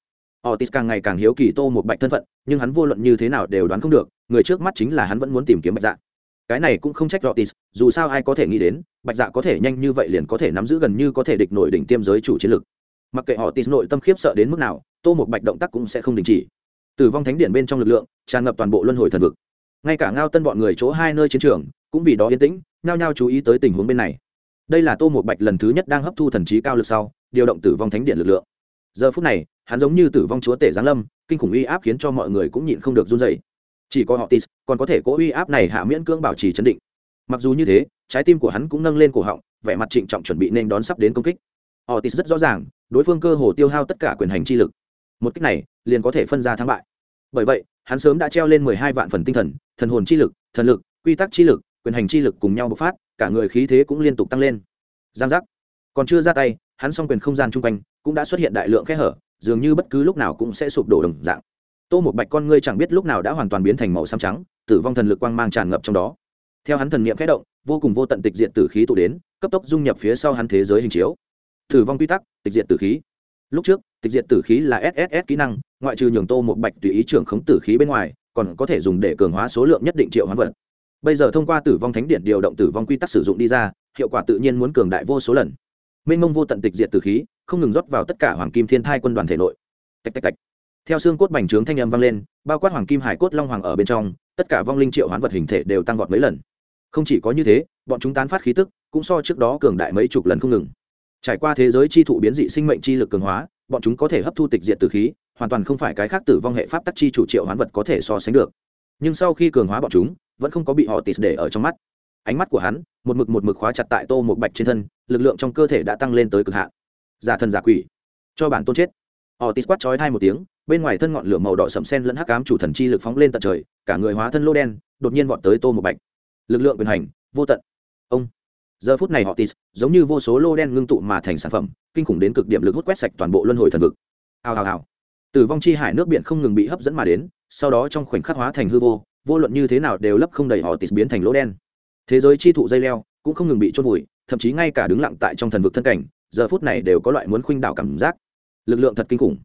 Otis càng ngày càng hiếu kỳ tô một bạch thân phận, nhưng hắn vô luận như thế nào đều đoán không được, người trước mắt chính là hắn vẫn muốn tìm kiếm bạch dạ. Cái này cũng không trách Otis dù sao ai có thể nghĩ đến, bạch dạ có thể nhanh như vậy liền có thể nắm giữ gần như có thể địch nổi đỉnh tiêm giới chủ chiến lực. Mặc kệ O'Tis nội tâm khiếp sợ đến mức nào, tô một bạch động tác cũng sẽ không đình chỉ. Tử vong thánh điện bên trong lực lượng, tràn ngập toàn bộ luân hồi thần vực. Ngay cả ngao tân bọn người chỗ hai nơi chiến trường, cũng vì đó yên tĩnh, nhao nhao chú ý tới tình huống bên này. Đây là tô một bạch lần thứ nhất đang hấp thu thần trí cao lực sau, điều động tử vong thánh điện lực lượng giờ phút này hắn giống như tử vong chúa tể giáng lâm kinh khủng uy áp khiến cho mọi người cũng nhịn không được run dậy chỉ có họ tis còn có thể cố uy áp này hạ miễn cưỡng bảo trì chấn định mặc dù như thế trái tim của hắn cũng nâng lên cổ họng vẻ mặt trịnh trọng chuẩn bị nên đón sắp đến công kích họ tis rất rõ ràng, đối phương cơ hồ tiêu hao tất cả quyền hành chi lực. Một cách này, liền có thể phân ra thắng bại. Bởi vậy, hắn sớm đã treo lên mười hai vạn phần tinh thần, thần hồn chi lực, thần lực, quy tắc chi lực, quyền hành chi lực cùng nhau bộc phát, cả người khí thế cũng liên tục tăng lên. Giang giác. Còn chưa ra tay, hắn song quyền không gian trung quanh cũng đã xuất hiện đại lượng khe hở, dường như bất cứ lúc nào cũng sẽ sụp đổ đồng dạng. Tô một bạch con ngươi chẳng biết lúc nào đã hoàn toàn biến thành màu xám trắng, tử vong thần lực quang mang tràn ngập trong đó. Theo hắn thần niệm khẽ động, vô cùng vô tận tịch diệt tử khí tụ đến, cấp tốc dung nhập phía sau hắn thế giới hình chiếu tử vong quy tắc tịch diệt tử khí lúc trước tịch diệt tử khí là sss kỹ năng ngoại trừ nhường tô một bạch tùy ý trưởng khống tử khí bên ngoài còn có thể dùng để cường hóa số lượng nhất định triệu hoán vật bây giờ thông qua tử vong thánh điện điều động tử vong quy tắc sử dụng đi ra hiệu quả tự nhiên muốn cường đại vô số lần mênh mông vô tận tịch diệt từ khí, không ngừng rót vào tất cả hoàng kim thiên thai quân đoàn thể nội. Tạch tạch tạch. Theo xương cốt bành trướng thanh âm vang lên, bao quát hoàng kim hải cốt long hoàng ở bên trong, tất cả vong linh triệu hoán vật hình thể đều tăng vọt mấy lần. Không chỉ có như thế, bọn chúng tán phát khí tức, cũng so trước đó cường đại mấy chục lần không ngừng. Trải qua thế giới chi thụ biến dị sinh mệnh chi lực cường hóa, bọn chúng có thể hấp thu tịch diệt từ khí, hoàn toàn không phải cái khác tử vong hệ pháp tắc chi chủ triệu hoán vật có thể so sánh được. Nhưng sau khi cường hóa bọn chúng, vẫn không có bị họ tịt để ở trong mắt ánh mắt của hắn, một mực một mực khóa chặt tại tô một bạch trên thân, lực lượng trong cơ thể đã tăng lên tới cực hạn. Giả thân giả quỷ, cho bản tôn chết. Họ tít quát chói hai một tiếng, bên ngoài thân ngọn lửa màu đỏ sậm sen lẫn hắc cám chủ thần chi lực phóng lên tận trời, cả người hóa thân lô đen, đột nhiên vọt tới tô một bạch. Lực lượng quyền hành, vô tận. Ông. Giờ phút này họ tis giống như vô số lô đen ngưng tụ mà thành sản phẩm, kinh khủng đến cực điểm lực hút quét sạch toàn bộ luân hồi thần vực. Hào hào hào. Tử vong chi hải nước biển không ngừng bị hấp dẫn mà đến, sau đó trong khoảnh khắc hóa thành hư vô vô luận như thế nào đều lấp không đầy họ tis biến thành lỗ đen thế giới chi thụ dây leo cũng không ngừng bị trôn vùi, thậm chí ngay cả đứng lặng tại trong thần vực thân cảnh, giờ phút này đều có loại muốn khuynh đảo cảm giác. Lực lượng thật kinh khủng.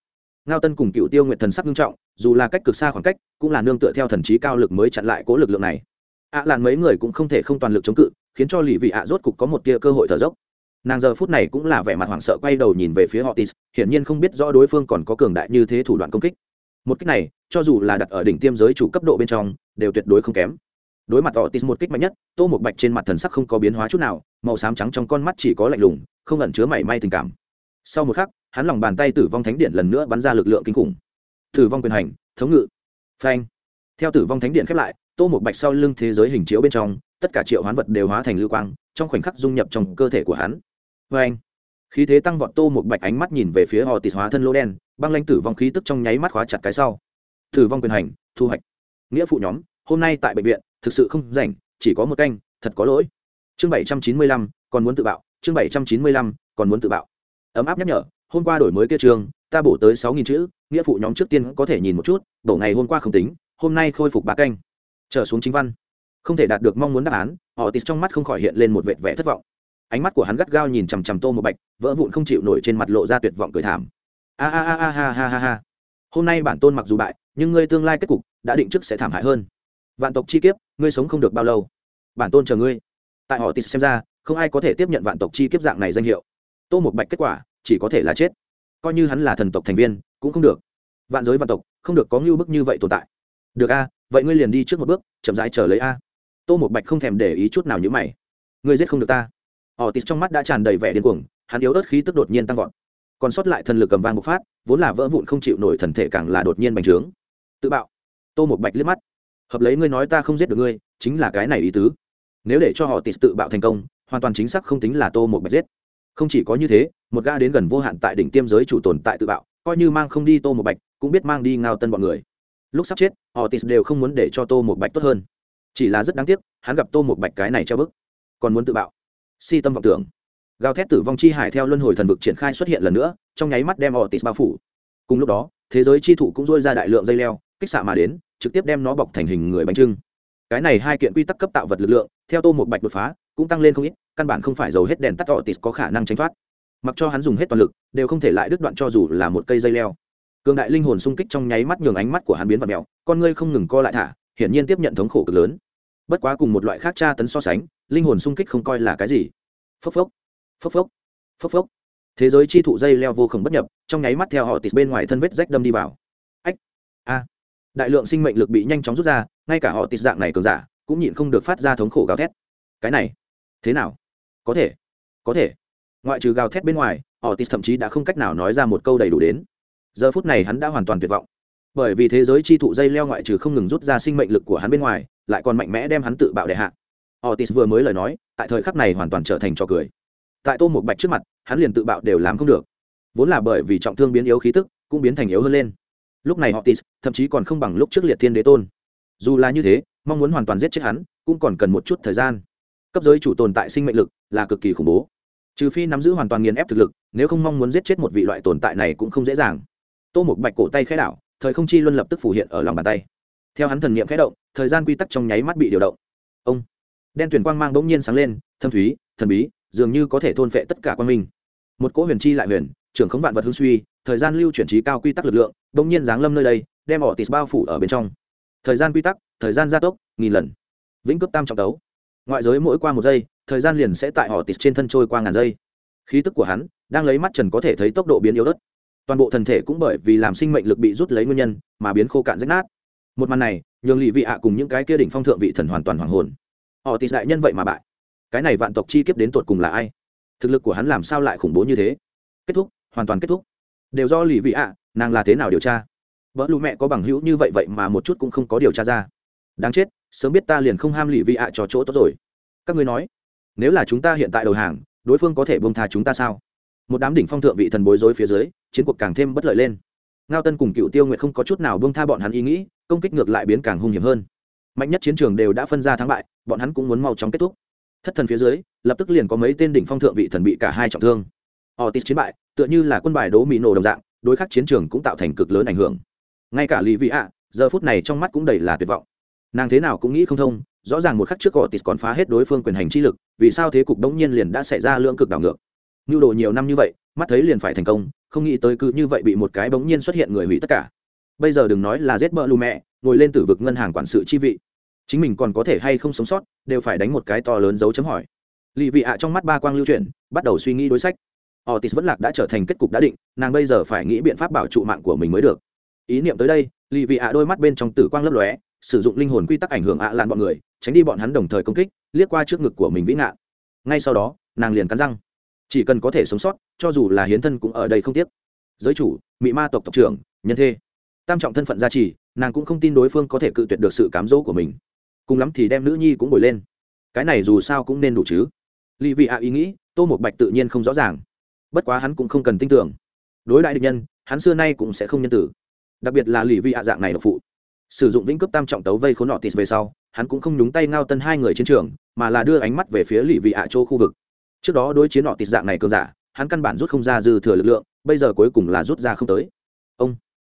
Ngao tân cùng cựu tiêu nguyện thần sắc nghiêm trọng, dù là cách cực xa khoảng cách, cũng là nương tựa theo thần trí cao lực mới chặn lại cố lực lượng này. Ạ à làn mấy người cũng không thể không toàn lực chống cự, khiến cho lì vị ạ rốt cục có một tia cơ hội thở dốc. Nàng giờ phút này cũng là vẻ mặt hoảng sợ quay đầu nhìn về phía họ tis, hiển nhiên không biết rõ đối phương còn có cường đại như thế thủ đoạn công kích. Một kích này, cho dù là đặt ở đỉnh tiêm giới chủ cấp độ bên trong, đều tuyệt đối không kém đối mặt họ tis một kích mạnh nhất, tô một bạch trên mặt thần sắc không có biến hóa chút nào, màu xám trắng trong con mắt chỉ có lạnh lùng, không ẩn chứa mảy may tình cảm. Sau một khắc, hắn lòng bàn tay tử vong thánh điện lần nữa bắn ra lực lượng kinh khủng. Tử vong quyền hành, thống ngự. Phanh. Theo tử vong thánh điện khép lại, tô một bạch sau lưng thế giới hình chiếu bên trong, tất cả triệu hoán vật đều hóa thành lưu quang, trong khoảnh khắc dung nhập trong cơ thể của hắn. Phanh. khí thế tăng vọt tô một bạch ánh mắt nhìn về phía họ tịt hóa thân lô đen, băng lanh tử vong khí tức trong nháy mắt khóa chặt cái sau. Tử vong quyền hành, thu hoạch. Nghĩa phụ nhóm, hôm nay tại bệnh viện thực sự không rảnh, chỉ có một canh, thật có lỗi. Chương bảy trăm chín mươi lăm, còn muốn tự bạo. Chương bảy trăm chín mươi lăm, còn muốn tự bạo. Ấm áp nhắc nhở, hôm qua đổi mới kia trường, ta bổ tới sáu nghìn chữ, nghĩa phụ nhóm trước tiên có thể nhìn một chút đổ ngày hôm qua không tính, hôm nay khôi phục ba canh. Trở xuống chính văn. Không thể đạt được mong muốn đáp án họ tịt trong mắt không khỏi hiện lên một vệt vẻ thất vọng. Ánh mắt của hắn gắt gao nhìn chằm chằm tô một bạch, vỡ vụn không chịu nổi trên mặt lộ ra tuyệt vọng cười thảm. A a a a ha ha ha ha. Hôm nay bản tôn mặc dù bại, nhưng ngươi tương lai kết cục đã định trước sẽ thảm hại hơn vạn tộc chi kiếp, ngươi sống không được bao lâu. Bản tôn chờ ngươi. Tại họ tịt xem ra, không ai có thể tiếp nhận vạn tộc chi kiếp dạng này danh hiệu. Tô một bạch kết quả, chỉ có thể là chết. Coi như hắn là thần tộc thành viên, cũng không được. Vạn giới vạn tộc, không được có ngưu bức như vậy tồn tại. Được a, vậy ngươi liền đi trước một bước, chậm rãi chờ lấy a. Tô một bạch không thèm để ý chút nào như mày. Ngươi giết không được ta. Họ tịt trong mắt đã tràn đầy vẻ điên cuồng, hắn yếu ớt khí tức đột nhiên tăng vọt. Còn sót lại thần lực cầm vang bộc phát, vốn là vỡ vụn không chịu nổi thần thể càng là đột nhiên bành trướng. Tự bạo. Tô một bạch liếc mắt hợp lấy ngươi nói ta không giết được ngươi, chính là cái này ý tứ. Nếu để cho họ tịt tự bạo thành công, hoàn toàn chính xác không tính là tô một bạch giết. Không chỉ có như thế, một ga đến gần vô hạn tại đỉnh tiêm giới chủ tồn tại tự bạo, coi như mang không đi tô một bạch, cũng biết mang đi ngao tân bọn người. Lúc sắp chết, họ tis đều không muốn để cho tô một bạch tốt hơn. Chỉ là rất đáng tiếc, hắn gặp tô một bạch cái này treo bức, còn muốn tự bạo. Si tâm vọng tưởng. Gào thét tử vong chi hải theo luân hồi thần vực triển khai xuất hiện lần nữa, trong nháy mắt đem họ tis bao phủ. Cùng lúc đó, thế giới chi thụ cũng dôi ra đại lượng dây leo, kích xạ mà đến trực tiếp đem nó bọc thành hình người bánh trưng. Cái này hai kiện quy tắc cấp tạo vật lực lượng, theo tô một bạch đột phá, cũng tăng lên không ít, căn bản không phải dầu hết đèn tắt họ tịt có khả năng tránh thoát. Mặc cho hắn dùng hết toàn lực, đều không thể lại đứt đoạn cho dù là một cây dây leo. Cường đại linh hồn sung kích trong nháy mắt nhường ánh mắt của hắn biến vật mèo, con ngươi không ngừng co lại thả, hiển nhiên tiếp nhận thống khổ cực lớn. Bất quá cùng một loại khác tra tấn so sánh, linh hồn sung kích không coi là cái gì. Phốc phốc phốc phốc phốc phốc. Thế giới chi thụ dây leo vô khổng bất nhập, trong nháy mắt theo họ tịt bên ngoài thân vết rách đâm đi vào. Ách, a đại lượng sinh mệnh lực bị nhanh chóng rút ra, ngay cả họ tịt dạng này cường giả, cũng nhịn không được phát ra thống khổ gào thét. Cái này, thế nào? Có thể có thể. Ngoại trừ gào thét bên ngoài, họ tịt thậm chí đã không cách nào nói ra một câu đầy đủ đến. Giờ phút này hắn đã hoàn toàn tuyệt vọng. Bởi vì thế giới chi thụ dây leo ngoại trừ không ngừng rút ra sinh mệnh lực của hắn bên ngoài, lại còn mạnh mẽ đem hắn tự bạo đệ hạ. Họ tịt vừa mới lời nói, tại thời khắc này hoàn toàn trở thành trò cười. Tại tô một bạch trước mặt, hắn liền tự bạo đều làm không được. Vốn là bởi vì trọng thương biến yếu khí tức, cũng biến thành yếu hơn lên lúc này họ tis, thậm chí còn không bằng lúc trước liệt thiên đế tôn. Dù là như thế, mong muốn hoàn toàn giết chết hắn, cũng còn cần một chút thời gian. Cấp giới chủ tồn tại sinh mệnh lực là cực kỳ khủng bố. Trừ phi nắm giữ hoàn toàn nghiền ép thực lực, nếu không mong muốn giết chết một vị loại tồn tại này cũng không dễ dàng. Tô một bạch cổ tay khẽ đảo, thời không chi luân lập tức phủ hiện ở lòng bàn tay. Theo hắn thần niệm khẽ động, thời gian quy tắc trong nháy mắt bị điều động. Ông, đen tuyển quang mang bỗng nhiên sáng lên, thâm thúy, thần bí, dường như có thể thôn phệ tất cả quan minh. Một cỗ huyền chi lại huyền, trưởng khống vạn vật hưng suy, thời gian lưu chuyển trí cao quy tắc lực lượng bỗng nhiên giáng lâm nơi đây, đem họ tịt bao phủ ở bên trong. Thời gian quy tắc, thời gian gia tốc, nghìn lần. Vĩnh cấp tam trọng tấu. Ngoại giới mỗi qua một giây, thời gian liền sẽ tại họ tịt trên thân trôi qua ngàn giây. Khí tức của hắn đang lấy mắt trần có thể thấy tốc độ biến yếu ớt. Toàn bộ thân thể cũng bởi vì làm sinh mệnh lực bị rút lấy nguyên nhân mà biến khô cạn rách nát. Một màn này, nhường lì vị ạ cùng những cái kia đỉnh phong thượng vị thần hoàn toàn hoàng hồn. Họ tịt đại nhân vậy mà bại. Cái này vạn tộc chi kiếp đến tột cùng là ai? Thực lực của hắn làm sao lại khủng bố như thế? Kết thúc, hoàn toàn kết thúc. Đều do lì vị ạ nàng là thế nào điều tra? Vợ lù mẹ có bằng hữu như vậy vậy mà một chút cũng không có điều tra ra. Đáng chết, sớm biết ta liền không ham lì vị ạ cho chỗ tốt rồi. Các ngươi nói, nếu là chúng ta hiện tại đầu hàng, đối phương có thể bông tha chúng ta sao? Một đám đỉnh phong thượng vị thần bối rối phía dưới, chiến cuộc càng thêm bất lợi lên. Ngao tân cùng cựu tiêu nguyện không có chút nào bông tha bọn hắn ý nghĩ, công kích ngược lại biến càng hung hiểm hơn. Mạnh nhất chiến trường đều đã phân ra thắng bại, bọn hắn cũng muốn mau chóng kết thúc. Thất thần phía dưới, lập tức liền có mấy tên đỉnh phong thượng vị thần bị cả hai trọng thương. Họ tít chiến bại, tựa như là quân bài đố mỹ nổ đồng dạng đối khắc chiến trường cũng tạo thành cực lớn ảnh hưởng. Ngay cả lì vị ạ, giờ phút này trong mắt cũng đầy là tuyệt vọng. Nàng thế nào cũng nghĩ không thông, rõ ràng một khắc trước họ tít còn phá hết đối phương quyền hành chi lực, vì sao thế cục đống nhiên liền đã xảy ra lưỡng cực đảo ngược? Nhu đồ nhiều năm như vậy, mắt thấy liền phải thành công, không nghĩ tới cứ như vậy bị một cái bỗng nhiên xuất hiện người hủy tất cả. Bây giờ đừng nói là giết bỡ lù mẹ, ngồi lên tử vực ngân hàng quản sự chi vị. Chính mình còn có thể hay không sống sót, đều phải đánh một cái to lớn dấu chấm hỏi. Lì vị ạ trong mắt ba quang lưu chuyển, bắt đầu suy nghĩ đối sách otis vẫn lạc đã trở thành kết cục đã định, nàng bây giờ phải nghĩ biện pháp bảo trụ mạng của mình mới được. Ý niệm tới đây Lý vị ạ đôi mắt bên trong tử quang lấp lóe, sử dụng linh hồn quy tắc ảnh hưởng ạ à bọn người, tránh đi bọn hắn đồng thời công kích, liếc qua trước ngực của mình vĩ ngạn ngay sau đó, nàng liền cắn răng. Chỉ cần có thể sống sót, cho dù là hiến thân cũng ở đây không tiếc. Giới chủ mỹ ma tộc tộc trưởng, nhân thê. Tam trọng thân phận gia trì, nàng cũng không tin đối phương có thể cự tuyệt được sự cám dỗ của mình. Cùng lắm thì đem nữ nhi cũng bồi lên. Cái này dù sao cũng nên đủ chứ. Lý vị ạ ý nghĩ, tô một bạch tự nhiên không rõ ràng bất quá hắn cũng không cần tin tưởng. Đối đại địch nhân, hắn xưa nay cũng sẽ không nhân tử. Đặc biệt là lì vị ạ dạng này độc phụ. Sử dụng vĩnh cướp tam trọng tấu vây khốn nọ tịt về sau, hắn cũng không nhúng tay ngao tân hai người chiến trường, mà là đưa ánh mắt về phía lì vị ạ chỗ khu vực. Trước đó đối chiến nọ tịt dạng này cường giả, hắn căn bản rút không ra dư thừa lực lượng, bây giờ cuối cùng là rút ra không tới. Ông,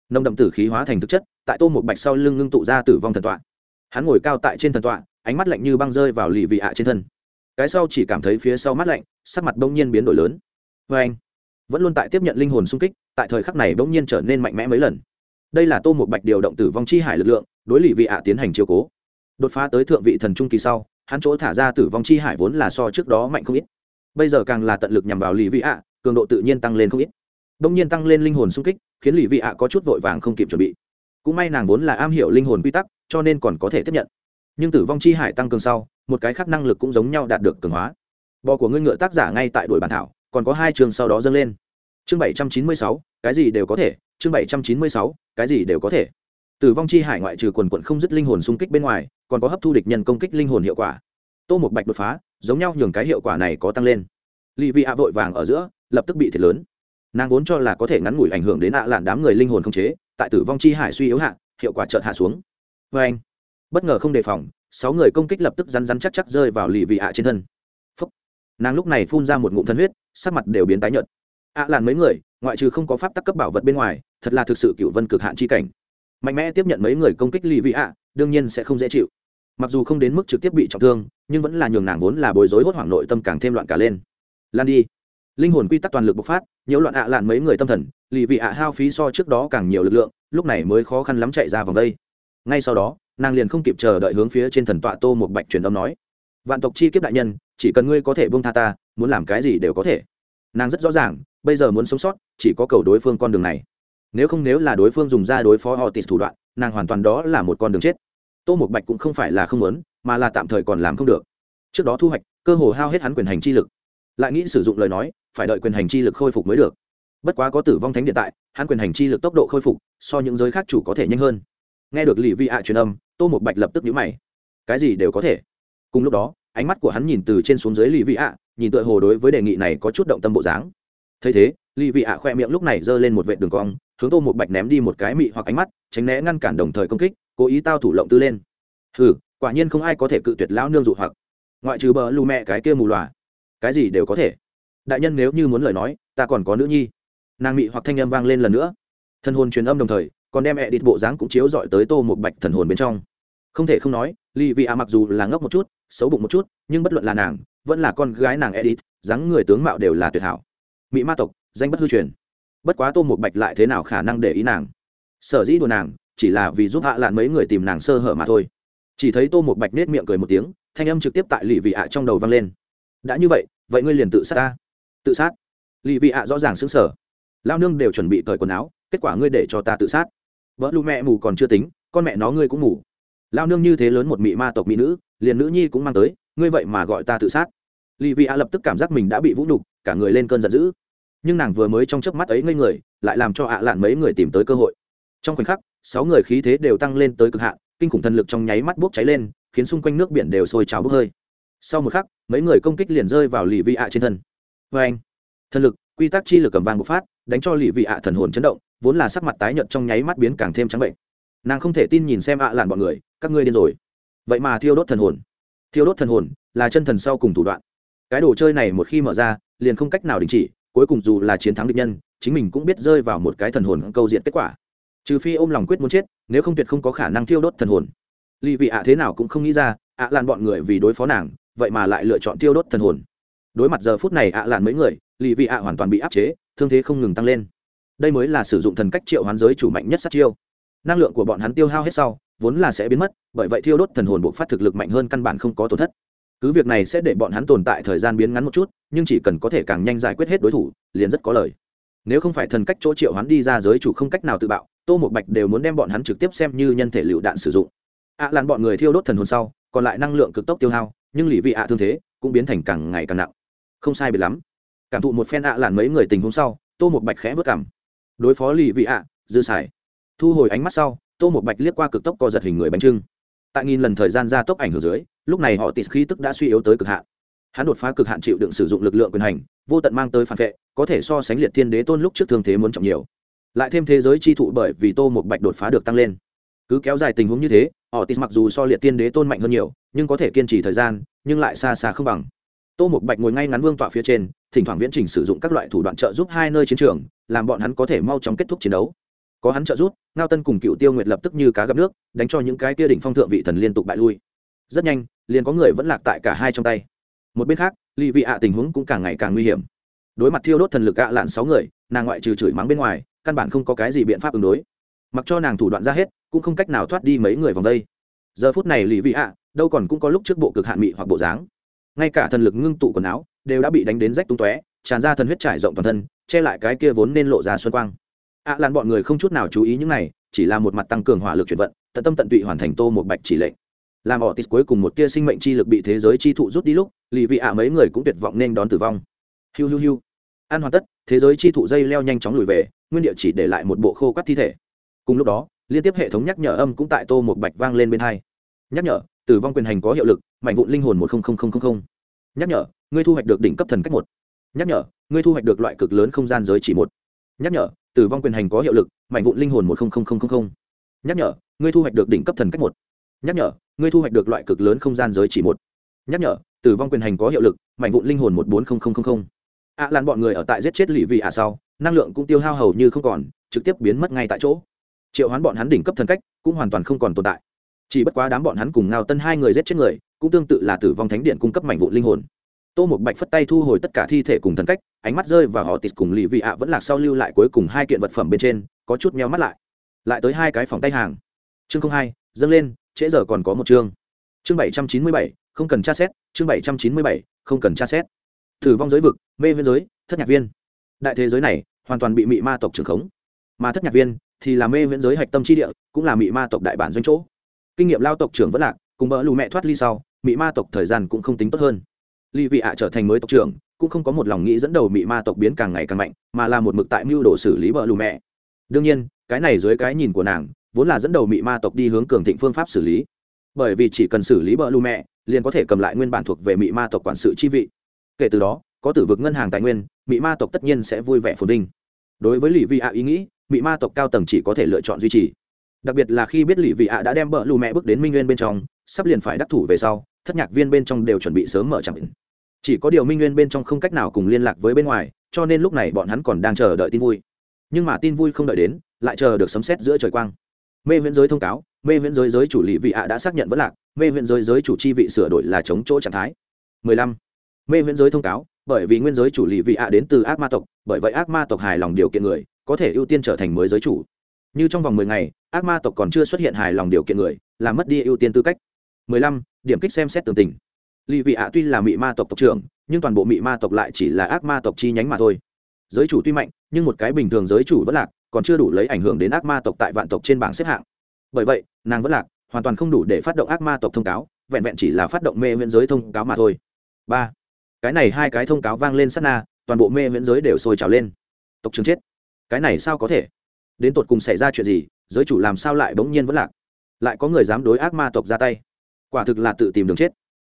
nông đậm tử khí hóa thành thực chất, tại tô một bạch sau lưng ngưng tụ ra tử vong thần tọa. Hắn ngồi cao tại trên thần tọa, ánh mắt lạnh như băng rơi vào lì vị ạ trên thân. Cái sau chỉ cảm thấy phía sau mắt lạnh, sắc mặt bỗng nhiên biến đổi lớn vê anh. Vẫn luôn tại tiếp nhận linh hồn sung kích, tại thời khắc này bỗng nhiên trở nên mạnh mẽ mấy lần. Đây là tô một bạch điều động tử vong chi hải lực lượng, đối lì vị ạ tiến hành chiều cố. Đột phá tới thượng vị thần trung kỳ sau, hắn chỗ thả ra tử vong chi hải vốn là so trước đó mạnh không ít. Bây giờ càng là tận lực nhằm vào lì vị ạ, cường độ tự nhiên tăng lên không ít. Đông nhiên tăng lên linh hồn sung kích, khiến lì vị ạ có chút vội vàng không kịp chuẩn bị. Cũng may nàng vốn là am hiểu linh hồn quy tắc, cho nên còn có thể tiếp nhận. Nhưng tử vong chi hải tăng cường sau, một cái khác năng lực cũng giống nhau đạt được cường hóa. Bò của ngươi ngựa tác giả ngay tại đuổi bản thảo còn có hai chương sau đó dâng lên. Chương bảy trăm chín mươi sáu, cái gì đều có thể. Chương bảy trăm chín mươi sáu, cái gì đều có thể. Tử vong chi hải ngoại trừ quần quận không dứt linh hồn xung kích bên ngoài, còn có hấp thu địch nhân công kích linh hồn hiệu quả. Tô một bạch đột phá, giống nhau nhường cái hiệu quả này có tăng lên. Lì vị ạ vội vàng ở giữa, lập tức bị thiệt lớn. Nàng vốn cho là có thể ngắn ngủi ảnh hưởng đến ạ lạn đám người linh hồn không chế, tại tử vong chi hải suy yếu hạ, hiệu quả chợt hạ xuống. Vê anh, bất ngờ không đề phòng, sáu người công kích lập tức rắn rắn chắc chắc rơi vào lì vị ạ trên thân. Phúc. nàng lúc này phun ra một ngụm thân huyết sắc mặt đều biến tái nhợt. Ạ làn mấy người, ngoại trừ không có pháp tắc cấp bảo vật bên ngoài, thật là thực sự cựu vân cực hạn chi cảnh. Mạnh mẽ tiếp nhận mấy người công kích lì vị ạ đương nhiên sẽ không dễ chịu. Mặc dù không đến mức trực tiếp bị trọng thương, nhưng vẫn là nhường nàng vốn là bối rối hốt hoảng nội tâm càng thêm loạn cả lên. Lan đi. Linh hồn quy tắc toàn lực bộc phát, nhiễu loạn ạ lạn mấy người tâm thần, lì vị ạ hao phí so trước đó càng nhiều lực lượng, lúc này mới khó khăn lắm chạy ra vòng đây. Ngay sau đó, nàng liền không kịp chờ đợi hướng phía trên thần tọa tô một bạch truyền âm nói vạn tộc chi kiếp đại nhân, chỉ cần ngươi có thể buông tha ta, muốn làm cái gì đều có thể. Nàng rất rõ ràng, bây giờ muốn sống sót, chỉ có cầu đối phương con đường này. Nếu không nếu là đối phương dùng ra đối phó họ tịt thủ đoạn, nàng hoàn toàn đó là một con đường chết. Tô một bạch cũng không phải là không muốn, mà là tạm thời còn làm không được. Trước đó thu hoạch, cơ hồ hao hết hắn quyền hành chi lực. Lại nghĩ sử dụng lời nói, phải đợi quyền hành chi lực khôi phục mới được. Bất quá có tử vong thánh điện tại, hắn quyền hành chi lực tốc độ khôi phục, so những giới khác chủ có thể nhanh hơn. Nghe được lì vi ạ truyền âm, tô một bạch lập tức nhíu mày. Cái gì đều có thể cùng lúc đó, ánh mắt của hắn nhìn từ trên xuống dưới lì Vị ạ, nhìn tựa hồ đối với đề nghị này có chút động tâm bộ dáng. Thấy thế, lì Vị ạ khoe miệng lúc này giơ lên một vệ đường cong, hướng tô một bạch ném đi một cái mị hoặc ánh mắt, tránh né ngăn cản đồng thời công kích, cố ý tao thủ lộng tư lên. Hừ, quả nhiên không ai có thể cự tuyệt lão nương dụ hoặc. Ngoại trừ bờ lù mẹ cái kia mù loà. Cái gì đều có thể. Đại nhân nếu như muốn lời nói, ta còn có nữ nhi. Nàng mị hoặc thanh âm vang lên lần nữa. Thân hồn truyền âm đồng thời, còn đem mẹ đi bộ dáng cũng chiếu dọi tới tô một bạch thần hồn bên trong. Không thể không nói, lì vị ạ mặc dù là ngốc một chút xấu bụng một chút, nhưng bất luận là nàng, vẫn là con gái nàng edit dáng người tướng mạo đều là tuyệt hảo. Mỹ ma tộc, danh bất hư truyền. Bất quá tô một bạch lại thế nào khả năng để ý nàng? Sở dĩ đùa nàng, chỉ là vì giúp hạ lạn mấy người tìm nàng sơ hở mà thôi. Chỉ thấy tô một bạch nết miệng cười một tiếng, thanh âm trực tiếp tại lì vị ạ trong đầu vang lên. Đã như vậy vậy ngươi liền tự sát ta. Tự sát? Lì vị ạ rõ ràng xứng sở lao nương đều chuẩn bị cởi quần áo, kết quả ngươi để cho ta tự sát. Vợ lù mẹ mù còn chưa tính, con mẹ nó ngươi cũng ngủ lao nương như thế lớn một mị ma tộc mỹ nữ, liền nữ nhi cũng mang tới, ngươi vậy mà gọi ta tự sát. Lì vị a lập tức cảm giác mình đã bị vũ nhục, cả người lên cơn giận dữ. Nhưng nàng vừa mới trong chớp mắt ấy ngây người, lại làm cho ạ lạn mấy người tìm tới cơ hội. Trong khoảnh khắc, sáu người khí thế đều tăng lên tới cực hạn, kinh khủng thần lực trong nháy mắt bốc cháy lên, khiến xung quanh nước biển đều sôi trào bốc hơi. Sau một khắc, mấy người công kích liền rơi vào lì vị ạ trên thân. Vê anh, thần lực, quy tắc chi lực cầm vàng bộc phát, đánh cho lì vị ạ thần hồn chấn động, vốn là sắc mặt tái nhợt trong nháy mắt biến càng thêm trắng bệnh. Nàng không thể tin nhìn xem ạ lạn bọn người các ngươi điên rồi. Vậy mà thiêu đốt thần hồn. Thiêu đốt thần hồn là chân thần sau cùng thủ đoạn. Cái đồ chơi này một khi mở ra, liền không cách nào đình chỉ, cuối cùng dù là chiến thắng địch nhân, chính mình cũng biết rơi vào một cái thần hồn câu diện kết quả. Trừ phi ôm lòng quyết muốn chết, nếu không tuyệt không có khả năng thiêu đốt thần hồn. Lì vị ạ thế nào cũng không nghĩ ra, ạ lan bọn người vì đối phó nàng, vậy mà lại lựa chọn thiêu đốt thần hồn. Đối mặt giờ phút này ạ lan mấy người, lì vị ạ hoàn toàn bị áp chế, thương thế không ngừng tăng lên. Đây mới là sử dụng thần cách triệu hoán giới chủ mạnh nhất sát chiêu. Năng lượng của bọn hắn tiêu hao hết sau vốn là sẽ biến mất bởi vậy thiêu đốt thần hồn buộc phát thực lực mạnh hơn căn bản không có tổn thất. Cứ việc này sẽ để bọn hắn tồn tại thời gian biến ngắn một chút nhưng chỉ cần có thể càng nhanh giải quyết hết đối thủ liền rất có lời. Nếu không phải thần cách chỗ triệu hắn đi ra giới chủ không cách nào tự bạo tô một bạch đều muốn đem bọn hắn trực tiếp xem như nhân thể lựu đạn sử dụng. Ạ à, làn bọn người thiêu đốt thần hồn sau còn lại năng lượng cực tốc tiêu hao nhưng lì vị ạ thương thế cũng biến thành càng ngày càng nặng. Không sai biệt lắm. Cảm thụ một phen ạ à làn mấy người tình huống sau tô một bạch khẽ vất cảm. Đối phó lì vị ạ dư xài. Thu hồi ánh mắt sau tô một bạch liếc qua cực tốc co giật hình người bánh trưng. Tại nghìn lần thời gian gia tốc ảnh hưởng dưới, lúc này họ tịt khí tức đã suy yếu tới cực hạn. Hắn đột phá cực hạn chịu đựng sử dụng lực lượng quyền hành, vô tận mang tới phản vệ, có thể so sánh liệt thiên đế tôn lúc trước thương thế muốn trọng nhiều. Lại thêm thế giới chi thụ bởi vì tô một bạch đột phá được tăng lên. Cứ kéo dài tình huống như thế, họ tịt mặc dù so liệt thiên đế tôn mạnh hơn nhiều, nhưng có thể kiên trì thời gian, nhưng lại xa xa không bằng. Tô một bạch ngồi ngay ngắn vương tọa phía trên, thỉnh thoảng viễn trình sử dụng các loại thủ đoạn trợ giúp hai nơi chiến trường, làm bọn hắn có thể mau chóng kết thúc chiến đấu có hắn trợ giúp, ngao tân cùng cựu tiêu nguyệt lập tức như cá gặp nước, đánh cho những cái kia đỉnh phong thượng vị thần liên tục bại lui. Rất nhanh, liền có người vẫn lạc tại cả hai trong tay. Một bên khác lì vị ạ tình huống cũng càng ngày càng nguy hiểm. Đối mặt thiêu đốt thần lực ạ lạn sáu người, nàng ngoại trừ chửi mắng bên ngoài, căn bản không có cái gì biện pháp ứng đối. Mặc cho nàng thủ đoạn ra hết, cũng không cách nào thoát đi mấy người vòng đây. Giờ phút này lì vị ạ, đâu còn cũng có lúc trước bộ cực hạn mị hoặc bộ dáng. Ngay cả thần lực ngưng tụ quần áo, đều đã bị đánh đến rách tung tóe, tràn ra thần huyết trải rộng toàn thân, che lại cái kia vốn nên lộ ra xuân quang ạ lan bọn người không chút nào chú ý những này, chỉ là một mặt tăng cường hỏa lực chuyển vận, tận tâm tận tụy hoàn thành tô một bạch chỉ lệnh. Làm họ tít cuối cùng một tia sinh mệnh chi lực bị thế giới chi thụ rút đi lúc, lì vị ạ mấy người cũng tuyệt vọng nên đón tử vong. Hiu hiu hiu. An hoàn tất, thế giới chi thụ dây leo nhanh chóng lùi về, nguyên địa chỉ để lại một bộ khô cắt thi thể. Cùng lúc đó, liên tiếp hệ thống nhắc nhở âm cũng tại tô một bạch vang lên bên hai. Nhắc nhở, tử vong quyền hành có hiệu lực, mảnh vụn linh hồn một nhắc nhở, ngươi thu hoạch được đỉnh cấp thần cách một. Nhắc nhở, ngươi thu hoạch được loại cực lớn không gian giới chỉ một. Nhắc nhở tử vong quyền hành có hiệu lực, mảnh vụn linh hồn một nhắc nhở, ngươi thu hoạch được đỉnh cấp thần cách một. Nhắc nhở, ngươi thu hoạch được loại cực lớn không gian giới chỉ một. Nhắc nhở, tử vong quyền hành có hiệu lực, mảnh vụn linh hồn một bốn ạ lan bọn người ở tại giết chết lì vị ạ sau, năng lượng cũng tiêu hao hầu như không còn, trực tiếp biến mất ngay tại chỗ. Triệu hoán bọn hắn đỉnh cấp thần cách cũng hoàn toàn không còn tồn tại. Chỉ bất quá đám bọn hắn cùng ngao tân hai người giết chết người, cũng tương tự là tử vong thánh điện cung cấp mảnh vụn linh hồn. Tô một bạch phất tay thu hồi tất cả thi thể cùng thần cách ánh mắt rơi và họ tịt cùng lì vị ạ vẫn lạc sau lưu lại cuối cùng hai kiện vật phẩm bên trên, có chút meo mắt lại. Lại tới hai cái phòng tay hàng. Chương không hai, dâng lên, trễ giờ còn có một chương. Chương bảy trăm chín mươi bảy, không cần tra xét, chương bảy trăm chín mươi bảy, không cần tra xét. Thử vong giới vực, mê viên giới, thất nhạc viên. Đại thế giới này, hoàn toàn bị mị ma tộc trưởng khống. Mà thất nhạc viên thì là mê viễn giới hạch tâm tri địa, cũng là mị ma tộc đại bản doanh chỗ. Kinh nghiệm lao tộc trưởng vẫn lạc, cùng bỡ lù mẹ thoát ly sau, mị ma tộc thời gian cũng không tính tốt hơn. Ly vị ạ trở thành mới tộc trưởng cũng không có một lòng nghĩ dẫn đầu mị ma tộc biến càng ngày càng mạnh, mà là một mực tại mưu đồ xử lý bờ lù mẹ. Đương nhiên, cái này dưới cái nhìn của nàng, vốn là dẫn đầu mị ma tộc đi hướng cường thịnh phương pháp xử lý. Bởi vì chỉ cần xử lý bờ lù mẹ, liền có thể cầm lại nguyên bản thuộc về mị ma tộc quản sự chi vị. Kể từ đó, có tử vực ngân hàng tài nguyên, mị ma tộc tất nhiên sẽ vui vẻ phồn vinh. Đối với lì vị ạ ý nghĩ, mị ma tộc cao tầng chỉ có thể lựa chọn duy trì. Đặc biệt là khi biết lì vị ạ đã đem bờ lù mẹ bước đến minh nguyên bên trong, sắp liền phải đắc thủ về sau, thất nhạc viên bên trong đều chuẩn bị sớm mở chẳng chỉ có điều minh nguyên bên trong không cách nào cùng liên lạc với bên ngoài, cho nên lúc này bọn hắn còn đang chờ đợi tin vui. Nhưng mà tin vui không đợi đến, lại chờ được sấm xét giữa trời quang. Mê viễn giới thông cáo, mê viễn giới giới chủ lì vị ạ đã xác nhận vẫn lạc, mê viễn giới giới chủ chi vị sửa đổi là chống chỗ trạng thái. 15. mê viễn giới thông cáo, bởi vì nguyên giới chủ lì vị ạ đến từ ác ma tộc, bởi vậy ác ma tộc hài lòng điều kiện người, có thể ưu tiên trở thành mới giới chủ. Như trong vòng mười ngày, ác ma tộc còn chưa xuất hiện hài lòng điều kiện người làm mất đi ưu tiên tư cách. Mười lăm. Điểm kích xem xét tường tình lì vị ạ tuy là mị ma tộc tộc trưởng, nhưng toàn bộ mị ma tộc lại chỉ là ác ma tộc chi nhánh mà thôi. Giới chủ tuy mạnh, nhưng một cái bình thường giới chủ vẫn lạc, còn chưa đủ lấy ảnh hưởng đến ác ma tộc tại vạn tộc trên bảng xếp hạng. Bởi vậy, nàng vẫn lạc, hoàn toàn không đủ để phát động ác ma tộc thông cáo, vẹn vẹn chỉ là phát động mê viễn giới thông cáo mà thôi. Ba, cái này hai cái thông cáo vang lên sát na, toàn bộ mê viễn giới đều sôi trào lên. Tộc trưởng chết. Cái này sao có thể? Đến tột cùng xảy ra chuyện gì, giới chủ làm sao lại bỗng nhiên vẫn lạc? Lại có người dám đối ác ma tộc ra tay? Quả thực là tự tìm đường chết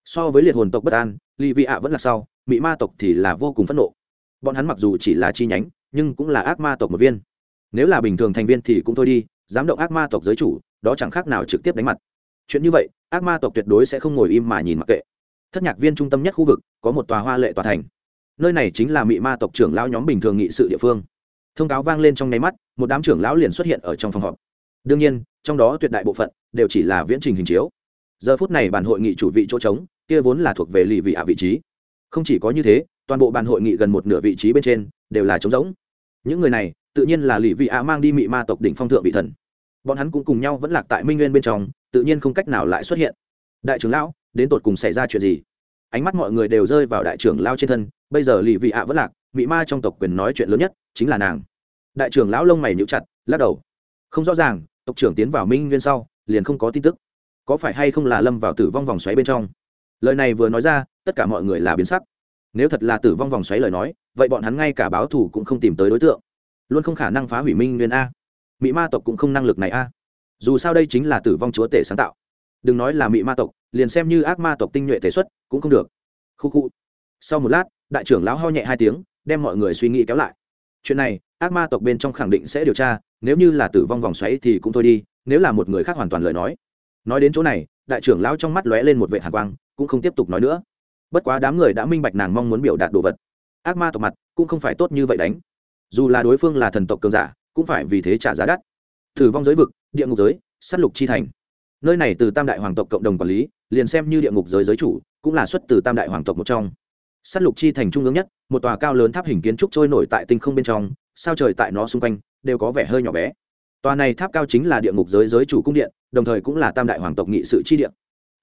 so với liệt hồn tộc bất an lì vị ạ vẫn là sau mỹ ma tộc thì là vô cùng phẫn nộ. Bọn hắn mặc dù chỉ là chi nhánh, nhưng cũng là ác ma tộc một viên. Nếu là bình thường thành viên thì cũng thôi đi, dám động ác ma tộc giới chủ, đó chẳng khác nào trực tiếp đánh mặt. Chuyện như vậy, ác ma tộc tuyệt đối sẽ không ngồi im mà nhìn mặc kệ. Thất nhạc viên trung tâm nhất khu vực, có một tòa hoa lệ tòa thành. Nơi này chính là mị ma tộc trưởng lão nhóm bình thường nghị sự địa phương. Thông cáo vang lên trong nháy mắt, một đám trưởng lão liền xuất hiện ở trong phòng họp. Đương nhiên, trong đó tuyệt đại bộ phận đều chỉ là viễn trình hình chiếu. Giờ phút này bản hội nghị chủ vị chỗ trống kia vốn là thuộc về lì vị ạ vị trí. Không chỉ có như thế, toàn bộ bàn hội nghị gần một nửa vị trí bên trên đều là trống rỗng. Những người này, tự nhiên là lì vị ạ mang đi mị ma tộc đỉnh phong thượng vị thần. Bọn hắn cũng cùng nhau vẫn lạc tại minh nguyên bên trong, tự nhiên không cách nào lại xuất hiện. Đại trưởng lão, đến tột cùng xảy ra chuyện gì? Ánh mắt mọi người đều rơi vào đại trưởng lao trên thân, bây giờ lì vị ạ vẫn lạc, mị ma trong tộc quyền nói chuyện lớn nhất chính là nàng. Đại trưởng lão lông mày nhíu chặt, lắc đầu. Không rõ ràng, tộc trưởng tiến vào minh nguyên sau, liền không có tin tức. Có phải hay không là lâm vào tử vong vòng xoáy bên trong? Lời này vừa nói ra, tất cả mọi người là biến sắc. Nếu thật là tử vong vòng xoáy lời nói, vậy bọn hắn ngay cả báo thù cũng không tìm tới đối tượng. Luôn không khả năng phá hủy minh nguyên a. Mỹ ma tộc cũng không năng lực này a. Dù sao đây chính là tử vong chúa tể sáng tạo. Đừng nói là mỹ ma tộc, liền xem như ác ma tộc tinh nhuệ thể xuất, cũng không được. Khu khu. Sau một lát, đại trưởng lão ho nhẹ hai tiếng, đem mọi người suy nghĩ kéo lại. Chuyện này, ác ma tộc bên trong khẳng định sẽ điều tra, nếu như là tử vong vòng xoáy thì cũng thôi đi, nếu là một người khác hoàn toàn lời nói. Nói đến chỗ này đại trưởng lão trong mắt lóe lên một vệ hàn quang, cũng không tiếp tục nói nữa. Bất quá đám người đã minh bạch nàng mong muốn biểu đạt đồ vật. Ác ma tộc mặt, cũng không phải tốt như vậy đánh. Dù là đối phương là thần tộc cường giả, cũng phải vì thế trả giá đắt. Thử vong giới vực, địa ngục giới s á t lục chi thành. Nơi này từ tam đại hoàng tộc cộng đồng quản lý, liền xem như địa ngục giới giới chủ, cũng là xuất từ tam đại hoàng tộc một trong. S á t lục chi thành trung ương nhất, một tòa cao lớn tháp hình kiến trúc trôi nổi tại tinh không bên trong, sao trời tại nó xung quanh, đều có vẻ hơi nhỏ bé tòa này tháp cao chính là địa ngục giới giới chủ cung điện, đồng thời cũng là tam đại hoàng tộc nghị sự chi điện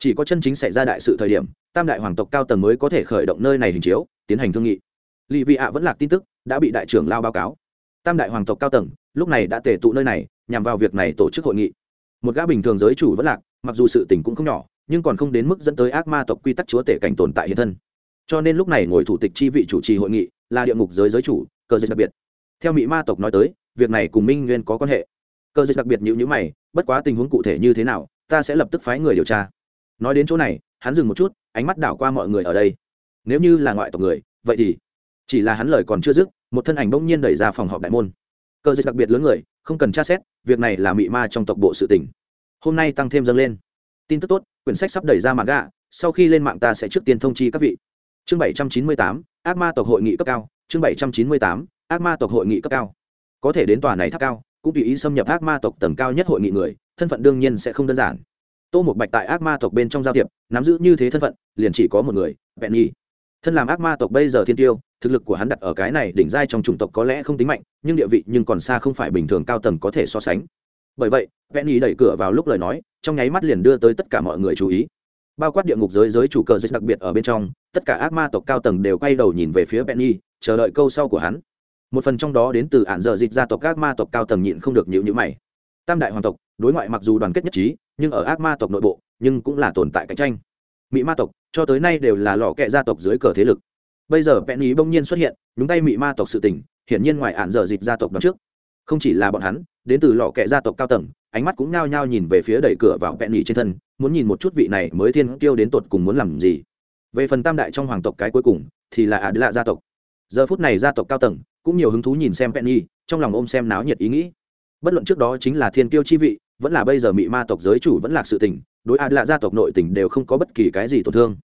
chỉ có chân chính xảy ra đại sự thời điểm, tam đại hoàng tộc cao tầng mới có thể khởi động nơi này hình chiếu, tiến hành thương nghị. Lì vị ạ vẫn lạc tin tức, đã bị đại trưởng lao báo cáo. Tam đại hoàng tộc cao tầng, lúc này đã tề tụ nơi này, nhằm vào việc này tổ chức hội nghị. Một gã bình thường giới chủ vẫn lạc, mặc dù sự tình cũng không nhỏ, nhưng còn không đến mức dẫn tới ác ma tộc quy tắc chúa tể cảnh tồn tại hiện thân. Cho nên lúc này ngồi thủ tịch chi vị chủ trì hội nghị là địa ngục giới giới chủ, cơ giới đặc biệt. Theo mỹ ma tộc nói tới, việc này cùng minh nguyên có quan hệ cơ dịch đặc biệt nhữ nhữ mày, bất quá tình huống cụ thể như thế nào, ta sẽ lập tức phái người điều tra. Nói đến chỗ này, hắn dừng một chút, ánh mắt đảo qua mọi người ở đây. Nếu như là ngoại tộc người, vậy thì chỉ là hắn lời còn chưa dứt, một thân ảnh bỗng nhiên đẩy ra phòng họp đại môn. Cơ dịch đặc biệt lớn người, không cần tra xét, việc này là mị ma trong tộc bộ sự tỉnh hôm nay tăng thêm dâng lên. Tin tức tốt, quyển sách sắp đẩy ra mạng gạ, sau khi lên mạng ta sẽ trước tiên thông chi các vị. Chương bảy trăm chín mươi tám, ác ma tộc hội nghị cấp cao, chương bảy trăm chín mươi tám, ác ma tộc hội nghị cấp cao. Có thể đến tòa này tháp cao cũng tùy ý xâm nhập ác ma tộc tầng cao nhất hội nghị người thân phận đương nhiên sẽ không đơn giản. Tô một bạch tại ác ma tộc bên trong giao thiệp nắm giữ như thế thân phận liền chỉ có một người vẹn nhi. Thân làm ác ma tộc bây giờ thiên tiêu thực lực của hắn đặt ở cái này đỉnh giai trong chủng tộc có lẽ không tính mạnh nhưng địa vị nhưng còn xa không phải bình thường cao tầng có thể so sánh. Bởi vậy vẹn nhi đẩy cửa vào lúc lời nói trong nháy mắt liền đưa tới tất cả mọi người chú ý. Bao quát địa ngục giới giới chủ cờ dịch đặc biệt ở bên trong tất cả ác ma tộc cao tầng đều quay đầu nhìn về phía Benny, chờ đợi câu sau của hắn. Một phần trong đó đến từ ản dở dịch gia tộc ác ma tộc cao tầng nhịn không được nhíu nhíu mày. Tam đại hoàng tộc, đối ngoại mặc dù đoàn kết nhất trí, nhưng ở ác ma tộc nội bộ, nhưng cũng là tồn tại cạnh tranh. Mỹ ma tộc, cho tới nay đều là lọ kẹ gia tộc dưới cờ thế lực. Bây giờ Benny bỗng nhiên xuất hiện, nhúng tay Mỹ ma tộc sự tình, hiển nhiên ngoài ản dở dịch gia tộc đó trước. Không chỉ là bọn hắn, đến từ lọ kẹ gia tộc cao tầng, ánh mắt cũng nao nhao nhìn về phía đẩy cửa vào Benny trên thân, muốn nhìn một chút vị này mới thiên tiêu đến tột cùng muốn làm gì về phần tam đại trong hoàng tộc cái cuối cùng thì là ả lạ gia tộc giờ phút này gia tộc cao tầng cũng nhiều hứng thú nhìn xem penny, trong lòng ôm xem náo nhiệt ý nghĩ. Bất luận trước đó chính là thiên kiêu chi vị, vẫn là bây giờ mị ma tộc giới chủ vẫn là sự tình, đối ạt lạ gia tộc nội tình đều không có bất kỳ cái gì tổn thương.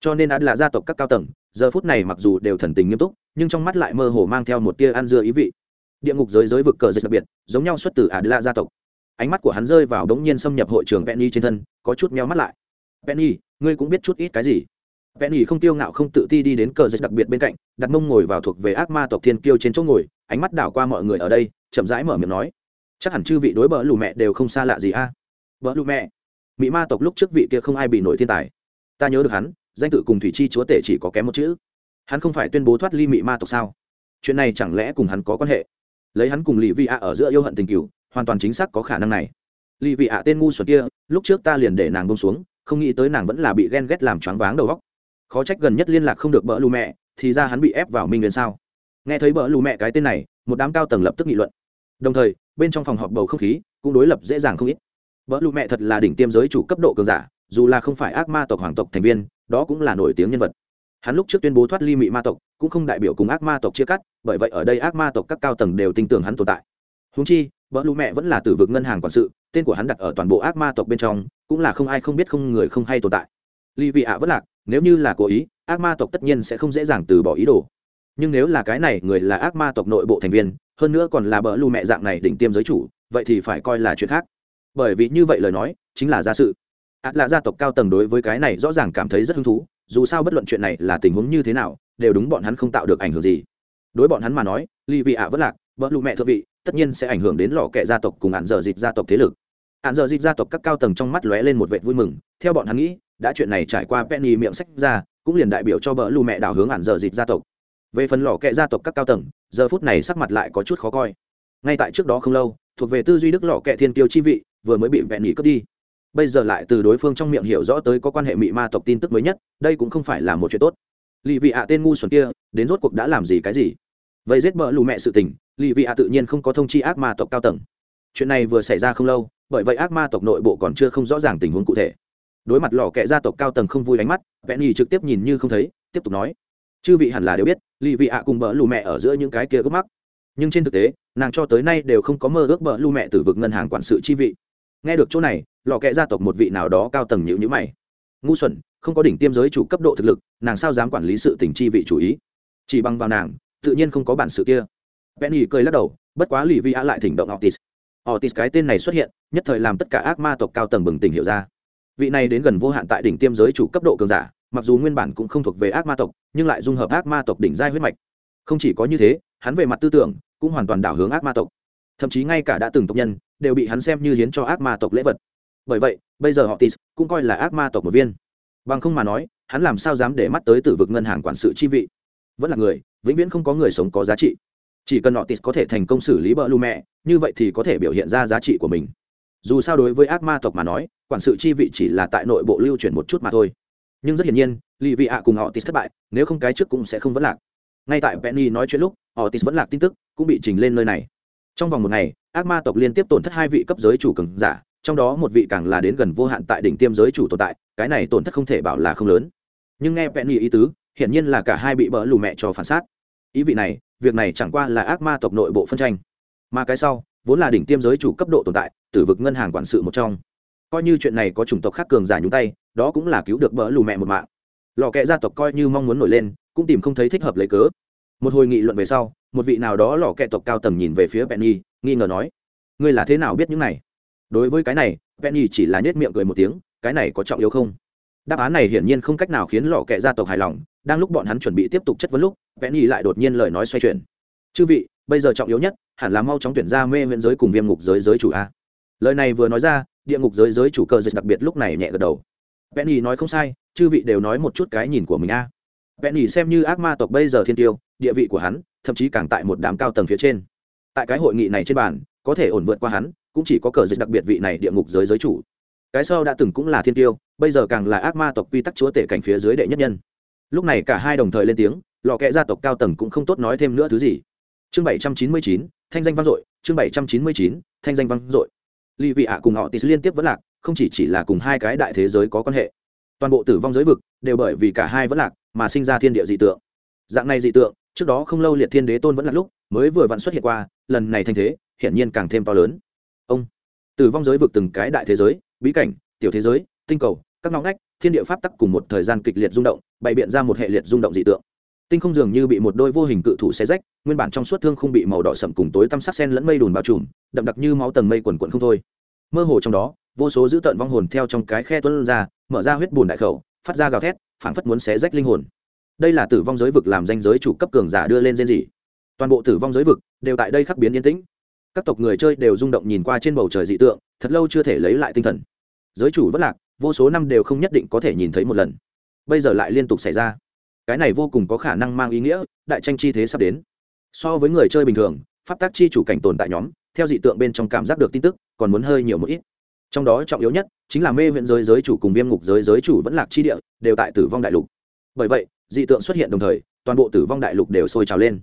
Cho nên ạt lạ gia tộc các cao tầng, giờ phút này mặc dù đều thần tình nghiêm túc, nhưng trong mắt lại mơ hồ mang theo một tia ăn dưa ý vị. Địa ngục giới giới vực cờ dịch đặc biệt, giống nhau xuất từ ạt lạ gia tộc. Ánh mắt của hắn rơi vào đống nhiên xâm nhập hội trường penny trên thân, có chút meo mắt lại. Penny, ngươi cũng biết chút ít cái gì? Penny không tiêu ngạo không tự ti đi đến cờ dịch đặc biệt bên cạnh, đặt mông ngồi vào thuộc về ác ma tộc thiên kiêu trên chỗ ngồi, ánh mắt đảo qua mọi người ở đây, chậm rãi mở miệng nói: "Chắc hẳn chư vị đối bỡ lù mẹ đều không xa lạ gì a?" À? "Bỡ lù mẹ?" mỹ ma tộc lúc trước vị kia không ai bị nổi thiên tài ta nhớ được hắn danh tự cùng thủy chi chúa tể chỉ có kém một chữ hắn không phải tuyên bố thoát ly mỹ ma tộc sao chuyện này chẳng lẽ cùng hắn có quan hệ lấy hắn cùng lì vị ạ ở giữa yêu hận tình cựu hoàn toàn chính xác có khả năng này lì vị ạ tên ngu xuẩn kia lúc trước ta liền để nàng bông xuống không nghĩ tới nàng vẫn là bị ghen ghét làm choáng váng đầu góc khó trách gần nhất liên lạc không được bỡ lù mẹ, thì ra hắn bị ép vào minh nguyên sao? Nghe thấy bỡ lù mẹ cái tên này, một đám cao tầng lập tức nghị luận. Đồng thời, bên trong phòng họp bầu không khí cũng đối lập dễ dàng không ít. Bỡ lù mẹ thật là đỉnh tiêm giới chủ cấp độ cường giả, dù là không phải ác ma tộc hoàng tộc thành viên, đó cũng là nổi tiếng nhân vật. Hắn lúc trước tuyên bố thoát ly mị ma tộc, cũng không đại biểu cùng ác ma tộc chia cắt, bởi vậy ở đây ác ma tộc các cao tầng đều tin tưởng hắn tồn tại. Húng chi vợ lũ mẹ vẫn là từ vực ngân hàng quản sự, tên của hắn đặt ở toàn bộ ác ma tộc bên trong, cũng là không ai không biết không người không hay tồn tại. Ly vị ạ vất lạc nếu như là cố ý, ác ma tộc tất nhiên sẽ không dễ dàng từ bỏ ý đồ. Nhưng nếu là cái này người là ác ma tộc nội bộ thành viên, hơn nữa còn là bỡ lù mẹ dạng này đỉnh tiêm giới chủ, vậy thì phải coi là chuyện khác. Bởi vì như vậy lời nói, chính là gia sự. Ạt là gia tộc cao tầng đối với cái này rõ ràng cảm thấy rất hứng thú, dù sao bất luận chuyện này là tình huống như thế nào, đều đúng bọn hắn không tạo được ảnh hưởng gì. Đối bọn hắn mà nói ly vị ạ vất lạc bỡ lù mẹ thợ vị, tất nhiên sẽ ảnh hưởng đến lò kệ gia tộc cùng ạn dở dịt gia tộc thế lực hạn giờ dịch gia tộc các cao tầng trong mắt lóe lên một vệ vui mừng, theo bọn hắn nghĩ, đã chuyện này trải qua penny miệng sách ra, cũng liền đại biểu cho bỡ lù mẹ đảo hướng hạn giờ dịch gia tộc. Về phần lò kệ gia tộc các cao tầng, giờ phút này sắc mặt lại có chút khó coi. Ngay tại trước đó không lâu, thuộc về tư duy đức lò kệ thiên kiêu chi vị, vừa mới bị vẹn nghỉ cướp đi. Bây giờ lại từ đối phương trong miệng hiểu rõ tới có quan hệ mị ma tộc tin tức mới nhất, đây cũng không phải là một chuyện tốt. Lì vị ạ tên ngu xuẩn kia, đến rốt cuộc đã làm gì cái gì? Vậy giết bỡ lù mẹ sự tình, lì vị ạ tự nhiên không có thông chi ác ma tộc cao tầng. Chuyện này vừa xảy ra không lâu bởi vậy ác ma tộc nội bộ còn chưa không rõ ràng tình huống cụ thể. Đối mặt lò kệ gia tộc cao tầng không vui ánh mắt vẹn nhì trực tiếp nhìn như không thấy, tiếp tục nói. Chư vị hẳn là đều biết, lì vị ạ cùng bỡ lù mẹ ở giữa những cái kia gốc mắc. Nhưng trên thực tế, nàng cho tới nay đều không có mơ ước bỡ lù mẹ từ vực ngân hàng quản sự chi vị. Nghe được chỗ này, lò kệ gia tộc một vị nào đó cao tầng nhịu nhữ mày. Ngu xuẩn, không có đỉnh tiêm giới chủ cấp độ thực lực, nàng sao dám quản lý sự tình chi vị chủ ý? Chỉ bằng vào nàng, tự nhiên không có bản sự kia. Penny cười lắc đầu, bất quá lì vị a lại thỉnh động otis otis cái tên này xuất hiện, nhất thời làm tất cả ác ma tộc cao tầng bừng tỉnh hiểu ra. Vị này đến gần vô hạn tại đỉnh tiêm giới chủ cấp độ cường giả, mặc dù nguyên bản cũng không thuộc về ác ma tộc, nhưng lại dung hợp ác ma tộc đỉnh giai huyết mạch. Không chỉ có như thế, hắn về mặt tư tưởng cũng hoàn toàn đảo hướng ác ma tộc. Thậm chí ngay cả đã từng tộc nhân đều bị hắn xem như hiến cho ác ma tộc lễ vật. Bởi vậy, bây giờ họ tis cũng coi là ác ma tộc một viên. Bằng không mà nói, hắn làm sao dám để mắt tới tử vực ngân hàng quản sự chi vị? Vẫn là người, vĩnh viễn không có người sống có giá trị chỉ cần họ có thể thành công xử lý bờ lu mẹ, như vậy thì có thể biểu hiện ra giá trị của mình. Dù sao đối với ác ma tộc mà nói, quản sự chi vị chỉ là tại nội bộ lưu chuyển một chút mà thôi. Nhưng rất hiển nhiên, lì vị ạ cùng họ tis thất bại, nếu không cái trước cũng sẽ không vấn lạc. Ngay tại penny nói chuyện lúc họ tis vẫn lạc tin tức, cũng bị trình lên nơi này. Trong vòng một ngày, ác ma tộc liên tiếp tổn thất hai vị cấp giới chủ cường giả, trong đó một vị càng là đến gần vô hạn tại đỉnh tiêm giới chủ tồn tại, cái này tổn thất không thể bảo là không lớn. Nhưng nghe penny ý tứ, hiển nhiên là cả hai bị bỡ lù mẹ cho phản sát ý vị này việc này chẳng qua là ác ma tộc nội bộ phân tranh. Mà cái sau, vốn là đỉnh tiêm giới chủ cấp độ tồn tại, tử vực ngân hàng quản sự một trong. Coi như chuyện này có chủng tộc khác cường giả nhúng tay, đó cũng là cứu được bỡ lù mẹ một mạng. Lò kẹ gia tộc coi như mong muốn nổi lên, cũng tìm không thấy thích hợp lấy cớ. Một hồi nghị luận về sau, một vị nào đó lò kẹ tộc cao tầng nhìn về phía penny, nghi ngờ nói, ngươi là thế nào biết những này? Đối với cái này, penny chỉ là nhét miệng cười một tiếng, cái này có trọng yếu không? Đáp án này hiển nhiên không cách nào khiến lò kẹ gia tộc hài lòng đang lúc bọn hắn chuẩn bị tiếp tục chất vấn lúc penny lại đột nhiên lời nói xoay chuyển. Chư vị, bây giờ trọng yếu nhất hẳn là mau chóng tuyển ra mê miễn giới cùng viêm ngục giới giới chủ a. Lời này vừa nói ra, địa ngục giới giới chủ cơ dịch đặc biệt lúc này nhẹ gật đầu. Penny nói không sai, chư vị đều nói một chút cái nhìn của mình a. Penny xem như ác ma tộc bây giờ thiên tiêu, địa vị của hắn, thậm chí càng tại một đám cao tầng phía trên. Tại cái hội nghị này trên bàn, có thể ổn vượt qua hắn, cũng chỉ có cờ dịch đặc biệt vị này địa ngục giới giới chủ. Cái sau đã từng cũng là thiên tiêu, bây giờ càng là ác ma tộc quy tắc chúa tể cảnh phía dưới đệ nhất nhân lúc này cả hai đồng thời lên tiếng, lò kẹ gia tộc cao tầng cũng không tốt nói thêm nữa thứ gì. Chương bảy trăm chín mươi chín, thanh danh vang dội, chương bảy trăm chín mươi chín, thanh danh vang dội. Lì vị ạ cùng họ tis liên tiếp vẫn lạc, không chỉ chỉ là cùng hai cái đại thế giới có quan hệ. Toàn bộ tử vong giới vực đều bởi vì cả hai vẫn lạc mà sinh ra thiên địa dị tượng. Dạng này dị tượng, trước đó không lâu liệt thiên đế tôn vẫn là lúc, mới vừa vặn xuất hiện qua, lần này thành thế, hiển nhiên càng thêm to lớn. Ông, tử vong giới vực từng cái đại thế giới, bí cảnh, tiểu thế giới, tinh cầu, các ngõ ngách, thiên địa pháp tắc cùng một thời gian kịch liệt rung động bày biện ra một hệ liệt rung động dị tượng. Tinh không dường như bị một đôi vô hình cự thủ xé rách, nguyên bản trong suốt thương không bị màu đỏ sậm cùng tối tăm sắc sen lẫn mây đùn bao trùm, đậm đặc như máu tầng mây quần quận không thôi. Mơ hồ trong đó, vô số dữ tợn vong hồn theo trong cái khe tuân ra, mở ra huyết bùn đại khẩu, phát ra gào thét, phảng phất muốn xé rách linh hồn. Đây là tử vong giới vực làm danh giới chủ cấp cường giả đưa lên gen gì toàn bộ tử vong giới vực đều tại đây khắc biến yên tĩnh. Các tộc người chơi đều rung động nhìn qua trên bầu trời dị tượng, thật lâu chưa thể lấy lại tinh thần. Giới chủ vất lạc, vô số năm đều không nhất định có thể nhìn thấy một lần bây giờ lại liên tục xảy ra. Cái này vô cùng có khả năng mang ý nghĩa, đại tranh chi thế sắp đến. So với người chơi bình thường, pháp tác chi chủ cảnh tồn tại nhóm, theo dị tượng bên trong cảm giác được tin tức, còn muốn hơi nhiều một ít. Trong đó trọng yếu nhất, chính là mê huyện giới giới chủ cùng viêm ngục giới giới chủ vẫn lạc chi địa, đều tại tử vong đại lục. Bởi vậy, dị tượng xuất hiện đồng thời, toàn bộ tử vong đại lục đều sôi trào lên.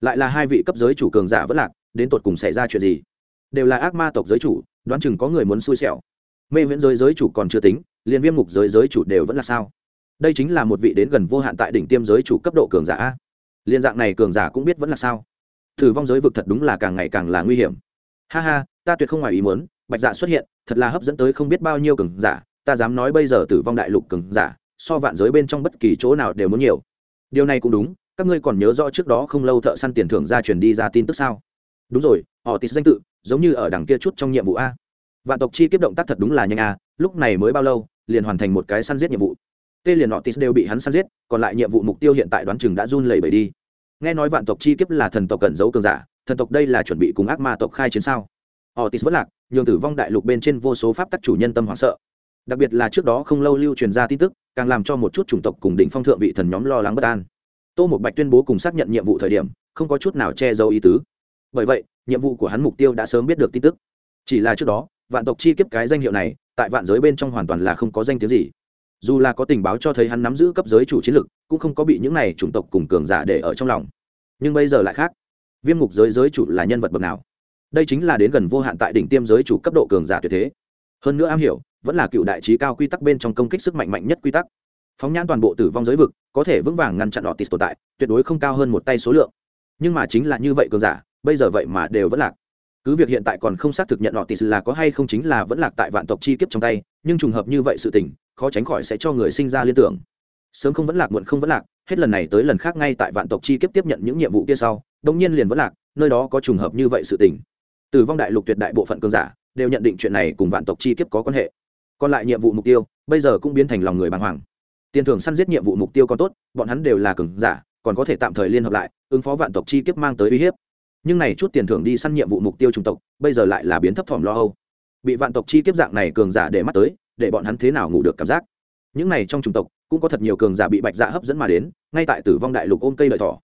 Lại là hai vị cấp giới chủ cường giả vẫn lạc, đến tột cùng xảy ra chuyện gì? Đều là ác ma tộc giới chủ, đoán chừng có người muốn xui xẻo. Mê viễn giới giới chủ còn chưa tính, liền viêm ngục giới giới chủ đều vẫn là sao? Đây chính là một vị đến gần vô hạn tại đỉnh tiêm giới chủ cấp độ cường giả liên dạng này cường giả cũng biết vẫn là sao? Thử vong giới vực thật đúng là càng ngày càng là nguy hiểm. Ha ha, ta tuyệt không ngoài ý muốn, bạch dạ xuất hiện, thật là hấp dẫn tới không biết bao nhiêu cường giả, ta dám nói bây giờ tử vong đại lục cường giả, so vạn giới bên trong bất kỳ chỗ nào đều muốn nhiều. Điều này cũng đúng, các ngươi còn nhớ rõ trước đó không lâu thợ săn tiền thưởng ra truyền đi ra tin tức sao? Đúng rồi, họ tít danh tự, giống như ở đằng kia chút trong nhiệm vụ a. Vạn tộc chi kiếp động tác thật đúng là nhanh a, lúc này mới bao lâu, liền hoàn thành một cái săn giết nhiệm vụ tê liền nọ tít đều bị hắn săn giết, còn lại nhiệm vụ mục tiêu hiện tại đoán chừng đã run lẩy bẩy đi. Nghe nói vạn tộc chi kiếp là thần tộc cẩn giấu cường giả, thần tộc đây là chuẩn bị cùng ác ma tộc khai chiến sao? Họ tít vất lạc, nhường tử vong đại lục bên trên vô số pháp tắc chủ nhân tâm hoảng sợ. Đặc biệt là trước đó không lâu lưu truyền ra tin tức, càng làm cho một chút chủng tộc cùng đỉnh phong thượng vị thần nhóm lo lắng bất an. Tô một bạch tuyên bố cùng xác nhận nhiệm vụ thời điểm, không có chút nào che giấu ý tứ. Bởi vậy, nhiệm vụ của hắn mục tiêu đã sớm biết được tin tức. Chỉ là trước đó, vạn tộc chi kiếp cái danh hiệu này, tại vạn giới bên trong hoàn toàn là không có danh tiếng gì dù là có tình báo cho thấy hắn nắm giữ cấp giới chủ chiến lực, cũng không có bị những này chủng tộc cùng cường giả để ở trong lòng. Nhưng bây giờ lại khác. Viêm ngục giới giới chủ là nhân vật bậc nào? Đây chính là đến gần vô hạn tại đỉnh tiêm giới chủ cấp độ cường giả tuyệt thế. Hơn nữa am hiểu, vẫn là cựu đại trí cao quy tắc bên trong công kích sức mạnh mạnh nhất quy tắc. Phóng nhãn toàn bộ tử vong giới vực, có thể vững vàng ngăn chặn họ tis tồn tại, tuyệt đối không cao hơn một tay số lượng. Nhưng mà chính là như vậy cường giả, bây giờ vậy mà đều vẫn lạc. Cứ việc hiện tại còn không xác thực nhận họ tis là có hay không chính là vẫn lạc tại vạn tộc chi kiếp trong tay nhưng trùng hợp như vậy sự tình, khó tránh khỏi sẽ cho người sinh ra liên tưởng. Sớm không vẫn lạc, muộn không vẫn lạc, hết lần này tới lần khác ngay tại vạn tộc chi kiếp tiếp nhận những nhiệm vụ kia sau đông nhiên liền vẫn lạc, nơi đó có trùng hợp như vậy sự tình. Tử vong đại lục tuyệt đại bộ phận cường giả đều nhận định chuyện này cùng vạn tộc chi kiếp có quan hệ. Còn lại nhiệm vụ mục tiêu, bây giờ cũng biến thành lòng người bàng hoàng. Tiền thưởng săn giết nhiệm vụ mục tiêu còn tốt, bọn hắn đều là cường giả, còn có thể tạm thời liên hợp lại, ứng phó vạn tộc chi kiếp mang tới uy hiếp. Nhưng này chút tiền thưởng đi săn nhiệm vụ mục tiêu chủng tộc, bây giờ lại là biến thấp thỏm lo âu bị vạn tộc chi kiếp dạng này cường giả để mắt tới, để bọn hắn thế nào ngủ được cảm giác. Những này trong chủng tộc, cũng có thật nhiều cường giả bị bạch dạ hấp dẫn mà đến, ngay tại tử vong đại lục ôm cây lợi thỏ.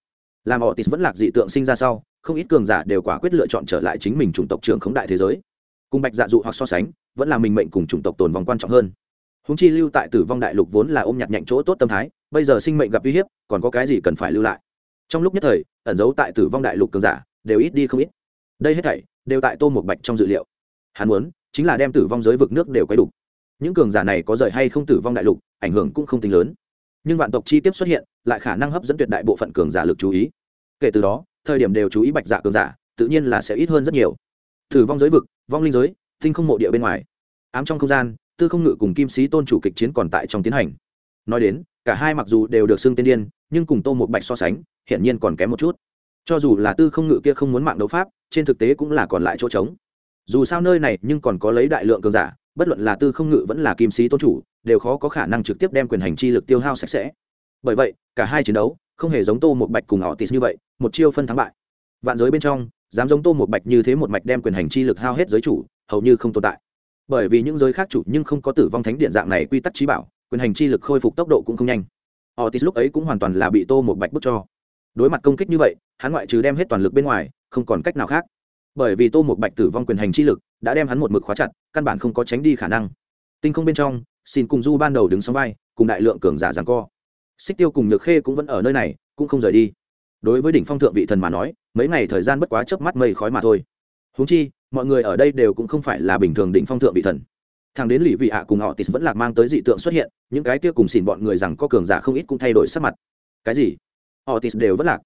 Làm họ tis vẫn lạc dị tượng sinh ra sau, không ít cường giả đều quả quyết lựa chọn trở lại chính mình chủng tộc trưởng khống đại thế giới. Cùng bạch dạ dụ hoặc so sánh, vẫn là mình mệnh cùng chủng tộc tồn vòng quan trọng hơn. Húng chi lưu tại tử vong đại lục vốn là ôm nhặt nhạnh chỗ tốt tâm thái, bây giờ sinh mệnh gặp uy hiếp, còn có cái gì cần phải lưu lại? Trong lúc nhất thời, ẩn giấu tại tử vong đại lục cường giả, đều ít đi không ít. Đây hết thảy, đều tại tô một bạch trong dự liệu. Hắn muốn chính là đem tử vong giới vực nước đều quấy đủ những cường giả này có rời hay không tử vong đại lục, ảnh hưởng cũng không tính lớn. Nhưng vạn tộc chi tiếp xuất hiện, lại khả năng hấp dẫn tuyệt đại bộ phận cường giả lực chú ý. Kể từ đó, thời điểm đều chú ý bạch dạ cường giả, tự nhiên là sẽ ít hơn rất nhiều. Tử vong giới vực, vong linh giới, tinh không mộ địa bên ngoài. Ám trong không gian, tư không ngự cùng kim sĩ tôn chủ kịch chiến còn tại trong tiến hành. Nói đến, cả hai mặc dù đều được xưng tiên điên, nhưng cùng tô một bạch so sánh, hiển nhiên còn kém một chút. Cho dù là tư không ngự kia không muốn mạng đấu pháp, trên thực tế cũng là còn lại chỗ trống dù sao nơi này nhưng còn có lấy đại lượng cường giả, bất luận là tư không ngự vẫn là kim sĩ tôn chủ, đều khó có khả năng trực tiếp đem quyền hành chi lực tiêu hao sạch sẽ. Bởi vậy, cả hai chiến đấu, không hề giống tô một bạch cùng họ tít như vậy, một chiêu phân thắng bại. Vạn giới bên trong, dám giống tô một bạch như thế một mạch đem quyền hành chi lực hao hết giới chủ, hầu như không tồn tại. Bởi vì những giới khác chủ nhưng không có tử vong thánh điện dạng này quy tắc trí bảo, quyền hành chi lực khôi phục tốc độ cũng không nhanh. Họ tít lúc ấy cũng hoàn toàn là bị tô một bạch bức cho. Đối mặt công kích như vậy, hắn ngoại trừ đem hết toàn lực bên ngoài, không còn cách nào khác bởi vì tô một bạch tử vong quyền hành chi lực đã đem hắn một mực khóa chặt, căn bản không có tránh đi khả năng. Tinh không bên trong xin cùng du ban đầu đứng sóng vai, cùng đại lượng cường giả giằng co. Xích tiêu cùng nhược khê cũng vẫn ở nơi này, cũng không rời đi. Đối với đỉnh phong thượng vị thần mà nói, mấy ngày thời gian bất quá chớp mắt mây khói mà thôi. Húng chi, mọi người ở đây đều cũng không phải là bình thường đỉnh phong thượng vị thần. Thằng đến lì vị ạ cùng họ tis vẫn lạc mang tới dị tượng xuất hiện, những cái kia cùng xỉn bọn người rằng có cường giả không ít cũng thay đổi sắc mặt. Cái gì? Họ tis đều vẫn lạc.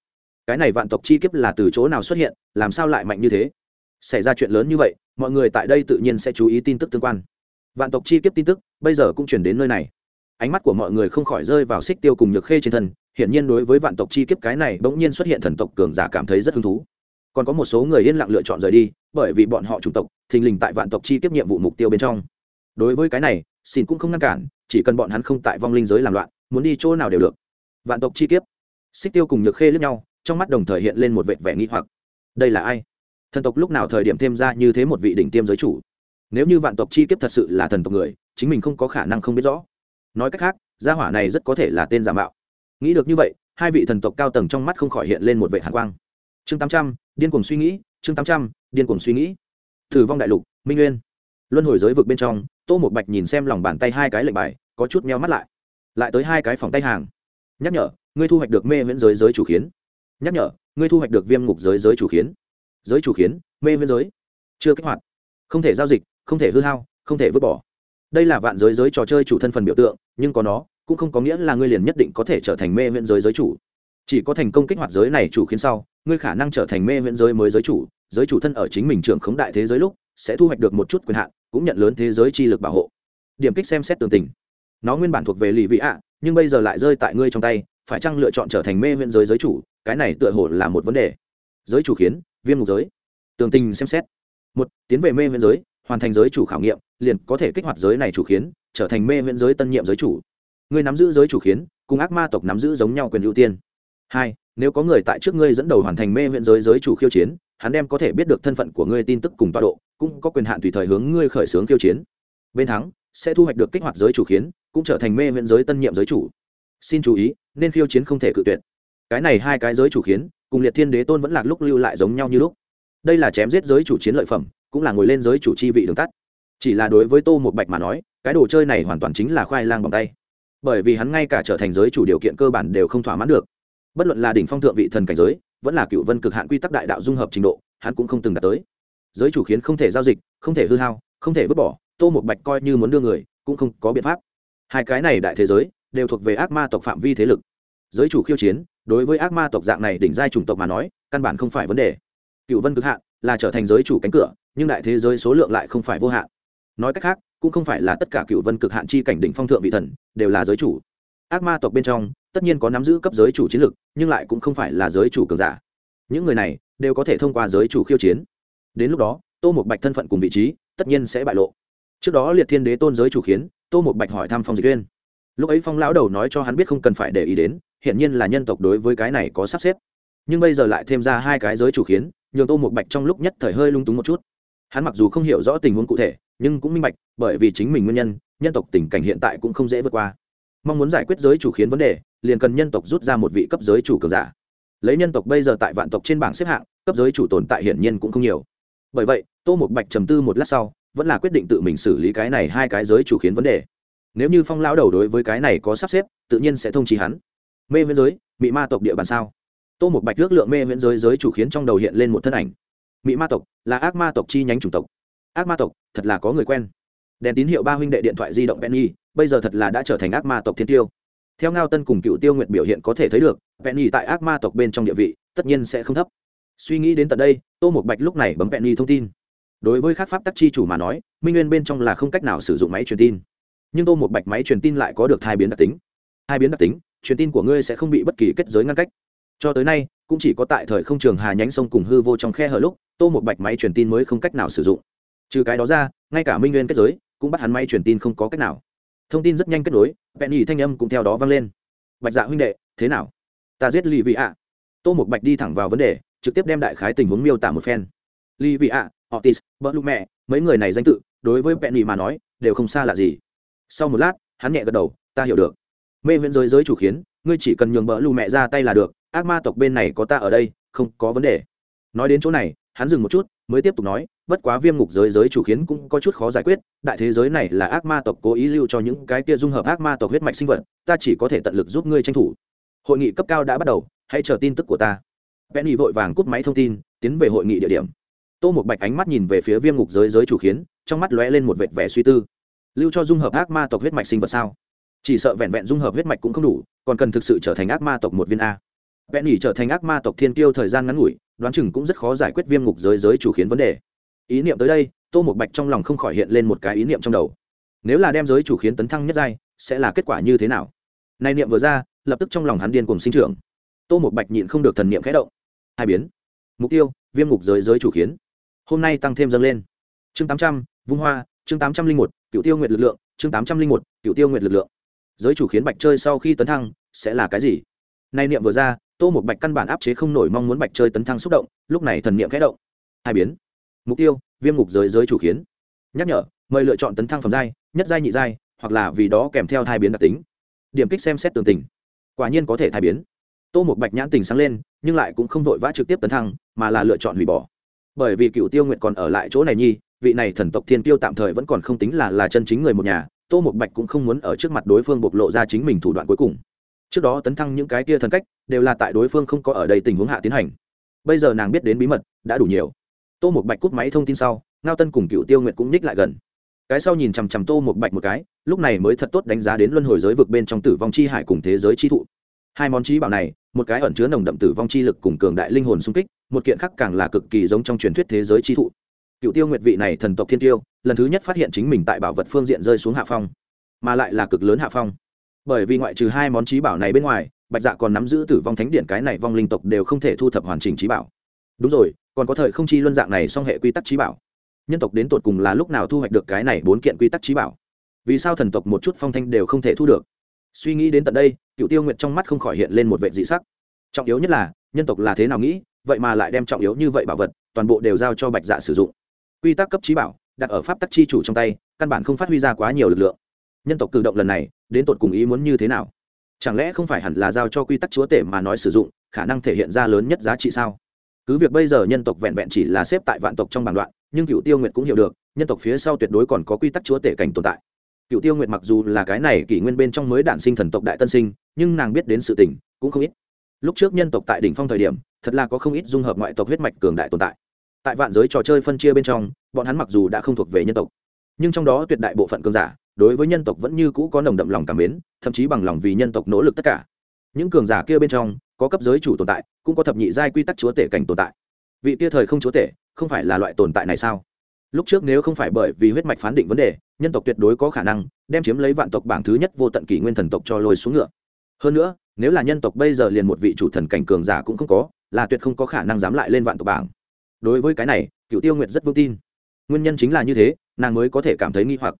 Cái này vạn tộc chi kiếp là từ chỗ nào xuất hiện, làm sao lại mạnh như thế? Xảy ra chuyện lớn như vậy, mọi người tại đây tự nhiên sẽ chú ý tin tức tương quan. Vạn tộc chi kiếp tin tức, bây giờ cũng chuyển đến nơi này. Ánh mắt của mọi người không khỏi rơi vào xích tiêu cùng nhược khê trên thân, hiển nhiên đối với vạn tộc chi kiếp cái này bỗng nhiên xuất hiện thần tộc cường giả cảm thấy rất hứng thú. Còn có một số người yên lặng lựa chọn rời đi, bởi vì bọn họ chủng tộc, thình lình tại vạn tộc chi kiếp nhiệm vụ mục tiêu bên trong. Đối với cái này xin cũng không ngăn cản, chỉ cần bọn hắn không tại vong linh giới làm loạn, muốn đi chỗ nào đều được. Vạn tộc chi kiếp. Xích tiêu cùng nhược khê lướt nhau, trong mắt đồng thời hiện lên một vệt vẻ nghi hoặc. Đây là ai? Thần tộc lúc nào thời điểm thêm ra như thế một vị đỉnh tiêm giới chủ? Nếu như vạn tộc chi kiếp thật sự là thần tộc người, chính mình không có khả năng không biết rõ. Nói cách khác, gia hỏa này rất có thể là tên giả mạo. Nghĩ được như vậy, hai vị thần tộc cao tầng trong mắt không khỏi hiện lên một vệ hàn quang. Chương tám trăm, điên cuồng suy nghĩ, chương tám trăm, điên cuồng suy nghĩ. Thử vong đại lục, minh nguyên. Luân hồi giới vực bên trong, tô một bạch nhìn xem lòng bàn tay hai cái lệnh bài, có chút meo mắt lại. Lại tới hai cái phòng tay hàng. Nhắc nhở, ngươi thu hoạch được mê miễn giới giới chủ khiến nhắc nhở, ngươi thu hoạch được viêm ngục giới giới chủ khiến giới chủ khiến mê viễn giới. Chưa kích hoạt. Không thể giao dịch, không thể hư hao, không thể vứt bỏ. Đây là vạn giới giới trò chơi chủ thân phần biểu tượng, nhưng có nó, cũng không có nghĩa là ngươi liền nhất định có thể trở thành mê viễn giới giới chủ. Chỉ có thành công kích hoạt giới này chủ khiến sau, ngươi khả năng trở thành mê viễn giới mới giới chủ. Giới chủ thân ở chính mình trưởng khống đại thế giới lúc, sẽ thu hoạch được một chút quyền hạn, cũng nhận lớn thế giới chi lực bảo hộ. Điểm kích xem xét tường tình. Nó nguyên bản thuộc về lì vị ạ, nhưng bây giờ lại rơi tại ngươi trong tay, phải chăng lựa chọn trở thành mê viễn giới giới chủ? Cái này tựa hồ là một vấn đề. Giới chủ khiến viêm mục giới. Tường tình xem xét. Một, tiến về mê viễn giới, hoàn thành giới chủ khảo nghiệm, liền có thể kích hoạt giới này chủ khiến, trở thành mê viễn giới tân nhiệm giới chủ. Ngươi nắm giữ giới chủ khiến, cùng ác ma tộc nắm giữ giống nhau quyền ưu tiên. Hai, nếu có người tại trước ngươi dẫn đầu hoàn thành mê viễn giới giới chủ khiêu chiến, hắn đem có thể biết được thân phận của ngươi tin tức cùng tọa độ, cũng có quyền hạn tùy thời hướng ngươi khởi xướng khiêu chiến. Bên thắng, sẽ thu hoạch được kích hoạt giới chủ khiến, cũng trở thành mê viễn giới tân nhiệm giới chủ. Xin chú ý, nên khiêu chiến không thể cự tuyệt. Cái này hai cái giới chủ khiến cùng liệt thiên đế tôn vẫn lạc lúc lưu lại giống nhau như lúc. Đây là chém giết giới chủ chiến lợi phẩm, cũng là ngồi lên giới chủ chi vị đường tắt. Chỉ là đối với tô một bạch mà nói, cái đồ chơi này hoàn toàn chính là khoai lang bằng tay. Bởi vì hắn ngay cả trở thành giới chủ điều kiện cơ bản đều không thỏa mãn được. Bất luận là đỉnh phong thượng vị thần cảnh giới, vẫn là cựu vân cực hạn quy tắc đại đạo dung hợp trình độ, hắn cũng không từng đạt tới. Giới chủ khiến không thể giao dịch, không thể hư hao, không thể vứt bỏ, tô một bạch coi như muốn đưa người, cũng không có biện pháp. Hai cái này đại thế giới, đều thuộc về ác ma tộc phạm vi thế lực. Giới chủ khiêu chiến đối với ác ma tộc dạng này đỉnh giai chủng tộc mà nói, căn bản không phải vấn đề. Cựu vân cực hạn là trở thành giới chủ cánh cửa, nhưng đại thế giới số lượng lại không phải vô hạn. Nói cách khác, cũng không phải là tất cả cựu vân cực hạn chi cảnh đỉnh phong thượng vị thần đều là giới chủ. Ác ma tộc bên trong, tất nhiên có nắm giữ cấp giới chủ chiến lực, nhưng lại cũng không phải là giới chủ cường giả. Những người này đều có thể thông qua giới chủ khiêu chiến. Đến lúc đó, tô một bạch thân phận cùng vị trí tất nhiên sẽ bại lộ. Trước đó liệt thiên đế tôn giới chủ khiến, tô một bạch hỏi thăm phong dịch viên lúc ấy phong lão đầu nói cho hắn biết không cần phải để ý đến hiển nhiên là nhân tộc đối với cái này có sắp xếp. Nhưng bây giờ lại thêm ra hai cái giới chủ khiến, nhường tô một bạch trong lúc nhất thời hơi lung túng một chút. Hắn mặc dù không hiểu rõ tình huống cụ thể, nhưng cũng minh bạch, bởi vì chính mình nguyên nhân nhân tộc tình cảnh hiện tại cũng không dễ vượt qua. Mong muốn giải quyết giới chủ khiến vấn đề, liền cần nhân tộc rút ra một vị cấp giới chủ cường giả. Lấy nhân tộc bây giờ tại vạn tộc trên bảng xếp hạng, cấp giới chủ tồn tại hiển nhiên cũng không nhiều. Bởi vậy, tô một bạch trầm tư một lát sau, vẫn là quyết định tự mình xử lý cái này hai cái giới chủ khiến vấn đề. Nếu như phong lão đầu đối với cái này có sắp xếp, tự nhiên sẽ thông trí hắn mê viễn giới bị ma tộc địa bàn sao? Tô một bạch ước lượng mê viễn giới giới chủ khiến trong đầu hiện lên một thân ảnh. Mỹ ma tộc là ác ma tộc chi nhánh chủng tộc. Ác ma tộc, thật là có người quen. Đèn tín hiệu ba huynh đệ điện thoại di động penny, bây giờ thật là đã trở thành ác ma tộc thiên tiêu. Theo ngao tân cùng cựu tiêu nguyện biểu hiện có thể thấy được, penny tại ác ma tộc bên trong địa vị, tất nhiên sẽ không thấp. Suy nghĩ đến tận đây, tô một bạch lúc này bấm penny thông tin. Đối với các pháp tắc chi chủ mà nói, minh nguyên bên trong là không cách nào sử dụng máy truyền tin. Nhưng tô một bạch máy truyền tin lại có được hai biến đặc tính. Hai biến đặc tính truyền tin của ngươi sẽ không bị bất kỳ kết giới ngăn cách. Cho tới nay, cũng chỉ có tại thời không trường hà nhánh sông cùng hư vô trong khe hở lúc, tô một bạch máy truyền tin mới không cách nào sử dụng. Trừ cái đó ra, ngay cả minh nguyên kết giới, cũng bắt hắn máy truyền tin không có cách nào. Thông tin rất nhanh kết nối vẹn nhì thanh âm cũng theo đó vang lên. Bạch dạ huynh đệ, thế nào? Ta giết lì vị ạ. Tô một bạch đi thẳng vào vấn đề, trực tiếp đem đại khái tình huống miêu tả một phen. Lì vị ạ otis bỡ lục mẹ, mấy người này danh tự, đối với vẹn nhì mà nói, đều không xa lạ gì. Sau một lát, hắn nhẹ gật đầu, ta hiểu được mê viễn giới giới chủ khiến, ngươi chỉ cần nhường bỡ lù mẹ ra tay là được, ác ma tộc bên này có ta ở đây, không có vấn đề. Nói đến chỗ này, hắn dừng một chút, mới tiếp tục nói, bất quá viêm ngục giới giới chủ khiến cũng có chút khó giải quyết, đại thế giới này là ác ma tộc cố ý lưu cho những cái kia dung hợp ác ma tộc huyết mạch sinh vật, ta chỉ có thể tận lực giúp ngươi tranh thủ. Hội nghị cấp cao đã bắt đầu, hãy chờ tin tức của ta. Penny vội vàng cúp máy thông tin, tiến về hội nghị địa điểm. Tô một bạch ánh mắt nhìn về phía viêm ngục giới giới chủ khiến, trong mắt lóe lên một vệt vẻ suy tư. Lưu cho dung hợp ác ma tộc huyết mạch sinh vật sao? Chỉ sợ vẹn vẹn dung hợp huyết mạch cũng không đủ, còn cần thực sự trở thành ác ma tộc một viên a. Vẹn nhỉ trở thành ác ma tộc thiên tiêu thời gian ngắn ngủi, đoán chừng cũng rất khó giải quyết viêm ngục giới giới chủ khiến vấn đề. Ý niệm tới đây, tô một bạch trong lòng không khỏi hiện lên một cái ý niệm trong đầu. Nếu là đem giới chủ khiến tấn thăng nhất giai, sẽ là kết quả như thế nào? Nay niệm vừa ra, lập tức trong lòng hắn điên cùng sinh trưởng. Tô một bạch nhịn không được thần niệm khẽ động. Hai biến. Mục tiêu, viêm ngục giới giới chủ khiến. Hôm nay tăng thêm dâng lên. Chương tám trăm, vung hoa, chương tám trăm linh một cựu tiêu nguyệt lực lượng, chương tám trăm linh một cựu tiêu nguyệt lực lượng giới chủ khiến bạch chơi sau khi tấn thăng, sẽ là cái gì? Nay niệm vừa ra, tô một bạch căn bản áp chế không nổi mong muốn bạch chơi tấn thăng xúc động, lúc này thần niệm khẽ động. Hai biến. Mục tiêu, viêm ngục giới giới chủ khiến. Nhắc nhở, mời lựa chọn tấn thăng phẩm giai, nhất giai nhị giai, hoặc là vì đó kèm theo thai biến đặc tính. Điểm kích xem xét tường tình. Quả nhiên có thể thai biến. Tô một bạch nhãn tình sáng lên, nhưng lại cũng không vội vã trực tiếp tấn thăng, mà là lựa chọn hủy bỏ. Bởi vì cựu tiêu nguyện còn ở lại chỗ này nhi, vị này thần tộc thiên tiêu tạm thời vẫn còn không tính là là chân chính người một nhà tô một bạch cũng không muốn ở trước mặt đối phương bộc lộ ra chính mình thủ đoạn cuối cùng. Trước đó tấn thăng những cái kia thần cách, đều là tại đối phương không có ở đây tình huống hạ tiến hành. Bây giờ nàng biết đến bí mật, đã đủ nhiều. Tô một bạch cút máy thông tin sau, ngao tân cùng cựu tiêu nguyện cũng ních lại gần. Cái sau nhìn chằm chằm tô một bạch một cái, lúc này mới thật tốt đánh giá đến luân hồi giới vực bên trong tử vong chi hải cùng thế giới chi thụ. Hai món trí bảo này, một cái ẩn chứa nồng đậm tử vong chi lực cùng cường đại linh hồn xung kích, một kiện khác càng là cực kỳ giống trong truyền thuyết thế giới chi thụ cựu tiêu nguyệt vị này thần tộc thiên tiêu, lần thứ nhất phát hiện chính mình tại bảo vật phương diện rơi xuống hạ phong, mà lại là cực lớn hạ phong. Bởi vì ngoại trừ hai món trí bảo này bên ngoài, bạch dạ còn nắm giữ tử vong thánh điện cái này vong linh tộc đều không thể thu thập hoàn chỉnh trí bảo. Đúng rồi, còn có thời không chi luân dạng này song hệ quy tắc trí bảo. Nhân tộc đến tột cùng là lúc nào thu hoạch được cái này bốn kiện quy tắc trí bảo? Vì sao thần tộc một chút phong thanh đều không thể thu được? Suy nghĩ đến tận đây cựu tiêu nguyệt trong mắt không khỏi hiện lên một vệ dị sắc. Trọng yếu nhất là, nhân tộc là thế nào nghĩ, vậy mà lại đem trọng yếu như vậy bảo vật, toàn bộ đều giao cho bạch dạ sử dụng quy tắc cấp trí bảo, đặt ở pháp tắc chi chủ trong tay, căn bản không phát huy ra quá nhiều lực lượng. Nhân tộc cử động lần này, đến tột cùng ý muốn như thế nào? Chẳng lẽ không phải hẳn là giao cho quy tắc chúa tể mà nói sử dụng, khả năng thể hiện ra lớn nhất giá trị sao? Cứ việc bây giờ nhân tộc vẹn vẹn chỉ là xếp tại vạn tộc trong bảng đoạn, nhưng cựu tiêu nguyệt cũng hiểu được, nhân tộc phía sau tuyệt đối còn có quy tắc chúa tể cảnh tồn tại. Cựu tiêu nguyệt mặc dù là cái này kỷ nguyên bên trong mới đản sinh thần tộc đại tân sinh, nhưng nàng biết đến sự tình cũng không ít. Lúc trước nhân tộc tại đỉnh phong thời điểm, thật là có không ít dung hợp ngoại tộc huyết mạch cường đại tồn tại tại vạn giới trò chơi phân chia bên trong, bọn hắn mặc dù đã không thuộc về nhân tộc, nhưng trong đó tuyệt đại bộ phận cường giả, đối với nhân tộc vẫn như cũ có nồng đậm lòng cảm mến, thậm chí bằng lòng vì nhân tộc nỗ lực tất cả. Những cường giả kia bên trong, có cấp giới chủ tồn tại, cũng có thập nhị giai quy tắc chúa tể cảnh tồn tại. Vị tia thời không chúa tể, không phải là loại tồn tại này sao? Lúc trước nếu không phải bởi vì huyết mạch phán định vấn đề, nhân tộc tuyệt đối có khả năng đem chiếm lấy vạn tộc bảng thứ nhất vô tận kỷ nguyên thần tộc cho lôi xuống ngựa. Hơn nữa, nếu là nhân tộc bây giờ liền một vị chủ thần cảnh cường giả cũng không có, là tuyệt không có khả năng dám lại lên vạn tộc bảng đối với cái này cựu tiêu nguyệt rất vững tin. Nguyên nhân chính là như thế, nàng mới có thể cảm thấy nghi hoặc.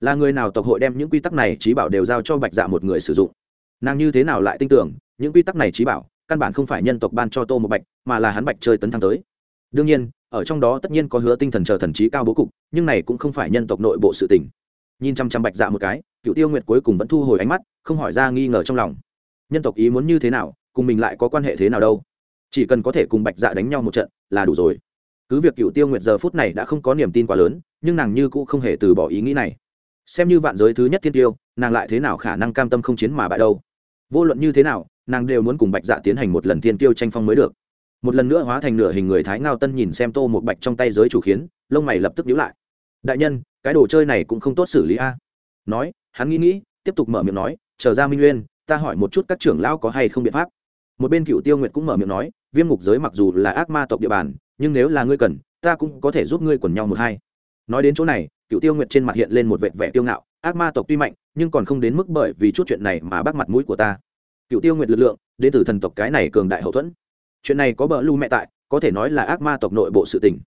Là người nào tộc hội đem những quy tắc này trí bảo đều giao cho bạch dạ một người sử dụng? Nàng như thế nào lại tin tưởng, những quy tắc này trí bảo, căn bản không phải nhân tộc ban cho tô một bạch, mà là hắn bạch chơi tấn thăng tới. Đương nhiên, ở trong đó tất nhiên có hứa tinh thần chờ thần trí cao bố cục, nhưng này cũng không phải nhân tộc nội bộ sự tình. Nhìn chăm chăm bạch dạ một cái cựu tiêu nguyệt cuối cùng vẫn thu hồi ánh mắt, không hỏi ra nghi ngờ trong lòng. Nhân tộc ý muốn như thế nào, cùng mình lại có quan hệ thế nào đâu? Chỉ cần có thể cùng bạch dạ đánh nhau một trận, là đủ rồi cứ việc cựu tiêu nguyệt giờ phút này đã không có niềm tin quá lớn, nhưng nàng như cũ không hề từ bỏ ý nghĩ này. Xem như vạn giới thứ nhất thiên tiêu, nàng lại thế nào khả năng cam tâm không chiến mà bại đâu? Vô luận như thế nào, nàng đều muốn cùng bạch dạ tiến hành một lần thiên tiêu tranh phong mới được. Một lần nữa hóa thành nửa hình người thái ngao tân nhìn xem tô một bạch trong tay giới chủ khiến, lông mày lập tức nhíu lại. Đại nhân, cái đồ chơi này cũng không tốt xử lý a. Nói, hắn nghĩ nghĩ, tiếp tục mở miệng nói, chờ ra minh nguyên, ta hỏi một chút các trưởng lão có hay không biện pháp. Một bên cựu tiêu nguyệt cũng mở miệng nói, viêm ngục giới mặc dù là ác ma tộc địa bàn nhưng nếu là ngươi cần, ta cũng có thể giúp ngươi quần nhau một hai. Nói đến chỗ này, cựu tiêu nguyệt trên mặt hiện lên một vệt vẻ tiêu ngạo, ác ma tộc tuy mạnh, nhưng còn không đến mức bởi vì chút chuyện này mà bác mặt mũi của ta. Cựu tiêu nguyệt lực lượng, đến từ thần tộc cái này cường đại hậu thuẫn. Chuyện này có bờ lưu mẹ tại, có thể nói là ác ma tộc nội bộ sự tình.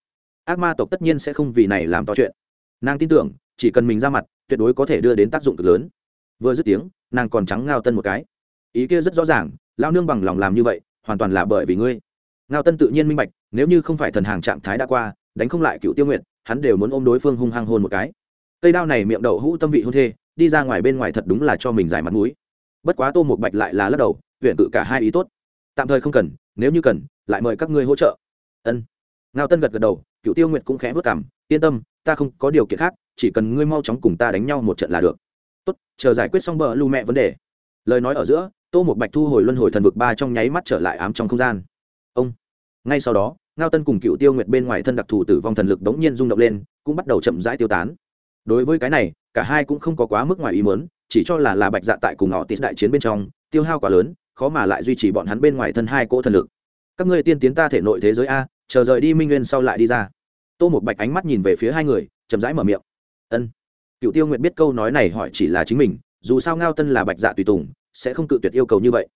Ác ma tộc tất nhiên sẽ không vì này làm to chuyện. Nàng tin tưởng, chỉ cần mình ra mặt, tuyệt đối có thể đưa đến tác dụng cực lớn. Vừa dứt tiếng, nàng còn trắng ngao tân một cái. Ý kia rất rõ ràng lao nương bằng lòng làm như vậy, hoàn toàn là bởi vì ngươi. Ngao tân tự nhiên minh bạch nếu như không phải thần hàng trạng thái đã qua, đánh không lại cựu tiêu nguyện hắn đều muốn ôm đối phương hung hăng hôn một cái. Cây đao này miệng đậu hũ tâm vị hôn thê, đi ra ngoài bên ngoài thật đúng là cho mình giải mặt mũi. Bất quá tô một bạch lại là lắc đầu, huyện cự cả hai ý tốt. Tạm thời không cần, nếu như cần, lại mời các ngươi hỗ trợ. Ân. Ngao tân gật gật đầu, cựu tiêu nguyệt cũng khẽ vất cảm yên tâm, ta không có điều kiện khác, chỉ cần ngươi mau chóng cùng ta đánh nhau một trận là được. Tốt, chờ giải quyết xong bờ lưu mẹ vấn đề. Lời nói ở giữa, tô một bạch thu hồi luân hồi thần vực ba trong nháy mắt trở lại ám trong không gian. Ông ngay sau đó, ngao tân cùng cựu tiêu nguyệt bên ngoài thân đặc thù tử vong thần lực đống nhiên rung động lên, cũng bắt đầu chậm rãi tiêu tán. Đối với cái này, cả hai cũng không có quá mức ngoài ý mớn chỉ cho là là bạch dạ tại cùng họ tít đại chiến bên trong, tiêu hao quá lớn, khó mà lại duy trì bọn hắn bên ngoài thân hai cỗ thần lực. Các ngươi tiên tiến ta thể nội thế giới a, chờ rời đi minh nguyên sau lại đi ra. Tô một bạch ánh mắt nhìn về phía hai người, chậm rãi mở miệng. Ân. Cựu tiêu nguyệt biết câu nói này hỏi chỉ là chính mình, dù sao ngao tân là bạch dạ tùy tùng, sẽ không cự tuyệt yêu cầu như vậy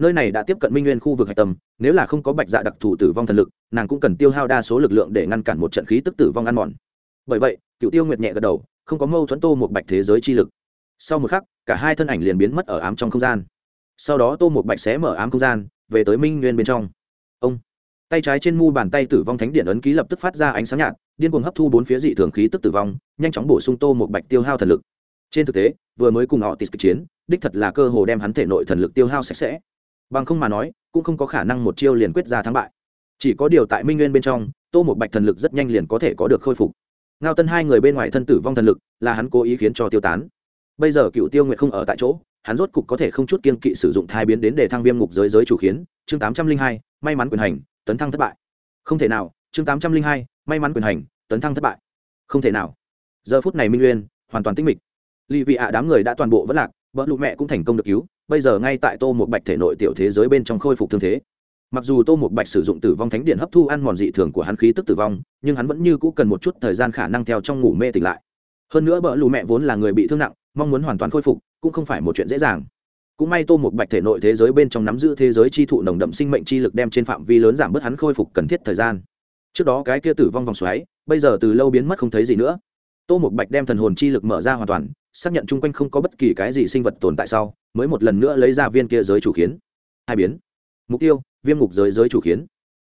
nơi này đã tiếp cận minh nguyên khu vực hạch tâm nếu là không có bạch dạ đặc thù tử vong thần lực nàng cũng cần tiêu hao đa số lực lượng để ngăn cản một trận khí tức tử vong ăn mòn bởi vậy cựu tiêu nguyệt nhẹ gật đầu không có mâu thuẫn tô một bạch thế giới chi lực sau một khắc cả hai thân ảnh liền biến mất ở ám trong không gian sau đó tô một bạch sẽ mở ám không gian về tới minh nguyên bên trong ông tay trái trên mu bàn tay tử vong thánh điện ấn ký lập tức phát ra ánh sáng nhạt điên cuồng hấp thu bốn phía dị thường khí tức tử vong nhanh chóng bổ sung tô một bạch tiêu hao thần lực trên thực tế vừa mới cùng họ tít chiến đích thật là cơ hồ đem hắn thể nội thần lực tiêu hao sạch sẽ bằng không mà nói, cũng không có khả năng một chiêu liền quyết ra thắng bại. Chỉ có điều tại minh nguyên bên trong, tô một bạch thần lực rất nhanh liền có thể có được khôi phục. Ngao tân hai người bên ngoài thân tử vong thần lực, là hắn cố ý khiến cho tiêu tán. Bây giờ cựu tiêu nguyệt không ở tại chỗ, hắn rốt cục có thể không chút kiên kỵ sử dụng thai biến đến để thăng viêm ngục giới giới chủ khiến, chương tám trăm linh hai, may mắn quyền hành, tấn thăng thất bại. Không thể nào, chương tám trăm linh hai, may mắn quyền hành, tấn thăng thất bại. Không thể nào. Giờ phút này minh nguyên, hoàn toàn tinh mịch. Lì vị ạ đám người đã toàn bộ vẫn lạc vợ lụ mẹ cũng thành công được cứu, bây giờ ngay tại tô một bạch thể nội tiểu thế giới bên trong khôi phục thương thế. Mặc dù tô một bạch sử dụng tử vong thánh điện hấp thu ăn mòn dị thường của hắn khí tức tử vong, nhưng hắn vẫn như cũ cần một chút thời gian khả năng theo trong ngủ mê tỉnh lại. Hơn nữa bỡ lù mẹ vốn là người bị thương nặng, mong muốn hoàn toàn khôi phục, cũng không phải một chuyện dễ dàng. Cũng may tô một bạch thể nội thế giới bên trong nắm giữ thế giới chi thụ nồng đậm sinh mệnh chi lực đem trên phạm vi lớn giảm bớt hắn khôi phục cần thiết thời gian. Trước đó cái kia tử vong vòng xoáy, bây giờ từ lâu biến mất không thấy gì nữa. Tô một bạch đem thần hồn chi lực mở ra hoàn toàn xác nhận chung quanh không có bất kỳ cái gì sinh vật tồn tại sau, mới một lần nữa lấy ra viên kia giới chủ khiến hai biến. Mục tiêu, viêm ngục giới giới chủ khiến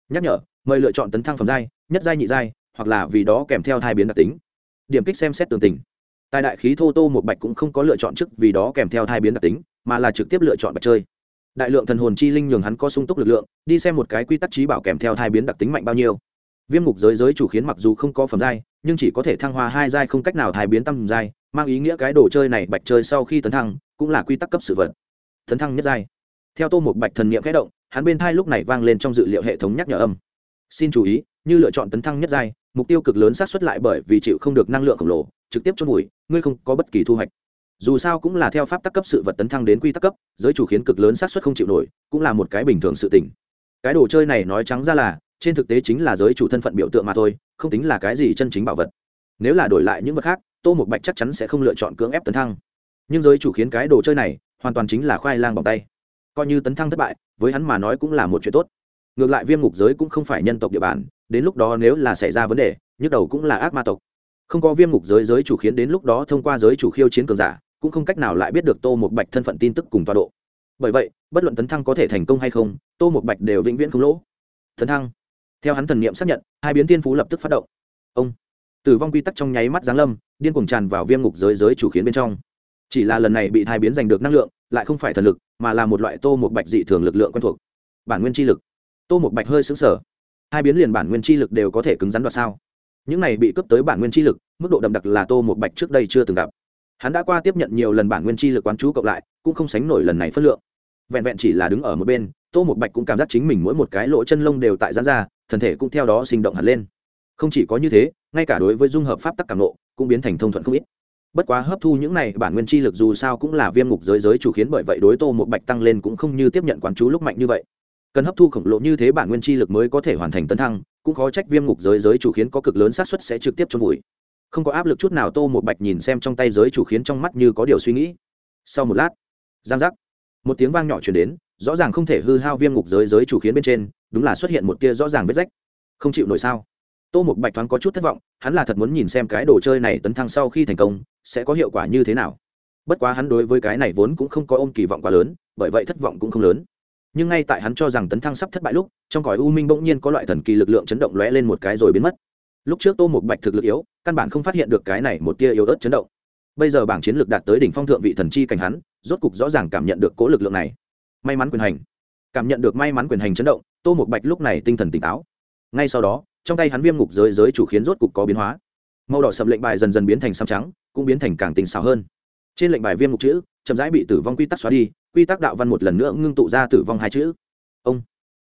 nhắc nhở, mời lựa chọn tấn thăng phẩm giai, nhất giai nhị giai, hoặc là vì đó kèm theo hai biến đặc tính. Điểm kích xem xét tường tình. Tài đại khí thô tô một bạch cũng không có lựa chọn trước vì đó kèm theo hai biến đặc tính, mà là trực tiếp lựa chọn bạch chơi. Đại lượng thần hồn chi linh nhường hắn có sung túc lực lượng, đi xem một cái quy tắc trí bảo kèm theo hai biến đặc tính mạnh bao nhiêu. Viêm ngục giới giới chủ khiến mặc dù không có phẩm giai, nhưng chỉ có thể thăng hoa hai giai không cách nào thai biến tăng giai mang ý nghĩa cái đồ chơi này bạch chơi sau khi tấn thăng, cũng là quy tắc cấp sự vật. Tấn thăng nhất giai. Theo tô một bạch thần niệm khẽ động, hắn bên thai lúc này vang lên trong dự liệu hệ thống nhắc nhở âm. Xin chú ý, như lựa chọn tấn thăng nhất giai, mục tiêu cực lớn sát xuất lại bởi vì chịu không được năng lượng khổng lồ, trực tiếp chôn vùi, ngươi không có bất kỳ thu hoạch. Dù sao cũng là theo pháp tắc cấp sự vật tấn thăng đến quy tắc cấp, giới chủ khiến cực lớn sát xuất không chịu nổi, cũng là một cái bình thường sự tình. Cái đồ chơi này nói trắng ra là, trên thực tế chính là giới chủ thân phận biểu tượng mà thôi, không tính là cái gì chân chính bảo vật. Nếu là đổi lại những vật khác tô một bạch chắc chắn sẽ không lựa chọn cưỡng ép tấn thăng. Nhưng giới chủ khiến cái đồ chơi này hoàn toàn chính là khoai lang bằng tay. Coi như tấn thăng thất bại, với hắn mà nói cũng là một chuyện tốt. Ngược lại viêm ngục giới cũng không phải nhân tộc địa bàn, đến lúc đó nếu là xảy ra vấn đề, nhức đầu cũng là ác ma tộc. Không có viêm ngục giới giới chủ khiến đến lúc đó thông qua giới chủ khiêu chiến cường giả, cũng không cách nào lại biết được tô một bạch thân phận tin tức cùng toa độ. Bởi vậy, bất luận tấn thăng có thể thành công hay không, tô một bạch đều vĩnh viễn không lỗ. Tấn thăng. Theo hắn thần niệm xác nhận, hai biến tiên phú lập tức phát động. Ông tử vong quy tắc trong nháy mắt giáng lâm, điên cuồng tràn vào viêm ngục giới giới chủ khiến bên trong. Chỉ là lần này bị thai biến giành được năng lượng, lại không phải thần lực, mà là một loại tô một bạch dị thường lực lượng quen thuộc. Bản nguyên chi lực. Tô một bạch hơi xứng sở hai biến liền bản nguyên chi lực đều có thể cứng rắn đoạt sao? Những này bị cướp tới bản nguyên chi lực, mức độ đậm đặc là tô một bạch trước đây chưa từng gặp. Hắn đã qua tiếp nhận nhiều lần bản nguyên chi lực quán chú cộng lại, cũng không sánh nổi lần này phất lượng. Vẹn vẹn chỉ là đứng ở một bên, tô một bạch cũng cảm giác chính mình mỗi một cái lỗ chân lông đều tại gián ra, thân thể cũng theo đó sinh động hẳn lên không chỉ có như thế, ngay cả đối với dung hợp pháp tắc cảm nộ cũng biến thành thông thuận không ít. Bất quá hấp thu những này bản nguyên chi lực dù sao cũng là viêm ngục giới giới chủ khiến bởi vậy đối tô một bạch tăng lên cũng không như tiếp nhận quán chú lúc mạnh như vậy. Cần hấp thu khổng lồ như thế bản nguyên chi lực mới có thể hoàn thành tấn thăng, cũng khó trách viêm ngục giới giới chủ khiến có cực lớn xác suất sẽ trực tiếp trong vùi. Không có áp lực chút nào tô một bạch nhìn xem trong tay giới chủ khiến trong mắt như có điều suy nghĩ. Sau một lát, giang giác, một tiếng vang nhỏ chuyển đến, rõ ràng không thể hư hao viêm ngục giới giới chủ khiến bên trên, đúng là xuất hiện một tia rõ ràng vết rách. Không chịu nổi sao? Tô một bạch thoáng có chút thất vọng, hắn là thật muốn nhìn xem cái đồ chơi này tấn thăng sau khi thành công, sẽ có hiệu quả như thế nào. Bất quá hắn đối với cái này vốn cũng không có ôm kỳ vọng quá lớn, bởi vậy thất vọng cũng không lớn. Nhưng ngay tại hắn cho rằng tấn thăng sắp thất bại lúc, trong cõi u minh bỗng nhiên có loại thần kỳ lực lượng chấn động lóe lên một cái rồi biến mất. Lúc trước tô một bạch thực lực yếu, căn bản không phát hiện được cái này một tia yếu ớt chấn động. Bây giờ bảng chiến lược đạt tới đỉnh phong thượng vị thần chi cảnh hắn, rốt cục rõ ràng cảm nhận được cố lực lượng này. May mắn quyền hành. Cảm nhận được may mắn quyền hành chấn động, tô một bạch lúc này tinh thần tỉnh táo. Ngay sau đó trong tay hắn viêm ngục giới giới chủ khiến rốt cục có biến hóa. Màu đỏ sầm lệnh bài dần dần biến thành xăm trắng, cũng biến thành càng tinh xảo hơn. Trên lệnh bài viêm ngục chữ, chậm rãi bị tử vong quy tắc xóa đi, quy tắc đạo văn một lần nữa ngưng tụ ra tử vong hai chữ. Ông.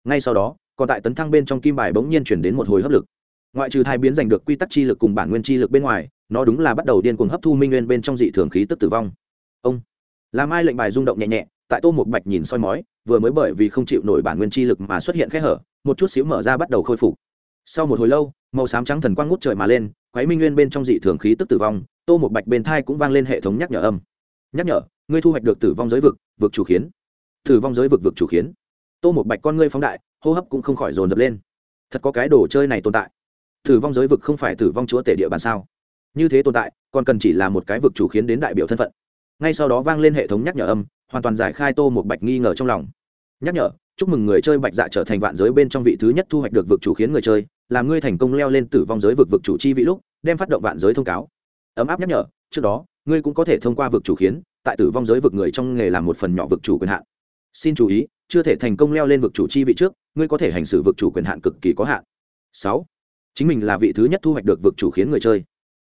Ngay sau đó, còn tại tấn thăng bên trong kim bài bỗng nhiên chuyển đến một hồi hấp lực. Ngoại trừ thai biến giành được quy tắc chi lực cùng bản nguyên chi lực bên ngoài, nó đúng là bắt đầu điên cuồng hấp thu minh nguyên bên trong dị thường khí tức tử vong. Ông. Làm ai lệnh bài rung động nhẹ nhẹ, tại tô một bạch nhìn soi mói, vừa mới bởi vì không chịu nổi bản nguyên chi lực mà xuất hiện khẽ hở, một chút xíu mở ra bắt đầu khôi phục sau một hồi lâu, màu xám trắng thần quang ngút trời mà lên Quái minh nguyên bên trong dị thường khí tức tử vong, tô một bạch bên thai cũng vang lên hệ thống nhắc nhở âm. Nhắc nhở, ngươi thu hoạch được tử vong giới vực vực chủ khiến. Tử vong giới vực vực chủ khiến. Tô một bạch con ngươi phóng đại, hô hấp cũng không khỏi dồn dập lên. Thật có cái đồ chơi này tồn tại. Tử vong giới vực không phải tử vong chúa tể địa bàn sao? Như thế tồn tại, còn cần chỉ là một cái vực chủ khiến đến đại biểu thân phận. Ngay sau đó vang lên hệ thống nhắc nhở âm, hoàn toàn giải khai tô một bạch nghi ngờ trong lòng. Nhắc nhở chúc mừng người chơi bạch dạ trở thành vạn giới bên trong vị thứ nhất thu hoạch được vực chủ khiến người chơi, làm ngươi thành công leo lên tử vong giới vực vực chủ chi vị lúc, đem phát động vạn giới thông cáo. Ấm áp nhắc nhở, trước đó, ngươi cũng có thể thông qua vực chủ khiến, tại tử vong giới vực người trong nghề làm một phần nhỏ vực chủ quyền hạn. Xin chú ý, chưa thể thành công leo lên vực chủ chi vị trước, ngươi có thể hành xử vực chủ quyền hạn cực kỳ có hạn. Sáu, chính mình là vị thứ nhất thu hoạch được vực chủ khiến người chơi.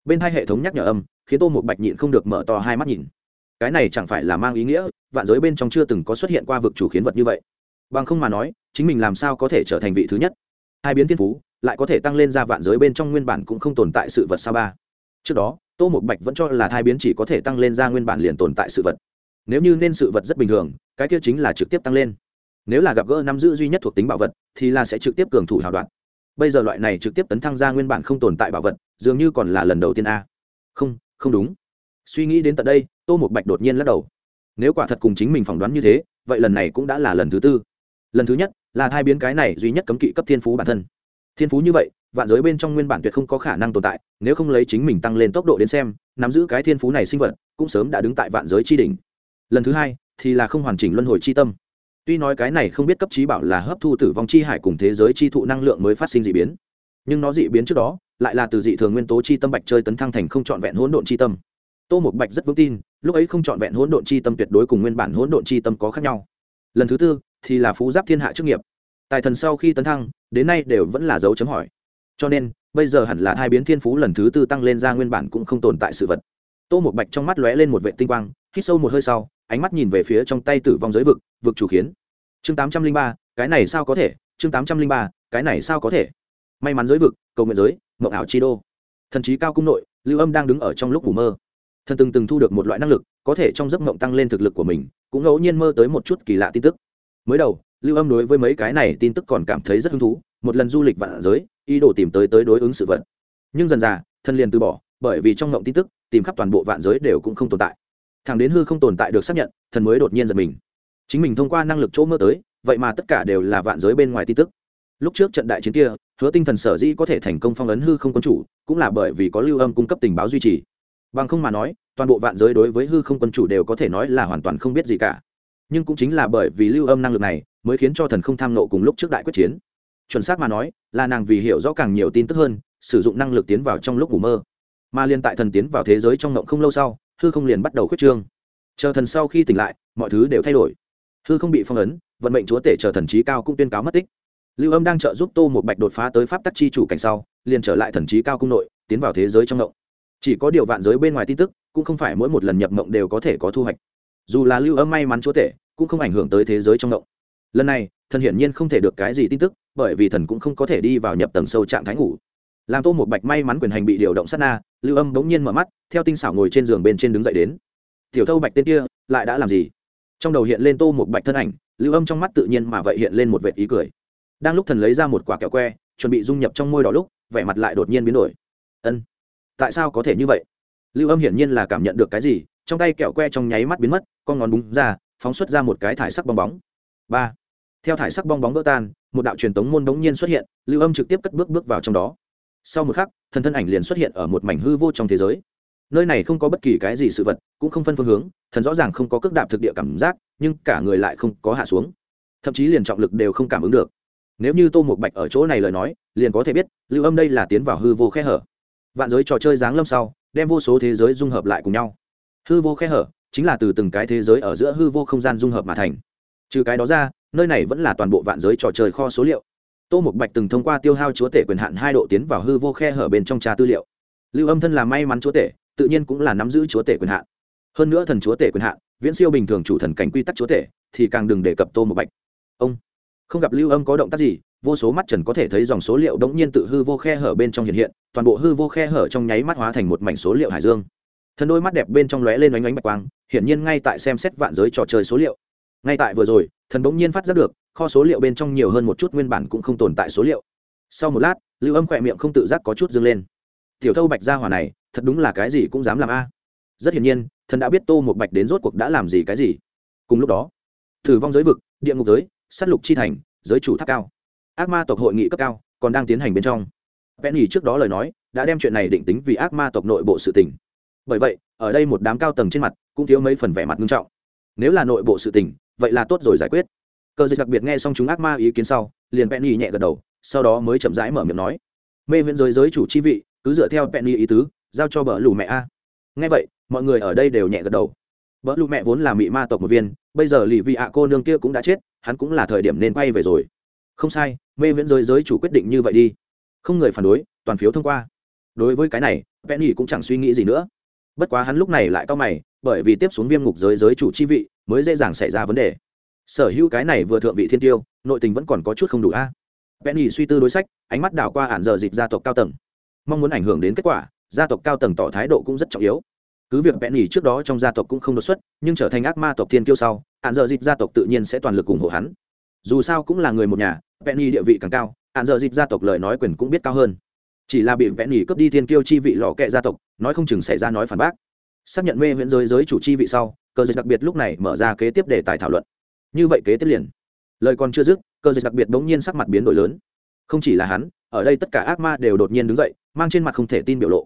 Bên hai hệ thống nhắc nhở âm, khiến tô một bạch nhịn không được mở to hai mắt nhìn. Cái này chẳng phải là mang ý nghĩa, vạn giới bên trong chưa từng có xuất hiện qua vực chủ khiến vật như vậy bằng không mà nói, chính mình làm sao có thể trở thành vị thứ nhất? Hai biến thiên phú, lại có thể tăng lên ra vạn giới bên trong nguyên bản cũng không tồn tại sự vật sao ba? Trước đó, tô một bạch vẫn cho là thai biến chỉ có thể tăng lên ra nguyên bản liền tồn tại sự vật. Nếu như nên sự vật rất bình thường, cái kia chính là trực tiếp tăng lên. Nếu là gặp gỡ nắm giữ duy nhất thuộc tính bảo vật, thì là sẽ trực tiếp cường thủ hào đoạn. Bây giờ loại này trực tiếp tấn thăng ra nguyên bản không tồn tại bảo vật, dường như còn là lần đầu tiên a. Không không đúng. Suy nghĩ đến tận đây, tô một bạch đột nhiên lắc đầu. Nếu quả thật cùng chính mình phỏng đoán như thế, vậy lần này cũng đã là lần thứ tư lần thứ nhất là thai biến cái này duy nhất cấm kỵ cấp thiên phú bản thân. Thiên phú như vậy, vạn giới bên trong nguyên bản tuyệt không có khả năng tồn tại, nếu không lấy chính mình tăng lên tốc độ đến xem, nắm giữ cái thiên phú này sinh vật, cũng sớm đã đứng tại vạn giới tri đỉnh. Lần thứ hai thì là không hoàn chỉnh luân hồi c h i tâm. Tuy nói cái này không biết cấp trí bảo là hấp thu tử vong chi hải cùng thế giới chi thụ năng lượng mới phát sinh d ị biến, nhưng nó d ị biến trước đó lại là từ dị thường nguyên tố chi tâm bạch chơi tấn thăng thành không trọn vẹn hỗn độn chi tâm. Tô một bạch rất vững tin, lúc ấy không trọn vẹn hỗn độn chi tâm tuyệt đối cùng nguyên bản hỗn độn chi tâm có khác nhau. Lần thứ tư thì là phú giáp thiên hạ chức nghiệp. Tài thần sau khi tấn thăng, đến nay đều vẫn là dấu chấm hỏi. Cho nên, bây giờ hẳn là hai biến thiên phú lần thứ tư tăng lên ra nguyên bản cũng không tồn tại sự vật. Tô một bạch trong mắt lóe lên một vệ tinh quang, hít sâu một hơi sau, ánh mắt nhìn về phía trong tay tử vong giới vực vực chủ khiến. Chương tám trăm linh ba, cái này sao có thể? Chương tám trăm linh ba, cái này sao có thể? May mắn giới vực, cầu nguyện giới, mộng ảo chi đô. Thần trí cao cung nội, lưu âm đang đứng ở trong lúc ngủ mơ. Thần từng từng thu được một loại năng lực, có thể trong giấc mộng tăng lên thực lực của mình, cũng ngẫu nhiên mơ tới một chút kỳ lạ tin tức mới đầu, lưu âm đối với mấy cái này tin tức còn cảm thấy rất hứng thú, một lần du lịch vạn giới, ý đồ tìm tới tới đối ứng sự vật. Nhưng dần dà, thân liền từ bỏ, bởi vì trong mộng tin tức, tìm khắp toàn bộ vạn giới đều cũng không tồn tại. Thằng đến hư không tồn tại được xác nhận, thần mới đột nhiên giật mình. Chính mình thông qua năng lực chỗ mơ tới, vậy mà tất cả đều là vạn giới bên ngoài tin tức. Lúc trước trận đại chiến kia, hứa tinh thần sở dĩ có thể thành công phong ấn hư không quân chủ, cũng là bởi vì có lưu âm cung cấp tình báo duy trì. Bằng không mà nói, toàn bộ vạn giới đối với hư không quân chủ đều có thể nói là hoàn toàn không biết gì cả nhưng cũng chính là bởi vì lưu âm năng lực này mới khiến cho thần không tham nộ cùng lúc trước đại quyết chiến. Chuẩn xác mà nói, là nàng vì hiểu rõ càng nhiều tin tức hơn, sử dụng năng lực tiến vào trong lúc ngủ mơ. Mà liên tại thần tiến vào thế giới trong ngộng không lâu sau, hư không liền bắt đầu khuyết trương. Chờ thần sau khi tỉnh lại, mọi thứ đều thay đổi. Hư không bị phong ấn, vận mệnh chúa tể chờ thần trí cao cũng tuyên cáo mất tích. Lưu âm đang trợ giúp tô một bạch đột phá tới pháp tắc chi chủ cảnh sau, liền trở lại thần trí cao cung nội, tiến vào thế giới trong ngộng. Chỉ có điều vạn giới bên ngoài tin tức, cũng không phải mỗi một lần nhập ngộng đều có thể có thu hoạch dù là lưu âm may mắn chúa tể, cũng không ảnh hưởng tới thế giới trong động. lần này, thần hiển nhiên không thể được cái gì tin tức, bởi vì thần cũng không có thể đi vào nhập tầng sâu trạng thái ngủ. Làm tô một bạch may mắn quyền hành bị điều động sát na, lưu âm bỗng nhiên mở mắt, theo tinh xảo ngồi trên giường bên trên đứng dậy đến. Tiểu thâu bạch tên kia, lại đã làm gì? Trong đầu hiện lên tô một bạch thân ảnh, lưu âm trong mắt tự nhiên mà vậy hiện lên một vệ ý cười. Đang lúc thần lấy ra một quả kẹo que, chuẩn bị dung nhập trong môi đỏ lúc, vẻ mặt lại đột nhiên biến đổi. Ân, tại sao có thể như vậy? Lưu âm hiển nhiên là cảm nhận được cái gì trong tay kẹo que trong nháy mắt biến mất, con ngón búng ra, phóng xuất ra một cái thải sắc bong bóng. Ba. Theo thải sắc bong bóng vỡ tan, một đạo truyền tống môn bỗng nhiên xuất hiện, lưu âm trực tiếp cất bước bước vào trong đó. Sau một khắc, thần thân ảnh liền xuất hiện ở một mảnh hư vô trong thế giới. Nơi này không có bất kỳ cái gì sự vật, cũng không phân phương hướng, thần rõ ràng không có cước đạp thực địa cảm giác, nhưng cả người lại không có hạ xuống. Thậm chí liền trọng lực đều không cảm ứng được. Nếu như tô một bạch ở chỗ này lời nói, liền có thể biết, lưu âm đây là tiến vào hư vô khe hở. Vạn giới trò chơi giáng lâm sau, đem vô số thế giới dung hợp lại cùng nhau hư vô khe hở, chính là từ từng cái thế giới ở giữa hư vô không gian dung hợp mà thành. Trừ cái đó ra, nơi này vẫn là toàn bộ vạn giới trò chơi kho số liệu. Tô m bạch từng thông qua tiêu hao chúa tể quyền hạn hai độ tiến vào hư vô khe hở bên trong trà tư liệu. Lưu âm thân là may mắn chúa tể, tự nhiên cũng là nắm giữ chúa tể quyền hạn. Hơn nữa thần chúa tể quyền hạn, viễn siêu bình thường chủ thần cảnh quy tắc chúa tể, thì càng đừng đề cập tô một bạch. Ông, không gặp lưu âm có động tác gì, vô số mắt trần có thể thấy dòng số liệu đống nhiên tự hư vô khe hở bên trong hiện hiện, toàn bộ hư vô khe hở trong nháy mắt hóa thành một mảnh số liệu hải dương thần đôi mắt đẹp bên trong lóe lên oánh oánh bạch quang, hiển nhiên ngay tại xem xét vạn giới trò chơi số liệu. Ngay tại vừa rồi, thần bỗng nhiên phát giác được, kho số liệu bên trong nhiều hơn một chút nguyên bản cũng không tồn tại số liệu. Sau một lát, lưu âm khỏe miệng không tự giác có chút dâng lên. Tiểu thâu bạch gia hỏa này, thật đúng là cái gì cũng dám làm a. Rất hiển nhiên, thần đã biết tô một bạch đến rốt cuộc đã làm gì cái gì. Cùng lúc đó, thử vong giới vực, địa ngục giới s á t lục chi thành, giới chủ tháp cao, ác ma tộc hội nghị cấp cao còn đang tiến hành bên trong. Vẽ nghỉ trước đó lời nói, đã đem chuyện này định tính vì ác ma tộc nội bộ sự tình bởi vậy, ở đây một đám cao tầng trên mặt cũng thiếu mấy phần vẻ mặt nghiêm trọng. Nếu là nội bộ sự tình, vậy là tốt rồi giải quyết. Cờ dịch đặc biệt nghe xong chúng ác ma ý kiến sau, liền penny nhẹ gật đầu, sau đó mới chậm rãi mở miệng nói. Mê viễn giới giới chủ chi vị, cứ dựa theo penny ý tứ, giao cho bờ lù mẹ a. Nghe vậy, mọi người ở đây đều nhẹ gật đầu. Bờ lù mẹ vốn là mị ma tộc một viên, bây giờ lì vị ạ cô nương kia cũng đã chết, hắn cũng là thời điểm nên quay về rồi. Không sai, mê viễn giới giới chủ quyết định như vậy đi. Không người phản đối, toàn phiếu thông qua. Đối với cái này, penny cũng chẳng suy nghĩ gì nữa bất quá hắn lúc này lại cao mày, bởi vì tiếp xuống viêm ngục giới giới chủ chi vị mới dễ dàng xảy ra vấn đề. Sở hữu cái này vừa thượng vị thiên tiêu, nội tình vẫn còn có chút không đủ a. À? penny suy tư đối sách, ánh mắt đảo qua ản giờ dịp gia tộc cao tầng. Mong muốn ảnh hưởng đến kết quả, gia tộc cao tầng tỏ thái độ cũng rất trọng yếu. Cứ việc penny trước đó trong gia tộc cũng không đột xuất, nhưng trở thành ác ma tộc thiên kiêu sau, ản giờ dịp gia tộc tự nhiên sẽ toàn lực ủng hộ hắn. Dù sao cũng là người một nhà, penny địa vị càng cao, ản giờ dịp gia tộc lời nói quyền cũng biết cao hơn chỉ là bị penny cướp đi thiên kiêu chi vị lò kệ gia tộc, nói không chừng xảy ra nói phản bác. Xác nhận mê viễn giới giới chủ chi vị sau, cơ dịch đặc biệt lúc này mở ra kế tiếp đề tài thảo luận. Như vậy kế tiếp liền. Lời còn chưa dứt, cơ dịch đặc biệt bỗng nhiên sắc mặt biến đổi lớn. Không chỉ là hắn, ở đây tất cả ác ma đều đột nhiên đứng dậy, mang trên mặt không thể tin biểu lộ.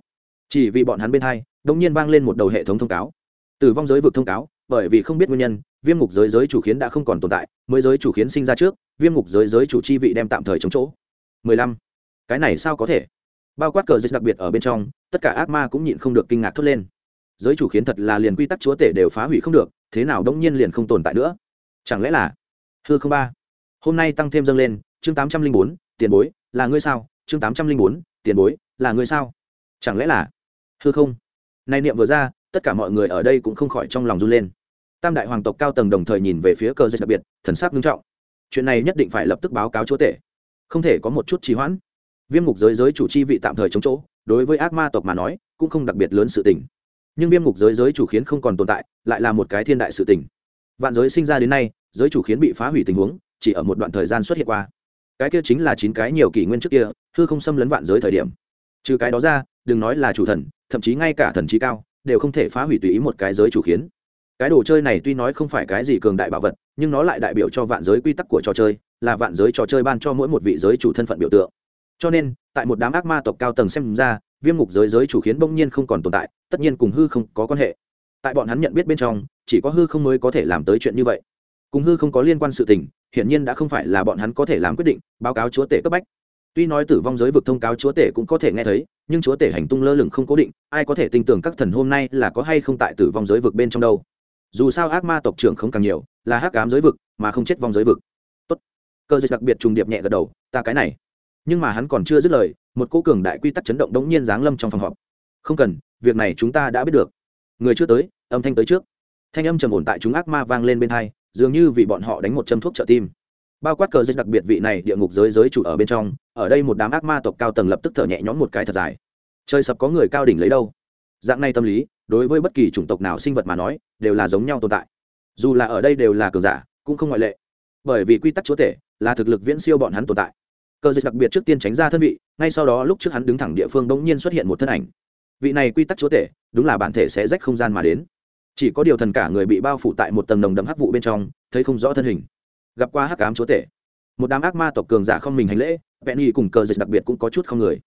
Chỉ vì bọn hắn bên hai, bỗng nhiên vang lên một đầu hệ thống thông cáo. Tử vong giới vực thông cáo, bởi vì không biết nguyên nhân, viêm ngục giới giới chủ khiến đã không còn tồn tại, mới giới chủ khiến sinh ra trước, viêm ngục giới giới chủ chi vị đem tạm thời chống chỗ. 15. cái này sao có thể? Bao quát cờ dịch đặc biệt ở bên trong, tất cả ác ma cũng nhịn không được kinh ngạc thốt lên. Giới chủ khiến thật là liền quy tắc chúa tể đều phá hủy không được, thế nào đông nhiên liền không tồn tại nữa? Chẳng lẽ là? Hư không ba. Hôm nay tăng thêm dâng lên, chương tám trăm linh bốn, tiền bối, là ngươi sao? Chương tám trăm linh bốn, tiền bối, là ngươi sao? Chẳng lẽ là? Hư không. Nay niệm vừa ra, tất cả mọi người ở đây cũng không khỏi trong lòng run lên. Tam đại hoàng tộc cao tầng đồng thời nhìn về phía cờ dịch đặc biệt, thần sắc nghiêm trọng. Chuyện này nhất định phải lập tức báo cáo chúa tể. Không thể có một chút trì hoãn viêm ngục giới giới chủ chi vị tạm thời chống chỗ, đối với ác ma tộc mà nói, cũng không đặc biệt lớn sự tình. Nhưng viêm ngục giới giới chủ khiến không còn tồn tại, lại là một cái thiên đại sự tình. Vạn giới sinh ra đến nay, giới chủ khiến bị phá hủy tình huống, chỉ ở một đoạn thời gian xuất hiện qua. Cái kia chính là chín cái nhiều kỷ nguyên trước kia, hư không xâm lấn vạn giới thời điểm. Trừ cái đó ra, đừng nói là chủ thần, thậm chí ngay cả thần trí cao, đều không thể phá hủy tùy ý một cái giới chủ khiến. Cái đồ chơi này tuy nói không phải cái gì cường đại bảo vật, nhưng nó lại đại biểu cho vạn giới quy tắc của trò chơi, là vạn giới trò chơi ban cho mỗi một vị giới chủ thân phận biểu tượng cho nên, tại một đám ác ma tộc cao tầng xem ra, viêm ngục giới giới chủ khiến bỗng nhiên không còn tồn tại, tất nhiên cùng hư không có quan hệ. Tại bọn hắn nhận biết bên trong, chỉ có hư không mới có thể làm tới chuyện như vậy. Cùng hư không có liên quan sự tình, hiển nhiên đã không phải là bọn hắn có thể làm quyết định, báo cáo chúa tể cấp bách. Tuy nói tử vong giới vực thông cáo chúa tể cũng có thể nghe thấy, nhưng chúa tể hành tung lơ lửng không cố định, ai có thể tin tưởng các thần hôm nay là có hay không tại tử vong giới vực bên trong đâu? Dù sao ác ma tộc trưởng không càng nhiều, là hắc ám giới vực, mà không chết vong giới vực. Tốt. Cơ dịch đặc biệt trùng điệp nhẹ gật đầu, ta cái này nhưng mà hắn còn chưa dứt lời, một cô cường đại quy tắc chấn động đống nhiên giáng lâm trong phòng họp. Không cần, việc này chúng ta đã biết được. Người chưa tới, âm thanh tới trước. Thanh âm trầm ổn tại chúng ác ma vang lên bên hai, dường như vì bọn họ đánh một châm thuốc trợ tim. Bao quát cờ dịch đặc biệt vị này, địa ngục giới giới chủ ở bên trong, ở đây một đám ác ma tộc cao tầng lập tức thở nhẹ nhõm một cái thật dài. Chơi sập có người cao đỉnh lấy đâu? Dạng này tâm lý, đối với bất kỳ chủng tộc nào sinh vật mà nói, đều là giống nhau tồn tại. Dù là ở đây đều là cường giả, cũng không ngoại lệ. Bởi vì quy tắc chúa tể là thực lực viễn siêu bọn hắn tồn tại cờ dịch đặc biệt trước tiên tránh ra thân vị, ngay sau đó lúc trước hắn đứng thẳng địa phương bỗng nhiên xuất hiện một thân ảnh. Vị này quy tắc chúa tể, đúng là bản thể sẽ rách không gian mà đến. Chỉ có điều thần cả người bị bao phủ tại một tầng nồng đậm hắc vụ bên trong, thấy không rõ thân hình. Gặp qua hắc ám chúa tể. Một đám ác ma tộc cường giả không mình hành lễ vẹn y cùng cờ dịch đặc biệt cũng có chút không người.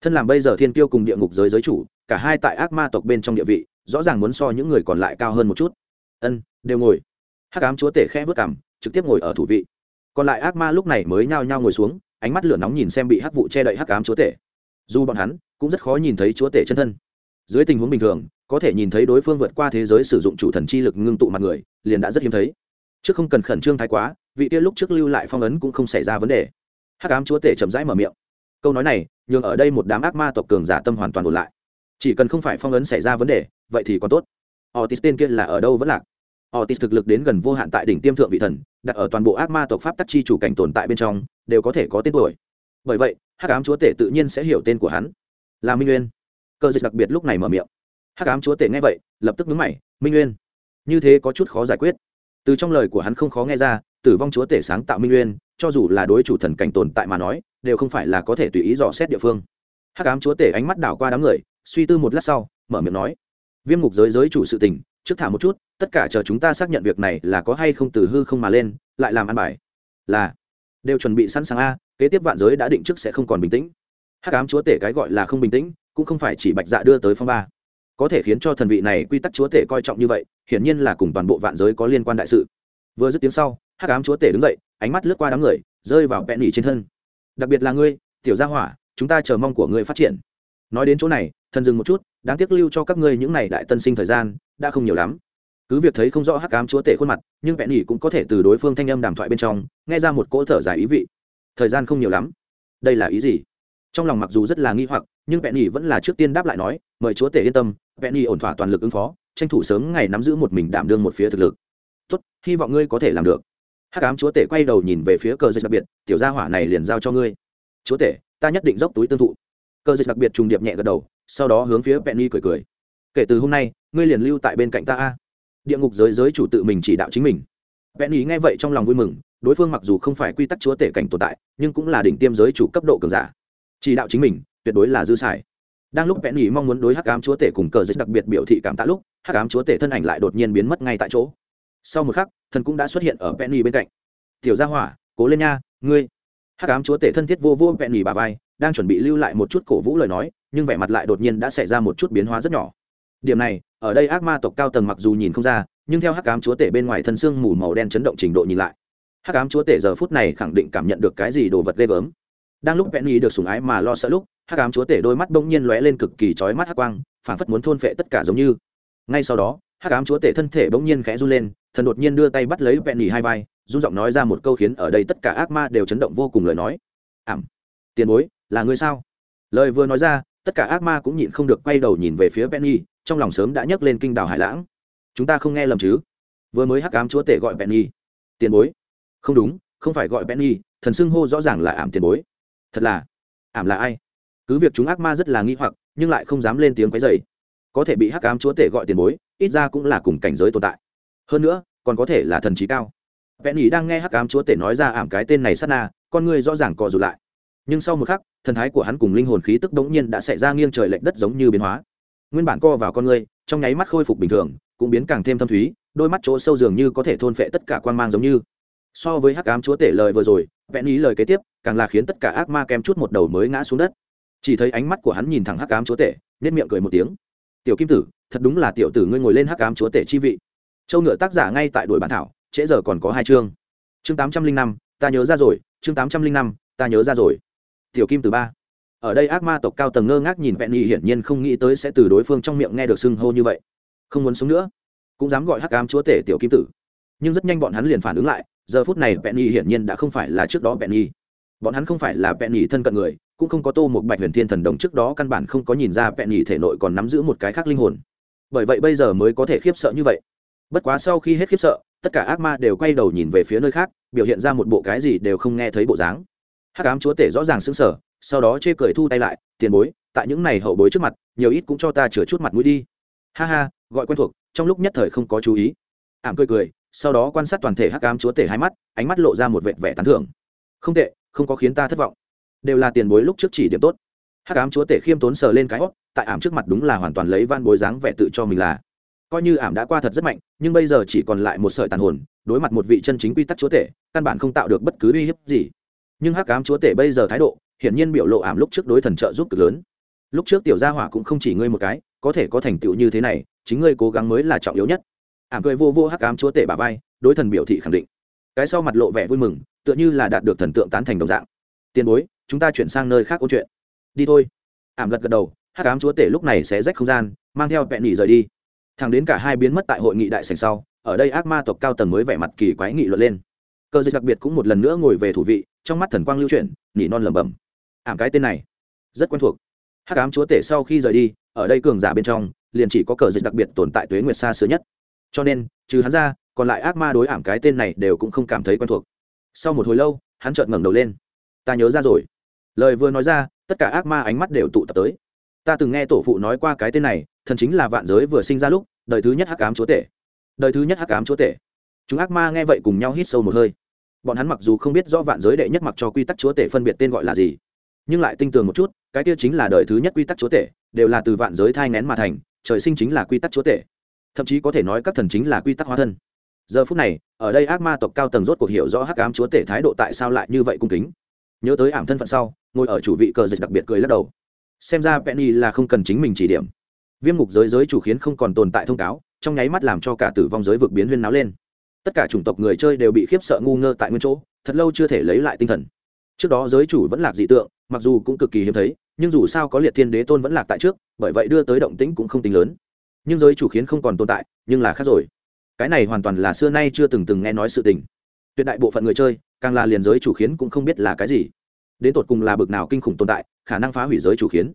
Thân làm bây giờ thiên tiêu cùng địa ngục giới giới chủ, cả hai tại ác ma tộc bên trong địa vị, rõ ràng muốn so những người còn lại cao hơn một chút. Ân, đều ngồi. Hắc ám chúa tể khẽ vớt cảm trực tiếp ngồi ở thủ vị. Còn lại ác ma lúc này mới nhao nhao ngồi xuống ánh mắt lửa nóng nhìn xem bị hắc vụ che đậy hắc ám chúa tể. Dù bọn hắn cũng rất khó nhìn thấy chúa tể chân thân. Dưới tình huống bình thường, có thể nhìn thấy đối phương vượt qua thế giới sử dụng chủ thần chi lực ngưng tụ mặt người, liền đã rất hiếm thấy. Chứ không cần khẩn trương thái quá, vị kia lúc trước lưu lại phong ấn cũng không xảy ra vấn đề. Hắc ám chúa tể chậm rãi mở miệng. Câu nói này, nhường ở đây một đám ác ma tộc cường giả tâm hoàn toàn ổn lại. Chỉ cần không phải phong ấn xảy ra vấn đề, vậy thì còn tốt. Otis tên kia là ở đâu vẫn lạc? Otis thực lực đến gần vô hạn tại đỉnh tiêm thượng vị thần, đặt ở toàn bộ ác ma tộc pháp tắc chi chủ cảnh tồn tại bên trong đều có thể có tên tuổi. Bởi vậy, hắc ám chúa tể tự nhiên sẽ hiểu tên của hắn. Là minh nguyên. Cơ dịch đặc biệt lúc này mở miệng. Hắc ám chúa tể nghe vậy, lập tức nhướng mày, minh nguyên? Như thế có chút khó giải quyết. Từ trong lời của hắn không khó nghe ra, tử vong chúa tể sáng tạo minh nguyên, cho dù là đối chủ thần cảnh tồn tại mà nói, đều không phải là có thể tùy ý dò xét địa phương. Hắc ám chúa tể ánh mắt đảo qua đám người, suy tư một lát sau, mở miệng nói, viêm ngục giới giới chủ sự tình, trước thả một chút, tất cả chờ chúng ta xác nhận việc này là có hay không từ hư không mà lên, lại làm ăn bài. Là đều chuẩn bị sẵn sàng a, kế tiếp vạn giới đã định trước sẽ không còn bình tĩnh. Hắc ám chúa tể cái gọi là không bình tĩnh, cũng không phải chỉ bạch dạ đưa tới phong ba. Có thể khiến cho thần vị này quy tắc chúa tể coi trọng như vậy, hiển nhiên là cùng toàn bộ vạn giới có liên quan đại sự. Vừa dứt tiếng sau, hắc ám chúa tể đứng dậy, ánh mắt lướt qua đám người, rơi vào vẹn nỉ trên thân. Đặc biệt là ngươi, tiểu gia hỏa, chúng ta chờ mong của ngươi phát triển. Nói đến chỗ này, thần dừng một chút, đáng tiếc lưu cho các ngươi những này đại tân sinh thời gian, đã không nhiều lắm cứ việc thấy không rõ hắc ám chúa tể khuôn mặt, nhưng vẹn nhỉ cũng có thể từ đối phương thanh âm đàm thoại bên trong, nghe ra một cỗ thở dài ý vị. Thời gian không nhiều lắm. Đây là ý gì? Trong lòng mặc dù rất là nghi hoặc, nhưng vẹn nhỉ vẫn là trước tiên đáp lại nói, mời chúa tể yên tâm vẹn nhỉ ổn thỏa toàn lực ứng phó, tranh thủ sớm ngày nắm giữ một mình đảm đương một phía thực lực. Tốt, hy vọng ngươi có thể làm được. Hắc ám chúa tể quay đầu nhìn về phía cờ dịch đặc biệt, tiểu gia hỏa này liền giao cho ngươi. Chúa tể, ta nhất định dốc túi tương thụ. Cờ dịch đặc biệt trùng điệp nhẹ gật đầu, sau đó hướng phía penny cười cười. Kể từ hôm nay, ngươi liền lưu tại bên cạnh ta a địa ngục giới giới chủ tự mình chỉ đạo chính mình. Penny nghe vậy trong lòng vui mừng, đối phương mặc dù không phải quy tắc chúa tể cảnh tồn tại, nhưng cũng là đỉnh tiêm giới chủ cấp độ cường giả. Chỉ đạo chính mình, tuyệt đối là dư xài. Đang lúc penny mong muốn đối hắc ám chúa tể cùng cờ dịch đặc biệt biểu thị cảm tạ lúc, hắc ám chúa tể thân ảnh lại đột nhiên biến mất ngay tại chỗ. Sau một khắc, thần cũng đã xuất hiện ở penny bên cạnh. Tiểu gia hỏa, cố lên nha, ngươi. Hắc ám chúa tể thân thiết vô vô penny bà vai, đang chuẩn bị lưu lại một chút cổ vũ lời nói, nhưng vẻ mặt lại đột nhiên đã xảy ra một chút biến hóa rất nhỏ. Điểm này ở đây ác ma tộc cao tầng mặc dù nhìn không ra, nhưng theo hắc ám chúa tể bên ngoài thân xương mù màu đen chấn động trình độ nhìn lại, hắc ám chúa tể giờ phút này khẳng định cảm nhận được cái gì đồ vật ghê gớm. Đang lúc penny được sủng ái mà lo sợ lúc, hắc ám chúa tể đôi mắt bỗng nhiên lóe lên cực kỳ chói mắt hắc quang, phảng phất muốn thôn phệ tất cả giống như. Ngay sau đó, hắc ám chúa tể thân thể bỗng nhiên khẽ run lên, thần đột nhiên đưa tay bắt lấy penny hai vai, run giọng nói ra một câu khiến ở đây tất cả ác ma đều chấn động vô cùng lời nói. Ảm, tiền bối, là người sao? Lời vừa nói ra, tất cả ác ma cũng nhịn không được quay đầu nhìn về phía penny trong lòng sớm đã nhấc lên kinh đảo hải lãng. Chúng ta không nghe lầm chứ? Vừa mới hắc ám chúa tể gọi penny. Tiền bối. Không đúng, không phải gọi penny, thần xưng hô rõ ràng là ảm tiền bối. Thật là. Ảm là ai? Cứ việc chúng ác ma rất là nghi hoặc, nhưng lại không dám lên tiếng quấy dày có thể bị hắc ám chúa tể gọi tiền bối, ít ra cũng là cùng cảnh giới tồn tại. Hơn nữa, còn có thể là thần trí cao. Penny đang nghe hắc ám chúa tể nói ra ảm cái tên này sát na, con người rõ ràng co rụt lại. Nhưng sau một khắc, thần thái của hắn cùng linh hồn khí tức đống nhiên đã xảy ra nghiêng trời lệch đất giống như biến hóa nguyên bản co vào con người trong nháy mắt khôi phục bình thường, cũng biến càng thêm thâm thúy, đôi mắt chỗ sâu dường như có thể thôn phệ tất cả quan mang giống như. So với hắc ám chúa tể lời vừa rồi, vẹn ý lời kế tiếp, càng là khiến tất cả ác ma kém chút một đầu mới ngã xuống đất. Chỉ thấy ánh mắt của hắn nhìn thẳng hắc ám chúa tể nết miệng cười một tiếng. Tiểu kim tử, thật đúng là tiểu tử ngươi ngồi lên hắc ám chúa tể chi vị. Châu ngựa tác giả ngay tại đuổi bản thảo, trễ giờ còn có hai chương. Chương tám trăm linh năm, ta nhớ ra rồi, chương tám trăm linh năm, ta nhớ ra rồi. Tiểu kim từ ba ở đây ác ma tộc cao tầng ngơ ngác nhìn vẹn nhị hiển nhiên không nghĩ tới sẽ từ đối phương trong miệng nghe được xưng hô như vậy. Không muốn sống nữa. Cũng dám gọi hắc ám chúa tể tiểu kim tử. Nhưng rất nhanh bọn hắn liền phản ứng lại, giờ phút này vẹn nhị hiển nhiên đã không phải là trước đó vẹn nhị bọn hắn không phải là vẹn nhị thân cận người, cũng không có tô một bạch huyền thiên thần đồng trước đó căn bản không có nhìn ra vẹn nhị thể nội còn nắm giữ một cái khác linh hồn. Bởi vậy bây giờ mới có thể khiếp sợ như vậy. Bất quá sau khi hết khiếp sợ, tất cả ác ma đều quay đầu nhìn về phía nơi khác, biểu hiện ra một bộ cái gì đều không nghe thấy bộ dáng. Hắc ám chúa tể rõ ràng sững sờ sau đó chê cười thu tay lại, tiền bối, tại những này hậu bối trước mặt, nhiều ít cũng cho ta chừa chút mặt mũi đi. Ha ha, gọi quen thuộc, trong lúc nhất thời không có chú ý. Ảm cười cười, sau đó quan sát toàn thể hắc ám chúa tể hai mắt, ánh mắt lộ ra một vệt vẻ tán thưởng. Không tệ, không có khiến ta thất vọng. Đều là tiền bối lúc trước chỉ điểm tốt. Hắc ám chúa tể khiêm tốn sờ lên cái hót tại ảm trước mặt đúng là hoàn toàn lấy van bối dáng vẻ tự cho mình là. Coi như ảm đã qua thật rất mạnh, nhưng bây giờ chỉ còn lại một sợi tàn hồn, đối mặt một vị chân chính quy tắc chúa tể, căn bản không tạo được bất cứ uy hiếp gì. Nhưng hắc ám chúa tể bây giờ thái độ hiển nhiên biểu lộ ảm lúc trước đối thần trợ giúp cực lớn. Lúc trước tiểu gia hỏa cũng không chỉ ngươi một cái, có thể có thành tựu như thế này, chính ngươi cố gắng mới là trọng yếu nhất. Ảm cười vô vô hắc ám chúa tể bà vai, đối thần biểu thị khẳng định. Cái sau mặt lộ vẻ vui mừng, tựa như là đạt được thần tượng tán thành đồng dạng. Tiền bối, chúng ta chuyển sang nơi khác câu chuyện. Đi thôi. Ảm gật gật đầu, hắc ám chúa tể lúc này sẽ rách không gian, mang theo vẹn nhỉ rời đi. Thằng đến cả hai biến mất tại hội nghị đại sành sau, ở đây ác ma tộc cao tầng mới vẻ mặt kỳ quái nghị luận lên. Cơ dịch đặc biệt cũng một lần nữa ngồi về thủ vị, trong mắt thần quang lưu chuyển nỉ non lẩm bẩm ảm cái tên này. Rất quen thuộc. Hắc ám chúa tể sau khi rời đi, ở đây cường giả bên trong, liền chỉ có cờ dịch đặc biệt tồn tại tuế nguyệt xa xưa nhất. Cho nên, trừ hắn ra, còn lại ác ma đối ảm cái tên này đều cũng không cảm thấy quen thuộc. Sau một hồi lâu, hắn chợt ngẩng đầu lên. Ta nhớ ra rồi. Lời vừa nói ra, tất cả ác ma ánh mắt đều tụ tập tới. Ta từng nghe tổ phụ nói qua cái tên này, thần chính là vạn giới vừa sinh ra lúc, đời thứ nhất hắc ám chúa tể. Đời thứ nhất hắc ám chúa tể. Chúng ác ma nghe vậy cùng nhau hít sâu một hơi. Bọn hắn mặc dù không biết rõ vạn giới đệ nhất mặc cho quy tắc chúa tể phân biệt tên gọi là gì nhưng lại tinh tường một chút, cái kia chính là đời thứ nhất quy tắc chúa tể, đều là từ vạn giới thai nén mà thành, trời sinh chính là quy tắc chúa tể. Thậm chí có thể nói các thần chính là quy tắc hóa thân. Giờ phút này, ở đây ác ma tộc cao tầng rốt cuộc hiểu rõ hắc ám chúa tể thái độ tại sao lại như vậy cung kính. Nhớ tới ảm thân phận sau, ngồi ở chủ vị cờ dịch đặc biệt cười lắc đầu. Xem ra penny là không cần chính mình chỉ điểm. Viêm ngục giới giới chủ khiến không còn tồn tại thông cáo, trong nháy mắt làm cho cả tử vong giới vực biến huyên náo lên. Tất cả chủng tộc người chơi đều bị khiếp sợ ngu ngơ tại nguyên chỗ, thật lâu chưa thể lấy lại tinh thần. Trước đó giới chủ vẫn lạc dị tượng mặc dù cũng cực kỳ hiếm thấy, nhưng dù sao có liệt thiên đế tôn vẫn lạc tại trước, bởi vậy đưa tới động tĩnh cũng không tính lớn. Nhưng giới chủ khiến không còn tồn tại, nhưng là khác rồi. Cái này hoàn toàn là xưa nay chưa từng từng nghe nói sự tình. Tuyệt đại bộ phận người chơi, càng là liền giới chủ khiến cũng không biết là cái gì. Đến tột cùng là bực nào kinh khủng tồn tại, khả năng phá hủy giới chủ khiến.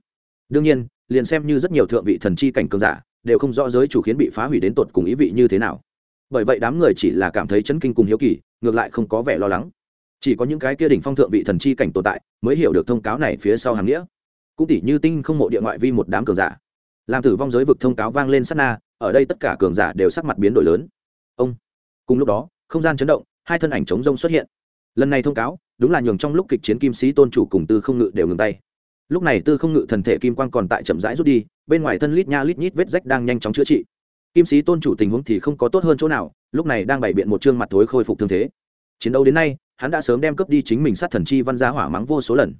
Đương nhiên, liền xem như rất nhiều thượng vị thần chi cảnh cường giả, đều không rõ giới chủ khiến bị phá hủy đến tột cùng ý vị như thế nào. Bởi vậy đám người chỉ là cảm thấy chấn kinh cùng hiếu kỳ, ngược lại không có vẻ lo lắng chỉ có những cái kia đỉnh phong thượng vị thần chi cảnh tồn tại mới hiểu được thông cáo này phía sau hàng nghĩa. Cũng tỷ như tinh không mộ địa ngoại vi một đám cường giả. Làm tử vong giới vực thông cáo vang lên sát na, ở đây tất cả cường giả đều sắc mặt biến đổi lớn. Ông. Cùng lúc đó, không gian chấn động, hai thân ảnh chống rông xuất hiện. Lần này thông cáo, đúng là nhường trong lúc kịch chiến kim sĩ tôn chủ cùng tư không ngự đều ngừng tay. Lúc này tư không ngự thần thể kim quang còn tại chậm rãi rút đi, bên ngoài thân lít nha lít nhít vết rách đang nhanh chóng chữa trị. Kim sĩ tôn chủ tình huống thì không có tốt hơn chỗ nào, lúc này đang bày biện một chương mặt thối khôi phục thương thế. Chiến đấu đến nay hắn đã sớm đem cướp đi chính mình sát thần chi văn ra hỏa mắng vô số lần.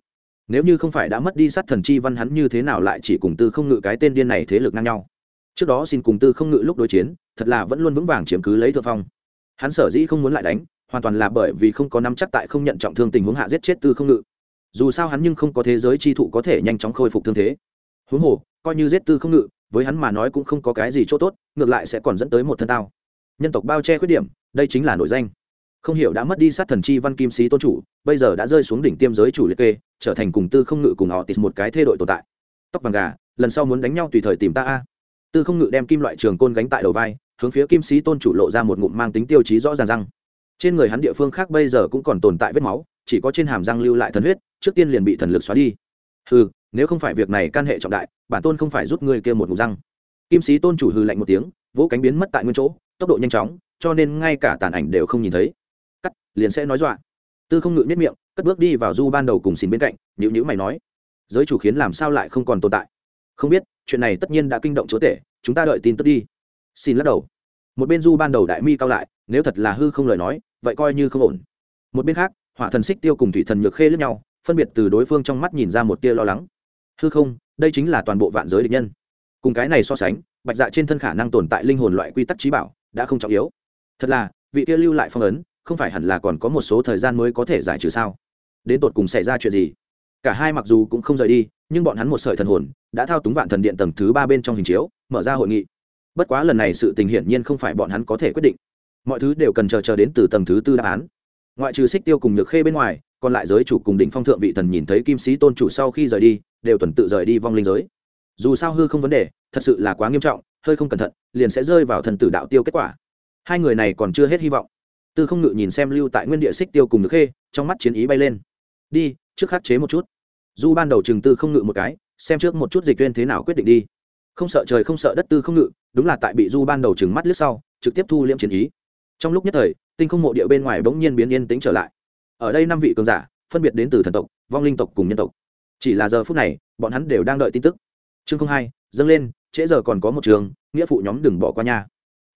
Nếu như không phải đã mất đi sát thần chi văn hắn như thế nào lại chỉ cùng tư không ngự cái tên điên này thế lực ngang nhau? Trước đó xin cùng tư không ngự lúc đối chiến, thật là vẫn luôn vững vàng chiếm cứ lấy thượng phong. Hắn sở dĩ không muốn lại đánh, hoàn toàn là bởi vì không có nắm chắc tại không nhận trọng thương tình huống hạ giết chết tư không ngự. Dù sao hắn nhưng không có thế giới chi thụ có thể nhanh chóng khôi phục thương thế. Huống hồ, coi như giết tư không ngự, với hắn mà nói cũng không có cái gì chỗ tốt, ngược lại sẽ còn dẫn tới một thân tao. Nhân tộc bao che khuyết điểm, đây chính là nội danh không hiểu đã mất đi sát thần chi văn kim sĩ tôn chủ, bây giờ đã rơi xuống đỉnh tiêm giới chủ liệt kê, trở thành cùng tư không ngự cùng họ tìm một cái thê đội tồn tại. Tóc vàng gà, lần sau muốn đánh nhau tùy thời tìm ta a. Tư không ngự đem kim loại trường côn gánh tại đầu vai, hướng phía kim sĩ tôn chủ lộ ra một ngụm mang tính tiêu chí rõ ràng răng. Trên người hắn địa phương khác bây giờ cũng còn tồn tại vết máu, chỉ có trên hàm răng lưu lại thần huyết, trước tiên liền bị thần lực xóa đi. Hừ, nếu không phải việc này can hệ trọng đại, bản tôn không phải rút ngươi kia một ngụm răng. Kim sĩ tôn chủ hư lạnh một tiếng, vỗ cánh biến mất tại nguyên chỗ, tốc độ nhanh chóng, cho nên ngay cả tàn ảnh đều không nhìn thấy liền sẽ nói dọa. Tư không ngự nhất miệng, cất bước đi vào du ban đầu cùng xin bên cạnh nhữ nhữ mày nói, giới chủ khiến làm sao lại không còn tồn tại? Không biết, chuyện này tất nhiên đã kinh động chúa tể, chúng ta đợi tin tức đi. Xin lắc đầu. Một bên du ban đầu đại mi cao lại, nếu thật là hư không lời nói, vậy coi như không ổn. Một bên khác, hỏa thần xích tiêu cùng thủy thần nhược khê lẫn nhau, phân biệt từ đối phương trong mắt nhìn ra một tia lo lắng. Hư không, đây chính là toàn bộ vạn giới địch nhân. Cùng cái này so sánh, bạch dạ trên thân khả năng tồn tại linh hồn loại quy tắc trí bảo, đã không trọng yếu. Thật là, vị kia lưu lại phong ấn không phải hẳn là còn có một số thời gian mới có thể giải trừ sao? Đến tột cùng xảy ra chuyện gì? Cả hai mặc dù cũng không rời đi, nhưng bọn hắn một sợi thần hồn đã thao túng vạn thần điện tầng thứ ba bên trong hình chiếu, mở ra hội nghị. Bất quá lần này sự tình hiển nhiên không phải bọn hắn có thể quyết định. Mọi thứ đều cần chờ chờ đến từ tầng thứ tư đáp án. Ngoại trừ xích tiêu cùng nhược khê bên ngoài, còn lại giới chủ cùng đỉnh phong thượng vị thần nhìn thấy kim sĩ tôn chủ sau khi rời đi, đều tuần tự rời đi vong linh giới. Dù sao hư không vấn đề, thật sự là quá nghiêm trọng, hơi không cẩn thận, liền sẽ rơi vào thần tử đạo tiêu kết quả. Hai người này còn chưa hết hy vọng tư không ngự nhìn xem lưu tại nguyên địa xích tiêu cùng nước khê, trong mắt chiến ý bay lên. Đi, trước khắc chế một chút. Du ban đầu chừng tư không ngự một cái, xem trước một chút dịch viên thế nào quyết định đi. Không sợ trời không sợ đất tư không ngự, đúng là tại bị du ban đầu chừng mắt lướt sau, trực tiếp thu liễm chiến ý. Trong lúc nhất thời, tinh không mộ địa bên ngoài bỗng nhiên biến yên tĩnh trở lại. Ở đây năm vị cường giả, phân biệt đến từ thần tộc, vong linh tộc cùng nhân tộc. Chỉ là giờ phút này, bọn hắn đều đang đợi tin tức. Chương không hai, dâng lên, trễ giờ còn có một trường, nghĩa phụ nhóm đừng bỏ qua nhà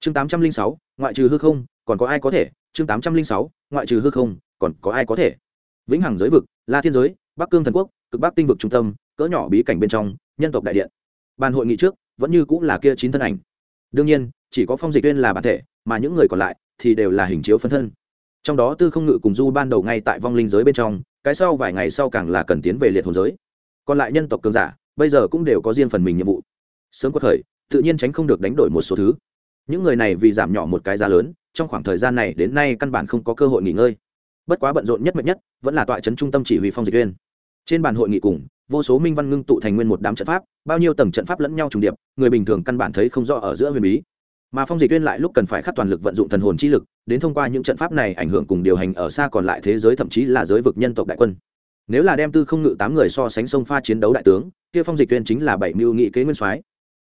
chương tám trăm linh sáu, ngoại trừ hư không, còn có ai có thể chương tám trăm linh sáu, ngoại trừ hư không, còn có ai có thể? Vĩnh hằng giới vực, la thiên giới, bắc cương thần quốc, cực bắc tinh vực trung tâm, cỡ nhỏ bí cảnh bên trong, nhân tộc đại điện. Bàn hội nghị trước, vẫn như cũng là kia chín thân ảnh. Đương nhiên, chỉ có phong dịch viên là bản thể, mà những người còn lại thì đều là hình chiếu phân thân. Trong đó tư không ngự cùng du ban đầu ngay tại vong linh giới bên trong, cái sau vài ngày sau càng là cần tiến về liệt hồn giới. Còn lại nhân tộc cường giả, bây giờ cũng đều có riêng phần mình nhiệm vụ. Sớm có thời, tự nhiên tránh không được đánh đổi một số thứ những người này vì giảm nhỏ một cái giá lớn, trong khoảng thời gian này đến nay căn bản không có cơ hội nghỉ ngơi. Bất quá bận rộn nhất mệnh nhất, vẫn là tọa trấn trung tâm chỉ huy phong dịch viên. Trên bàn hội nghị cùng, vô số minh văn ngưng tụ thành nguyên một đám trận pháp, bao nhiêu tầng trận pháp lẫn nhau trùng điệp, người bình thường căn bản thấy không rõ ở giữa huyền bí. Mà phong dịch viên lại lúc cần phải khắc toàn lực vận dụng thần hồn chi lực, đến thông qua những trận pháp này ảnh hưởng cùng điều hành ở xa còn lại thế giới thậm chí là giới vực nhân tộc đại quân. Nếu là đem tư không ngự tám người so sánh sông pha chiến đấu đại tướng, kia phong dịch viên chính là bảy mưu nghị kế nguyên soái.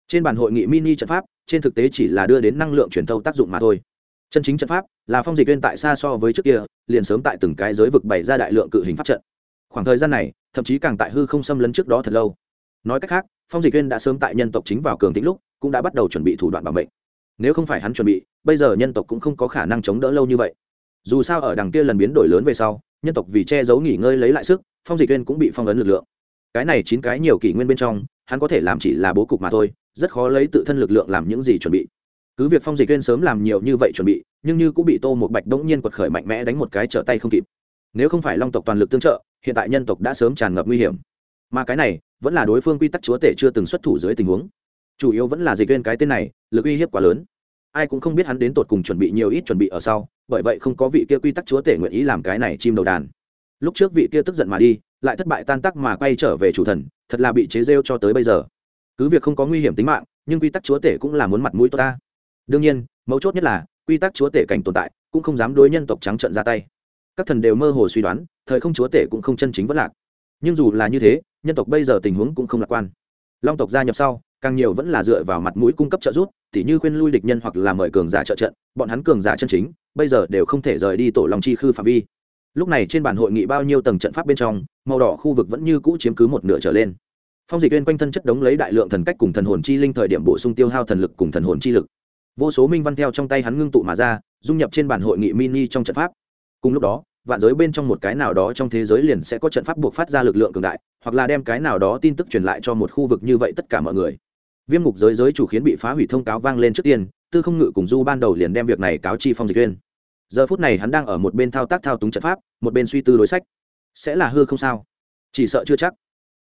Trên bàn hội nghị mini trận pháp trên thực tế chỉ là đưa đến năng lượng truyền thâu tác dụng mà thôi. Chân chính trận pháp là phong dịch viên tại xa so với trước kia, liền sớm tại từng cái giới vực bày ra đại lượng cự hình pháp trận. Khoảng thời gian này, thậm chí càng tại hư không xâm lấn trước đó thật lâu. Nói cách khác, phong dịch viên đã sớm tại nhân tộc chính vào cường thịnh lúc, cũng đã bắt đầu chuẩn bị thủ đoạn bảo mệnh. Nếu không phải hắn chuẩn bị, bây giờ nhân tộc cũng không có khả năng chống đỡ lâu như vậy. Dù sao ở đằng kia lần biến đổi lớn về sau, nhân tộc vì che giấu nghỉ ngơi lấy lại sức, phong dịch viên cũng bị phong ấn lực lượng. Cái này chín cái nhiều kỷ nguyên bên trong, hắn có thể làm chỉ là bố cục mà thôi rất khó lấy tự thân lực lượng làm những gì chuẩn bị. Cứ việc phong dịch viên sớm làm nhiều như vậy chuẩn bị, nhưng như cũng bị tô một bạch đống nhiên quật khởi mạnh mẽ đánh một cái trở tay không kịp. Nếu không phải long tộc toàn lực tương trợ, hiện tại nhân tộc đã sớm tràn ngập nguy hiểm. Mà cái này, vẫn là đối phương quy tắc chúa tể chưa từng xuất thủ dưới tình huống. Chủ yếu vẫn là dịch viên cái tên này, lực uy hiếp quá lớn. Ai cũng không biết hắn đến tột cùng chuẩn bị nhiều ít chuẩn bị ở sau, bởi vậy không có vị kia quy tắc chúa tể nguyện ý làm cái này chim đầu đàn. Lúc trước vị kia tức giận mà đi, lại thất bại tan tác mà quay trở về chủ thần, thật là bị chế rêu cho tới bây giờ cứ việc không có nguy hiểm tính mạng, nhưng quy tắc chúa tể cũng là muốn mặt mũi tốt ta. Đương nhiên, mấu chốt nhất là, quy tắc chúa tể cảnh tồn tại, cũng không dám đối nhân tộc trắng trận ra tay. Các thần đều mơ hồ suy đoán, thời không chúa tể cũng không chân chính vất lạc. Nhưng dù là như thế, nhân tộc bây giờ tình huống cũng không lạc quan. Long tộc gia nhập sau, càng nhiều vẫn là dựa vào mặt mũi cung cấp trợ giúp, tỉ như khuyên lui địch nhân hoặc là mời cường giả trợ trận, bọn hắn cường giả chân chính, bây giờ đều không thể rời đi tổ lòng chi khư phạm vi. Lúc này trên bản hội nghị bao nhiêu tầng trận pháp bên trong, màu đỏ khu vực vẫn như cũ chiếm cứ một nửa trở lên phong dịch viên quanh thân chất đống lấy đại lượng thần cách cùng thần hồn chi linh thời điểm bổ sung tiêu hao thần lực cùng thần hồn chi lực. Vô số minh văn theo trong tay hắn ngưng tụ mà ra, dung nhập trên bản hội nghị mini trong trận pháp. Cùng lúc đó, vạn giới bên trong một cái nào đó trong thế giới liền sẽ có trận pháp buộc phát ra lực lượng cường đại, hoặc là đem cái nào đó tin tức truyền lại cho một khu vực như vậy tất cả mọi người. Viêm ngục giới giới chủ khiến bị phá hủy thông cáo vang lên trước tiên, tư không ngự cùng du ban đầu liền đem việc này cáo chi phong dịch viên giờ phút này hắn đang ở một bên thao tác thao túng trận pháp, một bên suy tư đối sách. Sẽ là hư không sao? Chỉ sợ chưa chắc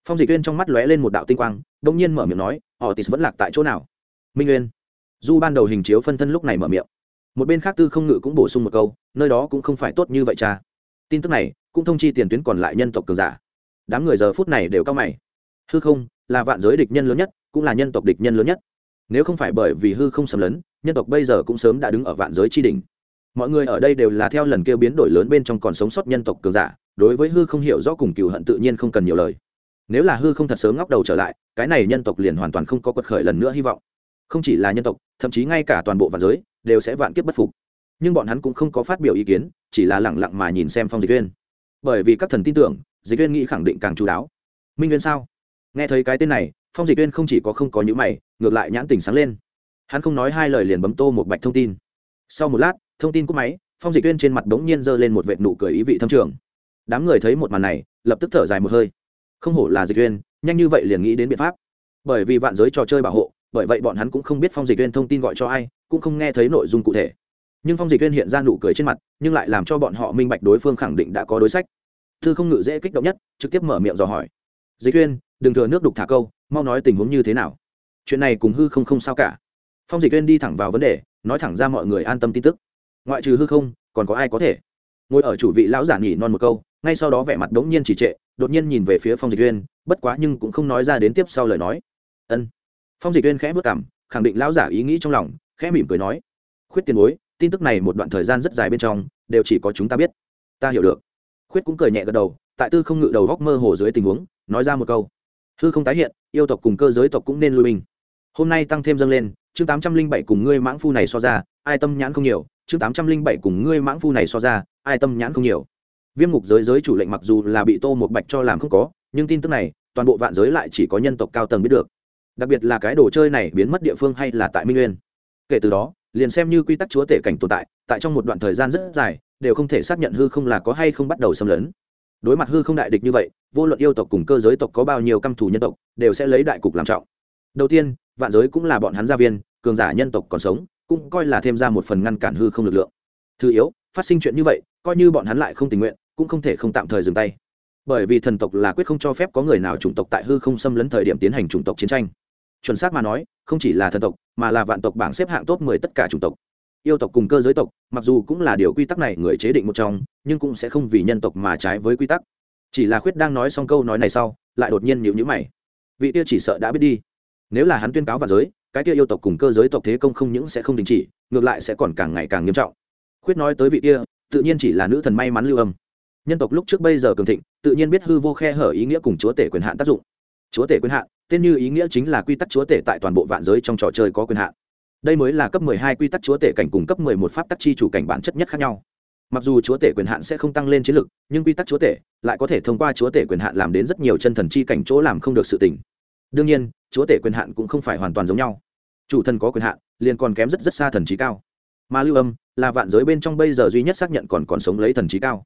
phong dịch viên trong mắt lóe lên một đạo tinh quang đông nhiên mở miệng nói, họ tis vẫn lạc tại chỗ nào? Minh nguyên du ban đầu hình chiếu phân thân lúc này mở miệng, một bên khác tư không ngự cũng bổ sung một câu, nơi đó cũng không phải tốt như vậy cha. Tin tức này, cũng thông chi tiền tuyến còn lại nhân tộc cường giả. Đám người giờ phút này đều cao mày. Hư không là vạn giới địch nhân lớn nhất, cũng là nhân tộc địch nhân lớn nhất. Nếu không phải bởi vì hư không sầm lấn, nhân tộc bây giờ cũng sớm đã đứng ở vạn giới tri đình mọi người ở đây đều là theo lần kêu biến đổi lớn bên trong còn sống sót nhân tộc cường giả, đối với hư không hiểu rõ cùng cựu hận tự nhiên không cần nhiều lời nếu là hư không thật sớm ngóc đầu trở lại, cái này nhân tộc liền hoàn toàn không có quật khởi lần nữa hy vọng. Không chỉ là nhân tộc, thậm chí ngay cả toàn bộ vạn giới, đều sẽ vạn kiếp bất phục. Nhưng bọn hắn cũng không có phát biểu ý kiến, chỉ là lẳng lặng mà nhìn xem phong dịch viên bởi vì các thần tin tưởng, dịch viên nghĩ khẳng định càng chú đáo. Minh viên sao? Nghe thấy cái tên này, phong dịch viên không chỉ có không có những mày, ngược lại nhãn tình sáng lên. Hắn không nói hai lời liền bấm tô một bạch thông tin. Sau một lát, thông tin cúp máy, phong dịch viên trên mặt bỗng nhiên giơ lên một vệt nụ cười ý vị thâm trường. Đám người thấy một màn này, lập tức thở dài một hơi không hổ là dịch viên, nhanh như vậy liền nghĩ đến biện pháp. Bởi vì vạn giới trò chơi bảo hộ, bởi vậy bọn hắn cũng không biết phong dịch viên thông tin gọi cho ai, cũng không nghe thấy nội dung cụ thể. Nhưng phong dịch viên hiện ra nụ cười trên mặt, nhưng lại làm cho bọn họ minh bạch đối phương khẳng định đã có đối sách. Thư không ngự dễ kích động nhất, trực tiếp mở miệng dò hỏi. Dịch viên, đừng thừa nước đục thả câu, mau nói tình huống như thế nào. Chuyện này cùng hư không không sao cả. Phong dịch viên đi thẳng vào vấn đề, nói thẳng ra mọi người an tâm tin tức. Ngoại trừ hư không, còn có ai có thể? Ngồi ở chủ vị lão giả nhỉ non một câu ngay sau đó vẻ mặt đống nhiên chỉ trệ, đột nhiên nhìn về phía phong dịch viên bất quá nhưng cũng không nói ra đến tiếp sau lời nói. Ân. Phong dịch viên khẽ vất cảm khẳng định lão giả ý nghĩ trong lòng, khẽ mỉm cười nói, khuyết tiền bối, tin tức này một đoạn thời gian rất dài bên trong, đều chỉ có chúng ta biết. Ta hiểu được. Khuyết cũng cười nhẹ gật đầu, tại tư không ngự đầu góc mơ hồ dưới tình huống, nói ra một câu, hư không tái hiện, yêu tộc cùng cơ giới tộc cũng nên lui binh. Hôm nay tăng thêm dâng lên, chương tám trăm linh bảy cùng ngươi mãng phu này so ra, ai tâm nhãn không nhiều, chương tám trăm linh bảy cùng ngươi mãng phu này so ra, ai tâm nhãn không nhiều viêm ngục giới giới chủ lệnh mặc dù là bị tô một bạch cho làm không có, nhưng tin tức này, toàn bộ vạn giới lại chỉ có nhân tộc cao tầng biết được. Đặc biệt là cái đồ chơi này biến mất địa phương hay là tại minh nguyên. Kể từ đó, liền xem như quy tắc chúa tể cảnh tồn tại tại trong một đoạn thời gian rất dài, đều không thể xác nhận hư không là có hay không bắt đầu xâm lấn. Đối mặt hư không đại địch như vậy, vô luận yêu tộc cùng cơ giới tộc có bao nhiêu căm thù nhân tộc, đều sẽ lấy đại cục làm trọng. Đầu tiên, vạn giới cũng là bọn hắn gia viên, cường giả nhân tộc còn sống, cũng coi là thêm ra một phần ngăn cản hư không lực lượng. Thứ yếu, phát sinh chuyện như vậy, coi như bọn hắn lại không tình nguyện cũng không thể không tạm thời dừng tay. Bởi vì thần tộc là quyết không cho phép có người nào chủng tộc tại hư không xâm lấn thời điểm tiến hành chủng tộc chiến tranh. Chuẩn xác mà nói, không chỉ là thần tộc, mà là vạn tộc bảng xếp hạng top mười tất cả chủng tộc. Yêu tộc cùng cơ giới tộc, mặc dù cũng là điều quy tắc này người chế định một trong, nhưng cũng sẽ không vì nhân tộc mà trái với quy tắc. Chỉ là khuyết đang nói xong câu nói này sau, lại đột nhiên nhịu nhữ mày. Vị kia chỉ sợ đã biết đi. Nếu là hắn tuyên cáo vào giới, cái kia yêu tộc cùng cơ giới tộc thế công không những sẽ không đình chỉ, ngược lại sẽ còn càng ngày càng nghiêm trọng. Khuyết nói tới vị kia, tự nhiên chỉ là nữ thần may mắn lưu âm nhân tộc lúc trước bây giờ cường thịnh, tự nhiên biết hư vô khe hở ý nghĩa cùng chúa tể quyền hạn tác dụng. Chúa tể quyền hạn, tên như ý nghĩa chính là quy tắc chúa tể tại toàn bộ vạn giới trong trò chơi có quyền hạn. Đây mới là cấp 12 quy tắc chúa tể cảnh cùng cấp 11 pháp tắc chi chủ cảnh bản chất nhất khác nhau. Mặc dù chúa tể quyền hạn sẽ không tăng lên chiến lực, nhưng quy tắc chúa tể lại có thể thông qua chúa tể quyền hạn làm đến rất nhiều chân thần chi cảnh chỗ làm không được sự tỉnh đương nhiên, chúa tể quyền hạn cũng không phải hoàn toàn giống nhau. Chủ thần có quyền hạn, liền còn kém rất rất xa thần trí cao. Mà lưu âm là vạn giới bên trong bây giờ duy nhất xác nhận còn còn sống lấy thần trí cao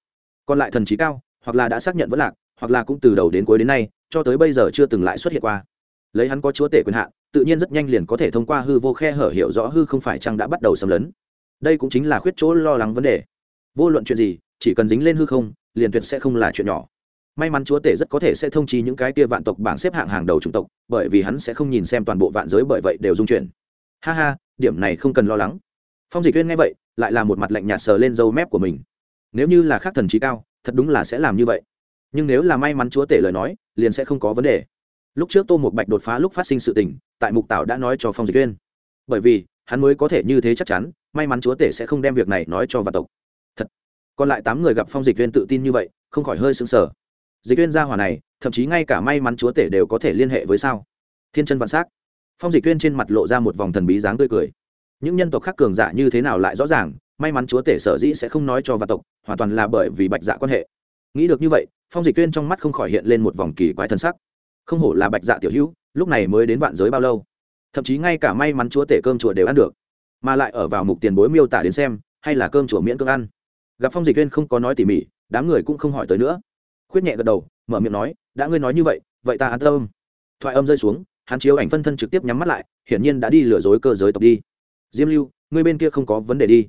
còn lại thần trí cao, hoặc là đã xác nhận vẫn lạc, hoặc là cũng từ đầu đến cuối đến nay, cho tới bây giờ chưa từng lại xuất hiện qua. Lấy hắn có chúa tể quyền hạn, tự nhiên rất nhanh liền có thể thông qua hư vô khe hở hiểu rõ hư không phải chăng đã bắt đầu xâm lấn. Đây cũng chính là khuyết chỗ lo lắng vấn đề. Vô luận chuyện gì, chỉ cần dính lên hư không, liền tuyệt sẽ không là chuyện nhỏ. May mắn chúa tể rất có thể sẽ thông chi những cái kia vạn tộc bảng xếp hạng hàng đầu chủng tộc, bởi vì hắn sẽ không nhìn xem toàn bộ vạn giới bởi vậy đều dung chuyển. Ha ha, điểm này không cần lo lắng. Phong dịch viên nghe vậy, lại là một mặt lạnh nhạt sờ lên dâu mép của mình nếu như là khác thần trí cao, thật đúng là sẽ làm như vậy. Nhưng nếu là may mắn chúa tể lời nói, liền sẽ không có vấn đề. Lúc trước tô một bạch đột phá lúc phát sinh sự tình, tại mục tảo đã nói cho phong dịch viên bởi vì, hắn mới có thể như thế chắc chắn, may mắn chúa tể sẽ không đem việc này nói cho vạn tộc. Thật. Còn lại tám người gặp phong dịch viên tự tin như vậy, không khỏi hơi sững sờ. Dịch viên gia hỏa này, thậm chí ngay cả may mắn chúa tể đều có thể liên hệ với sao? Thiên chân vạn s á c phong dịch viên trên mặt lộ ra một vòng thần bí dáng tươi cười. Những nhân tộc khác cường giả như thế nào lại rõ ràng may mắn chúa tể sở dĩ sẽ không nói cho vạn tộc, hoàn toàn là bởi vì bạch dạ quan hệ. Nghĩ được như vậy, phong dịch tuyên trong mắt không khỏi hiện lên một vòng kỳ quái thân sắc. Không hổ là bạch dạ tiểu hữu, lúc này mới đến vạn giới bao lâu? Thậm chí ngay cả may mắn chúa tể cơm chùa đều ăn được, mà lại ở vào mục tiền bối miêu tả đến xem, hay là cơm chùa miễn cưỡng ăn. Gặp phong dịch tuyên không có nói tỉ mỉ, đám người cũng không hỏi tới nữa. Khuyết nhẹ gật đầu, mở miệng nói, đã ngươi nói như vậy vậy ta an tâm. Thoại âm rơi xuống, hắn chiếu ảnh phân thân trực tiếp nhắm mắt lại, hiển nhiên đã đi lừa dối cơ giới tộc đi. Diêm lưu, ngươi bên kia không có vấn đề đi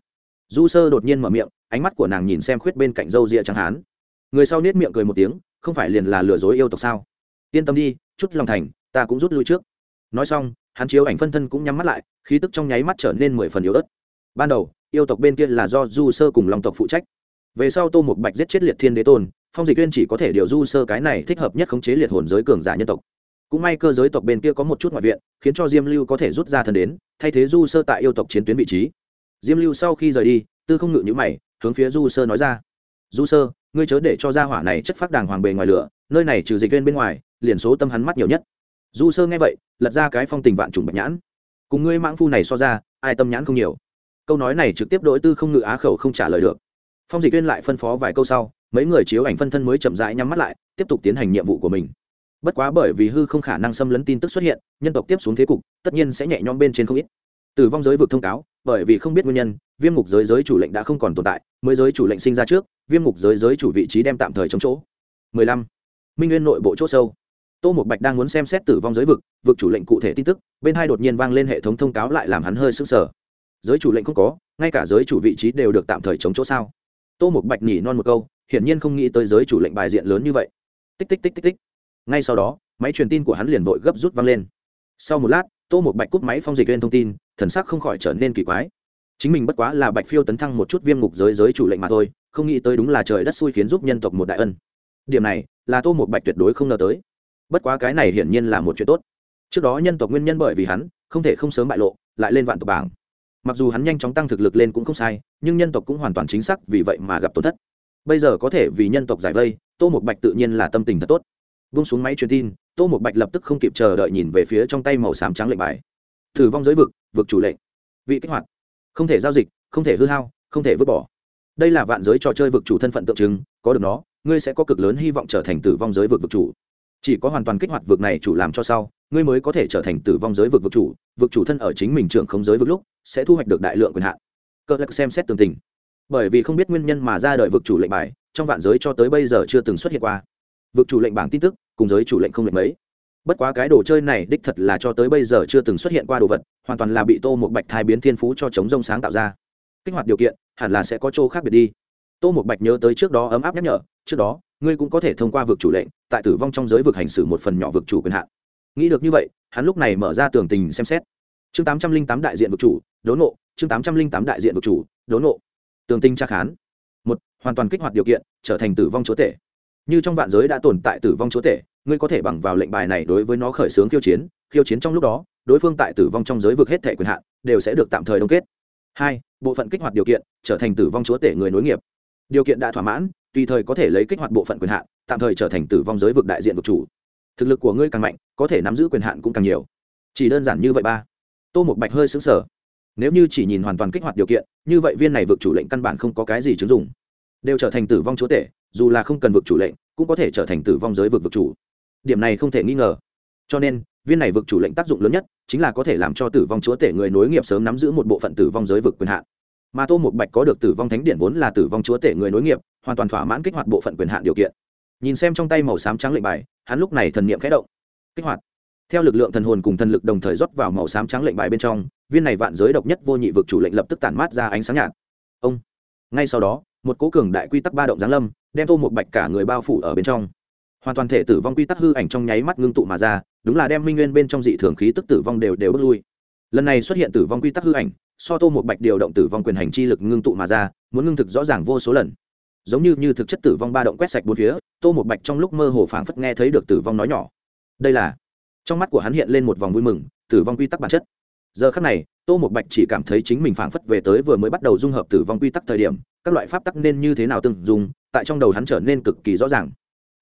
du sơ đột nhiên mở miệng, ánh mắt của nàng nhìn xem khuyết bên cạnh râu rịa trắng hán. Người sau nết miệng cười một tiếng, không phải liền là lừa dối yêu tộc sao? Yên tâm đi, chút lòng thành, ta cũng rút lui trước. Nói xong, hắn chiếu ảnh phân thân cũng nhắm mắt lại, khí tức trong nháy mắt trở nên mười phần yếu ớt. Ban đầu, yêu tộc bên kia là do du sơ cùng lòng tộc phụ trách. Về sau tô một bạch giết chết liệt thiên đế tôn, phong dịch viên chỉ có thể điều du sơ cái này thích hợp nhất khống chế liệt hồn giới cường giả nhân tộc. Cũng may cơ giới tộc bên kia có một chút ngoại viện, khiến cho diêm lưu có thể rút ra thân đến, thay thế du sơ tại yêu tộc chiến tuyến vị trí diêm lưu sau khi rời đi, tư không ngự nhữ mày, hướng phía du sơ nói ra. Du sơ, ngươi chớ để cho gia hỏa này chất phát đàng hoàng bề ngoài lửa, nơi này trừ dịch viên bên ngoài, liền số tâm hắn mắt nhiều nhất. Du sơ nghe vậy, lật ra cái phong tình vạn trùng bạch nhãn. Cùng ngươi mãng phu này so ra, ai tâm nhãn không nhiều. Câu nói này trực tiếp đối tư không ngự á khẩu không trả lời được. Phong dịch viên lại phân phó vài câu sau, mấy người chiếu ảnh phân thân mới chậm rãi nhắm mắt lại, tiếp tục tiến hành nhiệm vụ của mình. Bất quá bởi vì hư không khả năng xâm lấn tin tức xuất hiện, nhân tộc tiếp xuống thế cục, tất nhiên sẽ nhẹ nhõm bên trên không ít. Tử vong giới vực thông cáo bởi vì không biết nguyên nhân, viêm ngục giới giới chủ lệnh đã không còn tồn tại, mới giới chủ lệnh sinh ra trước, viêm ngục giới giới chủ vị trí đem tạm thời chống chỗ. 15. minh nguyên nội bộ chỗ sâu. Tô một bạch đang muốn xem xét tử vong giới vực vực chủ lệnh cụ thể tin tức, bên hai đột nhiên vang lên hệ thống thông cáo lại làm hắn hơi sững sờ. Giới chủ lệnh không có, ngay cả giới chủ vị trí đều được tạm thời chống chỗ sao? Tô một bạch nhỉ non một câu, hiển nhiên không nghĩ tới giới chủ lệnh bài diện lớn như vậy. Tích tích tích tích tích. Ngay sau đó, máy truyền tin của hắn liền vội gấp rút vang lên. Sau một lát, tô một bạch cúp máy phong dịch lên thông tin thần sắc không khỏi trở nên kỳ quái. Chính mình bất quá là bạch phiêu tấn thăng một chút viêm ngục giới giới chủ lệnh mà thôi, không nghĩ tới đúng là trời đất xui khiến giúp nhân tộc một đại ân. Điểm này, là tô một bạch tuyệt đối không ngờ tới. Bất quá cái này hiển nhiên là một chuyện tốt. Trước đó nhân tộc nguyên nhân bởi vì hắn, không thể không sớm bại lộ, lại lên vạn tộc bảng. Mặc dù hắn nhanh chóng tăng thực lực lên cũng không sai, nhưng nhân tộc cũng hoàn toàn chính xác vì vậy mà gặp tổn thất. Bây giờ có thể vì nhân tộc giải vây, tô một bạch tự nhiên là tâm tình thật tốt. Vung xuống máy truyền tin, tô một bạch lập tức không kịp chờ đợi nhìn về phía trong tay màu xám trắng lệnh bài thử vong giới vực vực chủ lệnh. Vị kích hoạt. Không thể giao dịch, không thể hư hao, không thể vứt bỏ. Đây là vạn giới trò chơi vực chủ thân phận tượng trưng, có được nó, ngươi sẽ có cực lớn hy vọng trở thành tử vong giới vực vực chủ. Chỉ có hoàn toàn kích hoạt vực này chủ làm cho sau, ngươi mới có thể trở thành tử vong giới vực vực chủ vực chủ thân ở chính mình trưởng không giới vực lúc, sẽ thu hoạch được đại lượng quyền hạn. Cơ lạc xem xét tường tình. Bởi vì không biết nguyên nhân mà ra đời vực chủ lệnh bài, trong vạn giới cho tới bây giờ chưa từng xuất hiện qua. Vực chủ lệnh bảng tin tức, cùng giới chủ lệnh không lệnh mấy bất quá cái đồ chơi này đích thật là cho tới bây giờ chưa từng xuất hiện qua đồ vật, hoàn toàn là bị tô một bạch thai biến thiên phú cho chống rông sáng tạo ra. Kích hoạt điều kiện, hẳn là sẽ có chỗ khác biệt đi. Tô một bạch nhớ tới trước đó ấm áp nhắc nhở, trước đó, ngươi cũng có thể thông qua vực chủ lệnh, tại tử vong trong giới vực hành xử một phần nhỏ vực chủ quyền hạn. Nghĩ được như vậy, hắn lúc này mở ra tường tình xem xét. Chương tám trăm linh tám đại diện vực chủ, đốn nộ chương tám trăm linh tám đại diện vực chủ, đốn nộ tường tinh tra khán. Một, hoàn toàn kích hoạt điều kiện, trở thành tử vong chúa tể như trong vạn giới đã tồn tại tử vong chúa tể, ngươi có thể bằng vào lệnh bài này đối với nó khởi xướng khiêu chiến khiêu chiến trong lúc đó, đối phương tại tử vong trong giới vực hết thể quyền hạn, đều sẽ được tạm thời đông kết. Hai, bộ phận kích hoạt điều kiện, trở thành tử vong chúa tể người nối nghiệp. Điều kiện đã thỏa mãn, tùy thời có thể lấy kích hoạt bộ phận quyền hạn, tạm thời trở thành tử vong giới vực đại diện vực chủ. Thực lực của ngươi càng mạnh, có thể nắm giữ quyền hạn cũng càng nhiều. Chỉ đơn giản như vậy ba. Tô một bạch hơi xứng sở nếu như chỉ nhìn hoàn toàn kích hoạt điều kiện, như vậy viên này vực chủ lệnh căn bản không có cái gì chứng dụng. Đều trở thành tử vong chúa tể dù là không cần vực chủ lệnh, cũng có thể trở thành tử vong giới vực vực chủ. Điểm này không thể nghi ngờ. Cho nên, viên này vực chủ lệnh tác dụng lớn nhất chính là có thể làm cho tử vong chúa tể người nối nghiệp sớm nắm giữ một bộ phận tử vong giới vực quyền hạn. Mà tô một bạch có được tử vong thánh điện vốn là tử vong chúa tể người nối nghiệp, hoàn toàn thỏa mãn kích hoạt bộ phận quyền hạn điều kiện. Nhìn xem trong tay màu xám trắng lệnh bài, hắn lúc này thần niệm khẽ động. Kích hoạt. Theo lực lượng thần hồn cùng thần lực đồng thời rót vào màu xám trắng lệnh bài bên trong, viên này vạn giới độc nhất vô nhị vực chủ lệnh lập tức tản mát ra ánh sáng nhạt. Ông. Ngay sau đó, một cố cường đại quy tắc ba động giáng lâm đem tô một bạch cả người bao phủ ở bên trong. Hoàn toàn thể tử vong quy tắc hư ảnh trong nháy mắt ngưng tụ mà ra, đúng là đem minh nguyên bên trong dị thường khí tức tử vong đều đều bước lui. Lần này xuất hiện tử vong quy tắc hư ảnh, so tô một bạch điều động tử vong quyền hành chi lực ngưng tụ mà ra, muốn ngưng thực rõ ràng vô số lần. Giống như như thực chất tử vong ba động quét sạch bốn phía, tô một bạch trong lúc mơ hồ phảng phất nghe thấy được tử vong nói nhỏ. Đây là, trong mắt của hắn hiện lên một vòng vui mừng, tử vong quy tắc bản chất. Giờ khắc này, tô một bạch chỉ cảm thấy chính mình phảng phất về tới vừa mới bắt đầu dung hợp tử vong quy tắc thời điểm, các loại pháp tắc nên như thế nào từng dùng tại trong đầu hắn trở nên cực kỳ rõ ràng.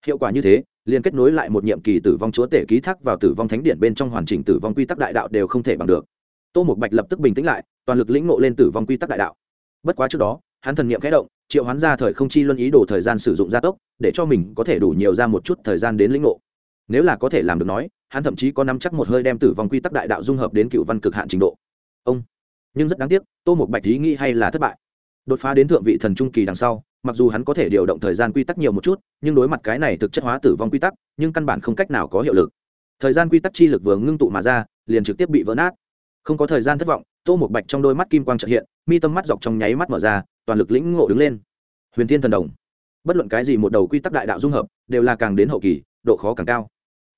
Hiệu quả như thế liên kết nối lại một nhiệm kỳ tử vong chúa tể ký thác vào tử vong thánh điện bên trong hoàn chỉnh tử vong quy tắc đại đạo đều không thể bằng được. Tô một bạch lập tức bình tĩnh lại, toàn lực lĩnh ngộ lên tử vong quy tắc đại đạo. Bất quá trước đó, hắn thần niệm khẽ động, triệu hoán ra thời không chi luân ý đồ thời gian sử dụng gia tốc, để cho mình có thể đủ nhiều ra một chút thời gian đến lĩnh ngộ. Nếu là có thể làm được nói, hắn thậm chí có nắm chắc một hơi đem tử vong quy tắc đại đạo dung hợp đến cựu văn cực hạn trình độ. Ông. Nhưng rất đáng tiếc, tô một bạch ý nghĩ hay là thất bại. Đột phá đến thượng vị thần trung kỳ đằng sau mặc dù hắn có thể điều động thời gian quy tắc nhiều một chút, nhưng đối mặt cái này thực chất hóa tử vong quy tắc, nhưng căn bản không cách nào có hiệu lực. Thời gian quy tắc chi lực vừa ngưng tụ mà ra, liền trực tiếp bị vỡ nát. Không có thời gian thất vọng, tô một bạch trong đôi mắt kim quang trợ hiện, mi tâm mắt dọc trong nháy mắt mở ra, toàn lực lĩnh ngộ đứng lên. Huyền thiên thần đồng. Bất luận cái gì một đầu quy tắc đại đạo dung hợp, đều là càng đến hậu kỳ, độ khó càng cao.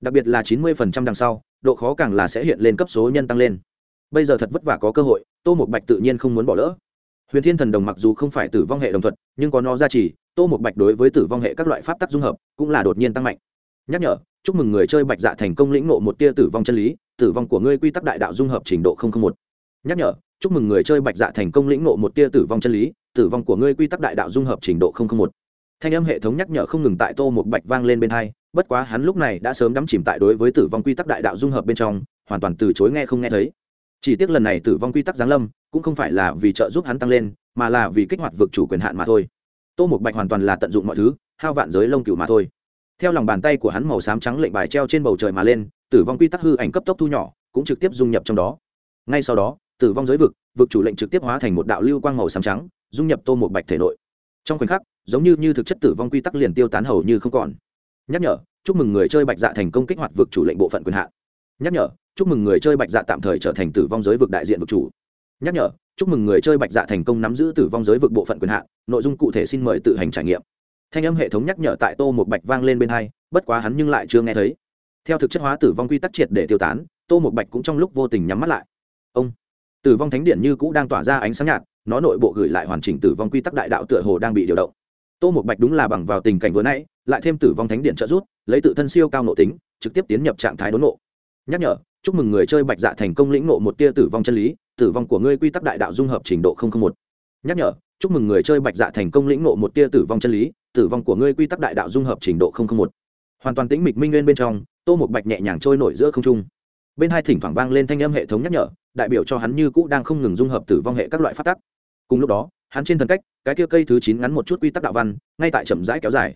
Đặc biệt là chín mươi phần trăm đằng sau, độ khó càng là sẽ hiện lên cấp số nhân tăng lên. Bây giờ thật vất vả có cơ hội, tô một bạch tự nhiên không muốn bỏ lỡ huyền thiên thần đồng mặc dù không phải tử vong hệ đồng thuật, nhưng có nó ra chỉ tô một bạch đối với tử vong hệ các loại pháp tắc dung hợp cũng là đột nhiên tăng mạnh. Nhắc nhở, chúc mừng người chơi bạch dạ thành công lĩnh ngộ một tia tử vong chân lý, tử vong của ngươi quy tắc đại đạo dung hợp trình độ một. Nhắc nhở, chúc mừng người chơi bạch dạ thành công lĩnh ngộ một tia tử vong chân lý, tử vong của ngươi quy tắc đại đạo dung hợp trình độ một. Thanh âm hệ thống nhắc nhở không ngừng tại tô một bạch vang lên bên hai, bất quá hắn lúc này đã sớm đắm chìm tại đối với tử vong quy tắc đại đạo dung hợp bên trong, hoàn toàn từ chối nghe không nghe thấy chỉ tiếc lần này tử vong quy tắc giáng lâm, cũng không phải là vì trợ giúp hắn tăng lên, mà là vì kích hoạt vực chủ quyền hạn mà thôi. Tô một bạch hoàn toàn là tận dụng mọi thứ, hao vạn giới lông cựu mà thôi. Theo lòng bàn tay của hắn màu xám trắng lệnh bài treo trên bầu trời mà lên, tử vong quy tắc hư ảnh cấp tốc thu nhỏ, cũng trực tiếp dung nhập trong đó. Ngay sau đó, tử vong giới vực vực chủ lệnh trực tiếp hóa thành một đạo lưu quang màu xám trắng, dung nhập tô một bạch thể nội. Trong khoảnh khắc, giống như như thực chất tử vong quy tắc liền tiêu tán hầu như không còn. Nhắc nhở, chúc mừng người chơi bạch dạ thành công kích hoạt vực chủ lệnh bộ phận quyền hạn. Nhắc nhở chúc mừng người chơi bạch dạ tạm thời trở thành tử vong giới vực đại diện vực chủ. Nhắc nhở chúc mừng người chơi bạch dạ thành công nắm giữ tử vong giới vực bộ phận quyền hạn nội dung cụ thể xin mời tự hành trải nghiệm. Thanh âm hệ thống nhắc nhở tại tô một bạch vang lên bên hai bất quá hắn nhưng lại chưa nghe thấy. Theo thực chất hóa tử vong quy tắc triệt để tiêu tán tô một bạch cũng trong lúc vô tình nhắm mắt lại. Ông tử vong thánh điện như cũ đang tỏa ra ánh sáng nhạt nó nội bộ gửi lại hoàn chỉnh tử vong quy tắc đại đạo tựa hồ đang bị điều động. Tô một bạch đúng là bằng vào tình cảnh vừa nãy lại thêm tử vong thánh điện trợ giúp, lấy tự thân siêu cao nội tính trực tiếp tiến nhập trạng thái đốn nộ nhắc nhở, chúc mừng người chơi bạch dạ thành công lĩnh nộ một tia tử vong chân lý, tử vong của ngươi quy tắc đại đạo dung hợp trình độ một. Nhắc nhở, chúc mừng người chơi bạch dạ thành công lĩnh nộ một tia tử vong chân lý, tử vong của ngươi quy tắc đại đạo dung hợp trình độ một. Hoàn toàn tĩnh mịch minh nguyên bên trong, tô một bạch nhẹ nhàng trôi nổi giữa không trung. Bên hai thỉnh thoảng vang lên thanh âm hệ thống nhắc nhở, đại biểu cho hắn như cũ đang không ngừng dung hợp tử vong hệ các loại phát tắc. Cùng lúc đó, hắn trên thần cách, cái kia cây thứ chín ngắn một chút quy tắc đạo văn, ngay tại chậm rãi kéo dài.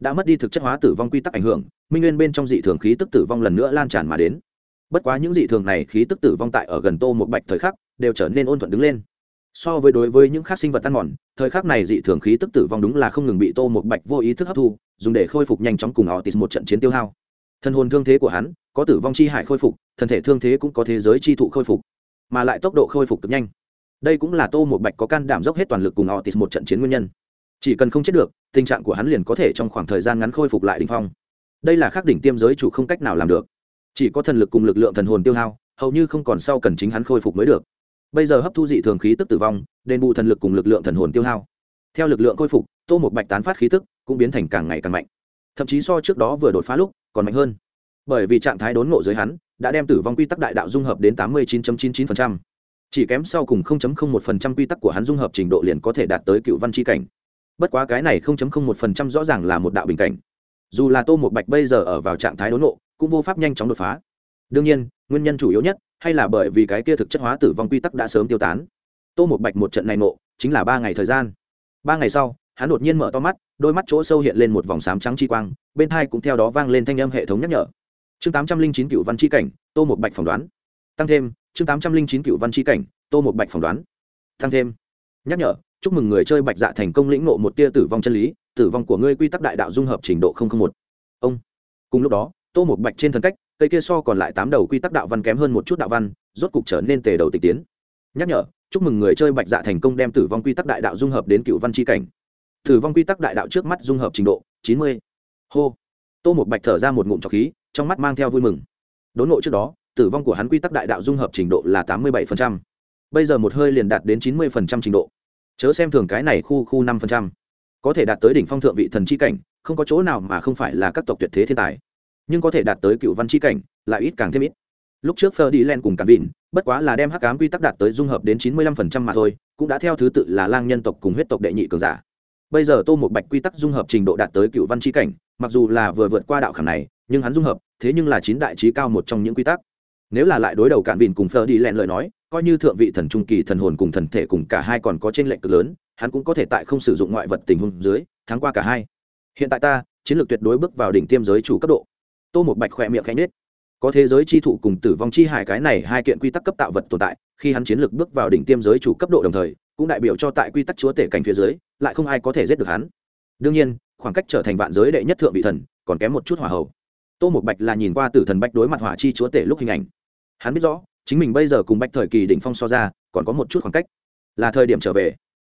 Đã mất đi thực chất hóa tử vong quy tắc ảnh hưởng, minh nguyên bên trong dị thường khí tức tử vong lần nữa lan tràn mà đến bất quá những dị thường này khí tức tử vong tại ở gần tô một bạch thời khắc, đều trở nên ôn thuận đứng lên. So với đối với những khác sinh vật tan mòn, thời khắc này dị thường khí tức tử vong đúng là không ngừng bị tô một bạch vô ý thức hấp thu, dùng để khôi phục nhanh chóng cùng họ tìm một trận chiến tiêu hao. Thân hồn thương thế của hắn, có tử vong chi hải khôi phục, thân thể thương thế cũng có thế giới chi thụ khôi phục, mà lại tốc độ khôi phục cực nhanh. Đây cũng là tô một bạch có can đảm dốc hết toàn lực cùng họ tìm một trận chiến nguyên nhân. Chỉ cần không chết được, tình trạng của hắn liền có thể trong khoảng thời gian ngắn khôi phục lại đình phong. Đây là khắc đỉnh tiêm giới chủ không cách nào làm được chỉ có thần lực cùng lực lượng thần hồn tiêu hao, hầu như không còn sau cần chính hắn khôi phục mới được. Bây giờ hấp thu dị thường khí tức tử vong, đền bù thần lực cùng lực lượng thần hồn tiêu hao. Theo lực lượng khôi phục, tô một bạch tán phát khí tức, cũng biến thành càng ngày càng mạnh. Thậm chí so trước đó vừa đột phá lúc, còn mạnh hơn. Bởi vì trạng thái đốn ngộ dưới hắn, đã đem tử vong quy tắc đại đạo dung hợp đến tám mươi 89.99%. chỉ kém sau cùng 0.01% quy tắc của hắn dung hợp trình độ liền có thể đạt tới cựu văn chi cảnh. Bất quá cái này 0.01% rõ ràng là một đạo bình cảnh. Dù là tô một bạch bây giờ ở vào trạng thái đốn ngộ cũng vô pháp nhanh chóng đột phá. Đương nhiên, nguyên nhân chủ yếu nhất, hay là bởi vì cái kia thực chất hóa tử vong quy tắc đã sớm tiêu tán. Tô một bạch một trận này nộ chính là ba ngày thời gian. Ba ngày sau, hắn đột nhiên mở to mắt, đôi mắt chỗ sâu hiện lên một vòng sám trắng chi quang, bên thai cũng theo đó vang lên thanh âm hệ thống nhắc nhở. Chương tám trăm linh chín cựu văn chi cảnh, tô một bạch phỏng đoán. Tăng thêm, chương tám trăm linh chín cựu văn chi cảnh, tô một bạch phỏng đoán. Tăng thêm, nhắc nhở, chúc mừng người chơi bạch dạ thành công lĩnh nộ một tia tử vong chân lý, tử vong của ngươi quy tắc đại đạo dung hợp trình độ một. Ông, cùng lúc đó tô một bạch trên thần cách, cây kia so còn lại tám đầu quy tắc đạo văn kém hơn một chút đạo văn, rốt cục trở nên tề đầu tịch tiến. Nhắc nhở, chúc mừng người chơi bạch dạ thành công đem tử vong quy tắc đại đạo dung hợp đến cựu văn c h i cảnh. Tử vong quy tắc đại đạo trước mắt dung hợp trình độ, chín mươi. Hô. Tô một bạch thở ra một ngụm trọc khí, trong mắt mang theo vui mừng. Đốn nộ trước đó, tử vong của hắn quy tắc đại đạo dung hợp trình độ là tám mươi bảy bây giờ một hơi liền đạt đến chín mươi trình độ. Chớ xem thường cái này khu khu năm có thể đạt tới đỉnh phong thượng vị thần chi cảnh, không có chỗ nào mà không phải là các tộc tuyệt thế thiên tài nhưng có thể đạt tới cựu văn chi cảnh, lại ít càng thêm ít. Lúc trước Phơ đi len cùng cản vịn bất quá là đem hắc ám quy tắc đạt tới dung hợp đến chín mươi lăm phần trăm mà thôi, cũng đã theo thứ tự là lang nhân tộc cùng huyết tộc đệ nhị cường giả. Bây giờ tô một bạch quy tắc dung hợp trình độ đạt tới cựu văn chi cảnh, mặc dù là vừa vượt qua đạo khảm này, nhưng hắn dung hợp, thế nhưng là chín đại trí cao một trong những quy tắc. Nếu là lại đối đầu cản vịn cùng Phơ đi len lời nói, coi như thượng vị thần trung kỳ thần hồn cùng thần thể cùng cả hai còn có trên lệnh cực lớn, hắn cũng có thể tại không sử dụng ngoại vật tình huống dưới, thắng qua cả hai. Hiện tại ta, chiến lược tuyệt đối bước vào đỉnh tiêm giới chủ cấp độ tô một bạch khỏe miệng khẽ nết có thế giới chi thụ cùng tử vong chi hải cái này hai kiện quy tắc cấp tạo vật tồn tại, khi hắn chiến lược bước vào đỉnh tiêm giới chủ cấp độ đồng thời, cũng đại biểu cho tại quy tắc chúa tể cảnh phía dưới, lại không ai có thể giết được hắn. Đương nhiên, khoảng cách trở thành vạn giới đệ nhất thượng vị thần, còn kém một chút hỏa hậu tô một bạch là nhìn qua tử thần bạch đối mặt hỏa chi chúa tể lúc hình ảnh. Hắn biết rõ, chính mình bây giờ cùng bạch thời kỳ đỉnh phong so ra, còn có một chút khoảng cách. Là thời điểm trở về.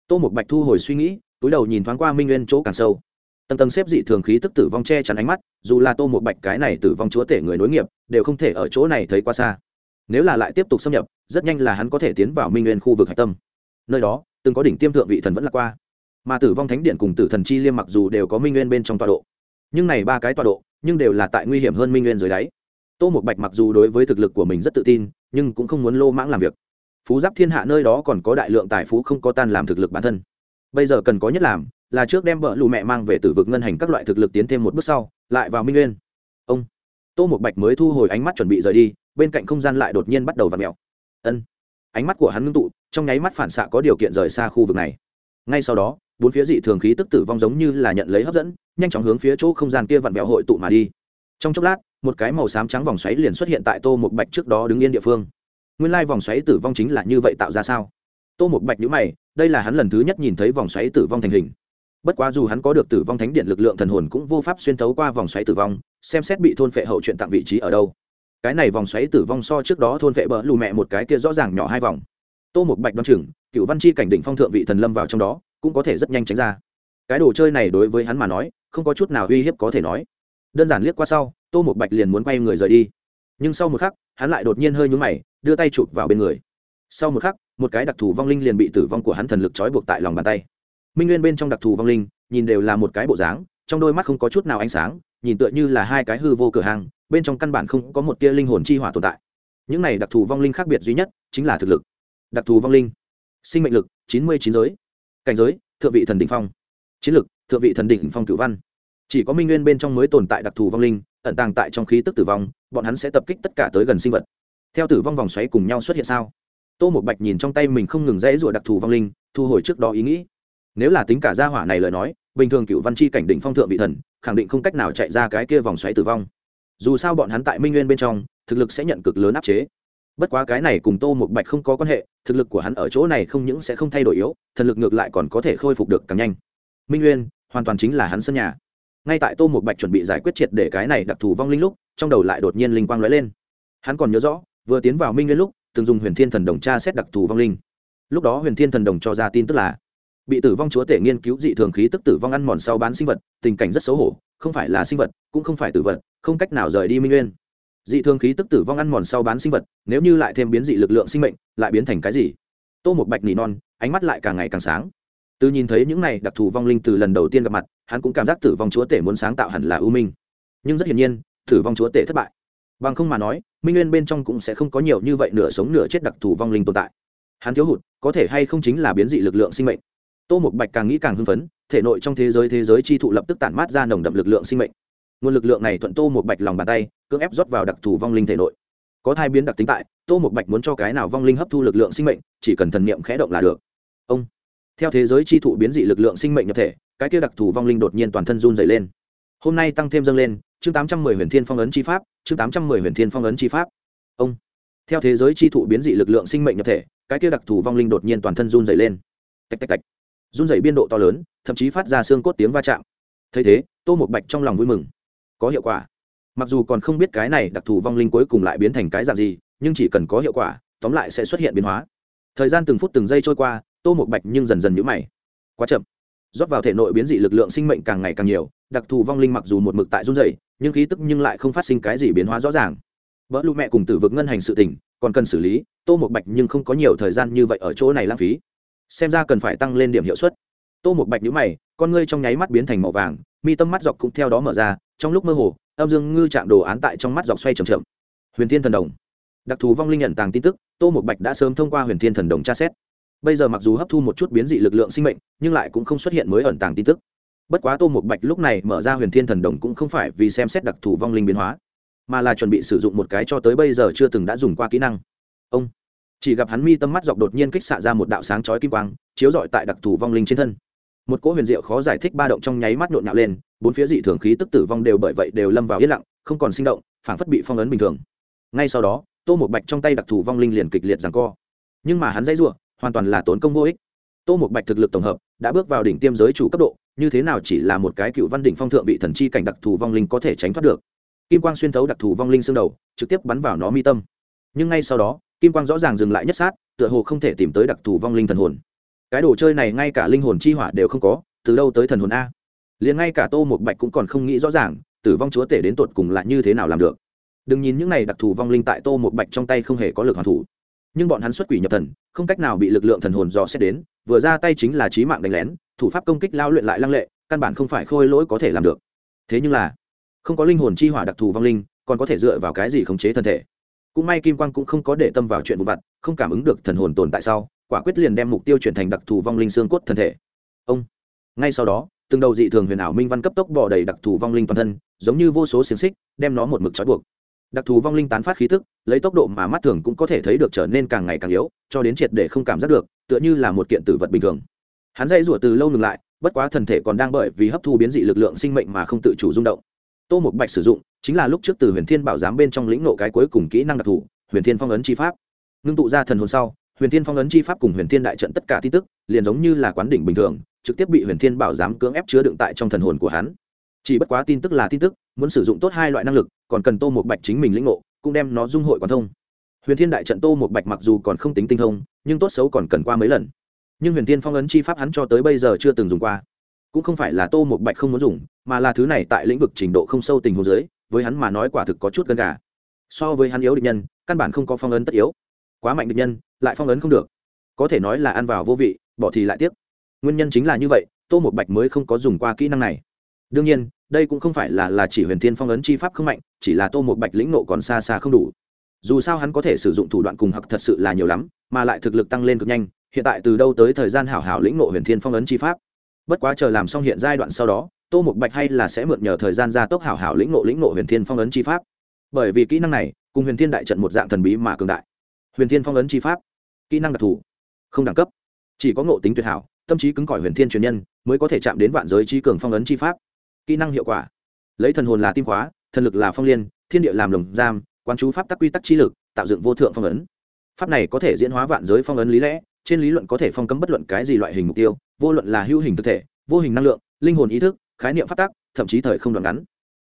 Tô một bạch thu hồi suy nghĩ, túi đầu nhìn thoáng qua minh nguyên chỗ càng sâu tầng tầng xếp dị thường khí tức tử vong che chắn ánh mắt, dù là tô một bạch cái này tử vong chúa tể người nối nghiệp, đều không thể ở chỗ này thấy qua xa. Nếu là lại tiếp tục xâm nhập, rất nhanh là hắn có thể tiến vào minh nguyên khu vực hạch tâm. Nơi đó, từng có đỉnh tiêm thượng vị thần vẫn lạc qua. Mà tử vong thánh điện cùng tử thần chi liêm mặc dù đều có minh nguyên bên trong tọa độ, nhưng này ba cái tọa độ, nhưng đều là tại nguy hiểm hơn minh nguyên dưới đáy. Tô một bạch mặc dù đối với thực lực của mình rất tự tin, nhưng cũng không muốn lô mãng làm việc. Phú giáp thiên hạ nơi đó còn có đại lượng tài phú không có tan làm thực lực bản thân. Bây giờ cần có nhất làm là trước đem vợ lù mẹ mang về từ vực ngân hành các loại thực lực tiến thêm một bước sau, lại vào minh nguyên. Ông tô một bạch mới thu hồi ánh mắt chuẩn bị rời đi, bên cạnh không gian lại đột nhiên bắt đầu v ặ mẹo ân. Ánh mắt của hắn ngưng tụ, trong nháy mắt phản xạ có điều kiện rời xa khu vực này. Ngay sau đó, bốn phía dị thường khí tức tử vong giống như là nhận lấy hấp dẫn, nhanh chóng hướng phía chỗ không gian kia vặn vẹo hội tụ mà đi. Trong chốc lát, một cái màu xám trắng vòng xoáy liền xuất hiện tại tô một bạch trước đó đứng yên địa phương. Nguyên lai vòng xoáy tử vong chính là như vậy tạo ra sao? Tô một bạch nhữ mày, đây là hắn lần thứ nhất nhìn thấy vòng xoáy tử vong thành hình bất quá dù hắn có được tử vong thánh điện lực lượng thần hồn cũng vô pháp xuyên thấu qua vòng xoáy tử vong, xem xét bị thôn phệ hậu chuyện tặng vị trí ở đâu. Cái này vòng xoáy tử vong so trước đó thôn phệ bỡ lù mẹ một cái kia rõ ràng nhỏ hai vòng. Tô một bạch đoan chừng cựu văn chi cảnh đỉnh phong thượng vị thần lâm vào trong đó, cũng có thể rất nhanh tránh ra. Cái đồ chơi này đối với hắn mà nói, không có chút nào uy hiếp có thể nói. Đơn giản liếc qua sau, tô một bạch liền muốn quay người rời đi. Nhưng sau một khắc, hắn lại đột nhiên hơi nhúng mày, đưa tay chụp vào bên người. Sau một khắc, một cái đặc thù vong linh liền bị tử vong của hắn thần lực trói buộc tại lòng bàn tay minh nguyên bên trong đặc thù vong linh, nhìn đều là một cái bộ dáng, trong đôi mắt không có chút nào ánh sáng, nhìn tựa như là hai cái hư vô cửa hàng, bên trong căn bản không có một tia linh hồn chi hỏa tồn tại. Những này đặc thù vong linh khác biệt duy nhất chính là thực lực. Đặc thù vong linh. Sinh mệnh lực, chín mươi chín giới. Cảnh giới, thượng vị thần đ ỉ n h phong. Chiến lực, thượng vị thần đỉnh phong cửu văn. Chỉ có minh nguyên bên trong mới tồn tại đặc thù vong linh, ẩn tàng tại trong khí tức tử vong, bọn hắn sẽ tập kích tất cả tới gần sinh vật. Theo tử vong vòng xoáy cùng nhau xuất hiện sao? Tô một bạch nhìn trong tay mình không ngừng rẽ rụa đặc thù vong linh, thu hồi trước đó ý nghĩ nếu là tính cả gia hỏa này lời nói, bình thường cựu văn chi cảnh đỉnh phong thượng vị thần, khẳng định không cách nào chạy ra cái kia vòng xoáy tử vong. Dù sao bọn hắn tại minh nguyên bên trong, thực lực sẽ nhận cực lớn áp chế. Bất quá cái này cùng tô một bạch không có quan hệ, thực lực của hắn ở chỗ này không những sẽ không thay đổi yếu, thần lực ngược lại còn có thể khôi phục được càng nhanh. Minh nguyên, hoàn toàn chính là hắn sân nhà. Ngay tại tô một bạch chuẩn bị giải quyết triệt để cái này đặc thù vong linh lúc, trong đầu lại đột nhiên linh quang lóe lên. Hắn còn nhớ rõ, vừa tiến vào minh nguyên lúc, từng dùng huyền thiên thần đồng tra xét đặc thù vong linh. Lúc đó huyền thiên thần đồng cho ra tin tức là bị tử vong chúa tể nghiên cứu dị thường khí tức tử vong ăn mòn sau bán sinh vật, tình cảnh rất xấu hổ, không phải là sinh vật, cũng không phải tử vật, không cách nào rời đi minh nguyên. Dị thường khí tức tử vong ăn mòn sau bán sinh vật, nếu như lại thêm biến dị lực lượng sinh mệnh, lại biến thành cái gì? Tô một bạch nỉ non, ánh mắt lại càng ngày càng sáng. Từ nhìn thấy những này đặc thù vong linh từ lần đầu tiên gặp mặt, hắn cũng cảm giác tử vong chúa tể muốn sáng tạo hẳn là ưu minh. Nhưng rất hiển nhiên, tử vong chúa tể thất bại. Bằng không mà nói, minh nguyên bên trong cũng sẽ không có nhiều như vậy nửa sống nửa chết đặc thù vong linh tồn tại. Hắn thiếu hụt, có thể hay không chính là biến dị lực lượng sinh mệnh tô Mục bạch càng nghĩ càng hưng phấn, thể nội trong thế giới thế giới chi thụ lập tức tản mát ra nồng đậm lực lượng sinh mệnh. Nguồn lực lượng này thuận tô một bạch lòng bàn tay, cưỡng ép rót vào đặc thù vong linh thể nội. Có thai biến đặc tính tại, tô một bạch muốn cho cái nào vong linh hấp thu lực lượng sinh mệnh, chỉ cần thần niệm khẽ động là được. Ông. Theo thế giới chi thụ biến dị lực lượng sinh mệnh nhập thể, cái kia đặc thù vong linh đột nhiên toàn thân run dày lên. Hôm nay tăng thêm dâng lên, chương tám trăm mười huyền thiên phong ấn chi pháp, chương tám trăm mười huyền thiên phong ấn chi pháp. Ông. Theo thế giới chi thụ biến dị lực lượng sinh mệnh nhập thể, cái kia đặc thù vong linh đột nhiên toàn thân run dày lên. Tạch tạch tạch run dày biên độ to lớn, thậm chí phát ra xương cốt tiếng va chạm. Thấy thế, tô một bạch trong lòng vui mừng. Có hiệu quả. Mặc dù còn không biết cái này đặc thù vong linh cuối cùng lại biến thành cái dạng gì, nhưng chỉ cần có hiệu quả, tóm lại sẽ xuất hiện biến hóa. Thời gian từng phút từng giây trôi qua, tô một bạch nhưng dần dần nhũ mày. Quá chậm. Rót vào thể nội biến dị lực lượng sinh mệnh càng ngày càng nhiều, đặc thù vong linh mặc dù một mực tại run dày nhưng khí tức nhưng lại không phát sinh cái gì biến hóa rõ ràng. Vỡ lụ mẹ cùng tử vực ngân hành sự tình, còn cần xử lý, tô một bạch nhưng không có nhiều thời gian như vậy ở chỗ này lãng phí xem ra cần phải tăng lên điểm hiệu suất. Tô một bạch nhũ mày, con ngươi trong nháy mắt biến thành màu vàng, mi tâm mắt dọc cũng theo đó mở ra, trong lúc mơ hồ, âm dương ngư chạm đồ án tại trong mắt dọc xoay trầm trầm huyền thiên thần đồng. Đặc thù vong linh nhận tàng tin tức, tô một bạch đã sớm thông qua huyền thiên thần đồng tra xét. Bây giờ mặc dù hấp thu một chút biến dị lực lượng sinh mệnh, nhưng lại cũng không xuất hiện mới ẩn tàng tin tức. Bất quá tô một bạch lúc này mở ra huyền thiên thần đồng cũng không phải vì xem xét đặc thù vong linh biến hóa, mà là chuẩn bị sử dụng một cái cho tới bây giờ chưa từng đã dùng qua kỹ năng. Ông chỉ gặp hắn mi tâm mắt dọc đột nhiên kích xạ ra một đạo sáng chói kim quang, chiếu rọi tại đặc thù vong linh trên thân. Một cỗ huyền diệu khó giải thích ba động trong nháy mắt nhộn nhạo lên, bốn phía dị thường khí tức tử vong đều bởi vậy đều lâm vào yên lặng, không còn sinh động phản phất bị phong ấn bình thường. Ngay sau đó, tô một bạch trong tay đặc thù vong linh liền kịch liệt rằng co. Nhưng mà hắn dãy ruộng hoàn toàn là tốn công vô ích. Tô một bạch thực lực tổng hợp, đã bước vào đỉnh tiêm giới chủ cấp độ, như thế nào chỉ là một cái cựu văn đỉnh phong thượng vị thần chi cảnh đặc thù vong linh có thể tránh thoát được. Kim quang xuyên thấu đặc thù vong linh xương đầu, trực tiếp bắn vào nó mi tâm. Nhưng ngay sau đó kim quang rõ ràng dừng lại nhất sát, tựa hồ không thể tìm tới đặc thù vong linh thần hồn. Cái đồ chơi này ngay cả linh hồn chi hỏa đều không có, từ đâu tới thần hồn a? Liền ngay cả tô một bạch cũng còn không nghĩ rõ ràng, tử vong chúa tể đến tột cùng là như thế nào làm được. Đừng nhìn những này đặc thù vong linh tại tô một bạch trong tay không hề có lực hoàn thủ. Nhưng bọn hắn xuất quỷ nhập thần, không cách nào bị lực lượng thần hồn dò xét đến, vừa ra tay chính là trí mạng đánh lén, thủ pháp công kích lao luyện lại lăng lệ, căn bản không phải khôi lỗi có thể làm được. Thế nhưng là, không có linh hồn chi hỏa đặc thù vong linh, còn có thể dựa vào cái gì khống chế thân thể? Cũng may kim quang cũng không có để tâm vào chuyện vụ vặt, không cảm ứng được thần hồn tồn tại sau, quả quyết liền đem mục tiêu chuyển thành đặc thù vong linh xương cốt thân thể. Ông! Ngay sau đó, từng đầu dị thường huyền ảo minh văn cấp tốc bỏ đầy đặc thù vong linh toàn thân, giống như vô số xiềng xích, đem nó một mực trói buộc. Đặc thù vong linh tán phát khí tức, lấy tốc độ mà mắt thường cũng có thể thấy được trở nên càng ngày càng yếu, cho đến triệt để không cảm giác được, tựa như là một kiện tử vật bình thường. Hắn dây rủa từ lâu ngừng lại, bất quá thần thể còn đang bởi vì hấp thu biến dị lực lượng sinh mệnh mà không tự chủ rung động. Tô mục bạch sử dụng chính là lúc trước từ huyền thiên bảo giám bên trong lĩnh nộ cái cuối cùng kỹ năng đặc thù, huyền thiên phong ấn chi pháp. Ngưng tụ ra thần hồn sau, huyền thiên phong ấn chi pháp cùng huyền thiên đại trận tất cả tin tức, liền giống như là quán đỉnh bình thường, trực tiếp bị huyền thiên bảo giám cưỡng ép chứa đựng tại trong thần hồn của hắn. Chỉ bất quá tin tức là tin tức, muốn sử dụng tốt hai loại năng lực, còn cần tô một bạch chính mình lĩnh ngộ, cũng đem nó dung hội quán thông. Huyền thiên đại trận tô một bạch mặc dù còn không tính tinh thông, nhưng tốt xấu còn cần qua mấy lần. Nhưng huyền thiên phong ấn chi pháp hắn cho tới bây giờ chưa từng dùng qua. Cũng không phải là tô một bạch không muốn dùng, mà là thứ này tại lĩnh vực trình độ không sâu tình hồ dưới với hắn mà nói quả thực có chút gần gà. So với hắn yếu địch nhân, căn bản không có phong ấn tất yếu. Quá mạnh địch nhân, lại phong ấn không được. Có thể nói là ăn vào vô vị, bỏ thì lại tiếc. Nguyên nhân chính là như vậy, tô một bạch mới không có dùng qua kỹ năng này. Đương nhiên, đây cũng không phải là là chỉ huyền thiên phong ấn chi pháp không mạnh, chỉ là tô một bạch lĩnh nộ còn xa xa không đủ. Dù sao hắn có thể sử dụng thủ đoạn cùng học thật sự là nhiều lắm, mà lại thực lực tăng lên cực nhanh, hiện tại từ đâu tới thời gian hảo hảo lĩnh nộ huyền thiên phong ấn chi pháp? Bất quá chờ làm xong hiện giai đoạn sau đó tô một bạch hay là sẽ mượn nhờ thời gian gia tốc hảo hảo lĩnh nộ lĩnh nộ huyền thiên phong ấn chi pháp. Bởi vì kỹ năng này, cùng huyền thiên đại trận một dạng thần bí mà cường đại. Huyền thiên phong ấn chi pháp, kỹ năng đặc thù, không đẳng cấp. Chỉ có ngộ tính tuyệt hảo, tâm trí cứng cỏi huyền thiên truyền nhân mới có thể chạm đến vạn giới trí cường phong ấn chi pháp. Kỹ năng hiệu quả, lấy thần hồn là tim khóa, thần lực là phong liên, thiên địa làm lồng giam, quán chú pháp tắc quy tắc chi lực, tạo dựng vô thượng phong ấn. Pháp này có thể diễn hóa vạn giới phong ấn lý lẽ, trên lý luận có thể phong cấm bất luận cái gì loại hình mục tiêu, vô luận là hữu hình thực thể, vô hình năng lượng, linh hồn ý thức khái niệm pháp tắc, thậm chí thời không đoạn ngắn.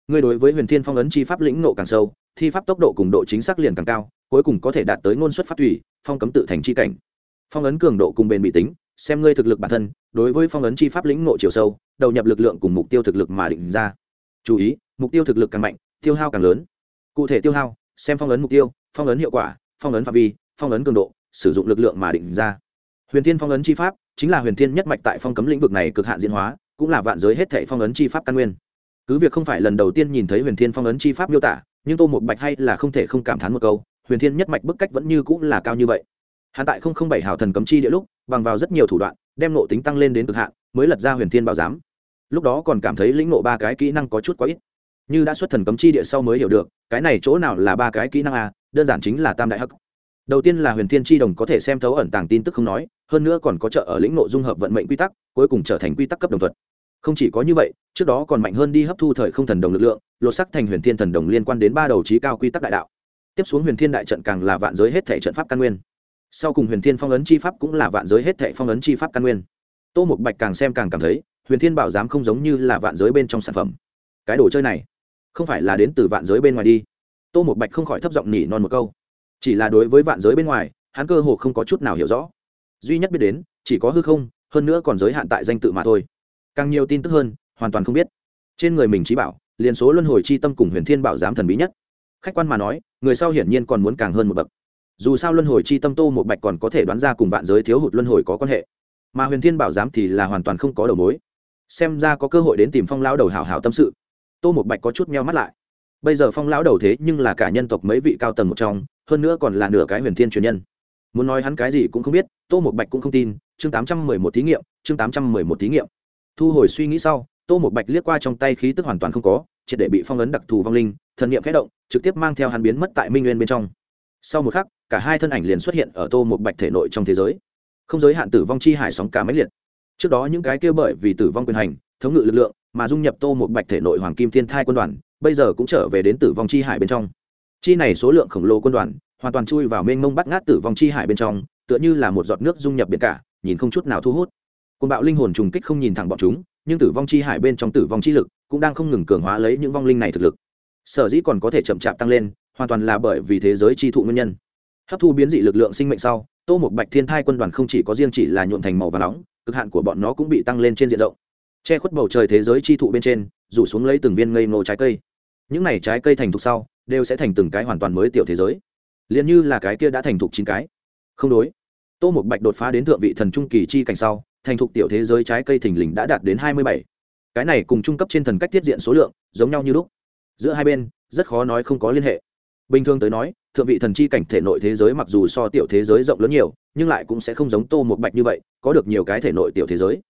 Người đối với huyền thiên phong ấn chi pháp lĩnh nộ càng sâu, thi pháp tốc độ cùng độ chính xác liền càng cao, cuối cùng có thể đạt tới ngôn xuất pháp thủy phong cấm tự thành chi cảnh. Phong ấn cường độ cùng bền bị tính, xem ngươi thực lực bản thân, đối với phong ấn chi pháp lĩnh nộ chiều sâu, đầu nhập lực lượng cùng mục tiêu thực lực mà định ra. Chú ý, mục tiêu thực lực càng mạnh, tiêu hao càng lớn. Cụ thể tiêu hao, xem phong ấn mục tiêu, phong ấn hiệu quả, phong ấn phạm vi, phong ấn cường độ, sử dụng lực lượng mà định ra. Huyền thiên phong ấn chi pháp chính là huyền thiên nhất mạch tại phong cấm lĩnh vực này cực hạn diễn hóa cũng là vạn giới hết thệ phong ấn chi pháp căn nguyên. Cứ việc không phải lần đầu tiên nhìn thấy huyền thiên phong ấn chi pháp miêu tả, nhưng tô một bạch hay là không thể không cảm thán một câu, huyền thiên nhất mạch bức cách vẫn như cũng là cao như vậy. Hiện tại không không bảy hào thần cấm chi địa lúc, bằng vào rất nhiều thủ đoạn, đem nộ tính tăng lên đến cực hạn, mới lật ra huyền thiên bảo giám. Lúc đó còn cảm thấy lĩnh nộ ba cái kỹ năng có chút quá ít. Như đã xuất thần cấm chi địa sau mới hiểu được, cái này chỗ nào là ba cái kỹ năng a đơn giản chính là tam đại hắc. Đầu tiên là huyền thiên tri đồng có thể xem thấu ẩn tàng tin tức không nói, hơn nữa còn có trợ ở lĩnh nộ dung hợp vận mệnh quy tắc cuối cùng trở thành quy tắc cấp đồng thuật. Không chỉ có như vậy, trước đó còn mạnh hơn đi hấp thu thời không thần đồng lực lượng, lột sắc thành huyền thiên thần đồng liên quan đến ba đầu trí cao quy tắc đại đạo. Tiếp xuống huyền thiên đại trận càng là vạn giới hết thể trận pháp căn nguyên. Sau cùng huyền thiên phong ấn chi pháp cũng là vạn giới hết thể phong ấn chi pháp căn nguyên. Tô mục bạch càng xem càng cảm thấy, huyền thiên bảo giám không giống như là vạn giới bên trong sản phẩm. Cái đồ chơi này, không phải là đến từ vạn giới bên ngoài đi. Tô mục bạch không khỏi thấp giọng nỉ non một câu. Chỉ là đối với vạn giới bên ngoài, hắn cơ hồ không có chút nào hiểu rõ. Duy nhất biết đến, chỉ có hư không hơn nữa còn giới hạn tại danh tự mà thôi. Càng nhiều tin tức hơn, hoàn toàn không biết. Trên người mình trí bảo, liền số luân hồi chi tâm cùng huyền thiên bảo giám thần bí nhất. Khách quan mà nói, người sau hiển nhiên còn muốn càng hơn một bậc. Dù sao luân hồi chi tâm tô một bạch còn có thể đoán ra cùng vạn giới thiếu hụt luân hồi có quan hệ. Mà huyền thiên bảo giám thì là hoàn toàn không có đầu mối. Xem ra có cơ hội đến tìm phong lão đầu hảo hảo tâm sự. Tô một bạch có chút meo mắt lại. Bây giờ phong lão đầu thế nhưng là cả nhân tộc mấy vị cao tầng một trong, hơn nữa còn là nửa cái huyền thiên truyền nhân muốn nói hắn cái gì cũng không biết, tô một bạch cũng không tin, chương tám trăm mười một thí nghiệm, chương tám trăm mười một thí nghiệm. Thu hồi suy nghĩ sau, tô một bạch liếc qua trong tay khí tức hoàn toàn không có, triệt để bị phong ấn đặc thù vong linh, thần niệm khẽ động, trực tiếp mang theo hắn biến mất tại minh nguyên bên trong. Sau một khắc, cả hai thân ảnh liền xuất hiện ở tô một bạch thể nội trong thế giới. Không giới hạn tử vong chi hải sóng cả mấy liệt. Trước đó những cái kia bởi vì tử vong quyền hành, thống ngự lực lượng, mà dung nhập tô một bạch thể nội hoàng kim thiên thai quân đoàn, bây giờ cũng trở về đến tử vong chi hải bên trong. Chi này số lượng khổng lồ quân đoàn hoàn toàn chui vào mênh mông bắt ngát tử vong chi hải bên trong, tựa như là một giọt nước dung nhập biển cả, nhìn không chút nào thu hút. Côn bạo linh hồn trùng kích không nhìn thẳng bọn chúng, nhưng tử vong chi hải bên trong tử vong chi lực cũng đang không ngừng cường hóa lấy những vong linh này thực lực. Sở dĩ còn có thể chậm chạp tăng lên, hoàn toàn là bởi vì thế giới chi thụ nguyên nhân. Hấp thu biến dị lực lượng sinh mệnh sau, tô một bạch thiên thai quân đoàn không chỉ có riêng chỉ là nhuộn thành màu và nóng, cực hạn của bọn nó cũng bị tăng lên trên diện rộng. Che khuất bầu trời thế giới chi thụ bên trên, rủ xuống lấy từng viên ngây ngô trái cây. Những này trái cây thành thục sau, đều sẽ thành từng cái hoàn toàn mới tiểu thế giới liền như là cái kia đã thành thục chín cái. Không đối. Tô một bạch đột phá đến thượng vị thần trung kỳ chi cảnh sau, thành thục tiểu thế giới trái cây thình lình đã đạt đến hai mươi bảy. Cái này cùng trung cấp trên thần cách tiết diện số lượng, giống nhau như lúc. Giữa hai bên, rất khó nói không có liên hệ. Bình thường tới nói, thượng vị thần chi cảnh thể nội thế giới mặc dù so tiểu thế giới rộng lớn nhiều, nhưng lại cũng sẽ không giống tô một bạch như vậy, có được nhiều cái thể nội tiểu thế giới.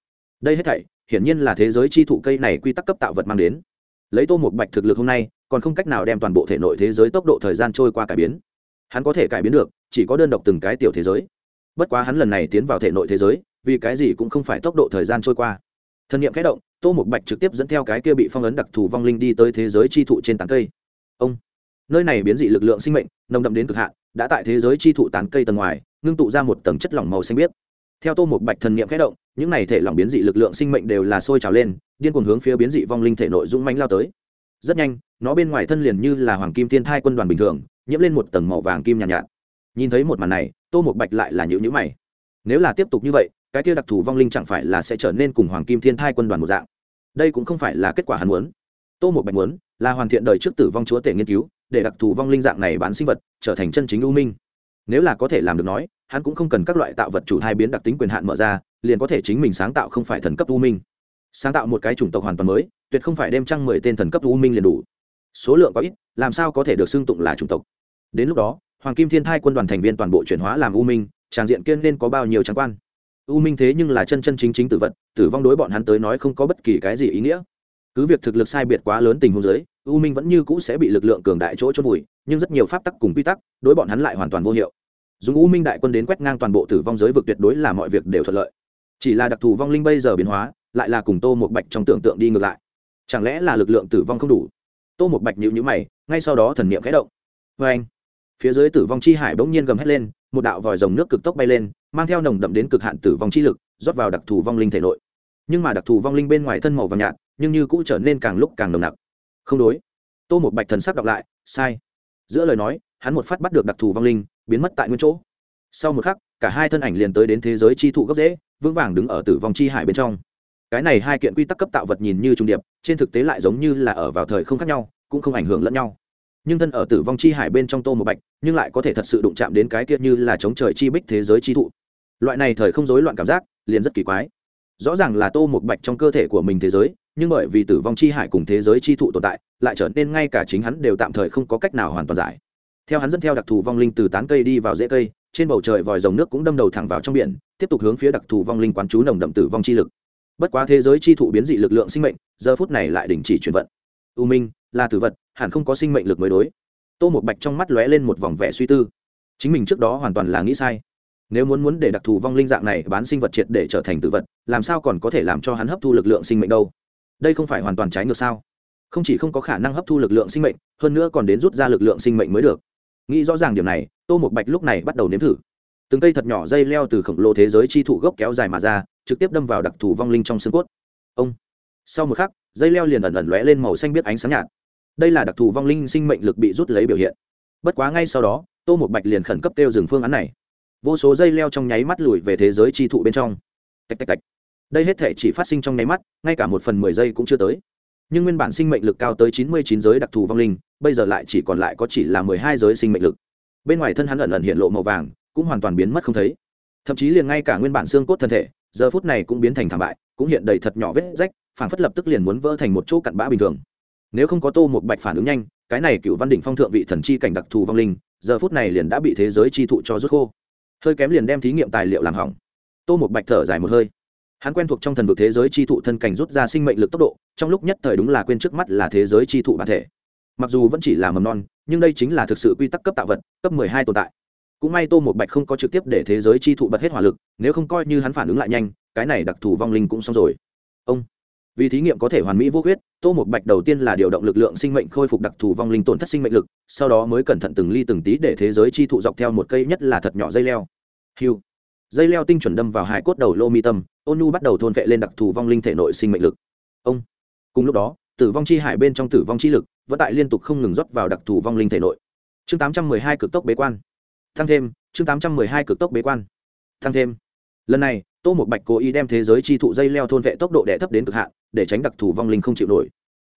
Đây hết thảy, hiển nhiên là thế giới chi thụ cây này quy tắc cấp tạo vật mang đến. Lấy tô một bạch thực lực hôm nay, còn không cách nào đem toàn bộ thể nội thế giới tốc độ thời gian trôi qua cải biến hắn có thể cải biến được, chỉ có đơn độc từng cái tiểu thế giới. Bất quá hắn lần này tiến vào thể nội thế giới, vì cái gì cũng không phải tốc độ thời gian trôi qua. Thân nhiệm khẽ động, tô một bạch trực tiếp dẫn theo cái kia bị phong ấn đặc thù vong linh đi tới thế giới chi thụ trên tán cây. Ông, nơi này biến dị lực lượng sinh mệnh, nồng đậm đến cực hạn, đã tại thế giới chi thụ tán cây tầng ngoài, ngưng tụ ra một tầng chất lỏng màu xanh biếc. Theo tô một bạch thần niệm khẽ động, những này thể lỏng biến dị lực lượng sinh mệnh đều là sôi trào lên, điên cuồng hướng phía biến dị vong linh thể nội dũng manh lao tới. Rất nhanh, nó bên ngoài thân liền như là hoàng kim thiên thai quân đoàn bình thường nhiễm lên một tầng màu vàng kim nhàn nhạt, nhạt. Nhìn thấy một màn này tô một bạch lại là nhữ nhữ mày. Nếu là tiếp tục như vậy cái kia đặc thù vong linh chẳng phải là sẽ trở nên cùng hoàng kim thiên thai quân đoàn một dạng? Đây cũng không phải là kết quả hắn muốn. Tô một bạch muốn là hoàn thiện đời trước tử vong chúa tể nghiên cứu để đặc thù vong linh dạng này bán sinh vật trở thành chân chính u minh. Nếu là có thể làm được nói hắn cũng không cần các loại tạo vật chủ hai biến đặc tính quyền hạn mở ra liền có thể chính mình sáng tạo không phải thần cấp u minh. Sáng tạo một cái chủng tộc hoàn toàn mới tuyệt không phải đem trăng mười tên thần cấp u minh liền đủ số lượng có ít, làm sao có thể được xưng tụng là chủng tộc? Đến lúc đó, hoàng kim thiên thai quân đoàn thành viên toàn bộ chuyển hóa làm u minh, tràng diện kiên nên có bao nhiêu trang quan? U minh thế nhưng là chân chân chính chính tử vật, tử vong đối bọn hắn tới nói không có bất kỳ cái gì ý nghĩa. Cứ việc thực lực sai biệt quá lớn tình huống giới u minh vẫn như cũ sẽ bị lực lượng cường đại chỗ chốt vùi, nhưng rất nhiều pháp tắc cùng quy tắc, đối bọn hắn lại hoàn toàn vô hiệu. Dùng u minh đại quân đến quét ngang toàn bộ tử vong giới vực tuyệt đối là mọi việc đều thuận lợi. Chỉ là đặc thù vong linh bây giờ biến hóa, lại là cùng tô một bạch trong tưởng tượng đi ngược lại. Chẳng lẽ là lực lượng tử vong không đủ? Tô một bạch nhịu nhữ mày, ngay sau đó thần niệm khẽ động. Vê anh, phía dưới tử vong chi hải bỗng nhiên gầm hét lên, một đạo vòi rồng nước cực tốc bay lên, mang theo nồng đậm đến cực hạn tử vong chi lực, rót vào đặc thù vong linh thể nội. Nhưng mà đặc thù vong linh bên ngoài thân màu vàng nhạt, nhưng như cũ trở nên càng lúc càng nồng nặc. Không đối. Tô một bạch thần sắc đọc lại, sai. Giữa lời nói, hắn một phát bắt được đặc thù vong linh, biến mất tại nguyên chỗ. Sau một khắc, cả hai thân ảnh liền tới đến thế giới chi thụ gốc dễ vững vàng đứng ở tử vong chi hải bên trong cái này hai kiện quy tắc cấp tạo vật nhìn như trung điệp, trên thực tế lại giống như là ở vào thời không khác nhau, cũng không ảnh hưởng lẫn nhau. Nhưng thân ở tử vong chi hải bên trong tô một bạch, nhưng lại có thể thật sự đụng chạm đến cái kia như là chống trời chi bích thế giới chi thụ. Loại này thời không rối loạn cảm giác, liền rất kỳ quái. Rõ ràng là tô một bạch trong cơ thể của mình thế giới, nhưng bởi vì tử vong chi hải cùng thế giới chi thụ tồn tại, lại trở nên ngay cả chính hắn đều tạm thời không có cách nào hoàn toàn giải. Theo hắn dẫn theo đặc thù vong linh từ tán cây đi vào rễ cây, trên bầu trời vòi rồng nước cũng đâm đầu thẳng vào trong biển, tiếp tục hướng phía đặc thù vong linh quán chú nồng đậm tử vong chi lực bất quá thế giới chi thụ biến dị lực lượng sinh mệnh, giờ phút này lại đình chỉ chuyển vận. U minh, là tử vật, hẳn không có sinh mệnh lực mới đối. Tô một bạch trong mắt lóe lên một vòng vẻ suy tư. Chính mình trước đó hoàn toàn là nghĩ sai. Nếu muốn muốn để đặc thù vong linh dạng này bán sinh vật triệt để trở thành tử vật, làm sao còn có thể làm cho hắn hấp thu lực lượng sinh mệnh đâu? Đây không phải hoàn toàn trái ngược sao? Không chỉ không có khả năng hấp thu lực lượng sinh mệnh, hơn nữa còn đến rút ra lực lượng sinh mệnh mới được. Nghĩ rõ ràng điểm này, tô một bạch lúc này bắt đầu nếm thử. Từng cây thật nhỏ dây leo từ khổng lồ thế giới chi thụ gốc kéo dài mà ra trực tiếp đâm vào đặc thù vong linh trong xương cốt. Ông. Sau một khắc, dây leo liền ẩn ẩn lóe lên màu xanh biết ánh sáng nhạt. Đây là đặc thù vong linh sinh mệnh lực bị rút lấy biểu hiện. Bất quá ngay sau đó, tô một bạch liền khẩn cấp kêu dừng phương án này. Vô số dây leo trong nháy mắt lùi về thế giới chi thụ bên trong. Tạch tạch tạch. Đây hết thể chỉ phát sinh trong nháy mắt, ngay cả một phần mười giây cũng chưa tới. Nhưng nguyên bản sinh mệnh lực cao tới chín mươi chín giới đặc thù vong linh, bây giờ lại chỉ còn lại có chỉ là mười hai giới sinh mệnh lực. Bên ngoài thân hắn ẩn ẩn hiện lộ màu vàng, cũng hoàn toàn biến mất không thấy. Thậm chí liền ngay cả nguyên bản xương cốt thân thể giờ phút này cũng biến thành thảm bại, cũng hiện đầy thật nhỏ vết rách phản phất lập tức liền muốn vỡ thành một chỗ cặn bã bình thường. Nếu không có tô một bạch phản ứng nhanh, cái này cựu văn đỉnh phong thượng vị thần chi cảnh đặc thù vong linh, giờ phút này liền đã bị thế giới chi thụ cho rút khô. Hơi kém liền đem thí nghiệm tài liệu làm hỏng. Tô một bạch thở dài một hơi. Hắn quen thuộc trong thần vực thế giới chi thụ thân cảnh rút ra sinh mệnh lực tốc độ, trong lúc nhất thời đúng là quên trước mắt là thế giới chi thụ bản thể. Mặc dù vẫn chỉ là mầm non, nhưng đây chính là thực sự quy tắc cấp tạo vật, cấp mười hai tồn tại cũng may tô một bạch không có trực tiếp để thế giới chi thụ bật hết hỏa lực, nếu không coi như hắn phản ứng lại nhanh, cái này đặc thù vong linh cũng xong rồi. Ông, vì thí nghiệm có thể hoàn mỹ vô khuyết, tô một bạch đầu tiên là điều động lực lượng sinh mệnh khôi phục đặc thù vong linh tổn thất sinh mệnh lực, sau đó mới cẩn thận từng ly từng tí để thế giới chi thụ dọc theo một cây nhất là thật nhỏ dây leo. Hiu dây leo tinh chuẩn đâm vào hai cốt đầu lô mi tâm, ôn nu bắt đầu thôn vệ lên đặc thù vong linh thể nội sinh mệnh lực. Ông. Cùng lúc đó, tử vong chi hải bên trong tử vong chi lực vẫn tại liên tục không ngừng rót vào đặc thù vong linh thể nội. Chương tám trăm mười hai cực tốc bế quan tăng thêm, chương tám trăm mười hai cực tốc bế quan. Tăng thêm. Lần này, tô một bạch cố ý đem thế giới chi thụ dây leo thôn vệ tốc độ đẻ thấp đến cực hạn, để tránh đặc thù vong linh không chịu nổi.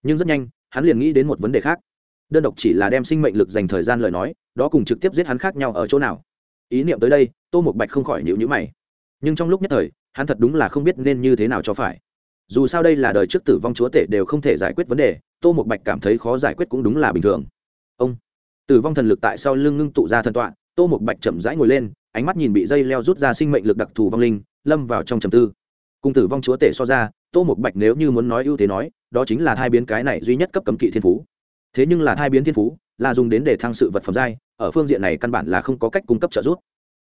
Nhưng rất nhanh, hắn liền nghĩ đến một vấn đề khác. Đơn độc chỉ là đem sinh mệnh lực dành thời gian lời nói, đó cùng trực tiếp giết hắn khác nhau ở chỗ nào. Ý niệm tới đây, tô một bạch không khỏi nhịu nhữ mày. Nhưng trong lúc nhất thời, hắn thật đúng là không biết nên như thế nào cho phải. Dù sao đây là đời trước tử vong chúa tể đều không thể giải quyết vấn đề, tô một bạch cảm thấy khó giải quyết cũng đúng là bình thường. Ông, tử vong thần lực tại sau lưng ngưng tụ ra thần tọa tô một bạch chậm rãi ngồi lên, ánh mắt nhìn bị dây leo rút ra sinh mệnh lực đặc thù vong linh, lâm vào trong trầm tư. Cùng tử vong chúa tể so ra, tô một bạch nếu như muốn nói ưu thế nói, đó chính là thai biến cái này duy nhất cấp cấm kỵ thiên phú. Thế nhưng là thai biến thiên phú, là dùng đến để thăng sự vật phẩm giai, ở phương diện này căn bản là không có cách cung cấp trợ giúp.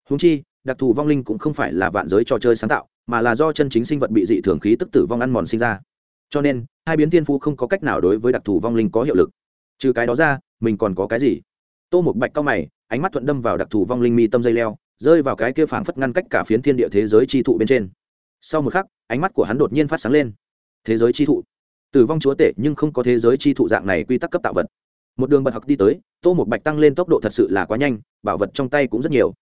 Húng chi, đặc thù vong linh cũng không phải là vạn giới trò chơi sáng tạo, mà là do chân chính sinh vật bị dị thường khí tức tử vong ăn mòn sinh ra. Cho nên hai biến thiên phú không có cách nào đối với đặc thù vong linh có hiệu lực. Trừ cái đó ra, mình còn có cái gì? Tô một bạch cao mày ánh mắt thuận đâm vào đặc thù vong linh mi tâm dây leo, rơi vào cái kia phảng phất ngăn cách cả phiến thiên địa thế giới chi thụ bên trên. Sau một khắc, ánh mắt của hắn đột nhiên phát sáng lên. Thế giới chi thụ. Tử vong chúa tể nhưng không có thế giới chi thụ dạng này quy tắc cấp tạo vật. Một đường bật học đi tới, tô một bạch tăng lên tốc độ thật sự là quá nhanh, bảo vật trong tay cũng rất nhiều.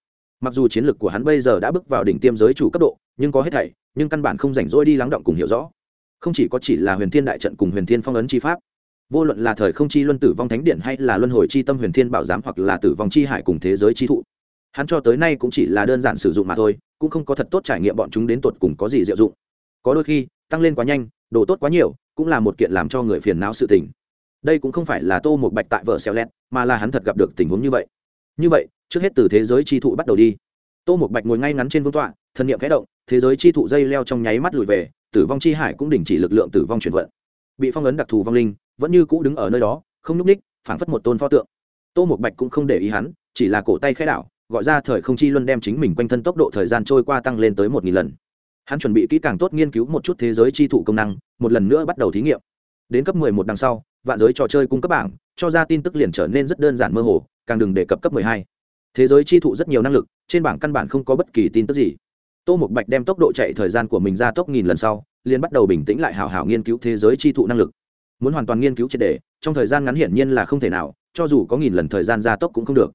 Mặc dù chiến lược của hắn bây giờ đã bước vào đỉnh tiêm giới chủ cấp độ, nhưng có hết thảy, nhưng căn bản không rảnh rỗi đi lắng động cùng hiểu rõ. Không chỉ có chỉ là huyền thiên đại trận cùng huyền thiên phong ấn chi pháp vô luận là thời không chi luân tử vong thánh điện hay là luân hồi chi tâm huyền thiên bảo giám hoặc là tử vong chi hải cùng thế giới chi thụ. Hắn cho tới nay cũng chỉ là đơn giản sử dụng mà thôi, cũng không có thật tốt trải nghiệm bọn chúng đến tột cùng có gì diệu dụng. Có đôi khi, tăng lên quá nhanh, đồ tốt quá nhiều, cũng là một kiện làm cho người phiền não sự tình. Đây cũng không phải là tô một bạch tại vợ xeo lét mà là hắn thật gặp được tình huống như vậy. Như vậy, trước hết từ thế giới chi thụ bắt đầu đi. Tô một bạch ngồi ngay ngắn trên vương tọa thân nhiệm kẽ động, thế giới chi thụ dây leo trong nháy mắt lùi về, tử vong chi hải cũng đình chỉ lực lượng tử vong chuyển vận. Bị phong ấn đặc thù vong linh vẫn như cũ đứng ở nơi đó, không nhúc ních phảng phất một tôn pho tượng. Tô một bạch cũng không để ý hắn, chỉ là cổ tay khẽ đảo, gọi ra thời không chi luân đem chính mình quanh thân tốc độ thời gian trôi qua tăng lên tới một nghìn lần. Hắn chuẩn bị kỹ càng tốt nghiên cứu một chút thế giới chi thụ công năng, một lần nữa bắt đầu thí nghiệm. Đến cấp mười một đằng sau, vạn giới trò chơi cung cấp bảng, cho ra tin tức liền trở nên rất đơn giản mơ hồ, càng đừng đề cập cấp mười hai. Thế giới chi thụ rất nhiều năng lực, trên bảng căn bản không có bất kỳ tin tức gì. Tô m bạch đem tốc độ chạy thời gian của mình ra tốc nghìn lần sau, liền bắt đầu bình tĩnh lại hào hào nghiên cứu thế giới chi thụ năng lực muốn hoàn toàn nghiên cứu triệt đề, trong thời gian ngắn hiển nhiên là không thể nào, cho dù có nghìn lần thời gian gia tốc cũng không được.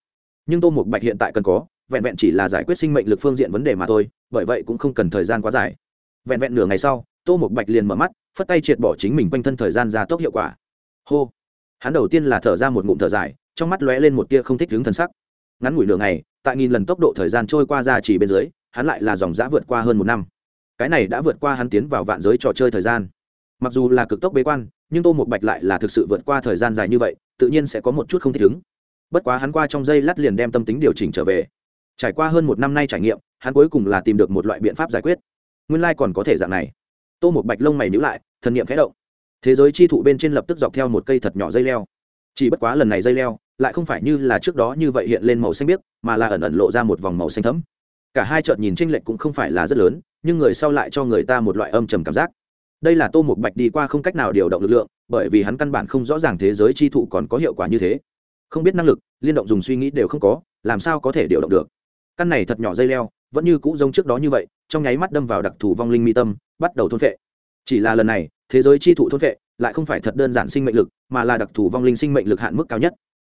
Nhưng tô mục bạch hiện tại cần có, vẹn vẹn chỉ là giải quyết sinh mệnh lực phương diện vấn đề mà thôi, bởi vậy cũng không cần thời gian quá dài. Vẹn vẹn nửa ngày sau, tô mục bạch liền mở mắt, phất tay triệt bỏ chính mình quanh thân thời gian gia tốc hiệu quả. Hô! Hắn đầu tiên là thở ra một ngụm thở dài, trong mắt lóe lên một tia không thích đứng thân sắc. Ngắn ngủi nửa ngày, tại nghìn lần tốc độ thời gian trôi qua ra chỉ bên dưới, hắn lại là dòng giã vượt qua hơn một năm. Cái này đã vượt qua hắn tiến vào vạn giới trò chơi thời gian. Mặc dù là cực tốc bế quan nhưng tô một bạch lại là thực sự vượt qua thời gian dài như vậy, tự nhiên sẽ có một chút không thích ứng. Bất quá hắn qua trong giây lát liền đem tâm tính điều chỉnh trở về. Trải qua hơn một năm nay trải nghiệm, hắn cuối cùng là tìm được một loại biện pháp giải quyết. Nguyên lai、like、còn có thể dạng này. Tô một bạch lông mày nhữ lại, thần n i ệ m khẽ động. Thế giới chi thụ bên trên lập tức dọc theo một cây thật nhỏ dây leo. Chỉ bất quá lần này dây leo, lại không phải như là trước đó như vậy hiện lên màu xanh biếc, mà là ẩn ẩn lộ ra một vòng màu xanh thấm cả hai trợt nhìn tranh lệch cũng không phải là rất lớn, nhưng người sau lại cho người ta một loại âm trầm cảm giác đây là tô một bạch đi qua không cách nào điều động lực lượng bởi vì hắn căn bản không rõ ràng thế giới chi thụ còn có hiệu quả như thế. Không biết năng lực liên động dùng suy nghĩ đều không có làm sao có thể điều động được? Căn này thật nhỏ dây leo vẫn như cũ giống trước đó như vậy trong nháy mắt đâm vào đặc thù vong linh mi tâm bắt đầu thôn phệ. chỉ là lần này thế giới chi thụ thôn phệ, lại không phải thật đơn giản sinh mệnh lực mà là đặc thù vong linh sinh mệnh lực hạn mức cao nhất.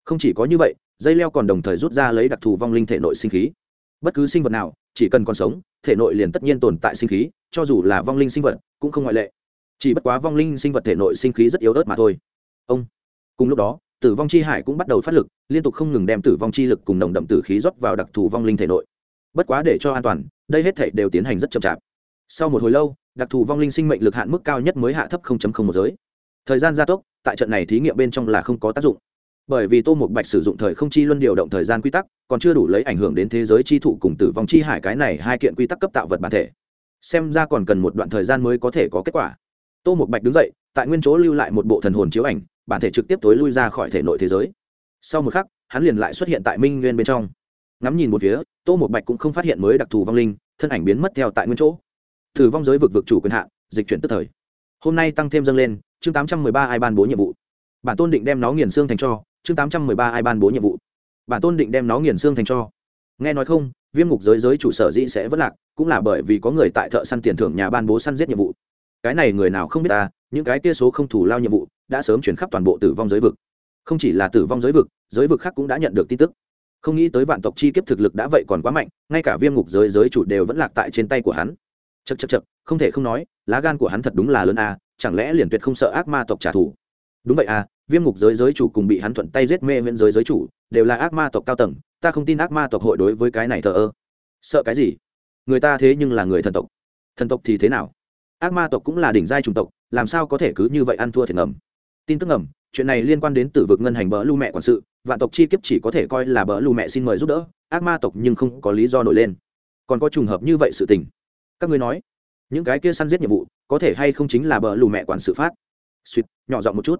Không chỉ có như vậy dây leo còn đồng thời rút ra lấy đặc thù vong linh thể nội sinh khí. Bất cứ sinh vật nào chỉ cần còn sống, thể nội liền tất nhiên tồn tại sinh khí, cho dù là vong linh sinh vật, cũng không ngoại lệ. Chỉ bất quá vong linh sinh vật thể nội sinh khí rất yếu ớt mà thôi. Ông, cùng lúc đó, tử vong chi hải cũng bắt đầu phát lực, liên tục không ngừng đem tử vong chi lực cùng nồng đậm tử khí rót vào đặc thù vong linh thể nội. Bất quá để cho an toàn, đây hết thể đều tiến hành rất chậm chạp. Sau một hồi lâu, đặc thù vong linh sinh mệnh lực hạn mức cao nhất mới hạ thấp một giới. Thời gian gia tốc, tại trận này thí nghiệm bên trong là không có tác dụng bởi vì tô mục bạch sử dụng thời không chi luân điều động thời gian quy tắc, còn chưa đủ lấy ảnh hưởng đến thế giới chi thụ cùng tử vong chi hải cái này hai kiện quy tắc cấp tạo vật bản thể. Xem ra còn cần một đoạn thời gian mới có thể có kết quả. Tô mục bạch đứng dậy, tại nguyên chỗ lưu lại một bộ thần hồn chiếu ảnh, bản thể trực tiếp tối lui ra khỏi thể nội thế giới. Sau một khắc, hắn liền lại xuất hiện tại minh nguyên bên trong. Ngắm nhìn một phía, tô một bạch cũng không phát hiện mới đặc thù vong linh, thân ảnh biến mất theo tại nguyên chỗ. Thử vong giới vực vực chủ quyền hạn dịch chuyển tức thời. Hôm nay tăng thêm dâng lên, chương tám trăm mười ba ai ban bố nhiệm vụ. Bản tôn định đem nó nghiền xương thành cho chương tám trăm mười ba ai ban bố nhiệm vụ. Bản tôn định đem nó nghiền xương thành cho. Nghe nói không, viêm ngục giới giới chủ sở dĩ sẽ vất lạc, cũng là bởi vì có người tại thợ săn tiền thưởng nhà ban bố săn giết nhiệm vụ. Cái này người nào không biết ta, những cái kia số không thủ lao nhiệm vụ, đã sớm chuyển khắp toàn bộ tử vong giới vực. Không chỉ là tử vong giới vực giới vực khác cũng đã nhận được tin tức. Không nghĩ tới vạn tộc chi kiếp thực lực đã vậy còn quá mạnh, ngay cả viêm ngục giới giới chủ đều vẫn lạc tại trên tay của hắn. Chật chật chật không thể không nói, lá gan của hắn thật đúng là lớn à chẳng lẽ liền tuyệt không sợ ác ma tộc trả thù? Đúng vậy à viêm ngục giới giới chủ cùng bị hắn thuận tay giết mê viễn giới giới chủ, đều là ác ma tộc cao tầng, ta không tin ác ma tộc hội đối với cái này thờ ơ. Sợ cái gì? Người ta thế nhưng là người thần tộc. Thần tộc thì thế nào? Ác ma tộc cũng là đỉnh giai chủng tộc, làm sao có thể cứ như vậy ăn thua thiệt ngầm? Tin tức ngầm, chuyện này liên quan đến tử vực ngân hành bỡ lưu mẹ quản sự, vạn tộc chi kiếp chỉ có thể coi là bỡ lưu mẹ xin mời giúp đỡ, ác ma tộc nhưng không có lý do nổi lên. Còn có trùng hợp như vậy sự tình. Các ngươi nói, những cái kia săn giết nhiệm vụ, có thể hay không chính là bỡ lù mẹ quản sự phát? Suýt, nhỏ giọng một chút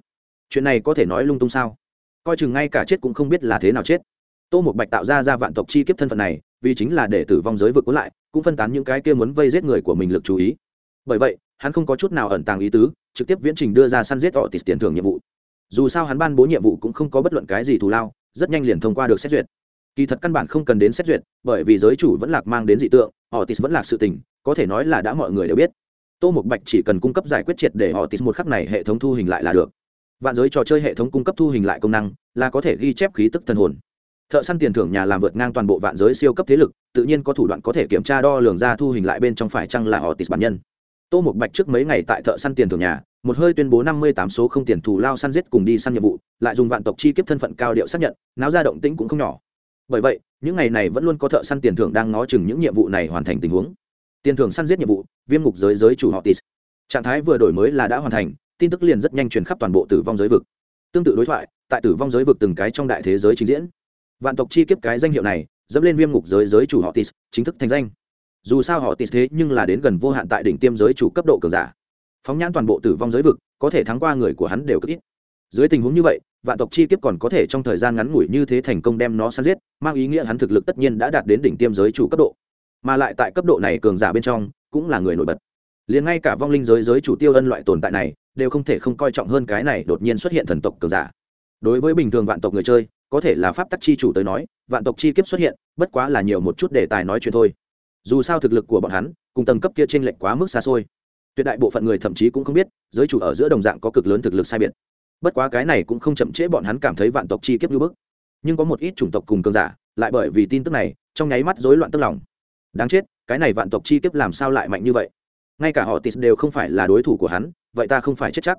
chuyện này có thể nói lung tung sao? Coi chừng ngay cả chết cũng không biết là thế nào chết. Tô một bạch tạo ra ra vạn tộc chi kiếp thân phận này, vì chính là để tử vong giới vực cuốn lại, cũng phân tán những cái kia muốn vây giết người của mình lực chú ý. Bởi vậy, hắn không có chút nào ẩn tàng ý tứ, trực tiếp viễn trình đưa ra săn giết họ tịt tiền thưởng nhiệm vụ. Dù sao hắn ban bố nhiệm vụ cũng không có bất luận cái gì thù lao, rất nhanh liền thông qua được xét duyệt. Kỳ thật căn bản không cần đến xét duyệt, bởi vì giới chủ vẫn lạc mang đến dị tượng, họ tịt vẫn lạc sự tình, có thể nói là đã mọi người đều biết. Tô mục bạch chỉ cần cung cấp giải quyết triệt để họ tịt một khắc này hệ thống thu hình lại là được vạn giới trò chơi hệ thống cung cấp thu hình lại công năng, là có thể ghi chép khí tức thần hồn. Thợ săn tiền thưởng nhà làm vượt ngang toàn bộ vạn giới siêu cấp thế lực, tự nhiên có thủ đoạn có thể kiểm tra đo lường ra thu hình lại bên trong phải chăng là họ tịt bản nhân. Tô một bạch trước mấy ngày tại thợ săn tiền thưởng nhà, một hơi tuyên bố năm mươi tám số không tiền thù lao săn giết cùng đi săn nhiệm vụ, lại dùng vạn tộc chi kiếp thân phận cao điệu xác nhận, náo ra động tĩnh cũng không nhỏ. Bởi vậy, những ngày này vẫn luôn có thợ săn tiền thưởng đang ngó chừng những nhiệm vụ này hoàn thành tình huống. Tiền thưởng săn giết nhiệm vụ, viêm ngục giới giới chủ họ tis trạng thái vừa đổi mới là đã hoàn thành tin tức liền rất nhanh truyền khắp toàn bộ tử vong giới vực. Tương tự đối thoại, tại tử vong giới vực từng cái trong đại thế giới trình diễn. Vạn tộc chi kiếp cái danh hiệu này, dẫm lên viêm ngục giới giới chủ họ tis, chính thức thành danh. Dù sao họ tis thế nhưng là đến gần vô hạn tại đỉnh tiêm giới chủ cấp độ cường giả. Phóng nhãn toàn bộ tử vong giới vực, có thể thắng qua người của hắn đều cực ít. Dưới tình huống như vậy, vạn tộc chi kiếp còn có thể trong thời gian ngắn ngủi như thế thành công đem nó săn giết, mang ý nghĩa hắn thực lực tất nhiên đã đạt đến đỉnh tiêm giới chủ cấp độ. Mà lại tại cấp độ này cường giả bên trong, cũng là người nổi bật. Liền ngay cả vong linh giới giới chủ tiêu ân loại tồn tại này đều không thể không coi trọng hơn cái này đột nhiên xuất hiện thần tộc cường giả. Đối với bình thường vạn tộc người chơi, có thể là pháp tắc chi chủ tới nói, vạn tộc chi kiếp xuất hiện, bất quá là nhiều một chút đề tài nói chuyện thôi. Dù sao thực lực của bọn hắn, cùng tầng cấp kia t r ê n lệch quá mức xa xôi. Tuyệt đại bộ phận người thậm chí cũng không biết, giới chủ ở giữa đồng dạng có cực lớn thực lực sai biệt. Bất quá cái này cũng không chậm trễ bọn hắn cảm thấy vạn tộc chi kiếp như bức. Nhưng có một ít chủng tộc cùng cường giả, lại bởi vì tin tức này, trong nháy mắt rối loạn tức lòng. Đáng chết, cái này vạn tộc chi kiếp làm sao lại mạnh như vậy? Ngay cả họ tis đều không phải là đối thủ của hắn vậy ta không phải chết chắc.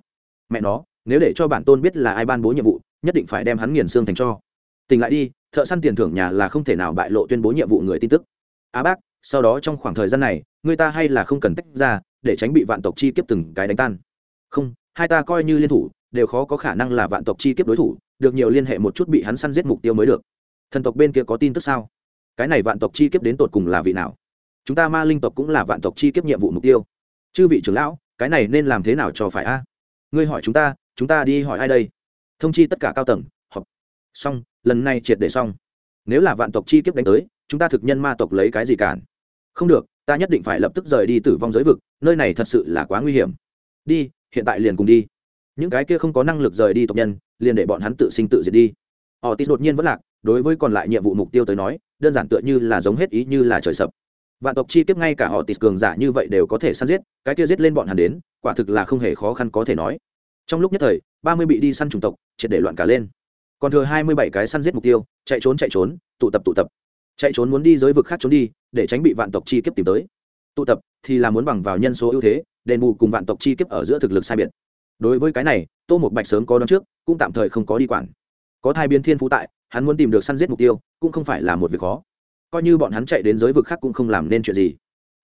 Mẹ nó, nếu để cho bản tôn biết là ai ban bố nhiệm vụ, nhất định phải đem hắn nghiền xương thành cho. Tỉnh lại đi, thợ săn tiền thưởng nhà là không thể nào bại lộ tuyên bố nhiệm vụ người tin tức. Á bác, sau đó trong khoảng thời gian này, người ta hay là không cần tách ra, để tránh bị vạn tộc chi kiếp từng cái đánh tan. Không, hai ta coi như liên thủ, đều khó có khả năng là vạn tộc chi kiếp đối thủ, được nhiều liên hệ một chút bị hắn săn giết mục tiêu mới được. Thần tộc bên kia có tin tức sao? Cái này vạn tộc chi kiếp đến tột cùng là vị nào? Chúng ta ma linh tộc cũng là vạn tộc chi kiếp nhiệm vụ mục tiêu. Chư vị trưởng lão cái này nên làm thế nào cho phải a? Ngươi hỏi chúng ta chúng ta đi hỏi ai đây? Thông chi tất cả cao tầng họp xong, lần này triệt để xong. Nếu là vạn tộc chi kiếp đánh tới, chúng ta thực nhân ma tộc lấy cái gì cản? Không được, ta nhất định phải lập tức rời đi tử vong giới vực, nơi này thật sự là quá nguy hiểm. Đi, hiện tại liền cùng đi. Những cái kia không có năng lực rời đi tộc nhân, liền để bọn hắn tự sinh tự diệt đi. Họ tít đột nhiên vẫn lạc, đối với còn lại nhiệm vụ mục tiêu tới nói, đơn giản tựa như là giống hết ý như là trời sập vạn tộc chi kiếp ngay cả họ tịt cường giả như vậy đều có thể săn giết, cái kia giết lên bọn hắn đến, quả thực là không hề khó khăn có thể nói. Trong lúc nhất thời, ba mươi bị đi săn chủng tộc, triệt để loạn cả lên. Còn thừa hai mươi bảy cái săn giết mục tiêu, chạy trốn chạy trốn, tụ tập tụ tập. Chạy trốn muốn đi giới vực khác trốn đi, để tránh bị vạn tộc chi kiếp tìm tới. Tụ tập thì là muốn bằng vào nhân số ưu thế, đền bù cùng vạn tộc chi kiếp ở giữa thực lực sai biệt. Đối với cái này, tô một bạch sớm có đón trước, cũng tạm thời không có đi quản. Có thai biến thiên phú tại, hắn muốn tìm được săn giết mục tiêu, cũng không phải là một việc khó coi như bọn hắn chạy đến giới vực khác cũng không làm nên chuyện gì.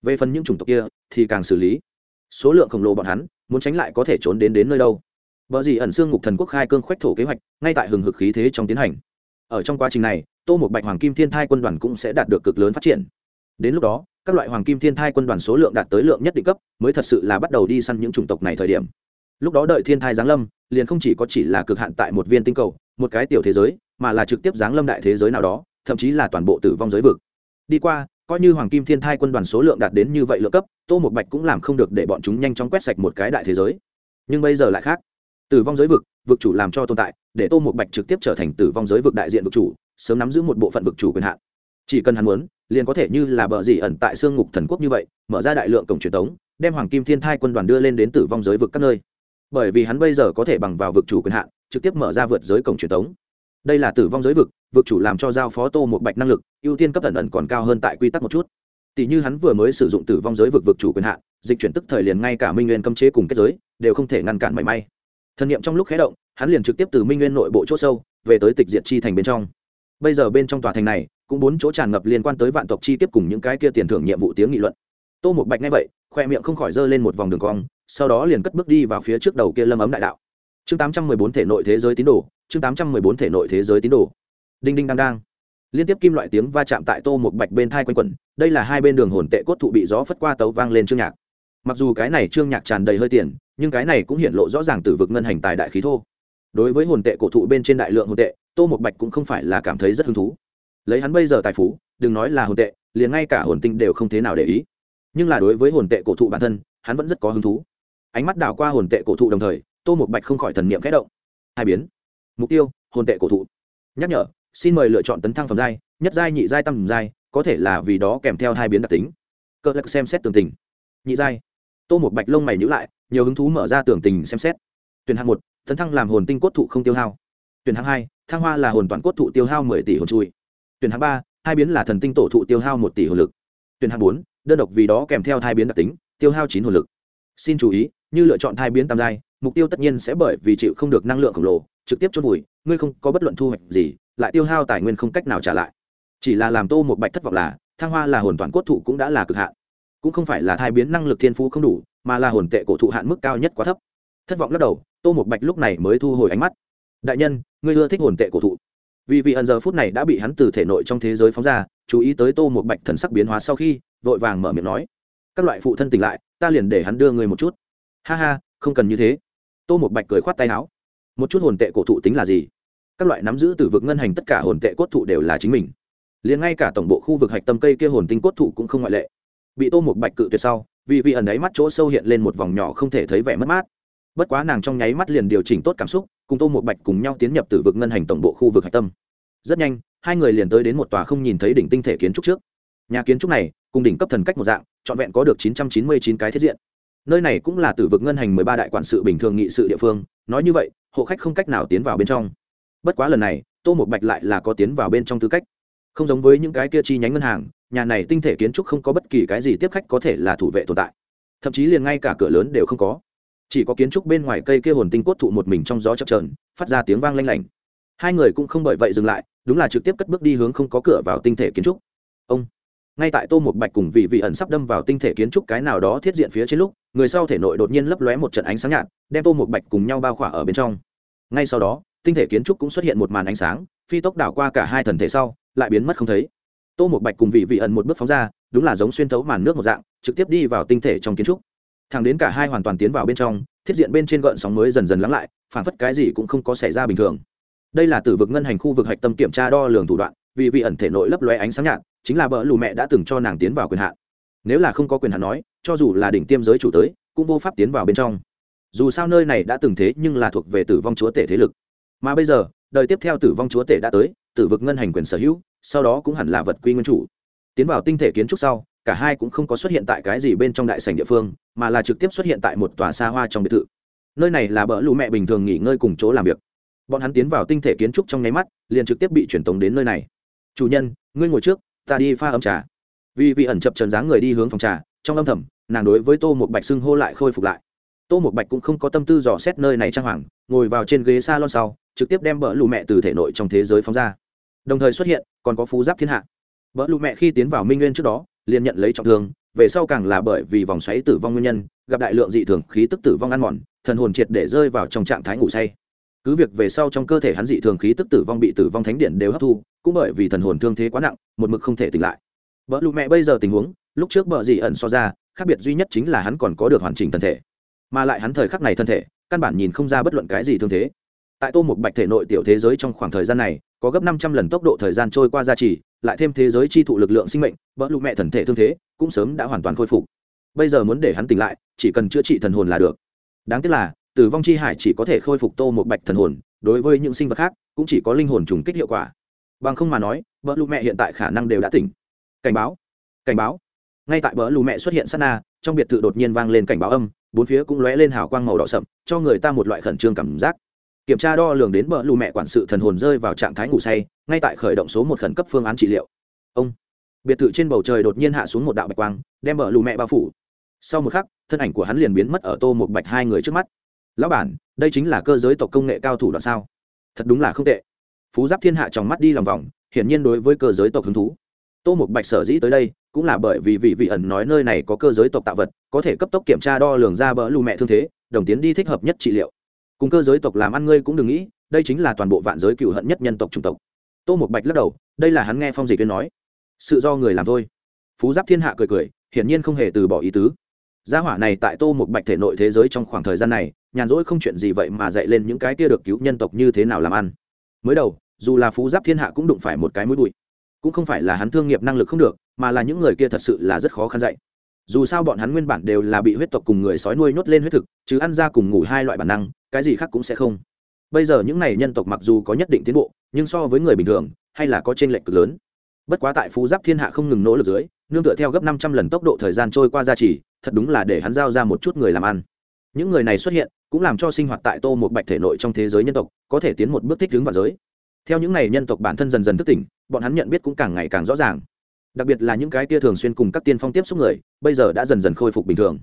Về phần những chủng tộc kia, thì càng xử lý. Số lượng khổng lồ bọn hắn, muốn tránh lại có thể trốn đến đến nơi đâu. Vợ gì ẩn xương ngục thần quốc khai cương khoách thổ kế hoạch, ngay tại hừng hực khí thế trong tiến hành. Ở trong quá trình này, tô một bạch hoàng kim thiên thai quân đoàn cũng sẽ đạt được cực lớn phát triển. Đến lúc đó, các loại hoàng kim thiên thai quân đoàn số lượng đạt tới lượng nhất định cấp, mới thật sự là bắt đầu đi săn những chủng tộc này thời điểm. Lúc đó đợi thiên thai giáng lâm, liền không chỉ có chỉ là cực hạn tại một viên tinh cầu, một cái tiểu thế giới, mà là trực tiếp giáng lâm đại thế giới nào đó thậm chí là toàn bộ tử vong giới vực. Đi qua, coi như hoàng kim thiên thai quân đoàn số lượng đạt đến như vậy lượng cấp, tô một bạch cũng làm không được để bọn chúng nhanh chóng quét sạch một cái đại thế giới. Nhưng bây giờ lại khác. Tử vong giới vực vực chủ làm cho tồn tại, để tô một bạch trực tiếp trở thành tử vong giới vực đại diện vực chủ, sớm nắm giữ một bộ phận vực chủ quyền hạn. Chỉ cần hắn muốn, liền có thể như là bờ gì ẩn tại xương ngục thần quốc như vậy, mở ra đại lượng cổng truyền thống đem hoàng kim thiên thai quân đoàn đưa lên đến tử vong giới vực các nơi. Bởi vì hắn bây giờ có thể bằng vào vực chủ quyền hạn, trực tiếp mở ra vượt giới cổng truyền thống đây là tử vong giới vực vực chủ làm cho giao phó tô một bạch năng lực, ưu tiên cấp tần ẩn còn cao hơn tại quy tắc một chút. Tỷ như hắn vừa mới sử dụng tử vong giới vực vực chủ quyền hạn, dịch chuyển tức thời liền ngay cả minh nguyên cấm chế cùng kết giới, đều không thể ngăn cản mảy may. Thần niệm trong lúc khé động, hắn liền trực tiếp từ minh nguyên nội bộ chỗ sâu, về tới tịch diệt chi thành bên trong. Bây giờ bên trong tòa thành này, cũng bốn chỗ tràn ngập liên quan tới vạn tộc chi tiếp cùng những cái kia tiền thưởng nhiệm vụ tiếng nghị luận. Tô một bạch nghe vậy, khoe miệng không khỏi giơ lên một vòng đường cong, sau đó liền cất bước đi vào phía trước đầu kia lâm ấm đại đạo. Chương tám trăm mười bốn thể nội thế giới tín đồ chương tám trăm mười bốn thể nội thế giới tín đồ. Đinh đinh đang đang. Liên tiếp kim loại tiếng va chạm tại tô một bạch bên thai quanh quẩn, đây là hai bên đường hồn tệ cốt thụ bị gió phất qua tấu vang lên chương nhạc. Mặc dù cái này chương nhạc tràn đầy hơi tiền, nhưng cái này cũng hiện lộ rõ ràng từ vực ngân hành tài đại khí thô. Đối với hồn tệ cổ thụ bên trên đại lượng hồn tệ, tô một bạch cũng không phải là cảm thấy rất hứng thú. Lấy hắn bây giờ tài phú, đừng nói là hồn tệ, liền ngay cả hồn tinh đều không thế nào để ý. Nhưng là đối với hồn tệ cổ thụ bản thân, hắn vẫn rất có hứng thú. Ánh mắt đảo qua hồn tệ cổ thụ đồng thời, tô một bạch không khỏi thần niệm khẽ động. Hai biến mục tiêu, hồn tệ cổ thụ. Nhắc nhở, xin mời lựa chọn tấn thăng phẩm giai, nhất giai, nhị giai tăng giai, có thể là vì đó kèm theo hai biến đặc tính. Cơ lạc xem xét tường tình. Nhị giai. Tô một bạch lông mày nhữ lại, nhiều hứng thú mở ra tường tình xem xét. Tuyển hạng một, tấn thăng làm hồn tinh cốt thụ không tiêu hao. Tuyển hạng hai, thăng hoa là hồn toàn cốt thụ tiêu hao mười tỷ hồn chui. Tuyển hạng ba, hai biến là thần tinh tổ thụ tiêu hao một tỷ hồn lực. Tuyển hạng bốn, đơn độc vì đó kèm theo hai biến đặc tính, tiêu hao chín hồn lực. Xin chú ý, như lựa chọn hai biến tam giai mục tiêu tất nhiên sẽ bởi vì chịu không được năng lượng khổng lồ, trực tiếp chôn vùi, ngươi không có bất luận thu hoạch gì, lại tiêu hao tài nguyên không cách nào trả lại. Chỉ là làm tô một bạch thất vọng là, thăng hoa là hồn toàn cốt thụ cũng đã là cực hạn. Cũng không phải là thai biến năng lực thiên phú không đủ, mà là hồn tệ cổ thụ hạn mức cao nhất quá thấp. Thất vọng lắc đầu, tô một bạch lúc này mới thu hồi ánh mắt. Đại nhân, ngươi ưa thích hồn tệ cổ thụ. Vì vị ẩn giờ phút này đã bị hắn từ thể nội trong thế giới phóng ra, chú ý tới tô một bạch thần sắc biến hóa sau khi, vội vàng mở miệng nói, các loại phụ thân tỉnh lại, ta liền để hắn đưa người một chút. Ha ha, không cần như thế tô một bạch cười khoát tay áo. Một chút hồn tệ cổ thụ tính là gì? Các loại nắm giữ từ vực ngân hành tất cả hồn tệ cốt thụ đều là chính mình. Liền ngay cả tổng bộ khu vực hạch tâm cây kia hồn tinh cốt thụ cũng không ngoại lệ. Bị tô một bạch cự tuyệt sau, vì vị ẩn ấy mắt chỗ sâu hiện lên một vòng nhỏ không thể thấy vẻ mất mát. Bất quá nàng trong nháy mắt liền điều chỉnh tốt cảm xúc, cùng tô một bạch cùng nhau tiến nhập từ vực ngân hành tổng bộ khu vực hạch tâm. Rất nhanh, hai người liền tới đến một tòa không nhìn thấy đỉnh tinh thể kiến trúc trước. Nhà kiến trúc này, cùng đỉnh cấp thần cách một dạng, trọn vẹn có được chín trăm chín mươi chín cái thiết diện nơi này cũng là tử vực ngân hành mười ba đại quản sự bình thường nghị sự địa phương, nói như vậy, hộ khách không cách nào tiến vào bên trong. Bất quá lần này, tô một bạch lại là có tiến vào bên trong tư cách. Không giống với những cái kia chi nhánh ngân hàng, nhà này tinh thể kiến trúc không có bất kỳ cái gì tiếp khách có thể là thủ vệ tồn tại. Thậm chí liền ngay cả cửa lớn đều không có. Chỉ có kiến trúc bên ngoài cây kia hồn tinh cốt thụ một mình trong gió chập trờn phát ra tiếng vang lanh lảnh. Hai người cũng không bởi vậy dừng lại, đúng là trực tiếp cất bước đi hướng không có cửa vào tinh thể kiến trúc. Ông, ngay tại tô một bạch cùng vị vị ẩn sắp đâm vào tinh thể kiến trúc cái nào đó thiết diện phía trên lúc người sau thể nội đột nhiên lấp lóe một trận ánh sáng nhạt, đem tô một bạch cùng nhau bao khỏa ở bên trong. Ngay sau đó, tinh thể kiến trúc cũng xuất hiện một màn ánh sáng, phi tốc đảo qua cả hai thần thể sau, lại biến mất không thấy. Tô một bạch cùng vị vị ẩn một bước phóng ra, đúng là giống xuyên thấu màn nước một dạng, trực tiếp đi vào tinh thể trong kiến trúc. Thẳng đến cả hai hoàn toàn tiến vào bên trong, thiết diện bên trên gợn sóng mới dần dần lắng lại, phản phất cái gì cũng không có xảy ra bình thường. Đây là từ vực ngân hành khu vực hạch tâm kiểm tra đo lường thủ đoạn vì vị ẩn thể nội lấp lóe ánh sáng nhạt, chính là bỡ lù mẹ đã từng cho nàng tiến vào quyền hạn nếu là không có quyền hạn nói, cho dù là đỉnh tiêm giới chủ tới, cũng vô pháp tiến vào bên trong. Dù sao nơi này đã từng thế nhưng là thuộc về tử vong chúa tể thế lực. Mà bây giờ, đời tiếp theo tử vong chúa tể đã tới, tử vực ngân hành quyền sở hữu, sau đó cũng hẳn là vật quy nguyên chủ. Tiến vào tinh thể kiến trúc sau, cả hai cũng không có xuất hiện tại cái gì bên trong đại sảnh địa phương, mà là trực tiếp xuất hiện tại một tòa xa hoa trong biệt thự. Nơi này là bỡ lù mẹ bình thường nghỉ ngơi cùng chỗ làm việc. Bọn hắn tiến vào tinh thể kiến trúc trong nháy mắt, liền trực tiếp bị truyền tống đến nơi này. Chủ nhân, ngươi ngồi trước, ta đi pha ấm trà vì vị ẩn chập trần dáng người đi hướng phòng trà, trong âm thầm, nàng đối với tô một bạch xưng hô lại khôi phục lại. Tô một bạch cũng không có tâm tư dò xét nơi này trang hoàng, ngồi vào trên ghế s a lon sau, trực tiếp đem bỡ lù mẹ từ thể nội trong thế giới phóng ra. Đồng thời xuất hiện, còn có phú giáp thiên hạ. Bỡ lù mẹ khi tiến vào minh nguyên trước đó, liền nhận lấy trọng thương, về sau càng là bởi vì vòng xoáy tử vong nguyên nhân, gặp đại lượng dị thường khí tức tử vong ăn mòn, thần hồn triệt để rơi vào trong trạng thái ngủ say. Cứ việc về sau trong cơ thể hắn dị thường khí tức tử vong bị tử vong thánh điện đều hấp thu, cũng bởi vì thần hồn thương thế quá nặng, một mực không thể tỉnh lại vợ lụ mẹ bây giờ tình huống, lúc trước vợ dị ẩn so ra, khác biệt duy nhất chính là hắn còn có được hoàn chỉnh thân thể. Mà lại hắn thời khắc này thân thể, căn bản nhìn không ra bất luận cái gì thương thế. Tại tô một bạch thể nội tiểu thế giới trong khoảng thời gian này, có gấp năm trăm lần tốc độ thời gian trôi qua gia trì, lại thêm thế giới chi thụ lực lượng sinh mệnh vợ lụ mẹ thần thể thương thế cũng sớm đã hoàn toàn khôi phục. Bây giờ muốn để hắn tỉnh lại, chỉ cần chữa trị thần hồn là được. Đáng tiếc là, tử vong chi hải chỉ có thể khôi phục tô một bạch thần hồn, đối với những sinh vật khác cũng chỉ có linh hồn trùng kích hiệu quả. Bằng không mà nói vợ lụ mẹ hiện tại khả năng đều đã tỉnh cảnh báo cảnh báo. Ngay tại bờ lù mẹ xuất hiện sát na, trong biệt thự đột nhiên vang lên cảnh báo âm, bốn phía cũng lóe lên hào quang màu đỏ sậm, cho người ta một loại khẩn trương cảm giác. Kiểm tra đo lường đến bờ lù mẹ quản sự thần hồn rơi vào trạng thái ngủ say, ngay tại khởi động số một khẩn cấp phương án trị liệu. Ông. Biệt thự trên bầu trời đột nhiên hạ xuống một đạo bạch quang, đem bờ lù mẹ bao phủ. Sau một khắc, thân ảnh của hắn liền biến mất ở tô một bạch hai người trước mắt. Lão bản, đây chính là cơ giới tộc công nghệ cao thủ đoạn sao? Thật đúng là không tệ. Phú giáp thiên hạ trong mắt đi lòng vòng, hiển nhiên đối với cơ giới tộc hứng thú tô Mục bạch sở dĩ tới đây, cũng là bởi vì vị vị ẩn nói nơi này có cơ giới tộc tạo vật, có thể cấp tốc kiểm tra đo lường ra bỡ lù mẹ thương thế, đồng tiến đi thích hợp nhất trị liệu. Cùng cơ giới tộc làm ăn ngươi cũng đừng nghĩ, đây chính là toàn bộ vạn giới cựu hận nhất nhân tộc chủng tộc. Tô Mục bạch lắc đầu, đây là hắn nghe phong dịch viên nói. Sự do người làm thôi. Phú giáp thiên hạ cười cười, hiển nhiên không hề từ bỏ ý tứ. Gia hỏa này tại tô một bạch thể nội thế giới trong khoảng thời gian này, nhàn rỗi không chuyện gì vậy mà dạy lên những cái kia được cứu nhân tộc như thế nào làm ăn. Mới đầu, dù là phú giáp thiên hạ cũng đụng phải một cái mũi bụi cũng không phải là hắn thương nghiệp năng lực không được, mà là những người kia thật sự là rất khó khăn dạy. Dù sao bọn hắn nguyên bản đều là bị huyết tộc cùng người sói nuôi nhốt lên huyết thực, chứ ăn ra cùng ngủ hai loại bản năng, cái gì khác cũng sẽ không. Bây giờ những n à y nhân tộc mặc dù có nhất định tiến bộ, nhưng so với người bình thường, hay là có t r ê n lệch cực lớn. Bất quá tại phú giáp thiên hạ không ngừng nỗ lực dưới, nương tựa theo gấp năm trăm lần tốc độ thời gian trôi qua gia trì, thật đúng là để hắn giao ra một chút người làm ăn. Những người này xuất hiện, cũng làm cho sinh hoạt tại tô một bạch thể nội trong thế giới nhân tộc, có thể tiến một bước thích đứng vào giới theo những ngày nhân tộc bản thân dần dần thức tỉnh, bọn hắn nhận biết cũng càng ngày càng rõ ràng. Đặc biệt là những cái tia thường xuyên cùng các tiên phong tiếp xúc người, bây giờ đã dần dần khôi phục bình thường.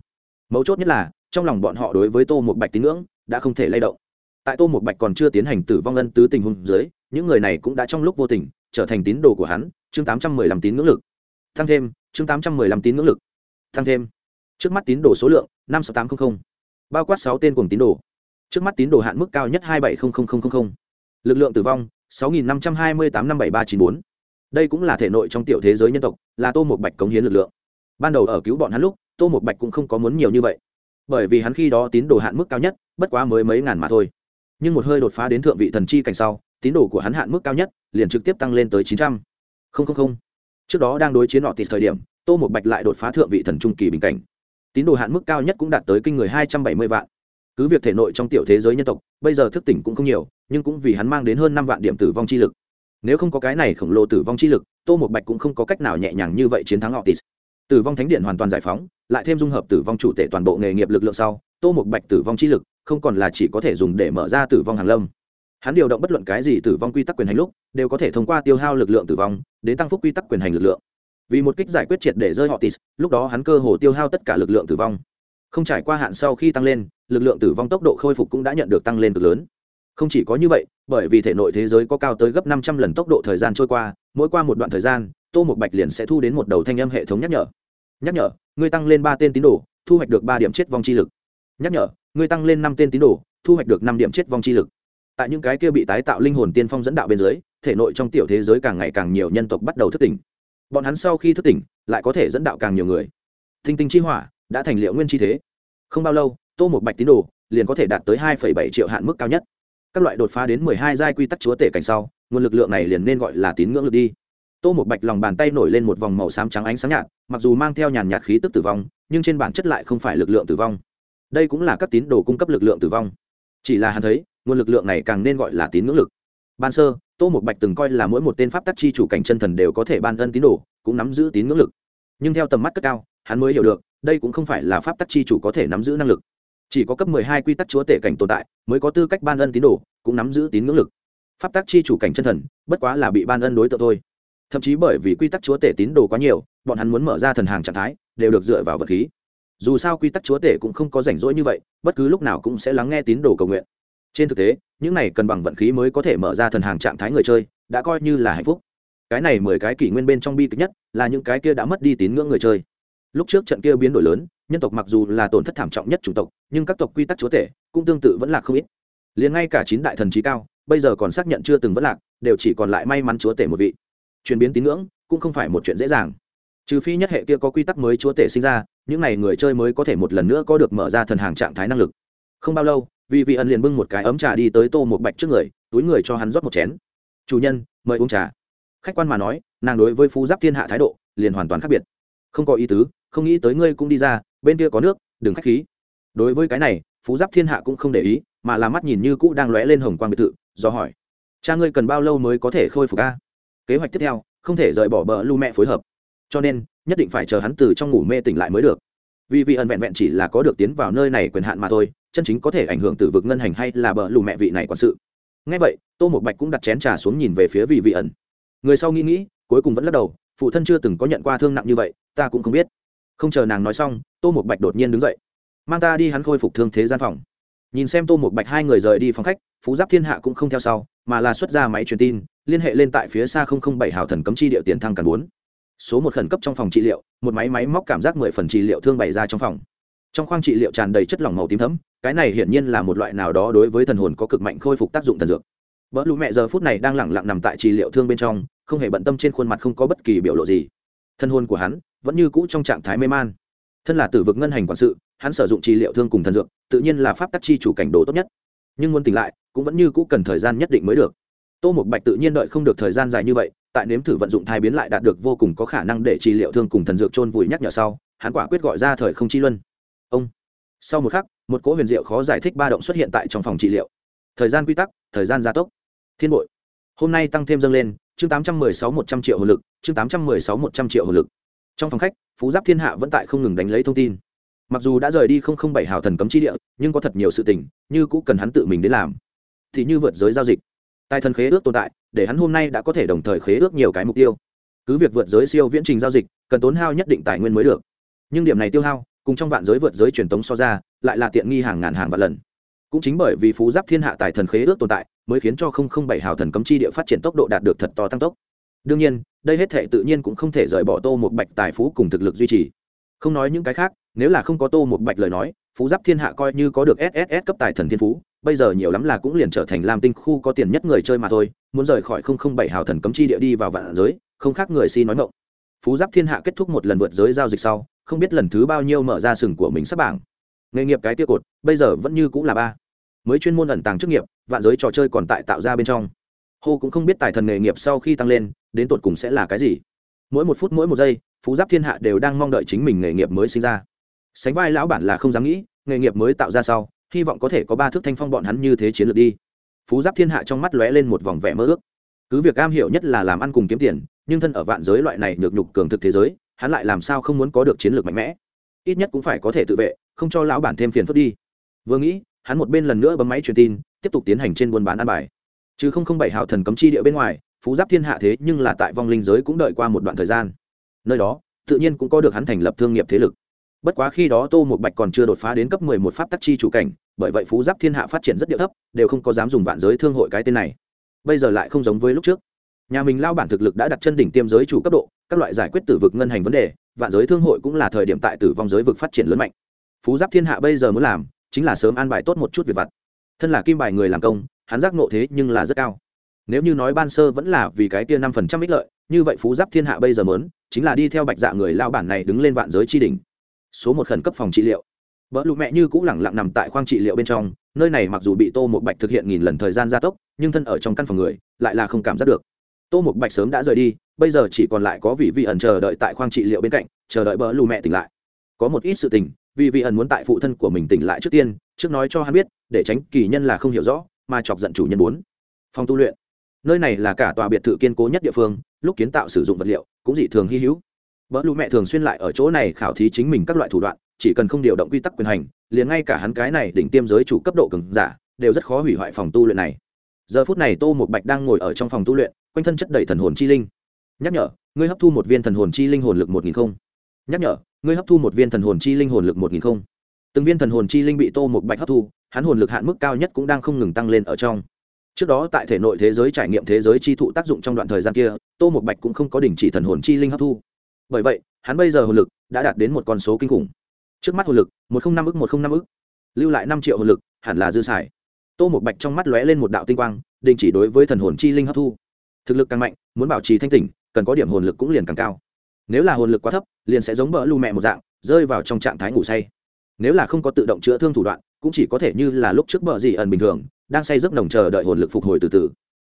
Mấu chốt nhất là, trong lòng bọn họ đối với tô một bạch tín ngưỡng đã không thể lay động. Tại tô một bạch còn chưa tiến hành tử vong ân tứ tình huống dưới, những người này cũng đã trong lúc vô tình trở thành tín đồ của hắn, chương tám trăm mười lăm tín ngưỡng lực. Thăng thêm, chương tám trăm mười lăm tín ngưỡng lực. Thăng thêm. Trước mắt tín đồ số lượng, năm sáu tám trăm linh bao quát sáu tên cùng tín đồ. Trước mắt tín đồ hạn mức cao nhất hai bảy lực lượng tử vong sáu nghìn năm trăm hai mươi tám năm bảy ba chín bốn. Đây cũng là thể nội trong tiểu thế giới nhân tộc, là tô một bạch cống hiến lực lượng. Ban đầu ở cứu bọn hắn lúc, tô một bạch cũng không có muốn nhiều như vậy. Bởi vì hắn khi đó tín đồ hạn mức cao nhất, bất quá mới mấy ngàn mà thôi. Nhưng một hơi đột phá đến thượng vị thần chi cảnh sau, tín đồ của hắn hạn mức cao nhất, liền trực tiếp tăng lên tới chín trăm. Không. trước đó đang đối chiến họ tịt thời điểm, tô một bạch lại đột phá thượng vị thần trung kỳ bình cảnh. Tín đồ hạn mức cao nhất cũng đạt tới kinh người hai trăm bảy mươi vạn. Cứ việc thể nội trong tiểu thế giới nhân tộc, bây giờ thức tỉnh cũng không nhiều nhưng cũng vì hắn mang đến hơn năm vạn điểm tử vong chi lực. Nếu không có cái này khổng lồ tử vong chi lực, tô một bạch cũng không có cách nào nhẹ nhàng như vậy chiến thắng họ tis tử vong thánh điện hoàn toàn giải phóng, lại thêm dung hợp tử vong chủ tể toàn bộ nghề nghiệp lực lượng sau, tô một bạch tử vong chi lực không còn là chỉ có thể dùng để mở ra tử vong hàng lâm. Hắn điều động bất luận cái gì tử vong quy tắc quyền hành lúc, đều có thể thông qua tiêu hao lực lượng tử vong, đến tăng phúc quy tắc quyền hành lực lượng. Vì một kích giải quyết triệt để rơi họ tis lúc đó hắn cơ hồ tiêu hao tất cả lực lượng tử vong. Không trải qua hạn sau khi tăng lên, lực lượng tử vong tốc độ khôi phục cũng đã nhận được tăng lên cực lớn không chỉ có như vậy, bởi vì thể nội thế giới có cao tới gấp năm trăm lần tốc độ thời gian trôi qua, mỗi qua một đoạn thời gian, tô một bạch liền sẽ thu đến một đầu thanh âm hệ thống nhắc nhở. Nhắc nhở, ngươi tăng lên ba tên tín đồ, thu hoạch được ba điểm chết vong chi lực. Nhắc nhở, ngươi tăng lên năm tên tín đồ, thu hoạch được năm điểm chết vong chi lực. Tại những cái kia bị tái tạo linh hồn tiên phong dẫn đạo bên dưới, thể nội trong tiểu thế giới càng ngày càng nhiều nhân tộc bắt đầu thức tỉnh. Bọn hắn sau khi thức tỉnh, lại có thể dẫn đạo càng nhiều người. Thinh tinh chi hỏa đã thành liệu nguyên chi thế. Không bao lâu, tô một bạch tín đồ liền có thể đạt tới hai bảy triệu hạn mức cao nhất các loại đột phá đến mười hai giai quy tắc chúa tể cảnh sau, nguồn lực lượng này liền nên gọi là tín ngưỡng lực đi. Tô một bạch lòng bàn tay nổi lên một vòng màu xám trắng ánh sáng nhạt, mặc dù mang theo nhàn nhạt khí tức tử vong, nhưng trên bản chất lại không phải lực lượng tử vong. Đây cũng là các tín đồ cung cấp lực lượng tử vong. Chỉ là hắn thấy, nguồn lực lượng này càng nên gọi là tín ngưỡng lực. Ban sơ, tô một bạch từng coi là mỗi một tên pháp tắc chi chủ cảnh chân thần đều có thể ban ân tín đồ, cũng nắm giữ tín ngưỡng lực. Nhưng theo tầm mắt cất cao, hắn mới hiểu được, đây cũng không phải là pháp tắc chi chủ có thể nắm giữ năng lực chỉ có cấp mười hai quy tắc chúa tể cảnh tồn tại, mới có tư cách ban ân tín đồ, cũng nắm giữ tín ngưỡng lực. Pháp tắc chi chủ cảnh chân thần, bất quá là bị ban ân đối tượng thôi. Thậm chí bởi vì quy tắc chúa tể tín đồ quá nhiều, bọn hắn muốn mở ra thần hàng trạng thái, đều được dựa vào vật khí. Dù sao quy tắc chúa tể cũng không có rảnh rỗi như vậy, bất cứ lúc nào cũng sẽ lắng nghe tín đồ cầu nguyện. Trên thực tế, những này cần bằng vận khí mới có thể mở ra thần hàng trạng thái người chơi, đã coi như là hạnh phúc. Cái này mười cái kỷ nguyên bên trong bi kịch nhất, là những cái kia đã mất đi tín ngưỡng người chơi. Lúc trước trận kia biến đổi lớn nhân tộc mặc dù là tổn thất thảm trọng nhất chủng tộc, nhưng các tộc quy tắc chúa tể cũng tương tự vẫn là không ít. Liền ngay cả chín đại thần trí cao, bây giờ còn xác nhận chưa từng vẫn lạc, đều chỉ còn lại may mắn chúa tể một vị. Chuyển biến tín ngưỡng cũng không phải một chuyện dễ dàng. Trừ phi nhất hệ kia có quy tắc mới chúa tể sinh ra, những n à y người chơi mới có thể một lần nữa có được mở ra thần hàng trạng thái năng lực. Không bao lâu, vì vị ẩn liền bưng một cái ấm trà đi tới tô một bạch trước người, túi người cho hắn rót một chén. Chủ nhân, mời uống trà. Khách quan mà nói, nàng đối với phú giáp thiên hạ thái độ liền hoàn toàn khác biệt. Không có ý tứ, không nghĩ tới ngươi cũng đi ra bên kia có nước, đừng k h á c h khí. Đối với cái này, phú giáp thiên hạ cũng không để ý, mà là mắt nhìn như cũ đang lóe lên hồng quang biệt thự, do hỏi, cha ngươi cần bao lâu mới có thể khôi phục ca kế hoạch tiếp theo, không thể rời bỏ bờ lưu mẹ phối hợp. Cho nên, nhất định phải chờ hắn từ trong ngủ mê tỉnh lại mới được. Vì vị ẩn vẹn vẹn chỉ là có được tiến vào nơi này quyền hạn mà thôi, chân chính có thể ảnh hưởng từ vực ngân hành hay là bờ lù mẹ vị này quản sự. Ngay vậy, tô một bạch cũng đặt chén trà xuống nhìn về phía vị vị ẩn. Người sau nghĩ nghĩ, cuối cùng vẫn lắc đầu, phụ thân chưa từng có nhận qua thương nặng như vậy, ta cũng không biết. Không chờ nàng nói xong tô một bạch đột nhiên đứng dậy. Mang ta đi hắn khôi phục thương thế gian phòng. Nhìn xem tô một bạch hai người rời đi phòng khách, phú giáp thiên hạ cũng không theo sau, mà là xuất ra máy truyền tin, liên hệ lên tại phía xa bảy hào thần cấm chi địa tiền thăng cản bốn. Số một khẩn cấp trong phòng trị liệu, một máy máy móc cảm giác mười phần trị liệu thương bày ra trong phòng. Trong khoang trị liệu tràn đầy chất lỏng màu tím thấm cái này hiển nhiên là một loại nào đó đối với thần hồn có cực mạnh khôi phục tác dụng thần dược. Vợ lũ mẹ giờ phút này đang lẳng lặng nằm tại trị liệu thương bên trong, không hề bận tâm trên khuôn mặt không có bất kỳ biểu lộ gì. Thân hồn của hắn vẫn như cũ trong trạng thái mê man thân là tử vực ngân hành quản sự, hắn sử dụng trị liệu thương cùng thần dược, tự nhiên là pháp tắc chi chủ cảnh đồ tốt nhất. Nhưng muốn tỉnh lại, cũng vẫn như cũ cần thời gian nhất định mới được. Tô một bạch tự nhiên đợi không được thời gian dài như vậy, tại nếm thử vận dụng thai biến lại đạt được vô cùng có khả năng để trị liệu thương cùng thần dược trôn vùi nhắc nhở sau, hắn quả quyết gọi ra thời không chi luân. Ông. Sau một khắc, một cỗ huyền diệu khó giải thích ba động xuất hiện tại trong phòng trị liệu. Thời gian quy tắc, thời gian gia tốc. Thiên bội. Hôm nay tăng thêm dâng lên, chương tám trăm mười sáu một trăm triệu hồ lực, chương tám trăm mười sáu một trăm triệu hồ lực trong phòng khách, phú giáp thiên hạ vẫn tại không ngừng đánh lấy thông tin. Mặc dù đã rời đi không không bảy hào thần cấm chi địa, nhưng có thật nhiều sự tình, như cũng cần hắn tự mình đến làm. Thì như vượt giới giao dịch. Tài thần khế ước tồn tại, để hắn hôm nay đã có thể đồng thời khế ước nhiều cái mục tiêu. Cứ việc vượt giới siêu viễn trình giao dịch, cần tốn hao nhất định tài nguyên mới được. Nhưng điểm này tiêu hao, cùng trong vạn giới vượt giới truyền tống so ra, lại là tiện nghi hàng ngàn hàng vạn lần. Cũng chính bởi vì phú giáp thiên hạ tài thần khế ước tồn tại, mới khiến cho không không bảy hào thần cấm chi địa phát triển tốc độ đạt được thật to tăng tốc đương nhiên, đây hết thệ tự nhiên cũng không thể rời bỏ tô một bạch tài phú cùng thực lực duy trì. Không nói những cái khác, nếu là không có tô một bạch lời nói, phú giáp thiên hạ coi như có được sss cấp tài thần thiên phú, bây giờ nhiều lắm là cũng liền trở thành lam tinh khu có tiền nhất người chơi mà thôi, muốn rời khỏi không không bảy hào thần cấm chi địa đi vào vạn giới, không khác người si nói mộng phú giáp thiên hạ kết thúc một lần vượt giới giao dịch sau, không biết lần thứ bao nhiêu mở ra sừng của mình sắp bảng. Nghề nghiệp cái tiêu cột, bây giờ vẫn như cũng là ba. Mới chuyên môn ẩn tàng chức nghiệp, vạn giới trò chơi còn tại tạo ra bên trong hô cũng không biết tài thần nghề nghiệp sau khi tăng lên, đến tột cùng sẽ là cái gì. Mỗi một phút mỗi một giây, phú giáp thiên hạ đều đang mong đợi chính mình nghề nghiệp mới sinh ra. Sánh vai lão bản là không dám nghĩ, nghề nghiệp mới tạo ra sau, hy vọng có thể có ba thước thanh phong bọn hắn như thế chiến lược đi. Phú giáp thiên hạ trong mắt lóe lên một vòng vẻ mơ ước. Cứ việc am hiểu nhất là làm ăn cùng kiếm tiền, nhưng thân ở vạn giới loại này nhược nhục cường thực thế giới, hắn lại làm sao không muốn có được chiến lược mạnh mẽ? Ít nhất cũng phải có thể tự vệ, không cho lão bản thêm phiền phức đi. Vừa nghĩ, hắn một bên lần nữa bấm máy truyền tin, tiếp tục tiến hành trên buôn bán ăn bài chứ không không bảy hào thần cấm chi địa bên ngoài, phú giáp thiên hạ thế nhưng là tại vong linh giới cũng đợi qua một đoạn thời gian. Nơi đó, tự nhiên cũng có được hắn thành lập thương nghiệp thế lực. Bất quá khi đó tô một bạch còn chưa đột phá đến cấp mười một pháp tắc chi chủ cảnh, bởi vậy phú giáp thiên hạ phát triển rất điệu thấp, đều không có dám dùng vạn giới thương hội cái tên này. Bây giờ lại không giống với lúc trước. Nhà mình lao bản thực lực đã đặt chân đỉnh tiêm giới chủ cấp độ, các loại giải quyết tử vực ngân hành vấn đề, vạn giới thương hội cũng là thời điểm tại tử vong giới vực phát triển lớn mạnh. Phú giáp thiên hạ bây giờ muốn làm, chính là sớm an bài tốt một chút việc vặt. Thân là kim bài người làm công hắn giác ngộ thế nhưng là rất cao. Nếu như nói ban sơ vẫn là vì cái kia năm phần trăm ích lợi, như vậy phú giáp thiên hạ bây giờ mớn chính là đi theo bạch dạ người lao bản này đứng lên vạn giới tri đình số một khẩn cấp phòng trị liệu. Vợ lụ mẹ như cũng lẳng lặng nằm tại khoang trị liệu bên trong, nơi này mặc dù bị tô một bạch thực hiện nghìn lần thời gian gia tốc, nhưng thân ở trong căn phòng người, lại là không cảm giác được. Tô một bạch sớm đã rời đi, bây giờ chỉ còn lại có vị vị ẩn chờ đợi tại khoang trị liệu bên cạnh, chờ đợi bỡ lù mẹ tỉnh lại. Có một ít sự tình vì vị ẩn muốn tại phụ thân của mình tỉnh lại trước tiên, trước nói cho hắn biết, để tránh kỳ nhân là không hiểu rõ mà chọc giận chủ nhân muốn phòng tu luyện. Nơi này là cả tòa biệt thự kiên cố nhất địa phương, lúc kiến tạo sử dụng vật liệu, cũng dị thường hy hữu. Vợ lũ mẹ thường xuyên lại ở chỗ này khảo thí chính mình các loại thủ đoạn, chỉ cần không điều động quy tắc quyền hành, liền ngay cả hắn cái này đỉnh tiêm giới chủ cấp độ cường giả, đều rất khó hủy hoại phòng tu luyện này. Giờ phút này tô một bạch đang ngồi ở trong phòng tu luyện, quanh thân chất đầy thần hồn chi linh. Nhắc nhở, ngươi hấp thu một viên thần hồn chi linh hồn lực một nghìn không. Nhắc nhở, ngươi hấp thu một viên thần hồn chi linh hồn lực một nghìn không. Từng viên thần hồn chi linh bị tô một bạch hấp thu hắn hồn lực hạn mức cao nhất cũng đang không ngừng tăng lên ở trong. Trước đó tại thể nội thế giới trải nghiệm thế giới chi thụ tác dụng trong đoạn thời gian kia, tô một bạch cũng không có đình chỉ thần hồn chi linh hấp thu. Bởi vậy, hắn bây giờ hồn lực đã đạt đến một con số kinh khủng. Trước mắt hồn lực, một không năm ức, một không năm ức. Lưu lại năm triệu hồn lực, hẳn là dư xài. Tô một bạch trong mắt lóe lên một đạo tinh quang, đình chỉ đối với thần hồn chi linh hấp thu. Thực lực càng mạnh, muốn bảo trì thanh tỉnh, cần có điểm hồn lực cũng liền càng cao. Nếu là hồn lực quá thấp, liền sẽ giống bỡ lưu mẹ một dạng, rơi vào trong trạng thái ngủ say. Nếu là không có tự động chữa thương thủ đoạn cũng chỉ có thể như là lúc trước bờ dị ẩn bình thường, đang say giấc nồng chờ đợi hồn lực phục hồi từ từ.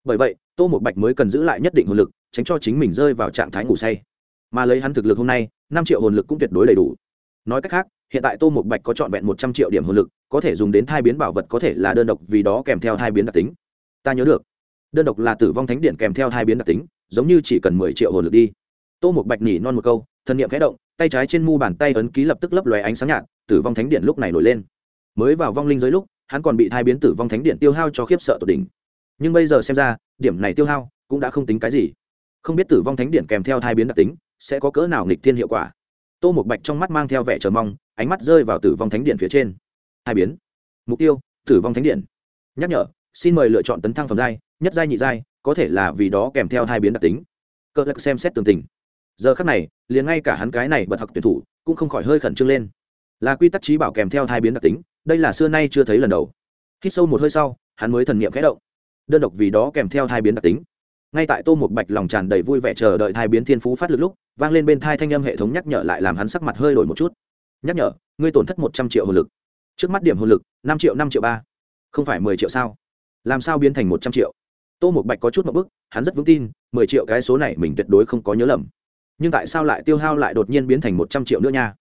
Bởi vậy, tô một bạch mới cần giữ lại nhất định hồn lực, tránh cho chính mình rơi vào trạng thái ngủ say. Mà lấy hắn thực lực hôm nay, năm triệu hồn lực cũng tuyệt đối đầy đủ. Nói cách khác, hiện tại tô một bạch có trọn vẹn một trăm triệu điểm hồn lực, có thể dùng đến thai biến bảo vật có thể là đơn độc vì đó kèm theo hai biến đặc tính. Ta nhớ được. Đơn độc là tử vong thánh điện kèm theo hai biến đặc tính, giống như chỉ cần mười triệu hồn lực đi. Tô một bạch nhỉ non một câu, thân niệm khẽ động, tay trái trên mu bàn tay ấn ký lập tức lấp lóe ánh sáng nhạt, tử vong thánh điện lúc này nổi lên mới vào vong linh giới lúc, hắn còn bị thai biến tử vong thánh điện tiêu hao cho khiếp sợ tột đỉnh. Nhưng bây giờ xem ra, điểm này tiêu hao cũng đã không tính cái gì. Không biết tử vong thánh điện kèm theo thai biến đặc tính, sẽ có cỡ nào nghịch thiên hiệu quả. Tô một bạch trong mắt mang theo vẻ chờ mong, ánh mắt rơi vào tử vong thánh điện phía trên. Hai biến. Mục tiêu, tử vong thánh điện. Nhắc nhở, xin mời lựa chọn tấn thăng phẩm giai, nhất giai nhị giai, có thể là vì đó kèm theo hai biến đặc tính. Cơ lực xem xét tường tình. Giờ khắc này, liền ngay cả hắn cái này bật học tuyển thủ, cũng không khỏi hơi khẩn trương lên. Là quy tắc trí bảo kèm theo hai biến đặc tính đây là xưa nay chưa thấy lần đầu. Hít sâu một hơi sau, hắn mới thần niệm khẽ động. Đơn độc vì đó kèm theo thai biến đặc tính. Ngay tại tô một bạch lòng tràn đầy vui vẻ chờ đợi thai biến thiên phú phát lực lúc, vang lên bên thai thanh âm hệ thống nhắc nhở lại làm hắn sắc mặt hơi đổi một chút. Nhắc nhở, ngươi tổn thất một trăm triệu hồn lực. Trước mắt điểm hồn lực, năm triệu năm triệu ba. Không phải mười triệu sao? Làm sao biến thành một trăm triệu? Tô một bạch có chút một bức, hắn rất vững tin, mười triệu cái số này mình tuyệt đối không có nhớ lầm. Nhưng tại sao lại tiêu hao lại đột nhiên biến thành một trăm triệu nữa nha?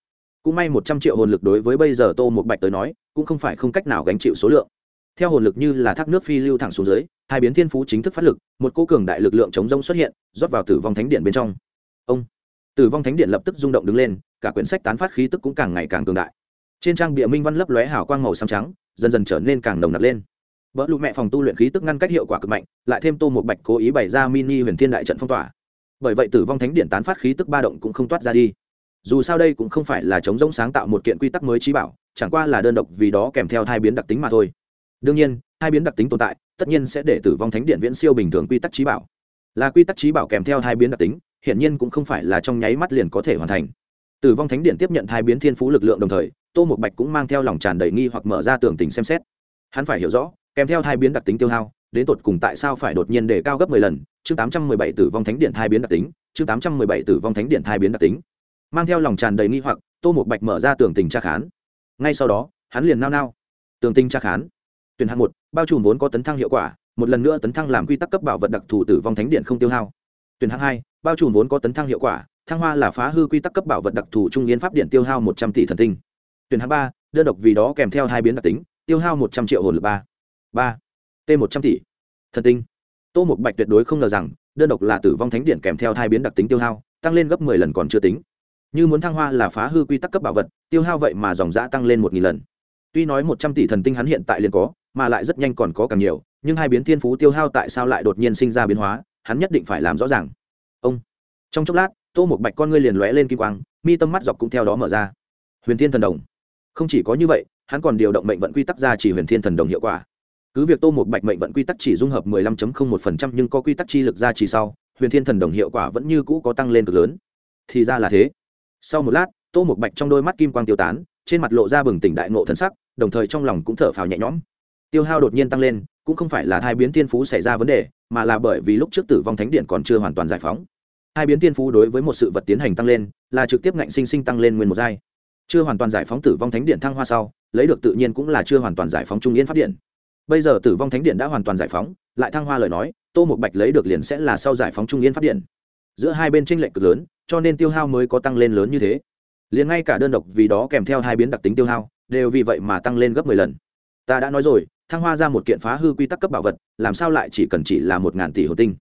Cũng may một trăm triệu hồn lực đối với bây giờ tô một bạch tới nói cũng không phải không cách nào gánh chịu số lượng. Theo hồn lực như là thác nước phi lưu thẳng xuống dưới, hai biến thiên phú chính thức phát lực, một cô cường đại lực lượng chống rông xuất hiện, rót vào tử vong thánh điện bên trong. Ông! Tử vong thánh điện lập tức rung động đứng lên, cả quyển sách tán phát khí tức cũng càng ngày càng cường đại. Trên trang bịa minh văn lấp lóe hào quang màu xám trắng, dần dần trở nên càng nồng nặc lên. Vỡ lụ mẹ phòng tu luyện khí tức ngăn cách hiệu quả cực mạnh, lại thêm tô một bạch cố ý bày ra mini huyền thiên đại trận phong tỏa. Bởi vậy tử vong thánh điện tán phát khí tức ba động cũng không toát ra đi dù sao đây cũng không phải là chống rỗng sáng tạo một kiện quy tắc mới trí bảo, chẳng qua là đơn độc vì đó kèm theo hai biến đặc tính mà thôi. Đương nhiên hai biến đặc tính tồn tại, tất nhiên sẽ để tử vong thánh điện viễn siêu bình thường quy tắc trí bảo. Là quy tắc trí bảo kèm theo hai biến đặc tính, hiển nhiên cũng không phải là trong nháy mắt liền có thể hoàn thành. Tử vong thánh điện tiếp nhận hai biến thiên phú lực lượng đồng thời, tô một bạch cũng mang theo lòng tràn đầy nghi hoặc mở ra tưởng tình xem xét. Hắn phải hiểu rõ, kèm theo hai biến đặc tính tiêu hao, đến tột cùng tại sao phải đột nhiên đề cao gấp mười lần, chương tám trăm mười bảy tử vong thánh điện hai biến đặc tính, chương tám trăm mười bảy tử vong thánh điện hai biến đặc tính mang theo lòng tràn đầy nghi hoặc, tô một bạch mở ra tường tình tra khán. Ngay sau đó, hắn liền nao nao. Tường tình tra khán. Tuyển hạng một, bao trùm vốn có tấn thăng hiệu quả, một lần nữa tấn thăng làm quy tắc cấp bảo vật đặc thù tử vong thánh điện không tiêu hao. Tuyển hạng hai, bao trùm vốn có tấn thăng hiệu quả, thăng hoa là phá hư quy tắc cấp bảo vật đặc thù trung yến pháp điện tiêu hao một trăm tỷ thần tinh. Tuyển hạng ba, đơn độc vì đó kèm theo hai biến đặc tính, tiêu hao một trăm triệu hồn lực ba. Ba. T một trăm tỷ thần tinh. Tô một bạch tuyệt đối không ngờ rằng, đơn độc là tử vong thánh điện kèm theo hai biến đặc tính tiêu hao, tăng lên gấp mười lần còn chưa tính như muốn thăng hoa là phá hư quy tắc cấp bảo vật, tiêu hao vậy mà dòng giã tăng lên một nghìn lần. Tuy nói một trăm tỷ thần tinh hắn hiện tại liền có, mà lại rất nhanh còn có càng nhiều, nhưng hai biến thiên phú tiêu hao tại sao lại đột nhiên sinh ra biến hóa, hắn nhất định phải làm rõ ràng. Ông! Trong chốc lát, tô một bạch con ngươi liền lóe lên kim quang, mi tâm mắt dọc cũng theo đó mở ra. Huyền thiên thần đồng. Không chỉ có như vậy, hắn còn điều động mệnh vận quy tắc ra chỉ huyền thiên thần đồng hiệu quả. Cứ việc tô một bạch mệnh vận quy tắc chỉ dung hợp 15.01% nhưng có quy tắc chi lực ra chỉ sau, huyền thiên thần đồng hiệu quả vẫn như cũ có tăng lên cực lớn. Thì ra là thế sau một lát, tô một bạch trong đôi mắt kim quang tiêu tán, trên mặt lộ ra bừng tỉnh đại ngộ thần sắc, đồng thời trong lòng cũng thở phào nhẹ nhõm. Tiêu hao đột nhiên tăng lên, cũng không phải là thai biến thiên phú xảy ra vấn đề, mà là bởi vì lúc trước tử vong thánh điện còn chưa hoàn toàn giải phóng. Hai biến thiên phú đối với một sự vật tiến hành tăng lên, là trực tiếp ngạnh sinh sinh tăng lên nguyên một giai. Chưa hoàn toàn giải phóng tử vong thánh điện thăng hoa sau, lấy được tự nhiên cũng là chưa hoàn toàn giải phóng trung yên Phát điện. Bây giờ tử vong thánh điện đã hoàn toàn giải phóng, lại thăng hoa lời nói, tô một bạch lấy được liền sẽ là sau giải phóng trung yên Phát điện giữa hai bên tranh lệch cực lớn, cho nên tiêu hao mới có tăng lên lớn như thế. Liền ngay cả đơn độc vì đó kèm theo hai biến đặc tính tiêu hao, đều vì vậy mà tăng lên gấp mười lần. Ta đã nói rồi, thăng hoa ra một kiện phá hư quy tắc cấp bảo vật, làm sao lại chỉ cần chỉ là một ngàn tỷ hồ tinh?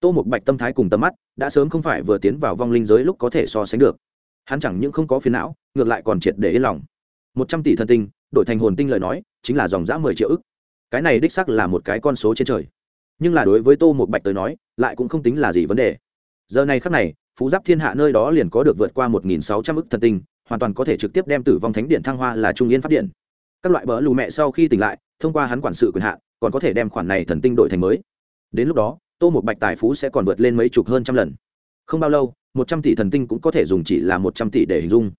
Tô một bạch tâm thái cùng tầm mắt, đã sớm không phải vừa tiến vào vong linh giới lúc có thể so sánh được. Hắn chẳng những không có phiền não, ngược lại còn triệt để yên lòng. Một trăm tỷ thân tinh, đổi thành hồn tinh lời nói, chính là dòng giã mười triệu ức. Cái này đích sắc là một cái con số trên trời. Nhưng là đối với tô một bạch tới nói, lại cũng không tính là gì vấn đề giờ này khắc này, phú giáp thiên hạ nơi đó liền có được vượt qua một nghìn sáu trăm ức thần tinh, hoàn toàn có thể trực tiếp đem tử vong thánh điện thăng hoa là trung yên phát điện. Các loại bỡ lù mẹ sau khi tỉnh lại, thông qua hắn quản sự quyền hạn, còn có thể đem khoản này thần tinh đổi thành mới. Đến lúc đó, tô một bạch tài phú sẽ còn vượt lên mấy chục hơn trăm lần. Không bao lâu, một trăm tỷ thần tinh cũng có thể dùng chỉ là một trăm tỷ để hình dung.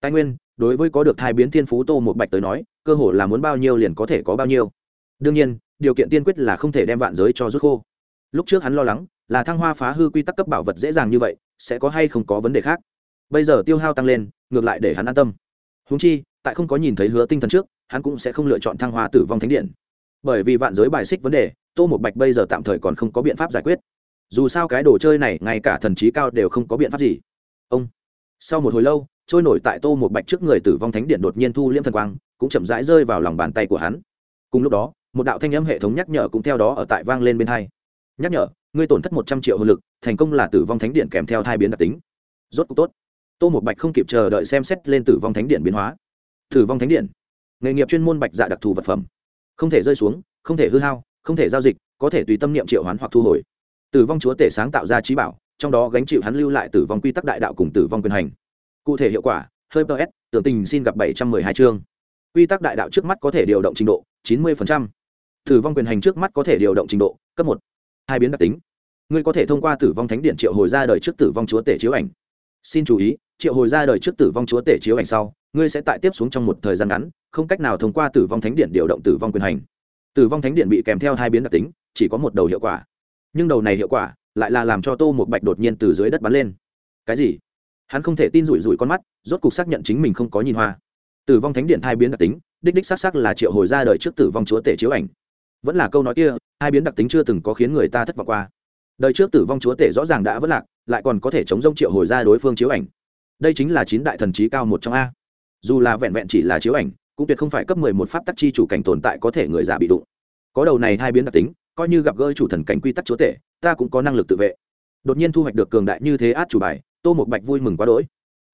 Tài nguyên, đối với có được thai biến thiên phú tô một bạch tới nói, cơ hội là muốn bao nhiêu liền có thể có bao nhiêu. Đương nhiên, điều kiện tiên quyết là không thể đem vạn giới cho rút khô. Lúc trước hắn lo lắng là thăng hoa phá hư quy tắc cấp bảo vật dễ dàng như vậy, sẽ có hay không có vấn đề khác? Bây giờ tiêu hao tăng lên, ngược lại để hắn an tâm. Húng chi, tại không có nhìn thấy hứa tinh thần trước, hắn cũng sẽ không lựa chọn thăng hoa tử vong thánh điện. Bởi vì vạn giới bài xích vấn đề, tô một bạch bây giờ tạm thời còn không có biện pháp giải quyết. Dù sao cái đồ chơi này, ngay cả thần trí cao đều không có biện pháp gì. Ông. Sau một hồi lâu, trôi nổi tại tô một bạch trước người tử vong thánh điện đột nhiên thu liễm thần quang, cũng chậm rãi rơi vào lòng bàn tay của hắn. Cùng lúc đó, một đạo thanh âm hệ thống nhắc nhở cũng theo đó ở tại vang lên bên hai. Nhắc nhở ngươi tổn thất một trăm triệu hồn lực, thành công là tử vong thánh điện kèm theo thai biến đặc tính. Rốt cuộc tốt. Tô một bạch không kịp chờ đợi xem xét lên tử vong thánh điện biến hóa. Tử vong thánh điện. Nghề nghiệp chuyên môn bạch dạ đặc thù vật phẩm. Không thể rơi xuống, không thể hư hao, không thể giao dịch, có thể tùy tâm niệm triệu hoán hoặc thu hồi. Tử vong chúa tể sáng tạo ra trí bảo, trong đó gánh chịu hắn lưu lại tử vong quy tắc đại đạo cùng tử vong quyền hành. Cụ thể hiệu quả, hơi ps tưởng tình xin gặp bảy trăm mười hai chương. Quy tắc đại đạo trước mắt có thể điều động trình độ, chín mươi tử vong quyền hành trước mắt có thể điều động trình độ, cấp một hai biến đặc tính. Ngươi có thể thông qua tử vong thánh điện triệu hồi ra đời trước tử vong chúa tể chiếu ảnh. Xin chú ý, triệu hồi ra đời trước tử vong chúa tể chiếu ảnh sau, ngươi sẽ tại tiếp xuống trong một thời gian ngắn, không cách nào thông qua tử vong thánh điện điều động tử vong quyền hành. Tử vong thánh điện bị kèm theo hai biến đặc tính, chỉ có một đầu hiệu quả. Nhưng đầu này hiệu quả lại là làm cho tô một bạch đột nhiên từ dưới đất bắn lên. Cái gì? Hắn không thể tin rủi rủi con mắt, rốt cục xác nhận chính mình không có nhìn hoa. Tử vong thánh điện hai biến đặc tính, đích đích xác xác là triệu hồi ra đời trước tử vong chúa tể chiếu ảnh vẫn là câu nói kia, hai biến đặc tính chưa từng có khiến người ta thất vọng qua. Đời trước tử vong chúa tể rõ ràng đã vất lạc, lại còn có thể chống rông triệu hồi ra đối phương chiếu ảnh. Đây chính là chín đại thần trí cao một trong a. Dù là vẹn vẹn chỉ là chiếu ảnh, cũng tuyệt không phải cấp mười một pháp tắc chi chủ cảnh tồn tại có thể người giả bị đụng. Có đầu này hai biến đặc tính, coi như gặp gỡ chủ thần cảnh quy tắc chúa tể, ta cũng có năng lực tự vệ. Đột nhiên thu hoạch được cường đại như thế át chủ bài, tô một bạch vui mừng quá đỗi.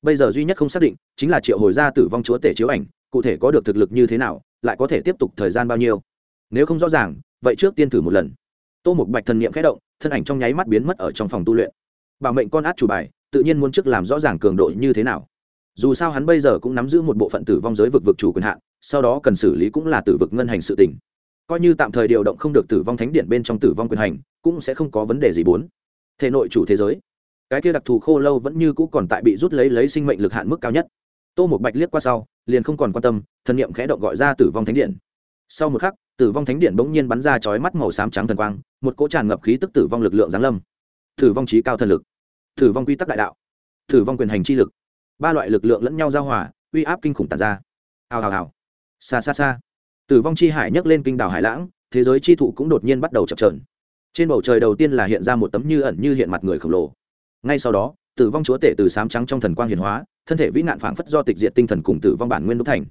Bây giờ duy nhất không xác định, chính là triệu hồi ra tử vong chúa tể chiếu ảnh, cụ thể có được thực lực như thế nào, lại có thể tiếp tục thời gian bao nhiêu nếu không rõ ràng, vậy trước tiên thử một lần. Tô một bạch thần n i ệ m khẽ động, thân ảnh trong nháy mắt biến mất ở trong phòng tu luyện. Bảo mệnh con át chủ bài, tự nhiên muốn trước làm rõ ràng cường độ như thế nào. Dù sao hắn bây giờ cũng nắm giữ một bộ phận tử vong giới vực vực chủ quyền hạn, sau đó cần xử lý cũng là tử vực ngân hành sự tỉnh coi như tạm thời điều động không được tử vong thánh điện bên trong tử vong quyền hành, cũng sẽ không có vấn đề gì bốn. Thể nội chủ thế giới. Cái kia đặc thù khô lâu vẫn như cũ còn tại bị rút lấy lấy sinh mệnh lực hạn mức cao nhất. Tô một bạch liếc qua sau, liền không còn quan tâm, thần niệm khẽ động gọi ra tử vong thánh điện. Sau một khắc tử vong thánh điện bỗng nhiên bắn ra chói mắt màu xám trắng thần quang, một cỗ tràn ngập khí tức tử vong lực lượng giáng lâm. Tử vong trí cao thần lực, tử vong quy tắc đại đạo, tử vong quyền hành chi lực. Ba loại lực lượng lẫn nhau giao hòa, uy áp kinh khủng tàn ra. Hào hào hào. Xa xa xa tử vong chi hải nhấc lên kinh đảo hải lãng, thế giới chi thụ cũng đột nhiên bắt đầu chập trờn trên bầu trời đầu tiên là hiện ra một tấm như ẩn như hiện mặt người khổng lồ. Ngay sau đó, tử vong chúa tể từ sám trắng trong thần quang hiền hóa, thân thể vĩ nạn phảng phất do tịch diệt tinh thần cùng tử vong bản nguyên đúc thành.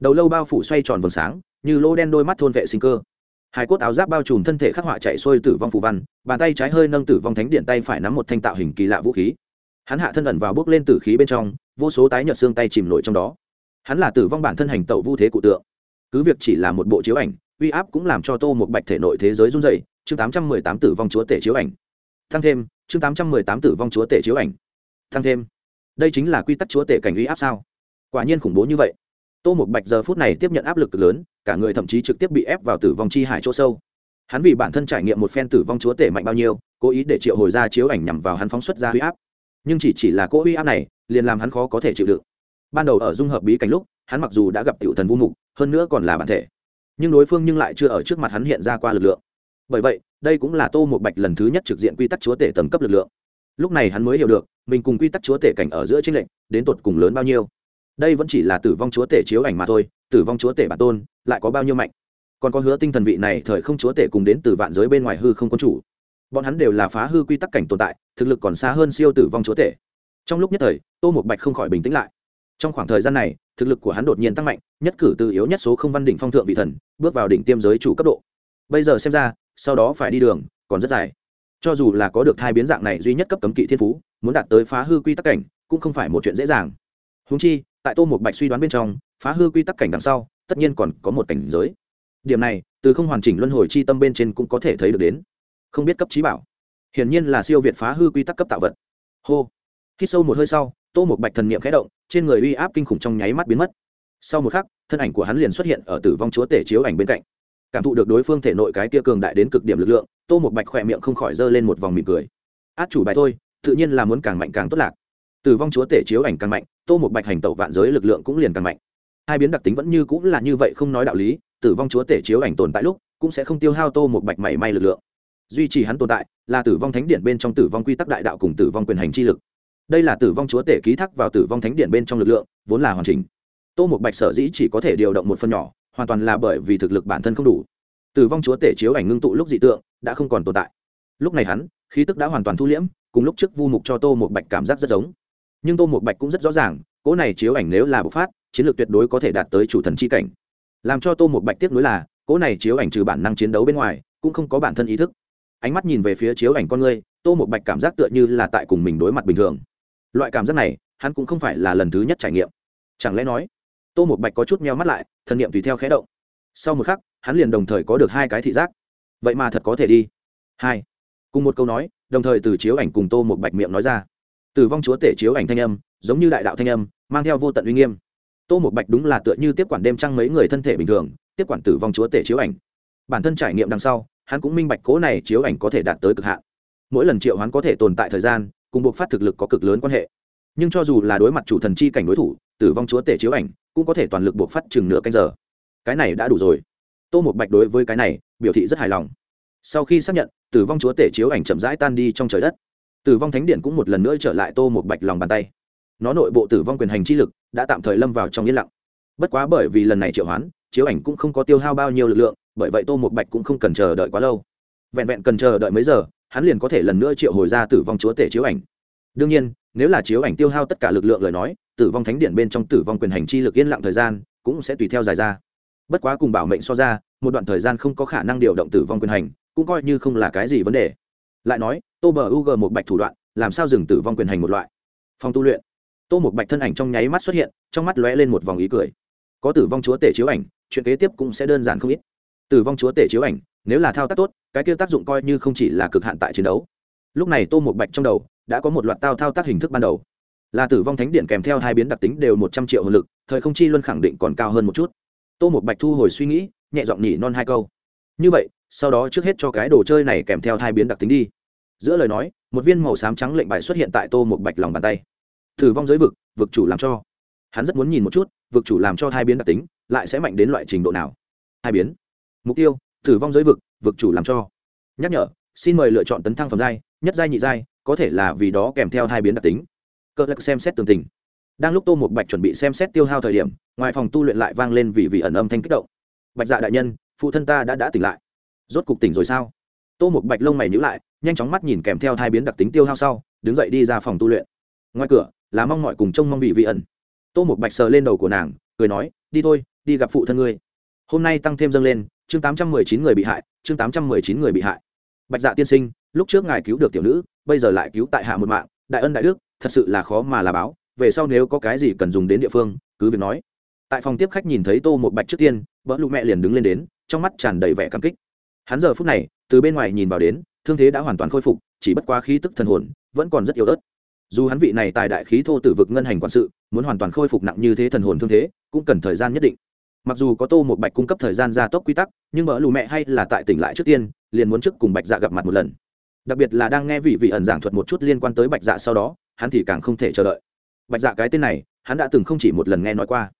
Đầu lâu bao phủ xoay tròn vầng sáng như lô đen đôi mắt thôn vệ sinh cơ. Hải cốt áo giáp bao trùm thân thể khắc họa chạy xuôi tử vong phù văn, bàn tay trái hơi nâng tử vong thánh điện tay phải nắm một thanh tạo hình kỳ lạ vũ khí. Hắn hạ thân ẩn vào bước lên tử khí bên trong, vô số tái nhợt xương tay chìm nổi trong đó. Hắn là tử vong bản thân hành tẩu vu thế cụ tượng. Cứ việc chỉ là một bộ chiếu ảnh, uy áp cũng làm cho tô một bạch thể nội thế giới run dày chương tám trăm mười tám tử vong chúa tể chiếu ảnh. Tăng thêm, chương tám trăm mười tám tử vong chúa tể chiếu ảnh. Tăng thêm. Đây chính là quy tắc chúa tể cảnh uy áp sao? Quả nhiên khủng bố như vậy tô một bạch giờ phút này tiếp nhận áp lực lớn, cả người thậm chí trực tiếp bị ép vào tử vong chi hải chỗ sâu. Hắn vì bản thân trải nghiệm một phen tử vong chúa tể mạnh bao nhiêu, cố ý để triệu hồi ra chiếu ảnh nhằm vào hắn phóng xuất ra huy áp. Nhưng chỉ chỉ là cỗ huy áp này, liền làm hắn khó có thể chịu đựng. Ban đầu ở dung hợp bí cảnh lúc, hắn mặc dù đã gặp tiểu thần vu mục, hơn nữa còn là bản thể. Nhưng đối phương nhưng lại chưa ở trước mặt hắn hiện ra qua lực lượng. Bởi vậy, đây cũng là tô một bạch lần thứ nhất trực diện quy tắc chúa tể tầm cấp lực lượng. Lúc này hắn mới hiểu được, mình cùng quy tắc chúa tể cảnh ở giữa tranh lệnh đến tột cùng lớn bao nhiêu đây vẫn chỉ là tử vong chúa tể chiếu ảnh mà thôi, tử vong chúa tể bản tôn lại có bao nhiêu mạnh? Còn có hứa tinh thần vị này thời không chúa tể cùng đến từ vạn giới bên ngoài hư không quân chủ. Bọn hắn đều là phá hư quy tắc cảnh tồn tại, thực lực còn xa hơn siêu tử vong chúa tể. Trong lúc nhất thời, tô một bạch không khỏi bình tĩnh lại. Trong khoảng thời gian này, thực lực của hắn đột nhiên tăng mạnh, nhất cử từ yếu nhất số không văn đỉnh phong thượng vị thần, bước vào đỉnh tiêm giới chủ cấp độ. Bây giờ xem ra, sau đó phải đi đường, còn rất dài. Cho dù là có được thai biến dạng này duy nhất cấp cấm kỵ thiên phú, muốn đạt tới phá hư quy tắc cảnh, cũng không phải một chuyện dễ dàng. Húng chi tại tô một bạch suy đoán bên trong, phá hư quy tắc cảnh đằng sau, tất nhiên còn có một cảnh giới. Điểm này, từ không hoàn chỉnh luân hồi chi tâm bên trên cũng có thể thấy được đến. Không biết cấp trí bảo. Hiển nhiên là siêu việt phá hư quy tắc cấp tạo vật. Hô. Khi sâu một hơi sau, tô một bạch thần niệm khẽ động, trên người uy áp kinh khủng trong nháy mắt biến mất. Sau một khắc, thân ảnh của hắn liền xuất hiện ở tử vong chúa tể chiếu ảnh bên cạnh. Cảm thụ được đối phương thể nội cái kia cường đại đến cực điểm lực lượng, tô một bạch khỏe miệng không khỏi giơ lên một vòng mỉm cười. Át chủ bài thôi, tự nhiên là muốn càng mạnh càng tốt lạc tử vong chúa tể chiếu ảnh càng mạnh, tô một bạch hành tẩu vạn giới lực lượng cũng liền càng mạnh. Hai biến đặc tính vẫn như cũng là như vậy không nói đạo lý, tử vong chúa tể chiếu ảnh tồn tại lúc cũng sẽ không tiêu hao tô một bạch mảy may lực lượng. Duy trì hắn tồn tại là tử vong thánh điện bên trong tử vong quy tắc đại đạo cùng tử vong quyền hành chi lực. Đây là tử vong chúa tể ký thác vào tử vong thánh điện bên trong lực lượng, vốn là hoàn chỉnh. Tô một bạch sở dĩ chỉ có thể điều động một phần nhỏ, hoàn toàn là bởi vì thực lực bản thân không đủ. Tử vong chúa tể chiếu ảnh ngưng tụ lúc dị tượng, đã không còn tồn tại. Lúc này hắn, khí tức đã hoàn toàn thu liễm, cùng lúc trước vu mục cho tô một bạch cảm giác rất giống nhưng tô một bạch cũng rất rõ ràng, cỗ này chiếu ảnh nếu là bộc phát, chiến lược tuyệt đối có thể đạt tới chủ thần c h i cảnh. Làm cho tô một bạch tiếp nối là, cỗ này chiếu ảnh trừ bản năng chiến đấu bên ngoài, cũng không có bản thân ý thức. Ánh mắt nhìn về phía chiếu ảnh con người tô một bạch cảm giác tựa như là tại cùng mình đối mặt bình thường. Loại cảm giác này, hắn cũng không phải là lần thứ nhất trải nghiệm. Chẳng lẽ nói, tô một bạch có chút meo mắt lại thân m tùy theo khé động. Sau một khắc, hắn liền đồng thời có được hai cái thị giác. Vậy mà thật có thể đi. Hai. Cùng một câu nói, đồng thời từ chiếu ảnh cùng tô một bạch miệng nói ra tử vong chúa tể chiếu ảnh thanh âm, giống như đại đạo thanh âm, mang theo vô tận uy nghiêm. Tô một bạch đúng là tựa như tiếp quản đêm trăng mấy người thân thể bình thường, tiếp quản tử vong chúa tể chiếu ảnh. Bản thân trải nghiệm đằng sau, hắn cũng minh bạch cố này chiếu ảnh có thể đạt tới cực hạn. Mỗi lần triệu hắn có thể tồn tại thời gian, cùng buộc phát thực lực có cực lớn quan hệ. Nhưng cho dù là đối mặt chủ thần chi cảnh đối thủ, tử vong chúa tể chiếu ảnh cũng có thể toàn lực buộc phát chừng nửa canh giờ. Cái này đã đủ rồi. Tô một bạch đối với cái này, biểu thị rất hài lòng. Sau khi xác nhận, tử vong chúa tể chiếu ảnh chậm rãi tan đi trong trời đất tử vong thánh điện cũng một lần nữa trở lại tô một bạch lòng bàn tay. Nó nội bộ tử vong quyền hành chi lực đã tạm thời lâm vào trong yên lặng. Bất quá bởi vì lần này triệu hoán, chiếu ảnh cũng không có tiêu hao bao nhiêu lực lượng, bởi vậy tô một bạch cũng không cần chờ đợi quá lâu. Vẹn vẹn cần chờ đợi mấy giờ, hắn liền có thể lần nữa triệu hồi ra tử vong chúa tể chiếu ảnh. Đương nhiên, nếu là chiếu ảnh tiêu hao tất cả lực lượng lời nói, tử vong thánh điện bên trong tử vong quyền hành chi lực yên lặng thời gian cũng sẽ tùy theo dài ra. Bất quá cùng bảo mệnh so ra, một đoạn thời gian không có khả năng điều động tử vong quyền hành, cũng coi như không là cái gì vấn đề lại nói, tô bờ u g một bạch thủ đoạn, làm sao dừng tử vong quyền hành một loại? Phòng tu luyện. Tô một bạch thân ảnh trong nháy mắt xuất hiện, trong mắt lóe lên một vòng ý cười. Có tử vong chúa tể chiếu ảnh, chuyện kế tiếp cũng sẽ đơn giản không ít. Tử vong chúa tể chiếu ảnh, nếu là thao tác tốt, cái kia tác dụng coi như không chỉ là cực hạn tại chiến đấu. Lúc này tô một bạch trong đầu, đã có một loạt tao thao tác hình thức ban đầu. Là tử vong thánh điện kèm theo hai biến đặc tính đều một trăm triệu hồn lực, thời không chi luân khẳng định còn cao hơn một chút. Tô một bạch thu hồi suy nghĩ, nhẹ giọng nhỉ non hai câu. Như vậy sau đó trước hết cho cái đồ chơi này kèm theo thai biến đặc tính đi. Giữa lời nói, một viên màu xám trắng lệnh bài xuất hiện tại tô một bạch lòng bàn tay. Thử vong giới vực vực chủ làm cho. Hắn rất muốn nhìn một chút, vực chủ làm cho thai biến đặc tính, lại sẽ mạnh đến loại trình độ nào? Hai biến. Mục tiêu, thử vong giới vực vực chủ làm cho. Nhắc nhở, xin mời lựa chọn tấn thăng phẩm giai, nhất giai nhị giai, có thể là vì đó kèm theo hai biến đặc tính. Cơ lực xem xét tường tình. Đang lúc tô một bạch chuẩn bị xem xét tiêu hao thời điểm, ngoài phòng tu luyện lại vang lên vì vị ẩn âm thanh kích động. Bạch dạ đại nhân, phụ thân ta đã đã tỉnh lại rốt cục tỉnh rồi sao? Tô một bạch lông mày nhữ lại, nhanh chóng mắt nhìn kèm theo hai biến đặc tính tiêu hao sau, đứng dậy đi ra phòng tu luyện. Ngoài cửa, là mong mọi cùng trông mong vị vị ẩn. Tô một bạch sờ lên đầu của nàng, cười nói, đi thôi, đi gặp phụ thân ngươi. Hôm nay tăng thêm dâng lên, chương tám trăm mười chín người bị hại, chương tám trăm mười chín người bị hại. Bạch dạ tiên sinh, lúc trước ngài cứu được tiểu nữ, bây giờ lại cứu tại hạ một mạng, đại ân đại đức, thật sự là khó mà là báo, về sau nếu có cái gì cần dùng đến địa phương, cứ việc nói. Tại phòng tiếp khách nhìn thấy tô một bạch trước tiên vợ lụ mẹ liền đứng lên đến, trong mắt tràn đầy vẻ cảm kích hắn giờ phút này, từ bên ngoài nhìn vào đến, thương thế đã hoàn toàn khôi phục, chỉ bất quá khí tức thần hồn vẫn còn rất yếu ớt. Dù hắn vị này tài đại khí thô tử vực ngân hành quản sự, muốn hoàn toàn khôi phục nặng như thế thần hồn thương thế, cũng cần thời gian nhất định. Mặc dù có tô một bạch cung cấp thời gian gia tốc quy tắc, nhưng mỡ lù mẹ hay là tại tỉnh lại trước tiên, liền muốn trước cùng bạch dạ gặp mặt một lần. Đặc biệt là đang nghe vị vị ẩn giảng thuật một chút liên quan tới bạch dạ sau đó, hắn thì càng không thể chờ đợi. Bạch dạ cái tên này, hắn đã từng không chỉ một lần nghe nói qua.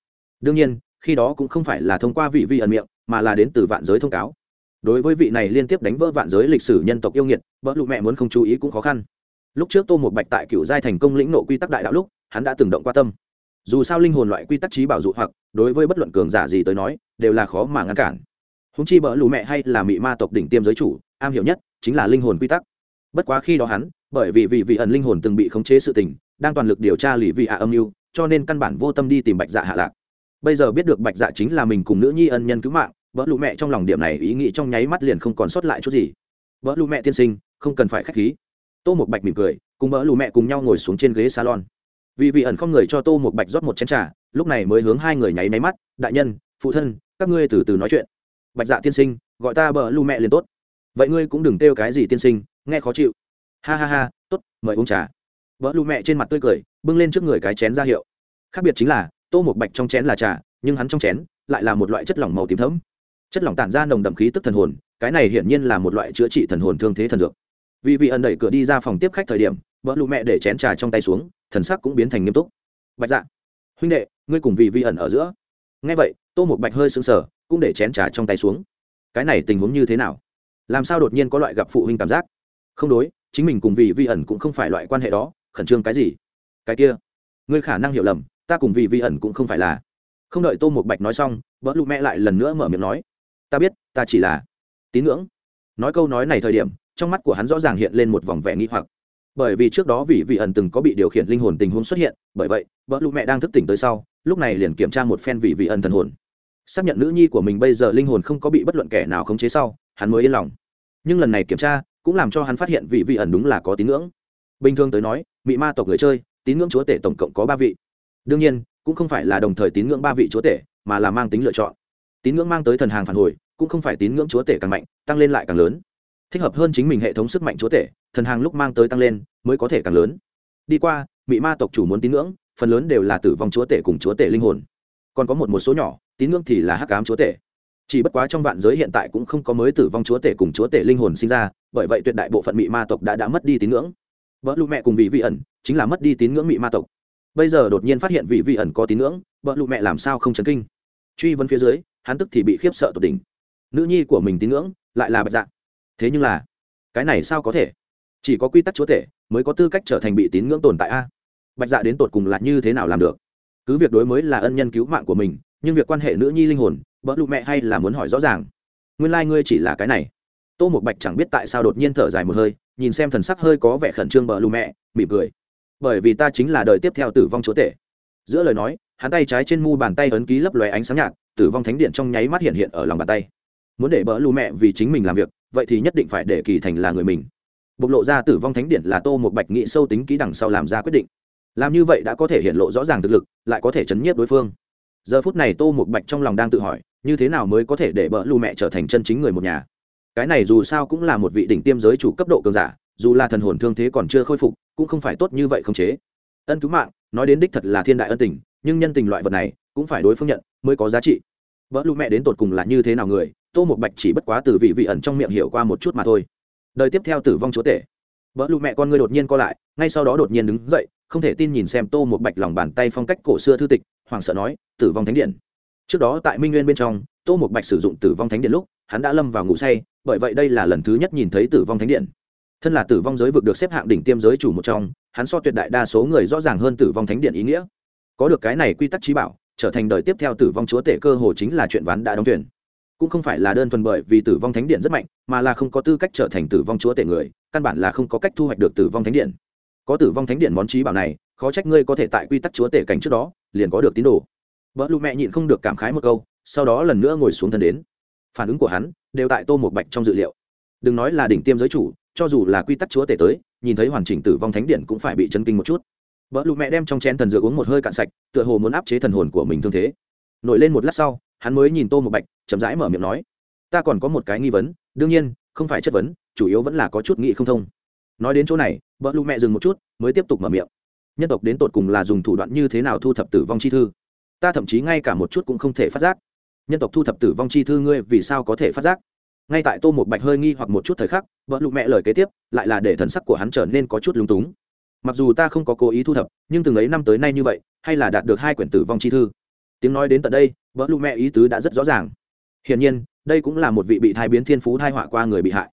Đương nhiên, khi đó cũng không phải là thông qua vị vị ẩn miệng, mà là đến từ vạn giới thông cáo đối với vị này liên tiếp đánh vỡ vạn giới lịch sử nhân tộc yêu nghiệt bỡ lụ mẹ muốn không chú ý cũng khó khăn. Lúc trước tô một bạch tại cựu giai thành công lĩnh nộ quy tắc đại đạo lúc, hắn đã từng động qua tâm. Dù sao linh hồn loại quy tắc trí bảo dụ hoặc, đối với bất luận cường giả gì tới nói, đều là khó mà ngăn cản. Húng chi bỡ lụ mẹ hay là mị ma tộc đỉnh tiêm giới chủ, am hiểu nhất chính là linh hồn quy tắc. Bất quá khi đó hắn, bởi vì vị vị ẩn linh hồn từng bị khống chế sự tình, đang toàn lực điều tra lì vị ạ âm mưu, cho nên căn bản vô tâm đi tìm bạch dạ hạ lạc. Bây giờ biết được bạch dạ chính là mình cùng nữ nhi ân nhân cứu mạng vợ lụ mẹ trong lòng điểm này ý nghĩ trong nháy mắt liền không còn sót lại chút gì. Vợ lụ mẹ tiên sinh, không cần phải k h á c h khí. Tô một bạch mỉm cười, cùng vợ lụ mẹ cùng nhau ngồi xuống trên ghế salon. Vì vị ẩn không người cho tô một bạch rót một chén t r à lúc này mới hướng hai người nháy máy mắt, đại nhân, phụ thân, các ngươi từ từ nói chuyện. Bạch dạ tiên sinh, gọi ta vợ lụ mẹ liền tốt. Vậy ngươi cũng đừng kêu cái gì tiên sinh, nghe khó chịu. Ha ha ha, tốt, mời uống trà. Vợ lụ mẹ trên mặt tươi cười, bưng lên trước người cái chén ra hiệu. Khác biệt chính là, tô một bạch trong chén là trà, nhưng hắn trong chén lại là một loại chất lỏng màu tím thẫm chất lỏng tản ra nồng đậm khí tức thần hồn, cái này hiển nhiên là một loại chữa trị thần hồn thương thế thần dược. Vì vị ẩn đẩy cửa đi ra phòng tiếp khách thời điểm, vợ lụ mẹ để chén trà trong tay xuống, thần sắc cũng biến thành nghiêm túc. Bạch dạ huynh đệ, ngươi cùng vị Vi ẩn ở giữa. Ngay vậy, tô một bạch hơi sững sờ, cũng để chén trà trong tay xuống. Cái này tình huống như thế nào? Làm sao đột nhiên có loại gặp phụ huynh cảm giác? Không đối, chính mình cùng vị vi ẩn cũng không phải loại quan hệ đó, khẩn trương cái gì? Cái kia, ngươi khả năng hiểu lầm, ta cùng vị vi ẩn cũng không phải là. Không đợi tô một bạch nói xong, vợ lụ mẹ lại lần nữa mở miệng nói ta biết, ta chỉ là tín ngưỡng. Nói câu nói này thời điểm, trong mắt của hắn rõ ràng hiện lên một vòng vẻ nghi hoặc. Bởi vì trước đó vị vị ẩn từng có bị điều khiển linh hồn tình huống xuất hiện, bởi vậy, vợ lụ mẹ đang thức tỉnh tới sau, lúc này liền kiểm tra một phen vị vị ẩn thần hồn. Xác nhận nữ nhi của mình bây giờ linh hồn không có bị bất luận kẻ nào khống chế sau, hắn mới yên lòng. Nhưng lần này kiểm tra, cũng làm cho hắn phát hiện vị vị ẩn đúng là có tín ngưỡng. Bình thường tới nói, mị ma tộc người chơi, tín ngưỡng chúa tể tổng cộng có ba vị. Đương nhiên, cũng không phải là đồng thời tín ngưỡng ba vị chúa tể, mà là mang tính lựa chọn tín ngưỡng mang tới thần hàng phản hồi, cũng không phải tín ngưỡng chúa tể càng mạnh, tăng lên lại càng lớn. Thích hợp hơn chính mình hệ thống sức mạnh chúa tể, thần hàng lúc mang tới tăng lên, mới có thể càng lớn. Đi qua, mị ma tộc chủ muốn tín ngưỡng, phần lớn đều là tử vong chúa tể cùng chúa tể linh hồn. Còn có một một số nhỏ, tín ngưỡng thì là hắc ám chúa tể. Chỉ bất quá trong vạn giới hiện tại cũng không có mới tử vong chúa tể cùng chúa tể linh hồn sinh ra, bởi vậy tuyệt đại bộ phận mị ma tộc đã đã mất đi tín ngưỡng. Vợ lụ mẹ cùng vị vị ẩn chính là mất đi tín ngưỡng mị ma tộc. Bây giờ đột nhiên phát hiện vị vị ẩn có tín ngưỡng vợ lụ mẹ làm sao không chấn kinh? Truy vấn phía dưới hắn tức thì bị khiếp sợ tột đỉnh. Nữ nhi của mình tín ngưỡng lại là bạch dạ. Thế nhưng là, cái này sao có thể? Chỉ có quy tắc chúa tể mới có tư cách trở thành bị tín ngưỡng tồn tại a. Bạch dạ đến tột cùng là như thế nào làm được? Cứ việc đối mới là ân nhân cứu mạng của mình, nhưng việc quan hệ nữ nhi linh hồn, bỡ lụ mẹ hay là muốn hỏi rõ ràng? Nguyên lai、like、ngươi chỉ là cái này. Tô một bạch chẳng biết tại sao đột nhiên thở dài một hơi, nhìn xem thần sắc hơi có vẻ khẩn trương bỡ lụ mẹ, mỉm cười. Bởi vì ta chính là đời tiếp theo tử vong chúa tể. Giữa lời nói hắn tay trái trên mu bàn tay ấn ký lấp lóe ánh sáng nhạt, tử vong thánh điện trong nháy mắt hiện hiện ở lòng bàn tay. Muốn để bỡ lù mẹ vì chính mình làm việc, vậy thì nhất định phải để kỳ thành là người mình. Bộc lộ ra tử vong thánh điện là tô một bạch nghị sâu tính kỹ đằng sau làm ra quyết định. Làm như vậy đã có thể hiện lộ rõ ràng thực lực, lại có thể chấn nhiếp đối phương. Giờ phút này tô một bạch trong lòng đang tự hỏi, như thế nào mới có thể để bỡ lù mẹ trở thành chân chính người một nhà? Cái này dù sao cũng là một vị đỉnh tiêm giới chủ cấp độ cường giả, dù là thần hồn thương thế còn chưa khôi phục, cũng không phải tốt như vậy không chế. Ân cứu mạng, nói đến đích thật là thiên đại ân tình nhưng nhân tình loại vật này cũng phải đối phương nhận mới có giá trị. Vợ lụ mẹ đến tột cùng là như thế nào người, tô một bạch chỉ bất quá từ vị vị ẩn trong miệng hiểu qua một chút mà thôi. Đời tiếp theo tử vong chúa tể. Vợ lụ mẹ con ngươi đột nhiên co lại, ngay sau đó đột nhiên đứng dậy, không thể tin nhìn xem tô một bạch lòng bàn tay phong cách cổ xưa thư tịch hoàng sợ nói, tử vong thánh điện. Trước đó tại minh nguyên bên trong, tô một bạch sử dụng tử vong thánh điện lúc, hắn đã lâm vào ngủ say, bởi vậy đây là lần thứ nhất nhìn thấy tử vong thánh điện. Thân là tử vong giới vực được xếp hạng đỉnh tiêm giới chủ một trong, hắn so tuyệt đại đa số người rõ ràng hơn tử vong thánh điện ý nghĩa có được cái này quy tắc trí bảo, trở thành đời tiếp theo tử vong chúa tể cơ hồ chính là chuyện ván đã đóng tuyển cũng không phải là đơn thuần bởi vì tử vong thánh điện rất mạnh, mà là không có tư cách trở thành tử vong chúa tể người, căn bản là không có cách thu hoạch được tử vong thánh điện. Có tử vong thánh điện món trí bảo này, khó trách ngươi có thể tại quy tắc chúa tể cảnh trước đó, liền có được tín đồ. Vợ lụ mẹ nhịn không được cảm khái một câu, sau đó lần nữa ngồi xuống thân đến. Phản ứng của hắn, đều tại tô một bạch trong dự liệu. Đừng nói là đỉnh tiêm giới chủ, cho dù là quy tắc chúa tể tới, nhìn thấy hoàn chỉnh tử vong thánh điện cũng phải bị chấn kinh một chút vợ lụ mẹ đem trong chén thần dược uống một hơi cạn sạch, tựa hồ muốn áp chế thần hồn của mình thương thế. Nổi lên một lát sau, hắn mới nhìn tô một bạch, chậm rãi mở miệng nói, ta còn có một cái nghi vấn, đương nhiên, không phải chất vấn, chủ yếu vẫn là có chút nghị không thông. Nói đến chỗ này vợ lụ mẹ dừng một chút, mới tiếp tục mở miệng, nhân tộc đến tột cùng là dùng thủ đoạn như thế nào thu thập tử vong chi thư? Ta thậm chí ngay cả một chút cũng không thể phát giác. Nhân tộc thu thập tử vong chi thư ngươi vì sao có thể phát giác? Ngay tại tô một bạch hơi nghi hoặc một chút thời khắc vợ lụ mẹ lời kế tiếp, lại là để thần sắc của hắn trở nên có chút lúng túng mặc dù ta không có cố ý thu thập, nhưng từng ấy năm tới nay như vậy, hay là đạt được hai quyển tử vong chi thư. Tiếng nói đến tận đây vợ lụ mẹ ý tứ đã rất rõ ràng. Hiển nhiên, đây cũng là một vị bị thai biến thiên phú thai họa qua người bị hại.